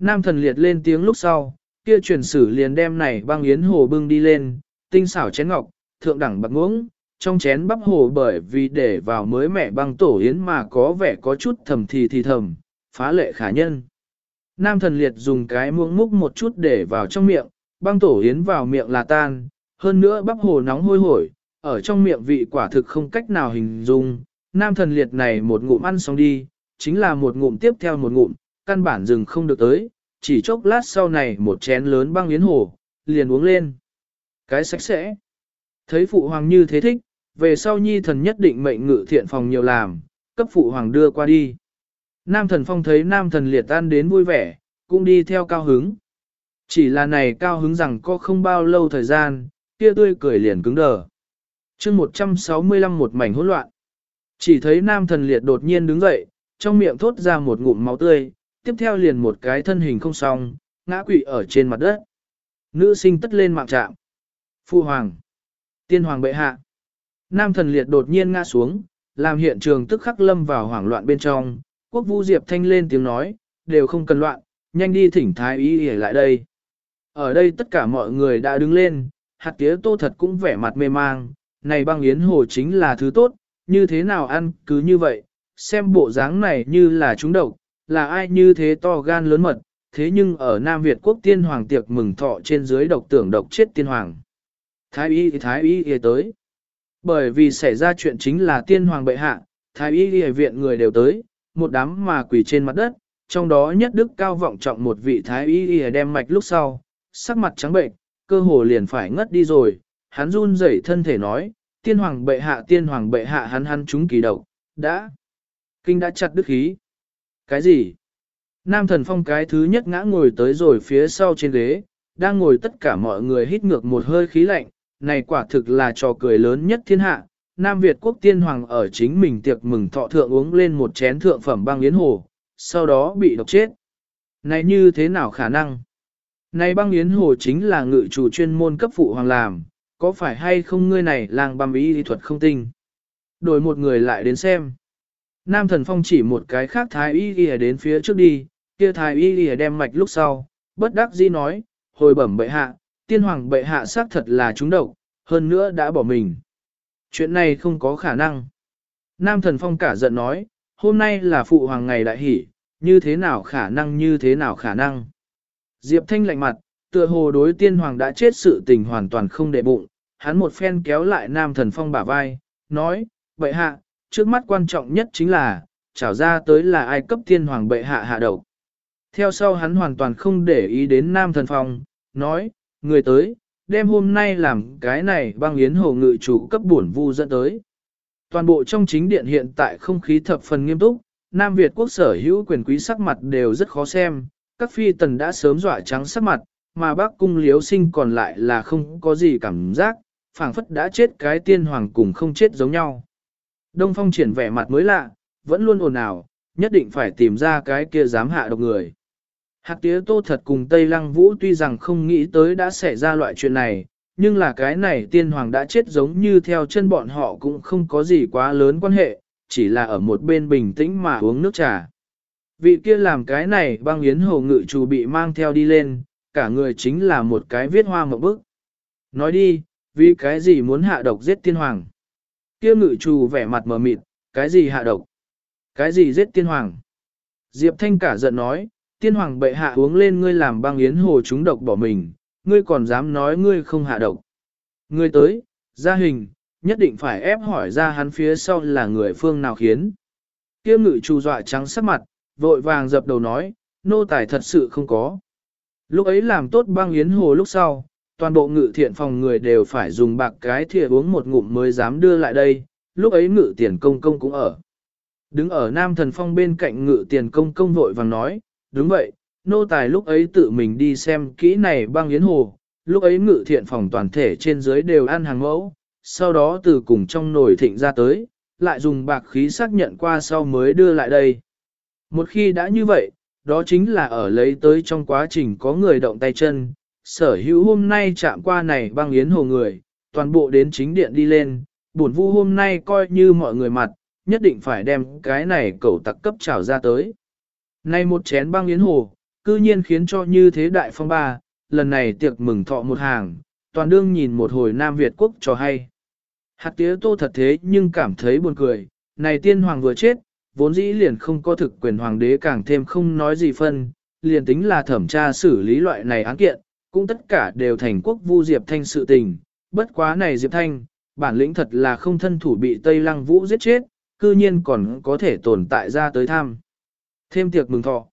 Nam thần liệt lên tiếng lúc sau, kia truyền sử liền đem này băng yến hồ bưng đi lên, tinh xảo chén ngọc, thượng đẳng bạc ngưỡng, trong chén bắp hồ bởi vì để vào mới mẹ băng tổ yến mà có vẻ có chút thầm thì thì thầm, phá lệ khả nhân. Nam thần liệt dùng cái muỗng múc một chút để vào trong miệng, băng tổ yến vào miệng là tan, hơn nữa bắp hồ nóng hôi hổi, ở trong miệng vị quả thực không cách nào hình dung. Nam thần liệt này một ngụm ăn xong đi, chính là một ngụm tiếp theo một ngụm, căn bản dừng không được tới, chỉ chốc lát sau này một chén lớn băng yến hồ, liền uống lên. Cái sạch sẽ. Thấy phụ hoàng như thế thích, về sau nhi thần nhất định mệnh ngự thiện phòng nhiều làm, cấp phụ hoàng đưa qua đi. Nam thần phong thấy nam thần liệt tan đến vui vẻ, cũng đi theo cao hứng. Chỉ là này cao hứng rằng có không bao lâu thời gian, kia tươi cười liền cứng đờ. chương 165 một mảnh hỗn loạn. Chỉ thấy nam thần liệt đột nhiên đứng dậy, trong miệng thốt ra một ngụm máu tươi, tiếp theo liền một cái thân hình không xong, ngã quỵ ở trên mặt đất. Nữ sinh tất lên mạng trạm. Phu hoàng. Tiên hoàng bệ hạ. Nam thần liệt đột nhiên ngã xuống, làm hiện trường tức khắc lâm vào hoảng loạn bên trong. Quốc vũ Diệp Thanh lên tiếng nói, đều không cần loạn, nhanh đi thỉnh thái ý để lại đây. Ở đây tất cả mọi người đã đứng lên, hạt tía tô thật cũng vẻ mặt mê mang, này băng yến hồ chính là thứ tốt, như thế nào ăn cứ như vậy, xem bộ dáng này như là chúng độc, là ai như thế to gan lớn mật, thế nhưng ở Nam Việt quốc tiên hoàng tiệc mừng thọ trên dưới độc tưởng độc chết tiên hoàng. Thái y thì thái y y tới. Bởi vì xảy ra chuyện chính là tiên hoàng bệ hạ, thái y y viện người đều tới, một đám mà quỳ trên mặt đất, trong đó nhất đức cao vọng trọng một vị thái y y đem mạch lúc sau, sắc mặt trắng bệnh, cơ hồ liền phải ngất đi rồi, hắn run rẩy thân thể nói, tiên hoàng bệ hạ tiên hoàng bệ hạ hắn hắn chúng kỳ độc, đã, kinh đã chặt đức khí. Cái gì? Nam thần phong cái thứ nhất ngã ngồi tới rồi phía sau trên ghế, đang ngồi tất cả mọi người hít ngược một hơi khí lạnh, này quả thực là trò cười lớn nhất thiên hạ. Nam Việt quốc tiên hoàng ở chính mình tiệc mừng thọ thượng uống lên một chén thượng phẩm băng yến hồ, sau đó bị độc chết. Này như thế nào khả năng? Này băng yến hồ chính là ngự chủ chuyên môn cấp phụ hoàng làm, có phải hay không ngươi này làng băm ý lý thuật không tinh? Đổi một người lại đến xem. Nam thần phong chỉ một cái khác thái y ghi đến phía trước đi, kia thái y ghi đem mạch lúc sau, bất đắc dĩ nói, hồi bẩm bệ hạ, tiên hoàng bệ hạ xác thật là trúng độc, hơn nữa đã bỏ mình. Chuyện này không có khả năng. Nam thần phong cả giận nói, hôm nay là phụ hoàng ngày đại hỷ, như thế nào khả năng như thế nào khả năng. Diệp Thanh lạnh mặt, tựa hồ đối tiên hoàng đã chết sự tình hoàn toàn không để bụng, hắn một phen kéo lại nam thần phong bả vai, nói, bệ hạ, trước mắt quan trọng nhất chính là, trảo ra tới là ai cấp thiên hoàng bệ hạ hạ độc. Theo sau hắn hoàn toàn không để ý đến nam thần phong, nói, người tới, đem hôm nay làm cái này băng yến hồ ngự chủ cấp bổn vu dẫn tới. Toàn bộ trong chính điện hiện tại không khí thập phần nghiêm túc, Nam Việt quốc sở hữu quyền quý sắc mặt đều rất khó xem, các phi tần đã sớm dọa trắng sắc mặt, mà bác cung liếu sinh còn lại là không có gì cảm giác, phảng phất đã chết cái tiên hoàng cùng không chết giống nhau. Đông phong triển vẻ mặt mới lạ, vẫn luôn ồn ào, nhất định phải tìm ra cái kia dám hạ độc người. Hạc tía tô thật cùng Tây Lăng Vũ tuy rằng không nghĩ tới đã xảy ra loại chuyện này, nhưng là cái này tiên hoàng đã chết giống như theo chân bọn họ cũng không có gì quá lớn quan hệ, chỉ là ở một bên bình tĩnh mà uống nước trà. Vị kia làm cái này băng yến hồ ngự chủ bị mang theo đi lên, cả người chính là một cái viết hoa một bức. Nói đi, vì cái gì muốn hạ độc giết tiên hoàng? Kia ngự Trù vẻ mặt mờ mịt, cái gì hạ độc? Cái gì giết tiên hoàng? Diệp Thanh cả giận nói, tiên hoàng bệ hạ uống lên ngươi làm băng yến hồ chúng độc bỏ mình, ngươi còn dám nói ngươi không hạ độc. Ngươi tới, ra hình, nhất định phải ép hỏi ra hắn phía sau là người phương nào khiến. Kia ngự trù dọa trắng sắc mặt, vội vàng dập đầu nói, nô tài thật sự không có. Lúc ấy làm tốt băng yến hồ lúc sau, toàn bộ ngự thiện phòng người đều phải dùng bạc cái thìa uống một ngụm mới dám đưa lại đây, lúc ấy ngự tiền công công cũng ở. Đứng ở Nam Thần Phong bên cạnh ngự tiền công công vội vàng nói, đúng vậy, nô tài lúc ấy tự mình đi xem kỹ này băng yến hồ, lúc ấy ngự thiện phòng toàn thể trên dưới đều ăn hàng mẫu, sau đó từ cùng trong nồi thịnh ra tới, lại dùng bạc khí xác nhận qua sau mới đưa lại đây. Một khi đã như vậy, đó chính là ở lấy tới trong quá trình có người động tay chân, sở hữu hôm nay chạm qua này băng yến hồ người, toàn bộ đến chính điện đi lên, bổn vu hôm nay coi như mọi người mặt, nhất định phải đem cái này cầu tặc cấp trào ra tới. Nay một chén băng yến hồ, cư nhiên khiến cho như thế đại phong ba, lần này tiệc mừng thọ một hàng, toàn đương nhìn một hồi Nam Việt quốc cho hay. Hạt tía tô thật thế nhưng cảm thấy buồn cười, này tiên hoàng vừa chết, vốn dĩ liền không có thực quyền hoàng đế càng thêm không nói gì phân, liền tính là thẩm tra xử lý loại này án kiện, cũng tất cả đều thành quốc vu Diệp Thanh sự tình, bất quá này Diệp Thanh, bản lĩnh thật là không thân thủ bị Tây Lăng Vũ giết chết, cư nhiên còn có thể tồn tại ra tới tham. Thêm tiệc mừng thọ.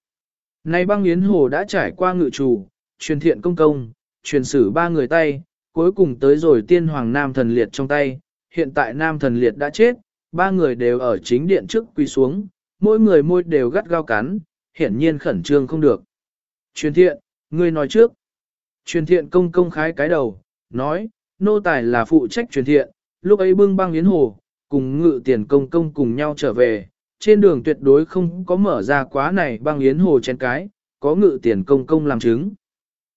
Nay băng yến hồ đã trải qua ngự chủ, truyền thiện công công, truyền sử ba người tay, cuối cùng tới rồi tiên hoàng nam thần liệt trong tay, hiện tại nam thần liệt đã chết, ba người đều ở chính điện trước quỳ xuống, mỗi người môi đều gắt gao cắn, hiển nhiên khẩn trương không được. Truyền thiện, ngươi nói trước. Truyền thiện công công khái cái đầu, nói, nô tài là phụ trách truyền thiện, lúc ấy bưng băng yến hồ, cùng ngự tiền công công cùng nhau trở về, trên đường tuyệt đối không có mở ra quá này băng yến hồ chén cái, có ngự tiền công công làm chứng.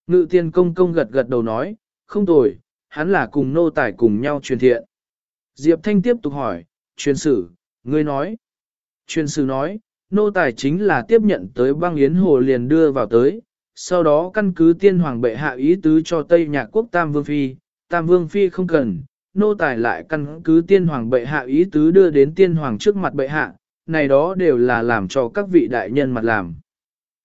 Ngự tiền công công gật gật đầu nói, không tồi, hắn là cùng nô tài cùng nhau truyền thiện. Diệp Thanh tiếp tục hỏi, truyền sử, ngươi nói. Truyền sử nói, nô tài chính là tiếp nhận tới băng yến hồ liền đưa vào tới, sau đó căn cứ tiên hoàng bệ hạ ý tứ cho Tây Nhạc quốc Tam Vương Phi, Tam Vương Phi không cần, nô tài lại căn cứ tiên hoàng bệ hạ ý tứ đưa đến tiên hoàng trước mặt bệ hạ, này đó đều là làm cho các vị đại nhân mặt làm.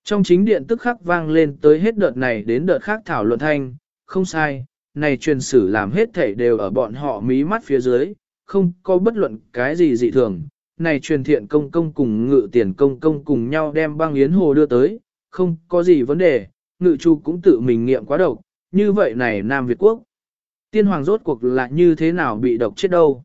Trong chính điện tức khắc vang lên tới hết đợt này đến đợt khác thảo luận thanh, không sai, này truyền sử làm hết thảy đều ở bọn họ mí mắt phía dưới, không có bất luận cái gì dị thường. Này truyền thiện công công cùng ngự tiền công công cùng nhau đem băng yến hồ đưa tới, không có gì vấn đề, ngự chu cũng tự mình nghiệm quá độc, như vậy này Nam Việt Quốc. Tiên hoàng rốt cuộc là như thế nào bị độc chết đâu.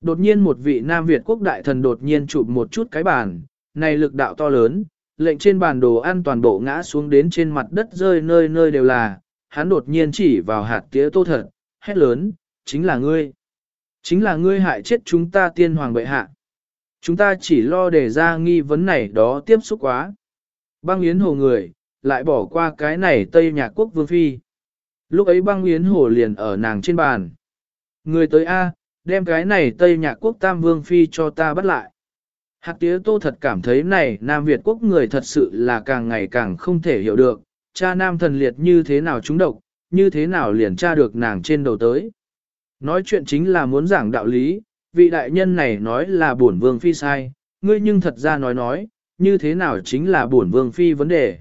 Đột nhiên một vị Nam Việt quốc đại thần đột nhiên chụp một chút cái bàn, này lực đạo to lớn, lệnh trên bàn đồ ăn toàn bộ ngã xuống đến trên mặt đất rơi nơi nơi đều là, hắn đột nhiên chỉ vào hạt tía tô thật, hét lớn, chính là ngươi. Chính là ngươi hại chết chúng ta tiên hoàng bệ hạ. Chúng ta chỉ lo để ra nghi vấn này đó tiếp xúc quá. Băng yến hồ người, lại bỏ qua cái này Tây Nhạc Quốc Vương Phi. Lúc ấy băng yến hồ liền ở nàng trên bàn. Người tới A, đem cái này Tây Nhạc Quốc Tam Vương Phi cho ta bắt lại. Hạt tía tô thật cảm thấy này Nam Việt quốc người thật sự là càng ngày càng không thể hiểu được, cha nam thần liệt như thế nào trúng độc, như thế nào liền tra được nàng trên đầu tới. Nói chuyện chính là muốn giảng đạo lý, vị đại nhân này nói là bổn vương phi sai, ngươi nhưng thật ra nói nói, như thế nào chính là bổn vương phi vấn đề.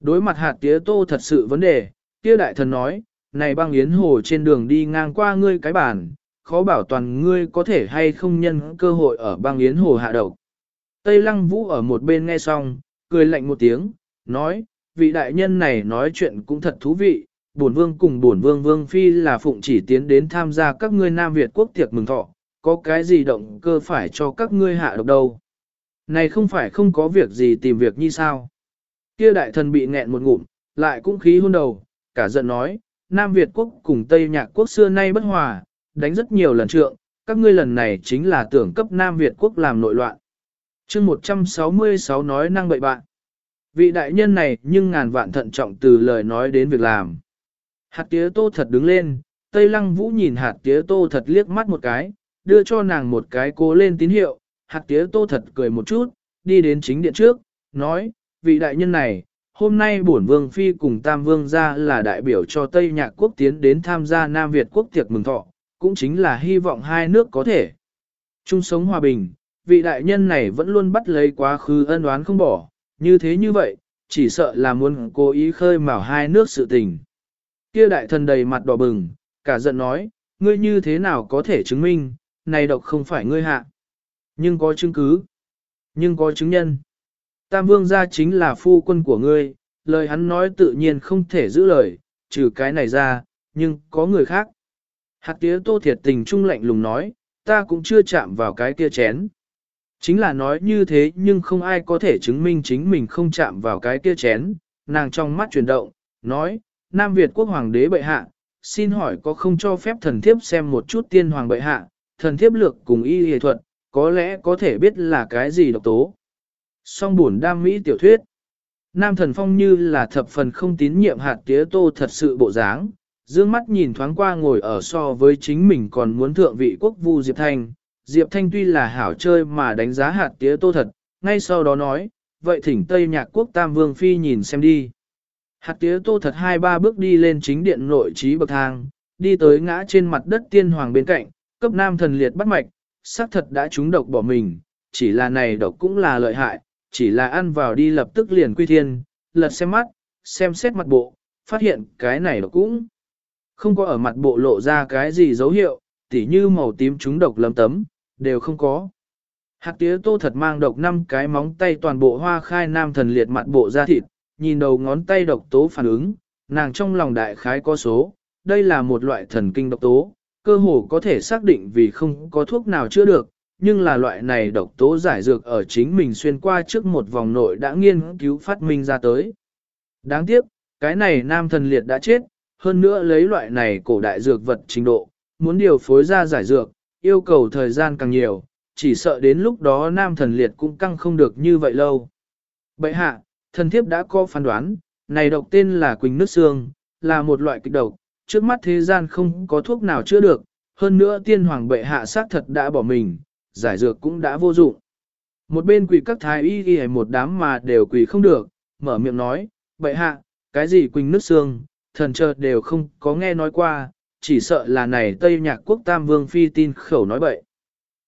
Đối mặt hạt tía tô thật sự vấn đề, kia đại thần nói, này băng yến hồ trên đường đi ngang qua ngươi cái bản, khó bảo toàn ngươi có thể hay không nhân cơ hội ở băng yến hồ hạ độc. Tây lăng vũ ở một bên nghe xong, cười lạnh một tiếng, nói, vị đại nhân này nói chuyện cũng thật thú vị, bổn vương cùng bổn vương vương phi là phụng chỉ tiến đến tham gia các ngươi Nam Việt quốc tiệc mừng thọ, có cái gì động cơ phải cho các ngươi hạ độc đâu. Này không phải không có việc gì tìm việc như sao. Kia đại thần bị nghẹn một ngụm, lại cũng khí hôn đầu, cả giận nói, Nam Việt quốc cùng Tây Nhạc quốc xưa nay bất hòa, đánh rất nhiều lần trượng, các ngươi lần này chính là tưởng cấp Nam Việt quốc làm nội loạn. chương 166 nói năng bậy bạn. Vị đại nhân này nhưng ngàn vạn thận trọng từ lời nói đến việc làm. Hạt tía tô thật đứng lên, Tây Lăng Vũ nhìn hạt tía tô thật liếc mắt một cái, đưa cho nàng một cái cố lên tín hiệu, hạt tía tô thật cười một chút, đi đến chính điện trước, nói, vị đại nhân này, hôm nay bổn vương phi cùng tam vương ra là đại biểu cho Tây Nhạc quốc tiến đến tham gia Nam Việt quốc tiệc mừng thọ, cũng chính là hy vọng hai nước có thể chung sống hòa bình. Vị đại nhân này vẫn luôn bắt lấy quá khứ ân oán không bỏ, như thế như vậy, chỉ sợ là muốn cố ý khơi mào hai nước sự tình. Kia đại thần đầy mặt đỏ bừng, cả giận nói, ngươi như thế nào có thể chứng minh, này độc không phải ngươi hạ. Nhưng có chứng cứ, nhưng có chứng nhân. Tam vương gia chính là phu quân của ngươi, lời hắn nói tự nhiên không thể giữ lời, trừ cái này ra, nhưng có người khác. Hạt tía tô thiệt tình trung lạnh lùng nói, ta cũng chưa chạm vào cái kia chén. Chính là nói như thế nhưng không ai có thể chứng minh chính mình không chạm vào cái kia chén, nàng trong mắt chuyển động, nói, Nam Việt quốc hoàng đế bệ hạ, xin hỏi có không cho phép thần thiếp xem một chút tiên hoàng bệ hạ, thần thiếp lược cùng y y thuật, có lẽ có thể biết là cái gì độc tố. Song buồn đam mỹ tiểu thuyết. Nam thần phong như là thập phần không tín nhiệm hạt tía tô thật sự bộ dáng, dương mắt nhìn thoáng qua ngồi ở so với chính mình còn muốn thượng vị quốc vu Diệp Thanh. Diệp Thanh tuy là hảo chơi mà đánh giá hạt tía tô thật, ngay sau đó nói, vậy thỉnh Tây Nhạc Quốc Tam Vương Phi nhìn xem đi. Hạt tía tô thật hai ba bước đi lên chính điện nội trí bậc thang, đi tới ngã trên mặt đất tiên hoàng bên cạnh, cấp nam thần liệt bắt mạch, xác thật đã trúng độc bỏ mình, chỉ là này độc cũng là lợi hại, chỉ là ăn vào đi lập tức liền quy thiên, lật xem mắt, xem xét mặt bộ, phát hiện cái này độc cũng không có ở mặt bộ lộ ra cái gì dấu hiệu, tỉ như màu tím trúng độc lấm tấm, đều không có. Hạt tía tô thật mang độc năm cái móng tay toàn bộ hoa khai nam thần liệt mặt bộ da thịt, nhìn đầu ngón tay độc tố phản ứng, nàng trong lòng đại khái có số, đây là một loại thần kinh độc tố, cơ hồ có thể xác định vì không có thuốc nào chữa được, nhưng là loại này độc tố giải dược ở chính mình xuyên qua trước một vòng nội đã nghiên cứu phát minh ra tới. Đáng tiếc, cái này nam thần liệt đã chết, hơn nữa lấy loại này cổ đại dược vật trình độ, muốn điều phối ra giải dược, yêu cầu thời gian càng nhiều, chỉ sợ đến lúc đó nam thần liệt cũng căng không được như vậy lâu. Bậy hạ, thần thiếp đã có phán đoán, này độc tên là Quỳnh nước sương, là một loại kịch độc, trước mắt thế gian không có thuốc nào chữa được, hơn nữa tiên hoàng bệ hạ xác thật đã bỏ mình, giải dược cũng đã vô dụng. Một bên quỳ các thái y ghi một đám mà đều quỳ không được, mở miệng nói, bệ hạ, cái gì Quỳnh nước xương, thần chờ đều không có nghe nói qua, chỉ sợ là này Tây Nhạc Quốc Tam Vương Phi tin khẩu nói bậy.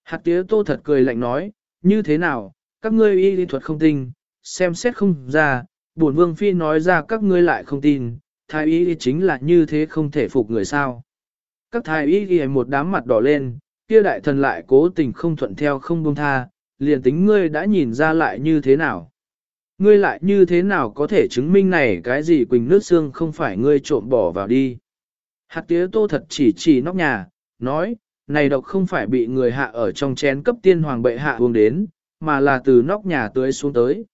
Hạt tía tô thật cười lạnh nói, như thế nào, các ngươi y lý thuật không tinh, xem xét không ra, bổn Vương Phi nói ra các ngươi lại không tin, thái y chính là như thế không thể phục người sao. Các thái y ghi một đám mặt đỏ lên, kia đại thần lại cố tình không thuận theo không buông tha, liền tính ngươi đã nhìn ra lại như thế nào. Ngươi lại như thế nào có thể chứng minh này cái gì quỳnh nước xương không phải ngươi trộm bỏ vào đi. Hạt tía tô thật chỉ chỉ nóc nhà, nói, này độc không phải bị người hạ ở trong chén cấp tiên hoàng bệ hạ uống đến, mà là từ nóc nhà tưới xuống tới.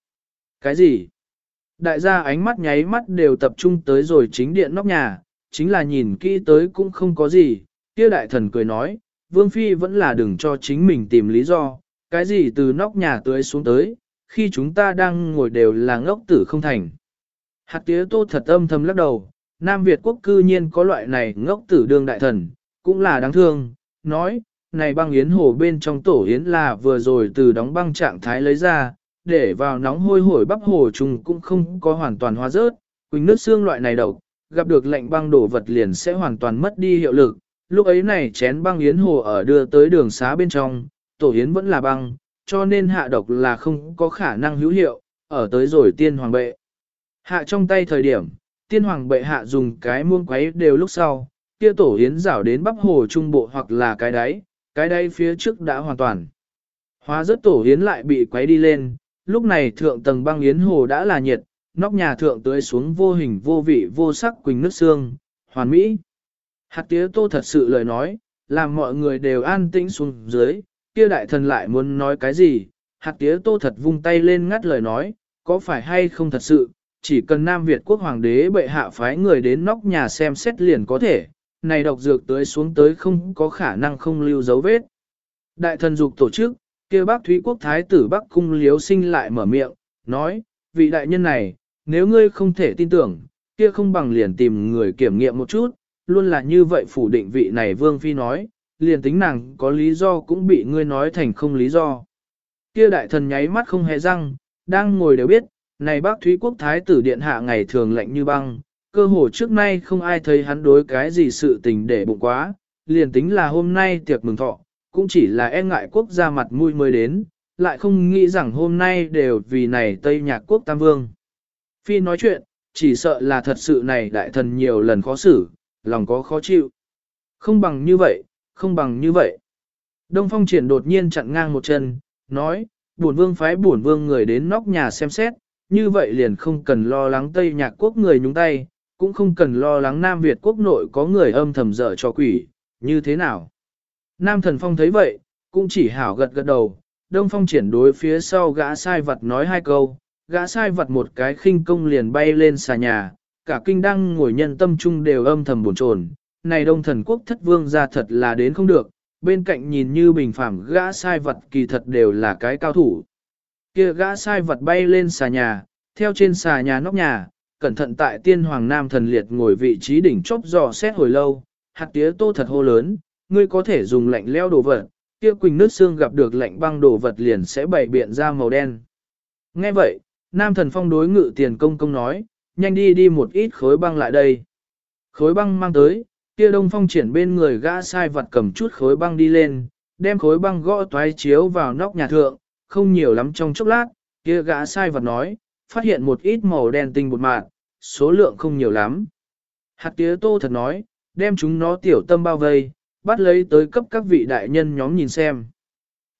Cái gì? Đại gia ánh mắt nháy mắt đều tập trung tới rồi chính điện nóc nhà, chính là nhìn kỹ tới cũng không có gì, kia đại thần cười nói, Vương Phi vẫn là đừng cho chính mình tìm lý do, cái gì từ nóc nhà tới xuống tới, khi chúng ta đang ngồi đều là ngốc tử không thành. Hạt tía tô thật âm thầm lắc đầu, Nam Việt quốc cư nhiên có loại này ngốc tử đương đại thần, cũng là đáng thương, nói, này băng yến hồ bên trong tổ yến là vừa rồi từ đóng băng trạng thái lấy ra, để vào nóng hôi hổi bắp hồ trùng cũng không có hoàn toàn hóa rớt, quỳnh nước xương loại này độc, gặp được lạnh băng đổ vật liền sẽ hoàn toàn mất đi hiệu lực. Lúc ấy này chén băng yến hồ ở đưa tới đường xá bên trong, tổ yến vẫn là băng, cho nên hạ độc là không có khả năng hữu hiệu, ở tới rồi tiên hoàng bệ. Hạ trong tay thời điểm, tiên hoàng bệ hạ dùng cái muông quấy đều lúc sau, kia tổ yến rảo đến bắp hồ trung bộ hoặc là cái đáy, cái đáy phía trước đã hoàn toàn. Hóa rất tổ yến lại bị quấy đi lên, lúc này thượng tầng băng yến hồ đã là nhiệt, nóc nhà thượng tưới xuống vô hình vô vị vô sắc quỳnh nước xương, hoàn mỹ. Hạt tía tô thật sự lời nói, làm mọi người đều an tĩnh xuống dưới, kia đại thần lại muốn nói cái gì, hạt tía tô thật vung tay lên ngắt lời nói, có phải hay không thật sự, chỉ cần Nam Việt quốc hoàng đế bệ hạ phái người đến nóc nhà xem xét liền có thể, này độc dược tới xuống tới không có khả năng không lưu dấu vết. Đại thần dục tổ chức, kia bác Thúy Quốc Thái tử Bắc Cung Liếu sinh lại mở miệng, nói, vị đại nhân này, nếu ngươi không thể tin tưởng, kia không bằng liền tìm người kiểm nghiệm một chút, luôn là như vậy phủ định vị này Vương Phi nói, liền tính nàng có lý do cũng bị ngươi nói thành không lý do. Kia đại thần nháy mắt không hề răng, đang ngồi đều biết, này bác Thúy Quốc Thái tử Điện Hạ ngày thường lạnh như băng, cơ hồ trước nay không ai thấy hắn đối cái gì sự tình để bụng quá, liền tính là hôm nay tiệc mừng thọ, cũng chỉ là e ngại quốc gia mặt mũi mới đến, lại không nghĩ rằng hôm nay đều vì này Tây Nhạc Quốc Tam Vương. Phi nói chuyện, chỉ sợ là thật sự này đại thần nhiều lần khó xử, lòng có khó chịu. Không bằng như vậy, không bằng như vậy. Đông Phong triển đột nhiên chặn ngang một chân, nói, bổn vương phái bổn vương người đến nóc nhà xem xét, như vậy liền không cần lo lắng Tây Nhạc Quốc người nhúng tay, cũng không cần lo lắng Nam Việt Quốc nội có người âm thầm dở cho quỷ, như thế nào. Nam Thần Phong thấy vậy, cũng chỉ hảo gật gật đầu, Đông Phong triển đối phía sau gã sai vật nói hai câu, gã sai vật một cái khinh công liền bay lên xà nhà, cả kinh đăng ngồi nhân tâm trung đều âm thầm buồn chồn. Này Đông Thần Quốc thất vương ra thật là đến không được, bên cạnh nhìn như bình phẳng gã sai vật kỳ thật đều là cái cao thủ. Kia gã sai vật bay lên xà nhà, theo trên xà nhà nóc nhà, cẩn thận tại tiên hoàng nam thần liệt ngồi vị trí đỉnh chốc dò xét hồi lâu, hạt tía tô thật hô lớn, ngươi có thể dùng lạnh leo đồ vật, kia quỳnh nước xương gặp được lạnh băng đồ vật liền sẽ bày biện ra màu đen. Nghe vậy, nam thần phong đối ngự tiền công công nói, nhanh đi đi một ít khối băng lại đây. Khối băng mang tới, kia đông phong triển bên người gã sai vật cầm chút khối băng đi lên, đem khối băng gõ toái chiếu vào nóc nhà thượng, không nhiều lắm trong chốc lát, kia gã sai vật nói, phát hiện một ít màu đen tinh bột mạt, số lượng không nhiều lắm. Hạt tía tô thật nói, đem chúng nó tiểu tâm bao vây, bắt lấy tới cấp các vị đại nhân nhóm nhìn xem.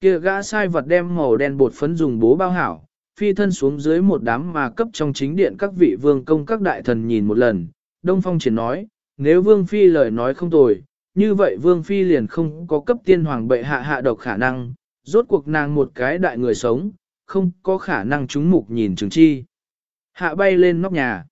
Kia gã sai vật đem màu đen bột phấn dùng bố bao hảo, phi thân xuống dưới một đám mà cấp trong chính điện các vị vương công các đại thần nhìn một lần. Đông Phong chỉ nói, nếu vương phi lời nói không tồi, như vậy vương phi liền không có cấp tiên hoàng bệ hạ hạ độc khả năng, rốt cuộc nàng một cái đại người sống, không có khả năng chúng mục nhìn chứng chi. Hạ bay lên nóc nhà.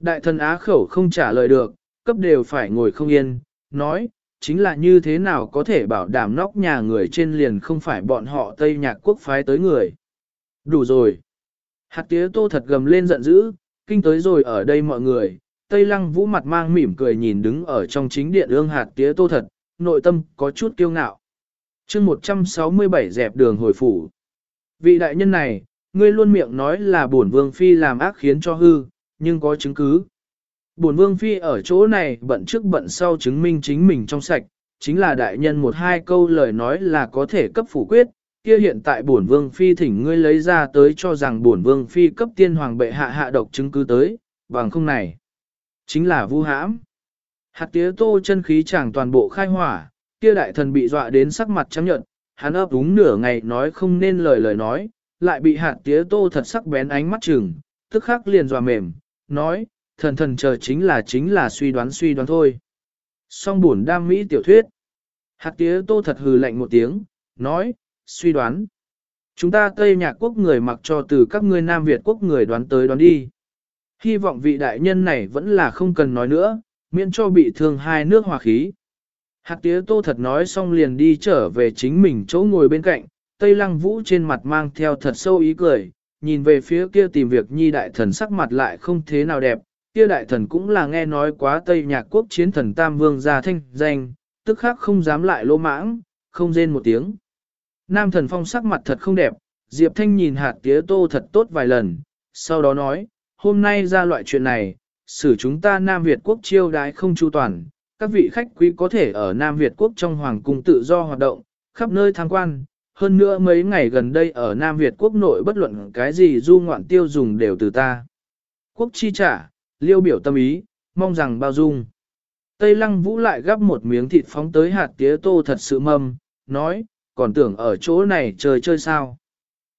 Đại thần á khẩu không trả lời được, cấp đều phải ngồi không yên, nói, chính là như thế nào có thể bảo đảm nóc nhà người trên liền không phải bọn họ Tây Nhạc quốc phái tới người. Đủ rồi. Hạt tía tô thật gầm lên giận dữ, kinh tới rồi ở đây mọi người, Tây Lăng vũ mặt mang mỉm cười nhìn đứng ở trong chính điện ương hạt tía tô thật, nội tâm có chút kiêu ngạo. chương 167 dẹp đường hồi phủ. Vị đại nhân này, ngươi luôn miệng nói là bổn vương phi làm ác khiến cho hư, nhưng có chứng cứ. Bổn vương phi ở chỗ này bận trước bận sau chứng minh chính mình trong sạch, chính là đại nhân một hai câu lời nói là có thể cấp phủ quyết, kia hiện tại bổn vương phi thỉnh ngươi lấy ra tới cho rằng bổn vương phi cấp tiên hoàng bệ hạ hạ độc chứng cứ tới, bằng không này. Chính là vu hãm. Hạt tía tô chân khí chẳng toàn bộ khai hỏa, kia đại thần bị dọa đến sắc mặt trắng nhợt, hắn ấp úng nửa ngày nói không nên lời lời nói, lại bị hạt tía tô thật sắc bén ánh mắt chừng, tức khắc liền dọa mềm, nói, thần thần chờ chính là chính là suy đoán suy đoán thôi. Song buồn đam mỹ tiểu thuyết. Hạt tía tô thật hừ lạnh một tiếng, nói, suy đoán. Chúng ta Tây Nhạc quốc người mặc cho từ các ngươi Nam Việt quốc người đoán tới đoán đi. Hy vọng vị đại nhân này vẫn là không cần nói nữa, miễn cho bị thương hai nước hòa khí. Hạt tía tô thật nói xong liền đi trở về chính mình chỗ ngồi bên cạnh, Tây Lăng Vũ trên mặt mang theo thật sâu ý cười, nhìn về phía kia tìm việc nhi đại thần sắc mặt lại không thế nào đẹp, kia đại thần cũng là nghe nói quá Tây Nhạc Quốc chiến thần Tam Vương gia thanh danh, tức khác không dám lại lỗ mãng, không rên một tiếng. Nam thần phong sắc mặt thật không đẹp, Diệp Thanh nhìn hạt tía tô thật tốt vài lần, sau đó nói, hôm nay ra loại chuyện này, xử chúng ta Nam Việt quốc chiêu đái không chu toàn, các vị khách quý có thể ở Nam Việt quốc trong hoàng cung tự do hoạt động, khắp nơi tham quan, hơn nữa mấy ngày gần đây ở Nam Việt quốc nội bất luận cái gì du ngoạn tiêu dùng đều từ ta. Quốc chi trả, liêu biểu tâm ý, mong rằng bao dung. Tây lăng vũ lại gắp một miếng thịt phóng tới hạt tía tô thật sự mâm, nói, còn tưởng ở chỗ này chơi chơi sao.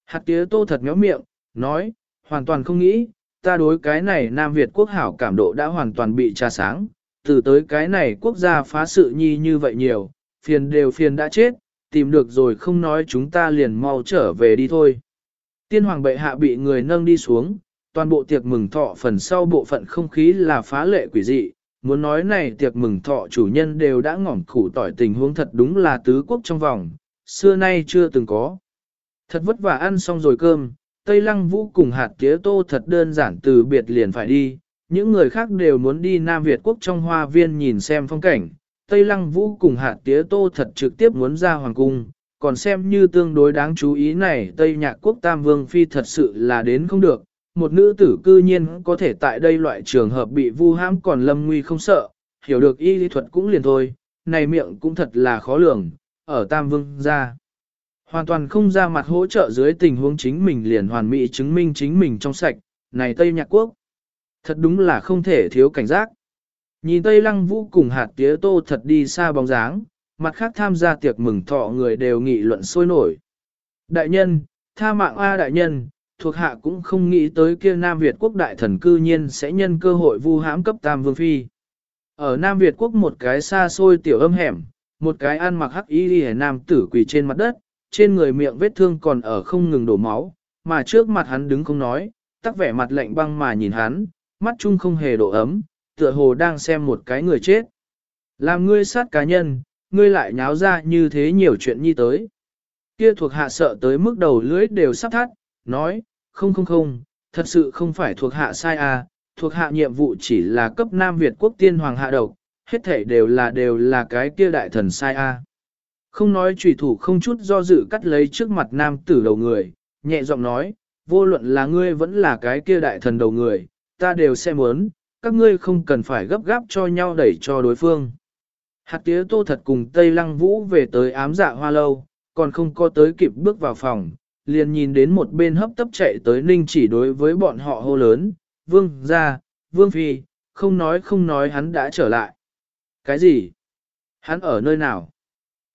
Hạt tía tô thật méo miệng, nói, hoàn toàn không nghĩ, ta đối cái này Nam Việt quốc hảo cảm độ đã hoàn toàn bị trà sáng, từ tới cái này quốc gia phá sự nhi như vậy nhiều, phiền đều phiền đã chết, tìm được rồi không nói chúng ta liền mau trở về đi thôi. Tiên hoàng bệ hạ bị người nâng đi xuống, toàn bộ tiệc mừng thọ phần sau bộ phận không khí là phá lệ quỷ dị, muốn nói này tiệc mừng thọ chủ nhân đều đã ngỏm khủ tỏi tình huống thật đúng là tứ quốc trong vòng, xưa nay chưa từng có. Thật vất vả ăn xong rồi cơm, Tây Lăng Vũ cùng hạt tía tô thật đơn giản từ biệt liền phải đi, những người khác đều muốn đi Nam Việt quốc trong hoa viên nhìn xem phong cảnh. Tây Lăng Vũ cùng hạt tía tô thật trực tiếp muốn ra hoàng cung, còn xem như tương đối đáng chú ý này Tây Nhạc quốc Tam Vương Phi thật sự là đến không được. Một nữ tử cư nhiên có thể tại đây loại trường hợp bị vu hãm còn lâm nguy không sợ, hiểu được y lý thuật cũng liền thôi, này miệng cũng thật là khó lường, ở Tam Vương ra. Hoàn toàn không ra mặt hỗ trợ dưới tình huống chính mình liền hoàn mỹ chứng minh chính mình trong sạch, này Tây Nhạc Quốc. Thật đúng là không thể thiếu cảnh giác. Nhìn Tây Lăng Vũ cùng hạt tía tô thật đi xa bóng dáng, mặt khác tham gia tiệc mừng thọ người đều nghị luận sôi nổi. Đại nhân, tha mạng A đại nhân, thuộc hạ cũng không nghĩ tới kia Nam Việt quốc đại thần cư nhiên sẽ nhân cơ hội vu hãm cấp Tam Vương Phi. Ở Nam Việt quốc một cái xa xôi tiểu âm hẻm, một cái ăn mặc hắc y đi nam tử quỳ trên mặt đất, trên người miệng vết thương còn ở không ngừng đổ máu, mà trước mặt hắn đứng không nói, tắc vẻ mặt lạnh băng mà nhìn hắn, mắt chung không hề độ ấm, tựa hồ đang xem một cái người chết. Làm ngươi sát cá nhân, ngươi lại nháo ra như thế nhiều chuyện nhi tới. Kia thuộc hạ sợ tới mức đầu lưỡi đều sắp thắt, nói, không không không, thật sự không phải thuộc hạ sai à, thuộc hạ nhiệm vụ chỉ là cấp Nam Việt quốc tiên hoàng hạ độc, hết thể đều là đều là cái kia đại thần sai à. Không nói trùy thủ không chút do dự cắt lấy trước mặt nam tử đầu người, nhẹ giọng nói, vô luận là ngươi vẫn là cái kia đại thần đầu người, ta đều sẽ muốn, các ngươi không cần phải gấp gáp cho nhau đẩy cho đối phương. Hạt tía tô thật cùng Tây Lăng Vũ về tới ám dạ hoa lâu, còn không có tới kịp bước vào phòng, liền nhìn đến một bên hấp tấp chạy tới ninh chỉ đối với bọn họ hô lớn, vương ra, vương phi, không nói không nói hắn đã trở lại. Cái gì? Hắn ở nơi nào?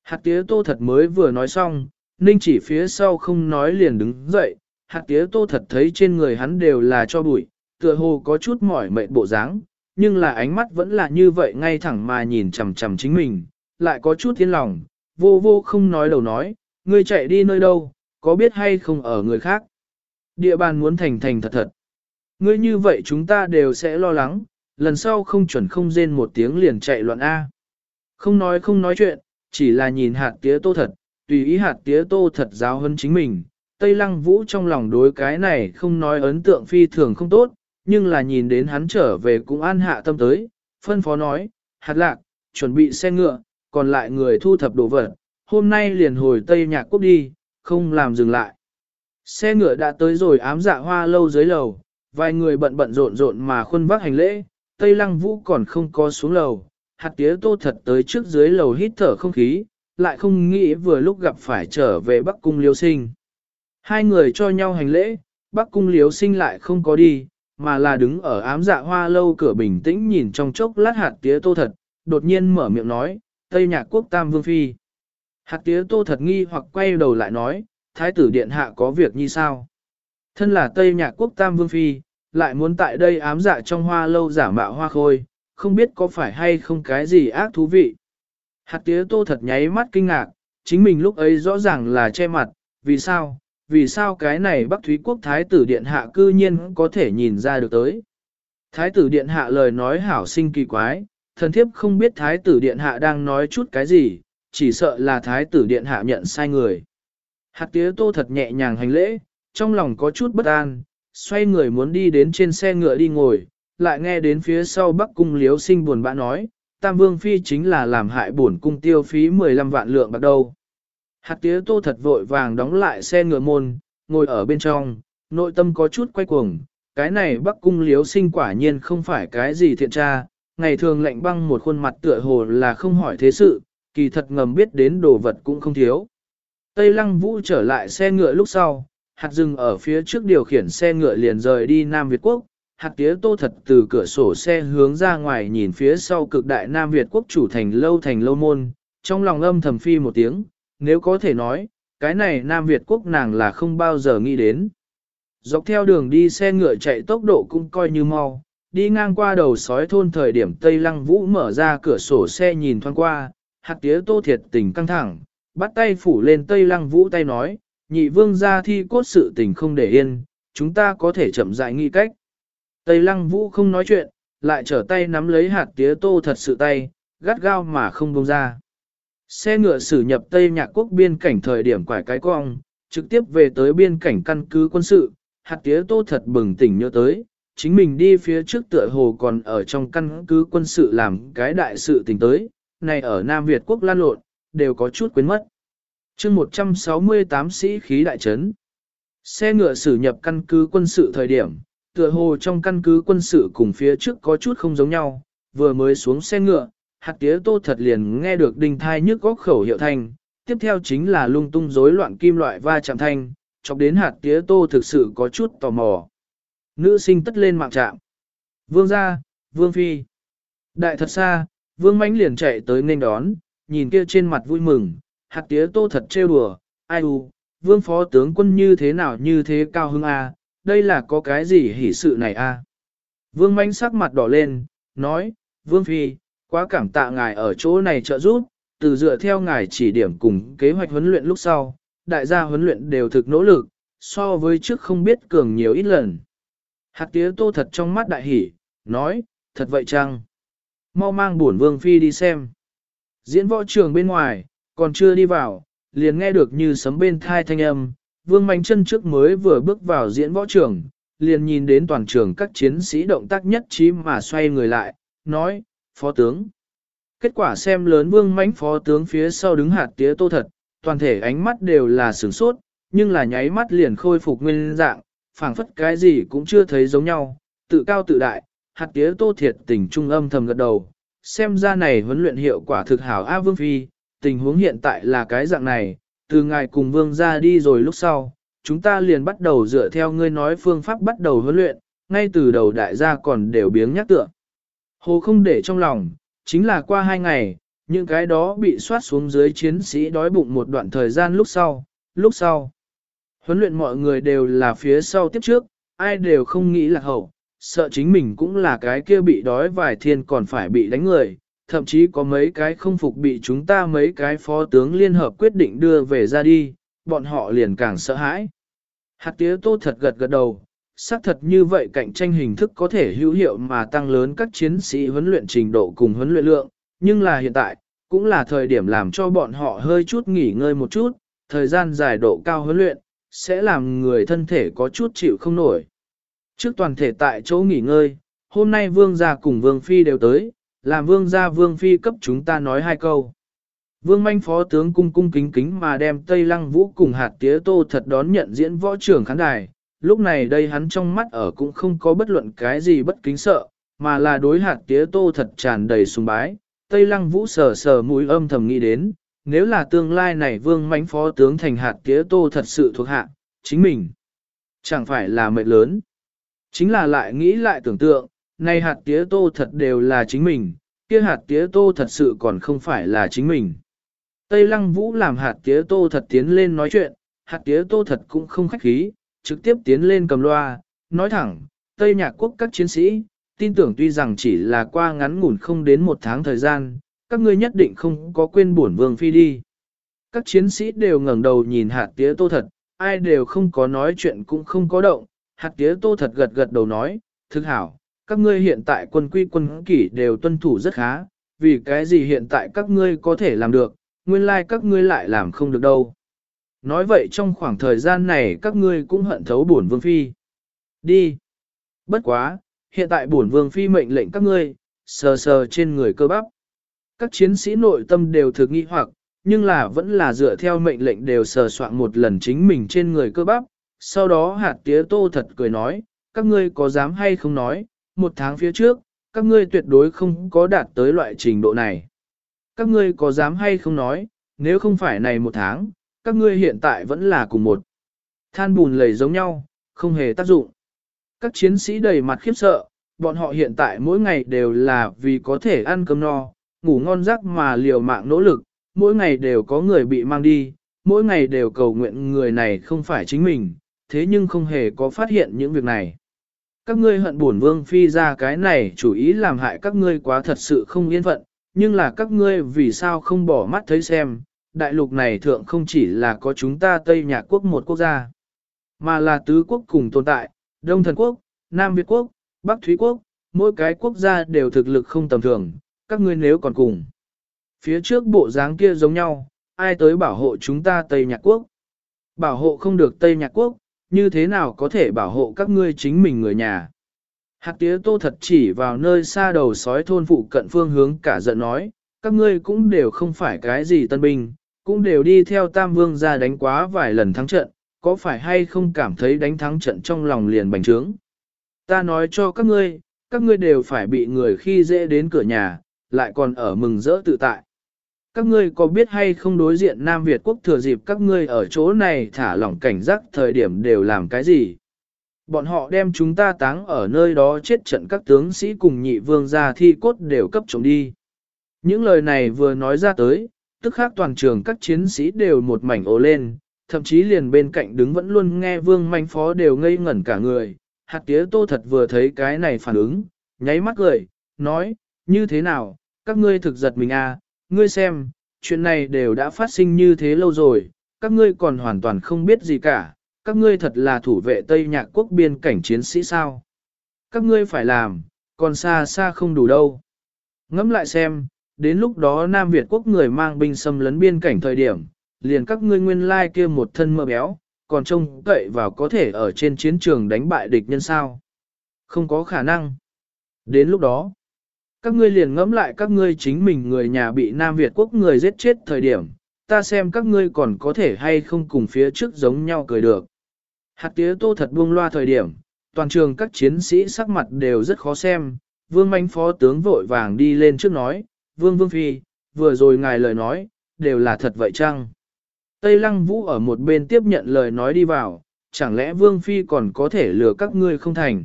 Hạt tía tô thật mới vừa nói xong, ninh chỉ phía sau không nói liền đứng dậy, hạt tía tô thật thấy trên người hắn đều là cho bụi, tựa hồ có chút mỏi mệt bộ dáng, nhưng là ánh mắt vẫn là như vậy ngay thẳng mà nhìn chằm chằm chính mình, lại có chút thiên lòng, vô vô không nói đầu nói, ngươi chạy đi nơi đâu, có biết hay không ở người khác. Địa bàn muốn thành thành thật thật. Ngươi như vậy chúng ta đều sẽ lo lắng, lần sau không chuẩn không rên một tiếng liền chạy loạn A. Không nói không nói chuyện, chỉ là nhìn hạt tía tô thật, tùy ý hạt tía tô thật giáo hơn chính mình. Tây lăng vũ trong lòng đối cái này không nói ấn tượng phi thường không tốt, nhưng là nhìn đến hắn trở về cũng an hạ tâm tới, phân phó nói, hạt lạc, chuẩn bị xe ngựa, còn lại người thu thập đồ vật, hôm nay liền hồi Tây Nhạc Quốc đi, không làm dừng lại. Xe ngựa đã tới rồi ám dạ hoa lâu dưới lầu, vài người bận bận rộn rộn mà khuân vác hành lễ, Tây Lăng Vũ còn không có xuống lầu, hạt tía tô thật tới trước dưới lầu hít thở không khí, lại không nghĩ vừa lúc gặp phải trở về Bắc Cung Liêu Sinh. Hai người cho nhau hành lễ, Bắc Cung Liêu Sinh lại không có đi, mà là đứng ở ám dạ hoa lâu cửa bình tĩnh nhìn trong chốc lát hạt tía tô thật, đột nhiên mở miệng nói, Tây Nhạc Quốc Tam Vương Phi. Hạt tía tô thật nghi hoặc quay đầu lại nói, Thái tử Điện Hạ có việc như sao? Thân là Tây Nhạc Quốc Tam Vương Phi, lại muốn tại đây ám dạ trong hoa lâu giả mạo hoa khôi, không biết có phải hay không cái gì ác thú vị. Hạt tía tô thật nháy mắt kinh ngạc, chính mình lúc ấy rõ ràng là che mặt, vì sao, vì sao cái này Bắc Thúy Quốc Thái tử Điện Hạ cư nhiên có thể nhìn ra được tới. Thái tử Điện Hạ lời nói hảo sinh kỳ quái, thần thiếp không biết Thái tử Điện Hạ đang nói chút cái gì, chỉ sợ là Thái tử Điện Hạ nhận sai người. Hạt tía tô thật nhẹ nhàng hành lễ, trong lòng có chút bất an, xoay người muốn đi đến trên xe ngựa đi ngồi, lại nghe đến phía sau Bắc Cung Liếu Sinh buồn bã nói, Tam Vương Phi chính là làm hại bổn cung tiêu phí 15 vạn lượng bạc đâu. Hạt tía tô thật vội vàng đóng lại xe ngựa môn, ngồi ở bên trong, nội tâm có chút quay cuồng. Cái này bắc cung liếu sinh quả nhiên không phải cái gì thiện tra, ngày thường lạnh băng một khuôn mặt tựa hồ là không hỏi thế sự, kỳ thật ngầm biết đến đồ vật cũng không thiếu. Tây lăng vũ trở lại xe ngựa lúc sau, hạt dừng ở phía trước điều khiển xe ngựa liền rời đi Nam Việt Quốc, hạt tía tô thật từ cửa sổ xe hướng ra ngoài nhìn phía sau cực đại Nam Việt Quốc chủ thành lâu thành lâu môn, trong lòng âm thầm phi một tiếng, nếu có thể nói, cái này Nam Việt Quốc nàng là không bao giờ nghĩ đến. Dọc theo đường đi xe ngựa chạy tốc độ cũng coi như mau, đi ngang qua đầu sói thôn thời điểm Tây Lăng Vũ mở ra cửa sổ xe nhìn thoáng qua, hạt tía tô thiệt tình căng thẳng, bắt tay phủ lên Tây Lăng Vũ tay nói, nhị vương ra thi cốt sự tình không để yên, chúng ta có thể chậm rãi nghi cách. Tây Lăng Vũ không nói chuyện, lại trở tay nắm lấy hạt tía tô thật sự tay, gắt gao mà không buông ra. Xe ngựa xử nhập Tây Nhạc Quốc biên cảnh thời điểm quải cái cong, trực tiếp về tới biên cảnh căn cứ quân sự, hạt tía tô thật bừng tỉnh nhớ tới, chính mình đi phía trước tựa hồ còn ở trong căn cứ quân sự làm cái đại sự tình tới, này ở Nam Việt Quốc lan lộn, đều có chút quên mất. chương 168 sĩ khí đại trấn. Xe ngựa xử nhập căn cứ quân sự thời điểm, tựa hồ trong căn cứ quân sự cùng phía trước có chút không giống nhau, vừa mới xuống xe ngựa, hạt tía tô thật liền nghe được đinh thai nhức góc khẩu hiệu thanh, tiếp theo chính là lung tung rối loạn kim loại va chạm thanh, chọc đến hạt tía tô thực sự có chút tò mò. Nữ sinh tất lên mạng trạm. Vương gia, vương phi. Đại thật xa, vương mãnh liền chạy tới nên đón, nhìn kia trên mặt vui mừng, hạt tía tô thật trêu đùa, ai u, vương phó tướng quân như thế nào như thế cao hưng a, à, đây là có cái gì hỉ sự này a? Vương mãnh sắc mặt đỏ lên, nói, vương phi, quá cảm tạ ngài ở chỗ này trợ giúp, từ dựa theo ngài chỉ điểm cùng kế hoạch huấn luyện lúc sau, đại gia huấn luyện đều thực nỗ lực, so với trước không biết cường nhiều ít lần. Hạt tía tô thật trong mắt đại hỉ, nói, thật vậy chăng? Mau mang bổn vương phi đi xem. Diễn võ trường bên ngoài, còn chưa đi vào, liền nghe được như sấm bên thai thanh âm, vương mạnh chân trước mới vừa bước vào diễn võ trường, liền nhìn đến toàn trường các chiến sĩ động tác nhất trí mà xoay người lại, nói, phó tướng. Kết quả xem lớn vương mãnh phó tướng phía sau đứng hạt tía tô thật, toàn thể ánh mắt đều là sửng sốt, nhưng là nháy mắt liền khôi phục nguyên dạng, phảng phất cái gì cũng chưa thấy giống nhau, tự cao tự đại, hạt tía tô thiệt tình trung âm thầm gật đầu, xem ra này huấn luyện hiệu quả thực hảo A Vương Phi, tình huống hiện tại là cái dạng này, từ ngài cùng Vương ra đi rồi lúc sau, chúng ta liền bắt đầu dựa theo ngươi nói phương pháp bắt đầu huấn luyện, ngay từ đầu đại gia còn đều biếng nhắc tựa, Hồ không để trong lòng, chính là qua hai ngày, những cái đó bị soát xuống dưới chiến sĩ đói bụng một đoạn thời gian lúc sau, lúc sau. Huấn luyện mọi người đều là phía sau tiếp trước, ai đều không nghĩ là hậu, sợ chính mình cũng là cái kia bị đói vài thiên còn phải bị đánh người, thậm chí có mấy cái không phục bị chúng ta mấy cái phó tướng liên hợp quyết định đưa về ra đi, bọn họ liền càng sợ hãi. Hạt tía tô thật gật gật đầu, xác thật như vậy cạnh tranh hình thức có thể hữu hiệu mà tăng lớn các chiến sĩ huấn luyện trình độ cùng huấn luyện lượng, nhưng là hiện tại, cũng là thời điểm làm cho bọn họ hơi chút nghỉ ngơi một chút, thời gian dài độ cao huấn luyện, sẽ làm người thân thể có chút chịu không nổi. Trước toàn thể tại chỗ nghỉ ngơi, hôm nay vương gia cùng vương phi đều tới, làm vương gia vương phi cấp chúng ta nói hai câu. Vương manh phó tướng cung cung kính kính mà đem Tây Lăng Vũ cùng hạt tía tô thật đón nhận diễn võ trưởng khán đài. Lúc này đây hắn trong mắt ở cũng không có bất luận cái gì bất kính sợ, mà là đối hạt tía tô thật tràn đầy sùng bái. Tây Lăng Vũ sờ sờ mũi âm thầm nghĩ đến, nếu là tương lai này vương mánh phó tướng thành hạt tía tô thật sự thuộc hạ, chính mình. Chẳng phải là mệnh lớn. Chính là lại nghĩ lại tưởng tượng, này hạt tía tô thật đều là chính mình, kia hạt tía tô thật sự còn không phải là chính mình. Tây Lăng Vũ làm hạt tía tô thật tiến lên nói chuyện, hạt tía tô thật cũng không khách khí, trực tiếp tiến lên cầm loa, nói thẳng, Tây Nhạc Quốc các chiến sĩ, tin tưởng tuy rằng chỉ là qua ngắn ngủn không đến một tháng thời gian, các ngươi nhất định không có quên bổn vương phi đi. Các chiến sĩ đều ngẩng đầu nhìn hạt tía tô thật, ai đều không có nói chuyện cũng không có động, hạt tía tô thật gật gật đầu nói, thực hảo, các ngươi hiện tại quân quy quân kỷ đều tuân thủ rất khá, vì cái gì hiện tại các ngươi có thể làm được, nguyên lai like các ngươi lại làm không được đâu. Nói vậy trong khoảng thời gian này các ngươi cũng hận thấu bổn vương phi. Đi. Bất quá, hiện tại bổn vương phi mệnh lệnh các ngươi, sờ sờ trên người cơ bắp. Các chiến sĩ nội tâm đều thực nghi hoặc, nhưng là vẫn là dựa theo mệnh lệnh đều sờ soạn một lần chính mình trên người cơ bắp. Sau đó hạt tía tô thật cười nói, các ngươi có dám hay không nói, một tháng phía trước, các ngươi tuyệt đối không có đạt tới loại trình độ này. Các ngươi có dám hay không nói, nếu không phải này một tháng, các ngươi hiện tại vẫn là cùng một. Than bùn lầy giống nhau, không hề tác dụng. Các chiến sĩ đầy mặt khiếp sợ, bọn họ hiện tại mỗi ngày đều là vì có thể ăn cơm no, ngủ ngon giấc mà liều mạng nỗ lực, mỗi ngày đều có người bị mang đi, mỗi ngày đều cầu nguyện người này không phải chính mình, thế nhưng không hề có phát hiện những việc này. Các ngươi hận buồn vương phi ra cái này chủ ý làm hại các ngươi quá thật sự không yên phận, nhưng là các ngươi vì sao không bỏ mắt thấy xem, đại lục này thượng không chỉ là có chúng ta Tây Nhạc Quốc một quốc gia, mà là tứ quốc cùng tồn tại, Đông Thần Quốc, Nam Việt Quốc, Bắc Thúy Quốc, mỗi cái quốc gia đều thực lực không tầm thường, các ngươi nếu còn cùng. Phía trước bộ dáng kia giống nhau, ai tới bảo hộ chúng ta Tây Nhạc Quốc? Bảo hộ không được Tây Nhạc Quốc, như thế nào có thể bảo hộ các ngươi chính mình người nhà? Hạt tía tô thật chỉ vào nơi xa đầu sói thôn phụ cận phương hướng cả giận nói, các ngươi cũng đều không phải cái gì tân binh, cũng đều đi theo Tam Vương ra đánh quá vài lần thắng trận, có phải hay không cảm thấy đánh thắng trận trong lòng liền bành trướng. Ta nói cho các ngươi, các ngươi đều phải bị người khi dễ đến cửa nhà, lại còn ở mừng rỡ tự tại. Các ngươi có biết hay không đối diện Nam Việt quốc thừa dịp các ngươi ở chỗ này thả lỏng cảnh giác thời điểm đều làm cái gì? Bọn họ đem chúng ta táng ở nơi đó chết trận các tướng sĩ cùng nhị vương gia thi cốt đều cấp trống đi. Những lời này vừa nói ra tới, tức khác toàn trường các chiến sĩ đều một mảnh ồ lên, thậm chí liền bên cạnh đứng vẫn luôn nghe vương manh phó đều ngây ngẩn cả người. Hạt tía tô thật vừa thấy cái này phản ứng, nháy mắt cười, nói, như thế nào, các ngươi thực giật mình à, ngươi xem, chuyện này đều đã phát sinh như thế lâu rồi, các ngươi còn hoàn toàn không biết gì cả, các ngươi thật là thủ vệ Tây Nhạc quốc biên cảnh chiến sĩ sao. Các ngươi phải làm, còn xa xa không đủ đâu. Ngẫm lại xem, đến lúc đó Nam Việt quốc người mang binh xâm lấn biên cảnh thời điểm, liền các ngươi nguyên lai kia một thân mơ béo, còn trông cậy vào có thể ở trên chiến trường đánh bại địch nhân sao. Không có khả năng. Đến lúc đó, các ngươi liền ngẫm lại các ngươi chính mình người nhà bị Nam Việt quốc người giết chết thời điểm, ta xem các ngươi còn có thể hay không cùng phía trước giống nhau cười được. Hạt tía tô thật buông loa thời điểm, toàn trường các chiến sĩ sắc mặt đều rất khó xem, vương manh phó tướng vội vàng đi lên trước nói, vương vương phi, vừa rồi ngài lời nói, đều là thật vậy chăng? Tây lăng vũ ở một bên tiếp nhận lời nói đi vào, chẳng lẽ vương phi còn có thể lừa các ngươi không thành?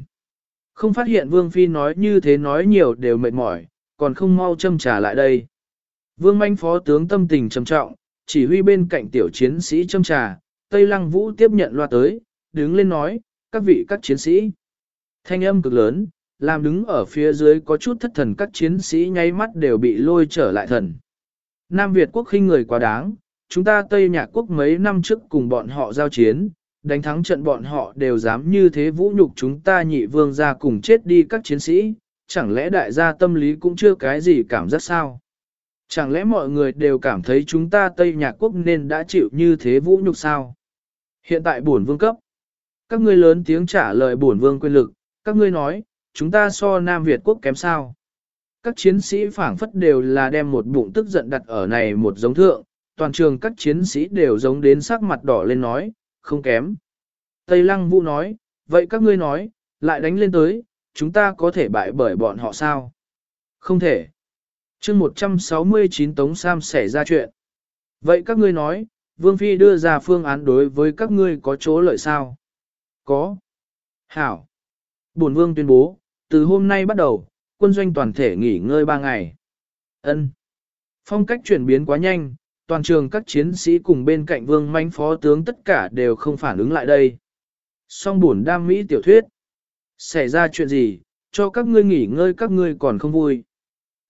Không phát hiện vương phi nói như thế nói nhiều đều mệt mỏi, còn không mau châm trả lại đây. Vương manh phó tướng tâm tình trầm trọng, chỉ huy bên cạnh tiểu chiến sĩ châm trà, Tây Lăng Vũ tiếp nhận loa tới, đứng lên nói, các vị các chiến sĩ. Thanh âm cực lớn, làm đứng ở phía dưới có chút thất thần các chiến sĩ nháy mắt đều bị lôi trở lại thần. Nam Việt quốc khinh người quá đáng, chúng ta Tây Nhạc quốc mấy năm trước cùng bọn họ giao chiến, đánh thắng trận bọn họ đều dám như thế vũ nhục chúng ta nhị vương ra cùng chết đi các chiến sĩ, chẳng lẽ đại gia tâm lý cũng chưa cái gì cảm giác sao? Chẳng lẽ mọi người đều cảm thấy chúng ta Tây Nhạc quốc nên đã chịu như thế vũ nhục sao? Hiện tại bổn vương cấp. Các ngươi lớn tiếng trả lời bổn vương quyền lực, các ngươi nói, chúng ta so Nam Việt quốc kém sao? Các chiến sĩ phảng phất đều là đem một bụng tức giận đặt ở này một giống thượng, toàn trường các chiến sĩ đều giống đến sắc mặt đỏ lên nói, không kém. Tây Lăng Vũ nói, vậy các ngươi nói, lại đánh lên tới, chúng ta có thể bại bởi bọn họ sao? Không thể. chương 169 Tống Sam xảy ra chuyện. Vậy các ngươi nói, Vương Phi đưa ra phương án đối với các ngươi có chỗ lợi sao? Có. Hảo. Bổn Vương tuyên bố, từ hôm nay bắt đầu, quân doanh toàn thể nghỉ ngơi 3 ngày. Ân. Phong cách chuyển biến quá nhanh, toàn trường các chiến sĩ cùng bên cạnh vương manh phó tướng tất cả đều không phản ứng lại đây. Song buồn đam mỹ tiểu thuyết. Xảy ra chuyện gì, cho các ngươi nghỉ ngơi các ngươi còn không vui.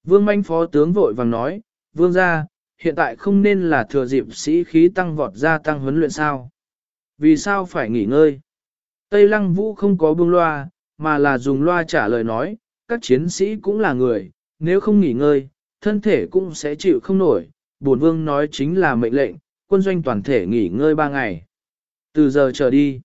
Vương manh phó tướng vội vàng nói, vương ra, hiện tại không nên là thừa dịp sĩ khí tăng vọt gia tăng huấn luyện sao. Vì sao phải nghỉ ngơi? Tây lăng vũ không có buông loa, mà là dùng loa trả lời nói, các chiến sĩ cũng là người, nếu không nghỉ ngơi, thân thể cũng sẽ chịu không nổi, bổn vương nói chính là mệnh lệnh, quân doanh toàn thể nghỉ ngơi ba ngày. Từ giờ trở đi.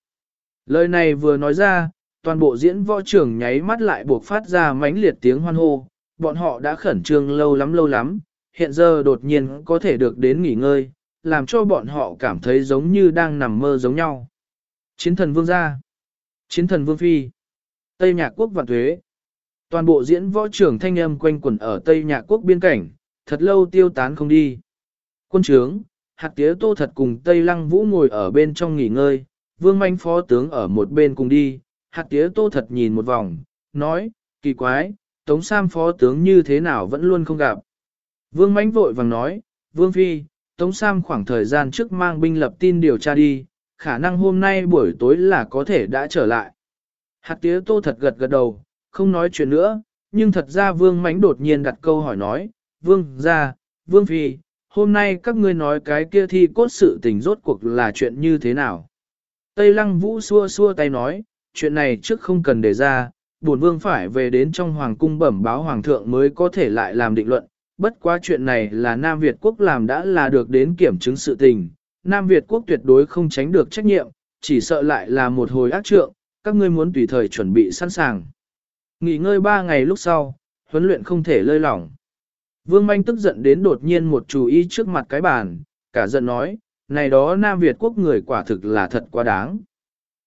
Lời này vừa nói ra, toàn bộ diễn võ trưởng nháy mắt lại buộc phát ra mãnh liệt tiếng hoan hô, bọn họ đã khẩn trương lâu lắm lâu lắm, hiện giờ đột nhiên có thể được đến nghỉ ngơi, làm cho bọn họ cảm thấy giống như đang nằm mơ giống nhau. Chiến thần vương gia, chiến thần vương phi, Tây Nhạc quốc vạn thuế. Toàn bộ diễn võ trưởng thanh âm quanh quẩn ở Tây Nhạc quốc biên cảnh, thật lâu tiêu tán không đi. Quân trướng, hạt tía tô thật cùng Tây Lăng Vũ ngồi ở bên trong nghỉ ngơi, vương manh phó tướng ở một bên cùng đi, hạt tía tô thật nhìn một vòng, nói, kỳ quái, Tống Sam phó tướng như thế nào vẫn luôn không gặp. Vương manh vội vàng nói, Vương Phi, Tống Sam khoảng thời gian trước mang binh lập tin điều tra đi, khả năng hôm nay buổi tối là có thể đã trở lại. Hạt tía tô thật gật gật đầu, không nói chuyện nữa, nhưng thật ra Vương Mánh đột nhiên đặt câu hỏi nói, Vương ra, Vương Phi, hôm nay các ngươi nói cái kia thi cốt sự tình rốt cuộc là chuyện như thế nào? Tây Lăng Vũ xua xua tay nói, chuyện này trước không cần đề ra, buồn vương phải về đến trong hoàng cung bẩm báo hoàng thượng mới có thể lại làm định luận. Bất quá chuyện này là Nam Việt quốc làm đã là được đến kiểm chứng sự tình, Nam Việt quốc tuyệt đối không tránh được trách nhiệm, chỉ sợ lại là một hồi ác trượng, các ngươi muốn tùy thời chuẩn bị sẵn sàng. Nghỉ ngơi ba ngày lúc sau, huấn luyện không thể lơi lỏng. Vương Manh tức giận đến đột nhiên một chú ý trước mặt cái bàn, cả giận nói, này đó Nam Việt quốc người quả thực là thật quá đáng.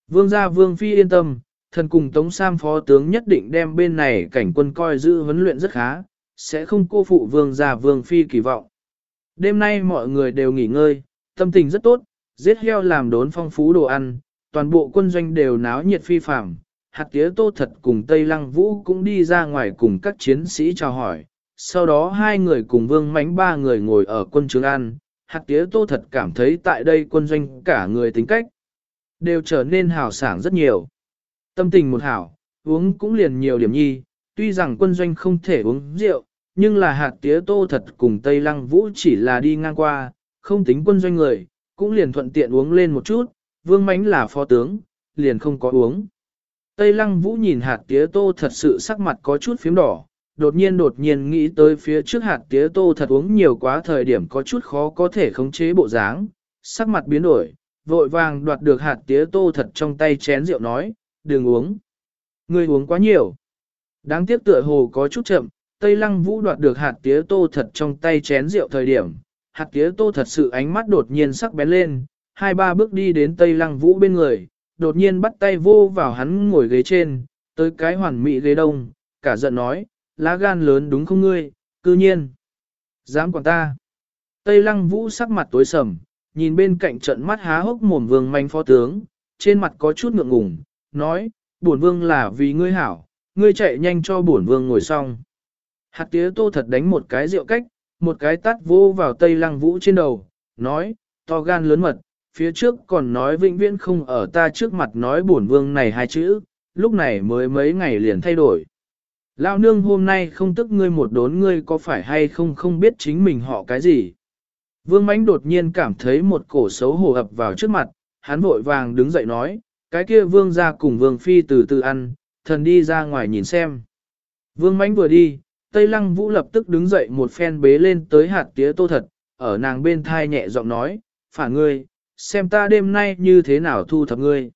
Vương gia Vương Phi yên tâm, thần cùng Tống Sam phó tướng nhất định đem bên này cảnh quân coi giữ huấn luyện rất khá, sẽ không cô phụ Vương gia Vương Phi kỳ vọng. Đêm nay mọi người đều nghỉ ngơi, tâm tình rất tốt, giết heo làm đốn phong phú đồ ăn, toàn bộ quân doanh đều náo nhiệt phi phạm. Hạt tía tô thật cùng Tây Lăng Vũ cũng đi ra ngoài cùng các chiến sĩ chào hỏi, sau đó hai người cùng vương mánh ba người ngồi ở quân trường ăn, hạt tía tô thật cảm thấy tại đây quân doanh cả người tính cách, đều trở nên hào sảng rất nhiều. Tâm tình một hảo, uống cũng liền nhiều điểm nhi, tuy rằng quân doanh không thể uống rượu, nhưng là hạt tía tô thật cùng Tây Lăng Vũ chỉ là đi ngang qua, không tính quân doanh người, cũng liền thuận tiện uống lên một chút, vương mánh là phó tướng, liền không có uống. Tây Lăng Vũ nhìn hạt tía tô thật sự sắc mặt có chút phím đỏ, đột nhiên đột nhiên nghĩ tới phía trước hạt tía tô thật uống nhiều quá thời điểm có chút khó có thể khống chế bộ dáng, sắc mặt biến đổi, vội vàng đoạt được hạt tía tô thật trong tay chén rượu nói, đừng uống. Người uống quá nhiều. Đáng tiếc tựa hồ có chút chậm, Tây Lăng Vũ đoạt được hạt tía tô thật trong tay chén rượu thời điểm, hạt tía tô thật sự ánh mắt đột nhiên sắc bén lên, hai ba bước đi đến Tây Lăng Vũ bên người, đột nhiên bắt tay vô vào hắn ngồi ghế trên, tới cái hoàn mỹ ghế đông, cả giận nói, lá gan lớn đúng không ngươi, cư nhiên. Dám quản ta. Tây lăng vũ sắc mặt tối sầm, nhìn bên cạnh trận mắt há hốc mồm vương manh phó tướng, trên mặt có chút ngượng ngùng, nói, bổn vương là vì ngươi hảo, ngươi chạy nhanh cho bổn vương ngồi xong. Hạt tía tô thật đánh một cái rượu cách, một cái tắt vô vào tây lăng vũ trên đầu, nói, to gan lớn mật, phía trước còn nói vĩnh viễn không ở ta trước mặt nói bổn vương này hai chữ, lúc này mới mấy ngày liền thay đổi. Lao nương hôm nay không tức ngươi một đốn ngươi có phải hay không không biết chính mình họ cái gì. Vương mãnh đột nhiên cảm thấy một cổ xấu hổ ập vào trước mặt, hắn vội vàng đứng dậy nói, cái kia vương ra cùng vương phi từ từ ăn, thần đi ra ngoài nhìn xem. Vương mãnh vừa đi, Tây Lăng Vũ lập tức đứng dậy một phen bế lên tới hạt tía tô thật, ở nàng bên thai nhẹ giọng nói, phản ngươi, xem ta đêm nay như thế nào thu thập ngươi.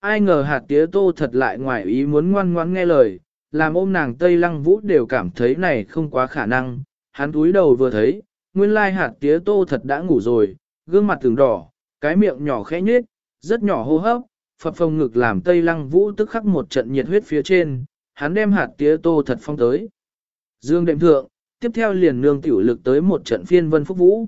Ai ngờ hạt tía tô thật lại ngoài ý muốn ngoan ngoãn nghe lời, làm ôm nàng Tây Lăng Vũ đều cảm thấy này không quá khả năng, hắn túi đầu vừa thấy, nguyên lai hạt tía tô thật đã ngủ rồi, gương mặt từng đỏ, cái miệng nhỏ khẽ nhếch, rất nhỏ hô hấp, phập phồng ngực làm Tây Lăng Vũ tức khắc một trận nhiệt huyết phía trên, hắn đem hạt tía tô thật phong tới. Dương đệm thượng, tiếp theo liền nương tiểu lực tới một trận phiên vân phúc vũ.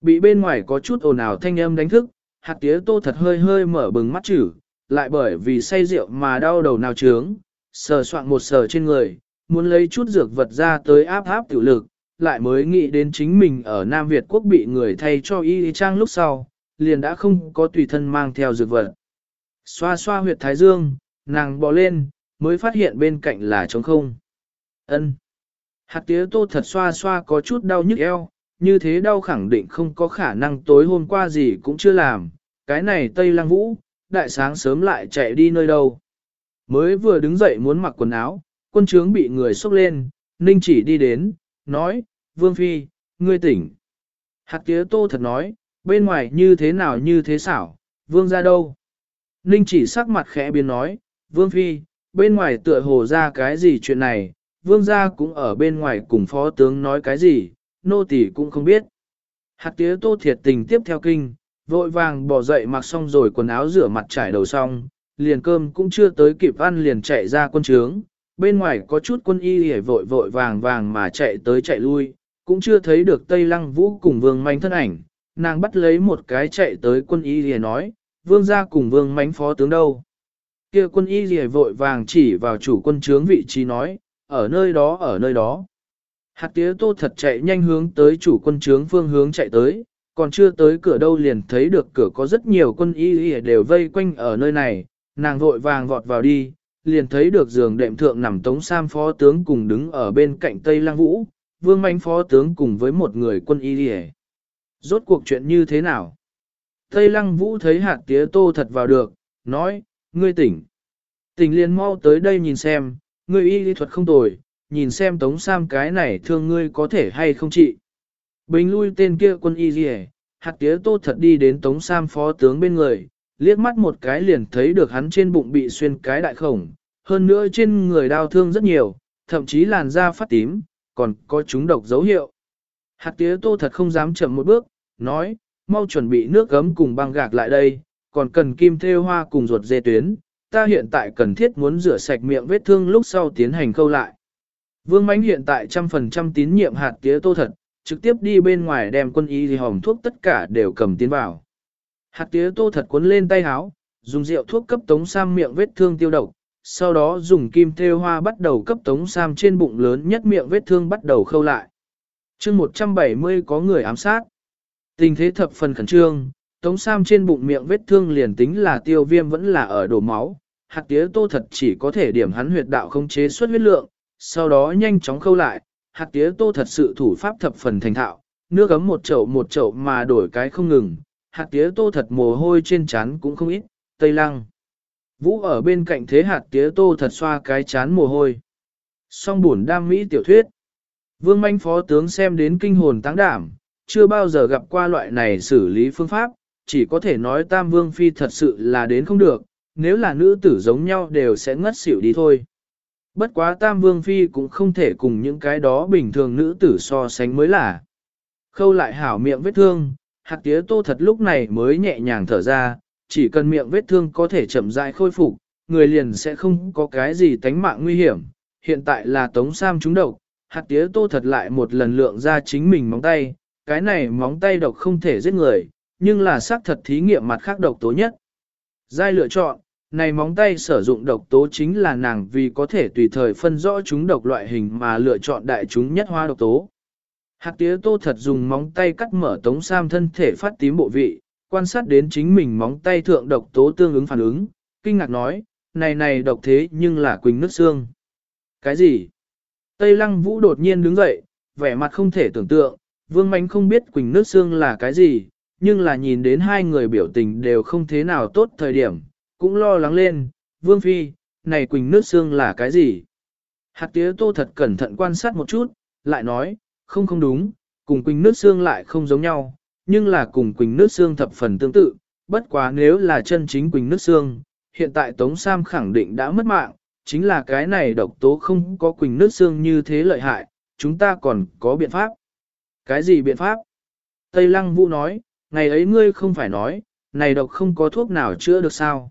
Bị bên ngoài có chút ồn ào thanh âm đánh thức, hạt tía tô thật hơi hơi mở bừng mắt chữ, lại bởi vì say rượu mà đau đầu nào trướng, sờ soạn một sờ trên người, muốn lấy chút dược vật ra tới áp áp tiểu lực, lại mới nghĩ đến chính mình ở Nam Việt quốc bị người thay cho y trang lúc sau, liền đã không có tùy thân mang theo dược vật. Xoa xoa huyệt thái dương, nàng bò lên, mới phát hiện bên cạnh là trống không. ân Hạt tía tô thật xoa xoa có chút đau nhức eo, như thế đau khẳng định không có khả năng tối hôm qua gì cũng chưa làm, cái này Tây Lăng Vũ, đại sáng sớm lại chạy đi nơi đâu. Mới vừa đứng dậy muốn mặc quần áo, quân trướng bị người xốc lên, Ninh chỉ đi đến, nói, Vương Phi, ngươi tỉnh. Hạt tía tô thật nói, bên ngoài như thế nào như thế xảo, Vương ra đâu. Ninh chỉ sắc mặt khẽ biến nói, Vương Phi, bên ngoài tựa hồ ra cái gì chuyện này, Vương gia cũng ở bên ngoài cùng phó tướng nói cái gì, nô tỳ cũng không biết. Hạt tía tô thiệt tình tiếp theo kinh, vội vàng bỏ dậy mặc xong rồi quần áo rửa mặt trải đầu xong, liền cơm cũng chưa tới kịp ăn liền chạy ra quân trướng, bên ngoài có chút quân y hề vội vội vàng vàng mà chạy tới chạy lui, cũng chưa thấy được Tây Lăng Vũ cùng Vương Mánh thân ảnh, nàng bắt lấy một cái chạy tới quân y hề nói, Vương gia cùng Vương Mánh phó tướng đâu. kia quân y hề vội vàng chỉ vào chủ quân trướng vị trí nói, ở nơi đó ở nơi đó. Hạt tía tô thật chạy nhanh hướng tới chủ quân trướng phương hướng chạy tới, còn chưa tới cửa đâu liền thấy được cửa có rất nhiều quân y đều vây quanh ở nơi này, nàng vội vàng vọt vào đi, liền thấy được giường đệm thượng nằm Tống Sam phó tướng cùng đứng ở bên cạnh Tây Lăng Vũ, Vương Manh phó tướng cùng với một người quân y đi Rốt cuộc chuyện như thế nào? Tây Lăng Vũ thấy hạt tía tô thật vào được, nói, ngươi tỉnh. Tỉnh liền mau tới đây nhìn xem, ngươi y lý thuật không tồi, nhìn xem Tống Sam cái này thương ngươi có thể hay không trị. Bình lui tên kia quân y gì hạt tía tô thật đi đến Tống Sam phó tướng bên người, liếc mắt một cái liền thấy được hắn trên bụng bị xuyên cái đại khổng, hơn nữa trên người đau thương rất nhiều, thậm chí làn da phát tím, còn có chúng độc dấu hiệu. Hạt tía tô thật không dám chậm một bước, nói, mau chuẩn bị nước gấm cùng băng gạc lại đây, còn cần kim thêu hoa cùng ruột dê tuyến, ta hiện tại cần thiết muốn rửa sạch miệng vết thương lúc sau tiến hành câu lại. Vương Mánh hiện tại trăm phần trăm tín nhiệm hạt tía tô thật, trực tiếp đi bên ngoài đem quân y thì hòm thuốc tất cả đều cầm tiến vào. Hạt tía tô thật cuốn lên tay háo, dùng rượu thuốc cấp tống sam miệng vết thương tiêu độc, sau đó dùng kim thêu hoa bắt đầu cấp tống sam trên bụng lớn nhất miệng vết thương bắt đầu khâu lại. chương 170 có người ám sát. Tình thế thập phần khẩn trương, tống sam trên bụng miệng vết thương liền tính là tiêu viêm vẫn là ở đổ máu, hạt tía tô thật chỉ có thể điểm hắn huyệt đạo không chế xuất huyết lượng, sau đó nhanh chóng khâu lại, hạt tía tô thật sự thủ pháp thập phần thành thạo, nước ấm một chậu một chậu mà đổi cái không ngừng, hạt tía tô thật mồ hôi trên chán cũng không ít, tây lăng. Vũ ở bên cạnh thế hạt tía tô thật xoa cái chán mồ hôi. Song buồn đam mỹ tiểu thuyết. Vương manh phó tướng xem đến kinh hồn táng đảm, chưa bao giờ gặp qua loại này xử lý phương pháp, chỉ có thể nói tam vương phi thật sự là đến không được, nếu là nữ tử giống nhau đều sẽ ngất xỉu đi thôi. Bất quá tam vương phi cũng không thể cùng những cái đó bình thường nữ tử so sánh mới là. Khâu lại hảo miệng vết thương, hạt tía tô thật lúc này mới nhẹ nhàng thở ra, chỉ cần miệng vết thương có thể chậm rãi khôi phục, người liền sẽ không có cái gì tánh mạng nguy hiểm. Hiện tại là tống sam trúng độc, hạt tía tô thật lại một lần lượng ra chính mình móng tay, cái này móng tay độc không thể giết người, nhưng là xác thật thí nghiệm mặt khác độc tố nhất. Giai lựa chọn, này móng tay sử dụng độc tố chính là nàng vì có thể tùy thời phân rõ chúng độc loại hình mà lựa chọn đại chúng nhất hoa độc tố. Hạt tía tô thật dùng móng tay cắt mở tống sam thân thể phát tím bộ vị, quan sát đến chính mình móng tay thượng độc tố tương ứng phản ứng, kinh ngạc nói, này này độc thế nhưng là quỳnh nước xương. Cái gì? Tây lăng vũ đột nhiên đứng dậy, vẻ mặt không thể tưởng tượng, vương mánh không biết quỳnh nước xương là cái gì, nhưng là nhìn đến hai người biểu tình đều không thế nào tốt thời điểm, cũng lo lắng lên, vương phi, này quỳnh nước xương là cái gì? Hạt tía tô thật cẩn thận quan sát một chút, lại nói, không không đúng, cùng quỳnh nước xương lại không giống nhau, nhưng là cùng quỳnh nước xương thập phần tương tự, bất quá nếu là chân chính quỳnh nước xương, hiện tại Tống Sam khẳng định đã mất mạng, chính là cái này độc tố không có quỳnh nước xương như thế lợi hại, chúng ta còn có biện pháp. Cái gì biện pháp? Tây Lăng Vũ nói, ngày ấy ngươi không phải nói, này độc không có thuốc nào chữa được sao?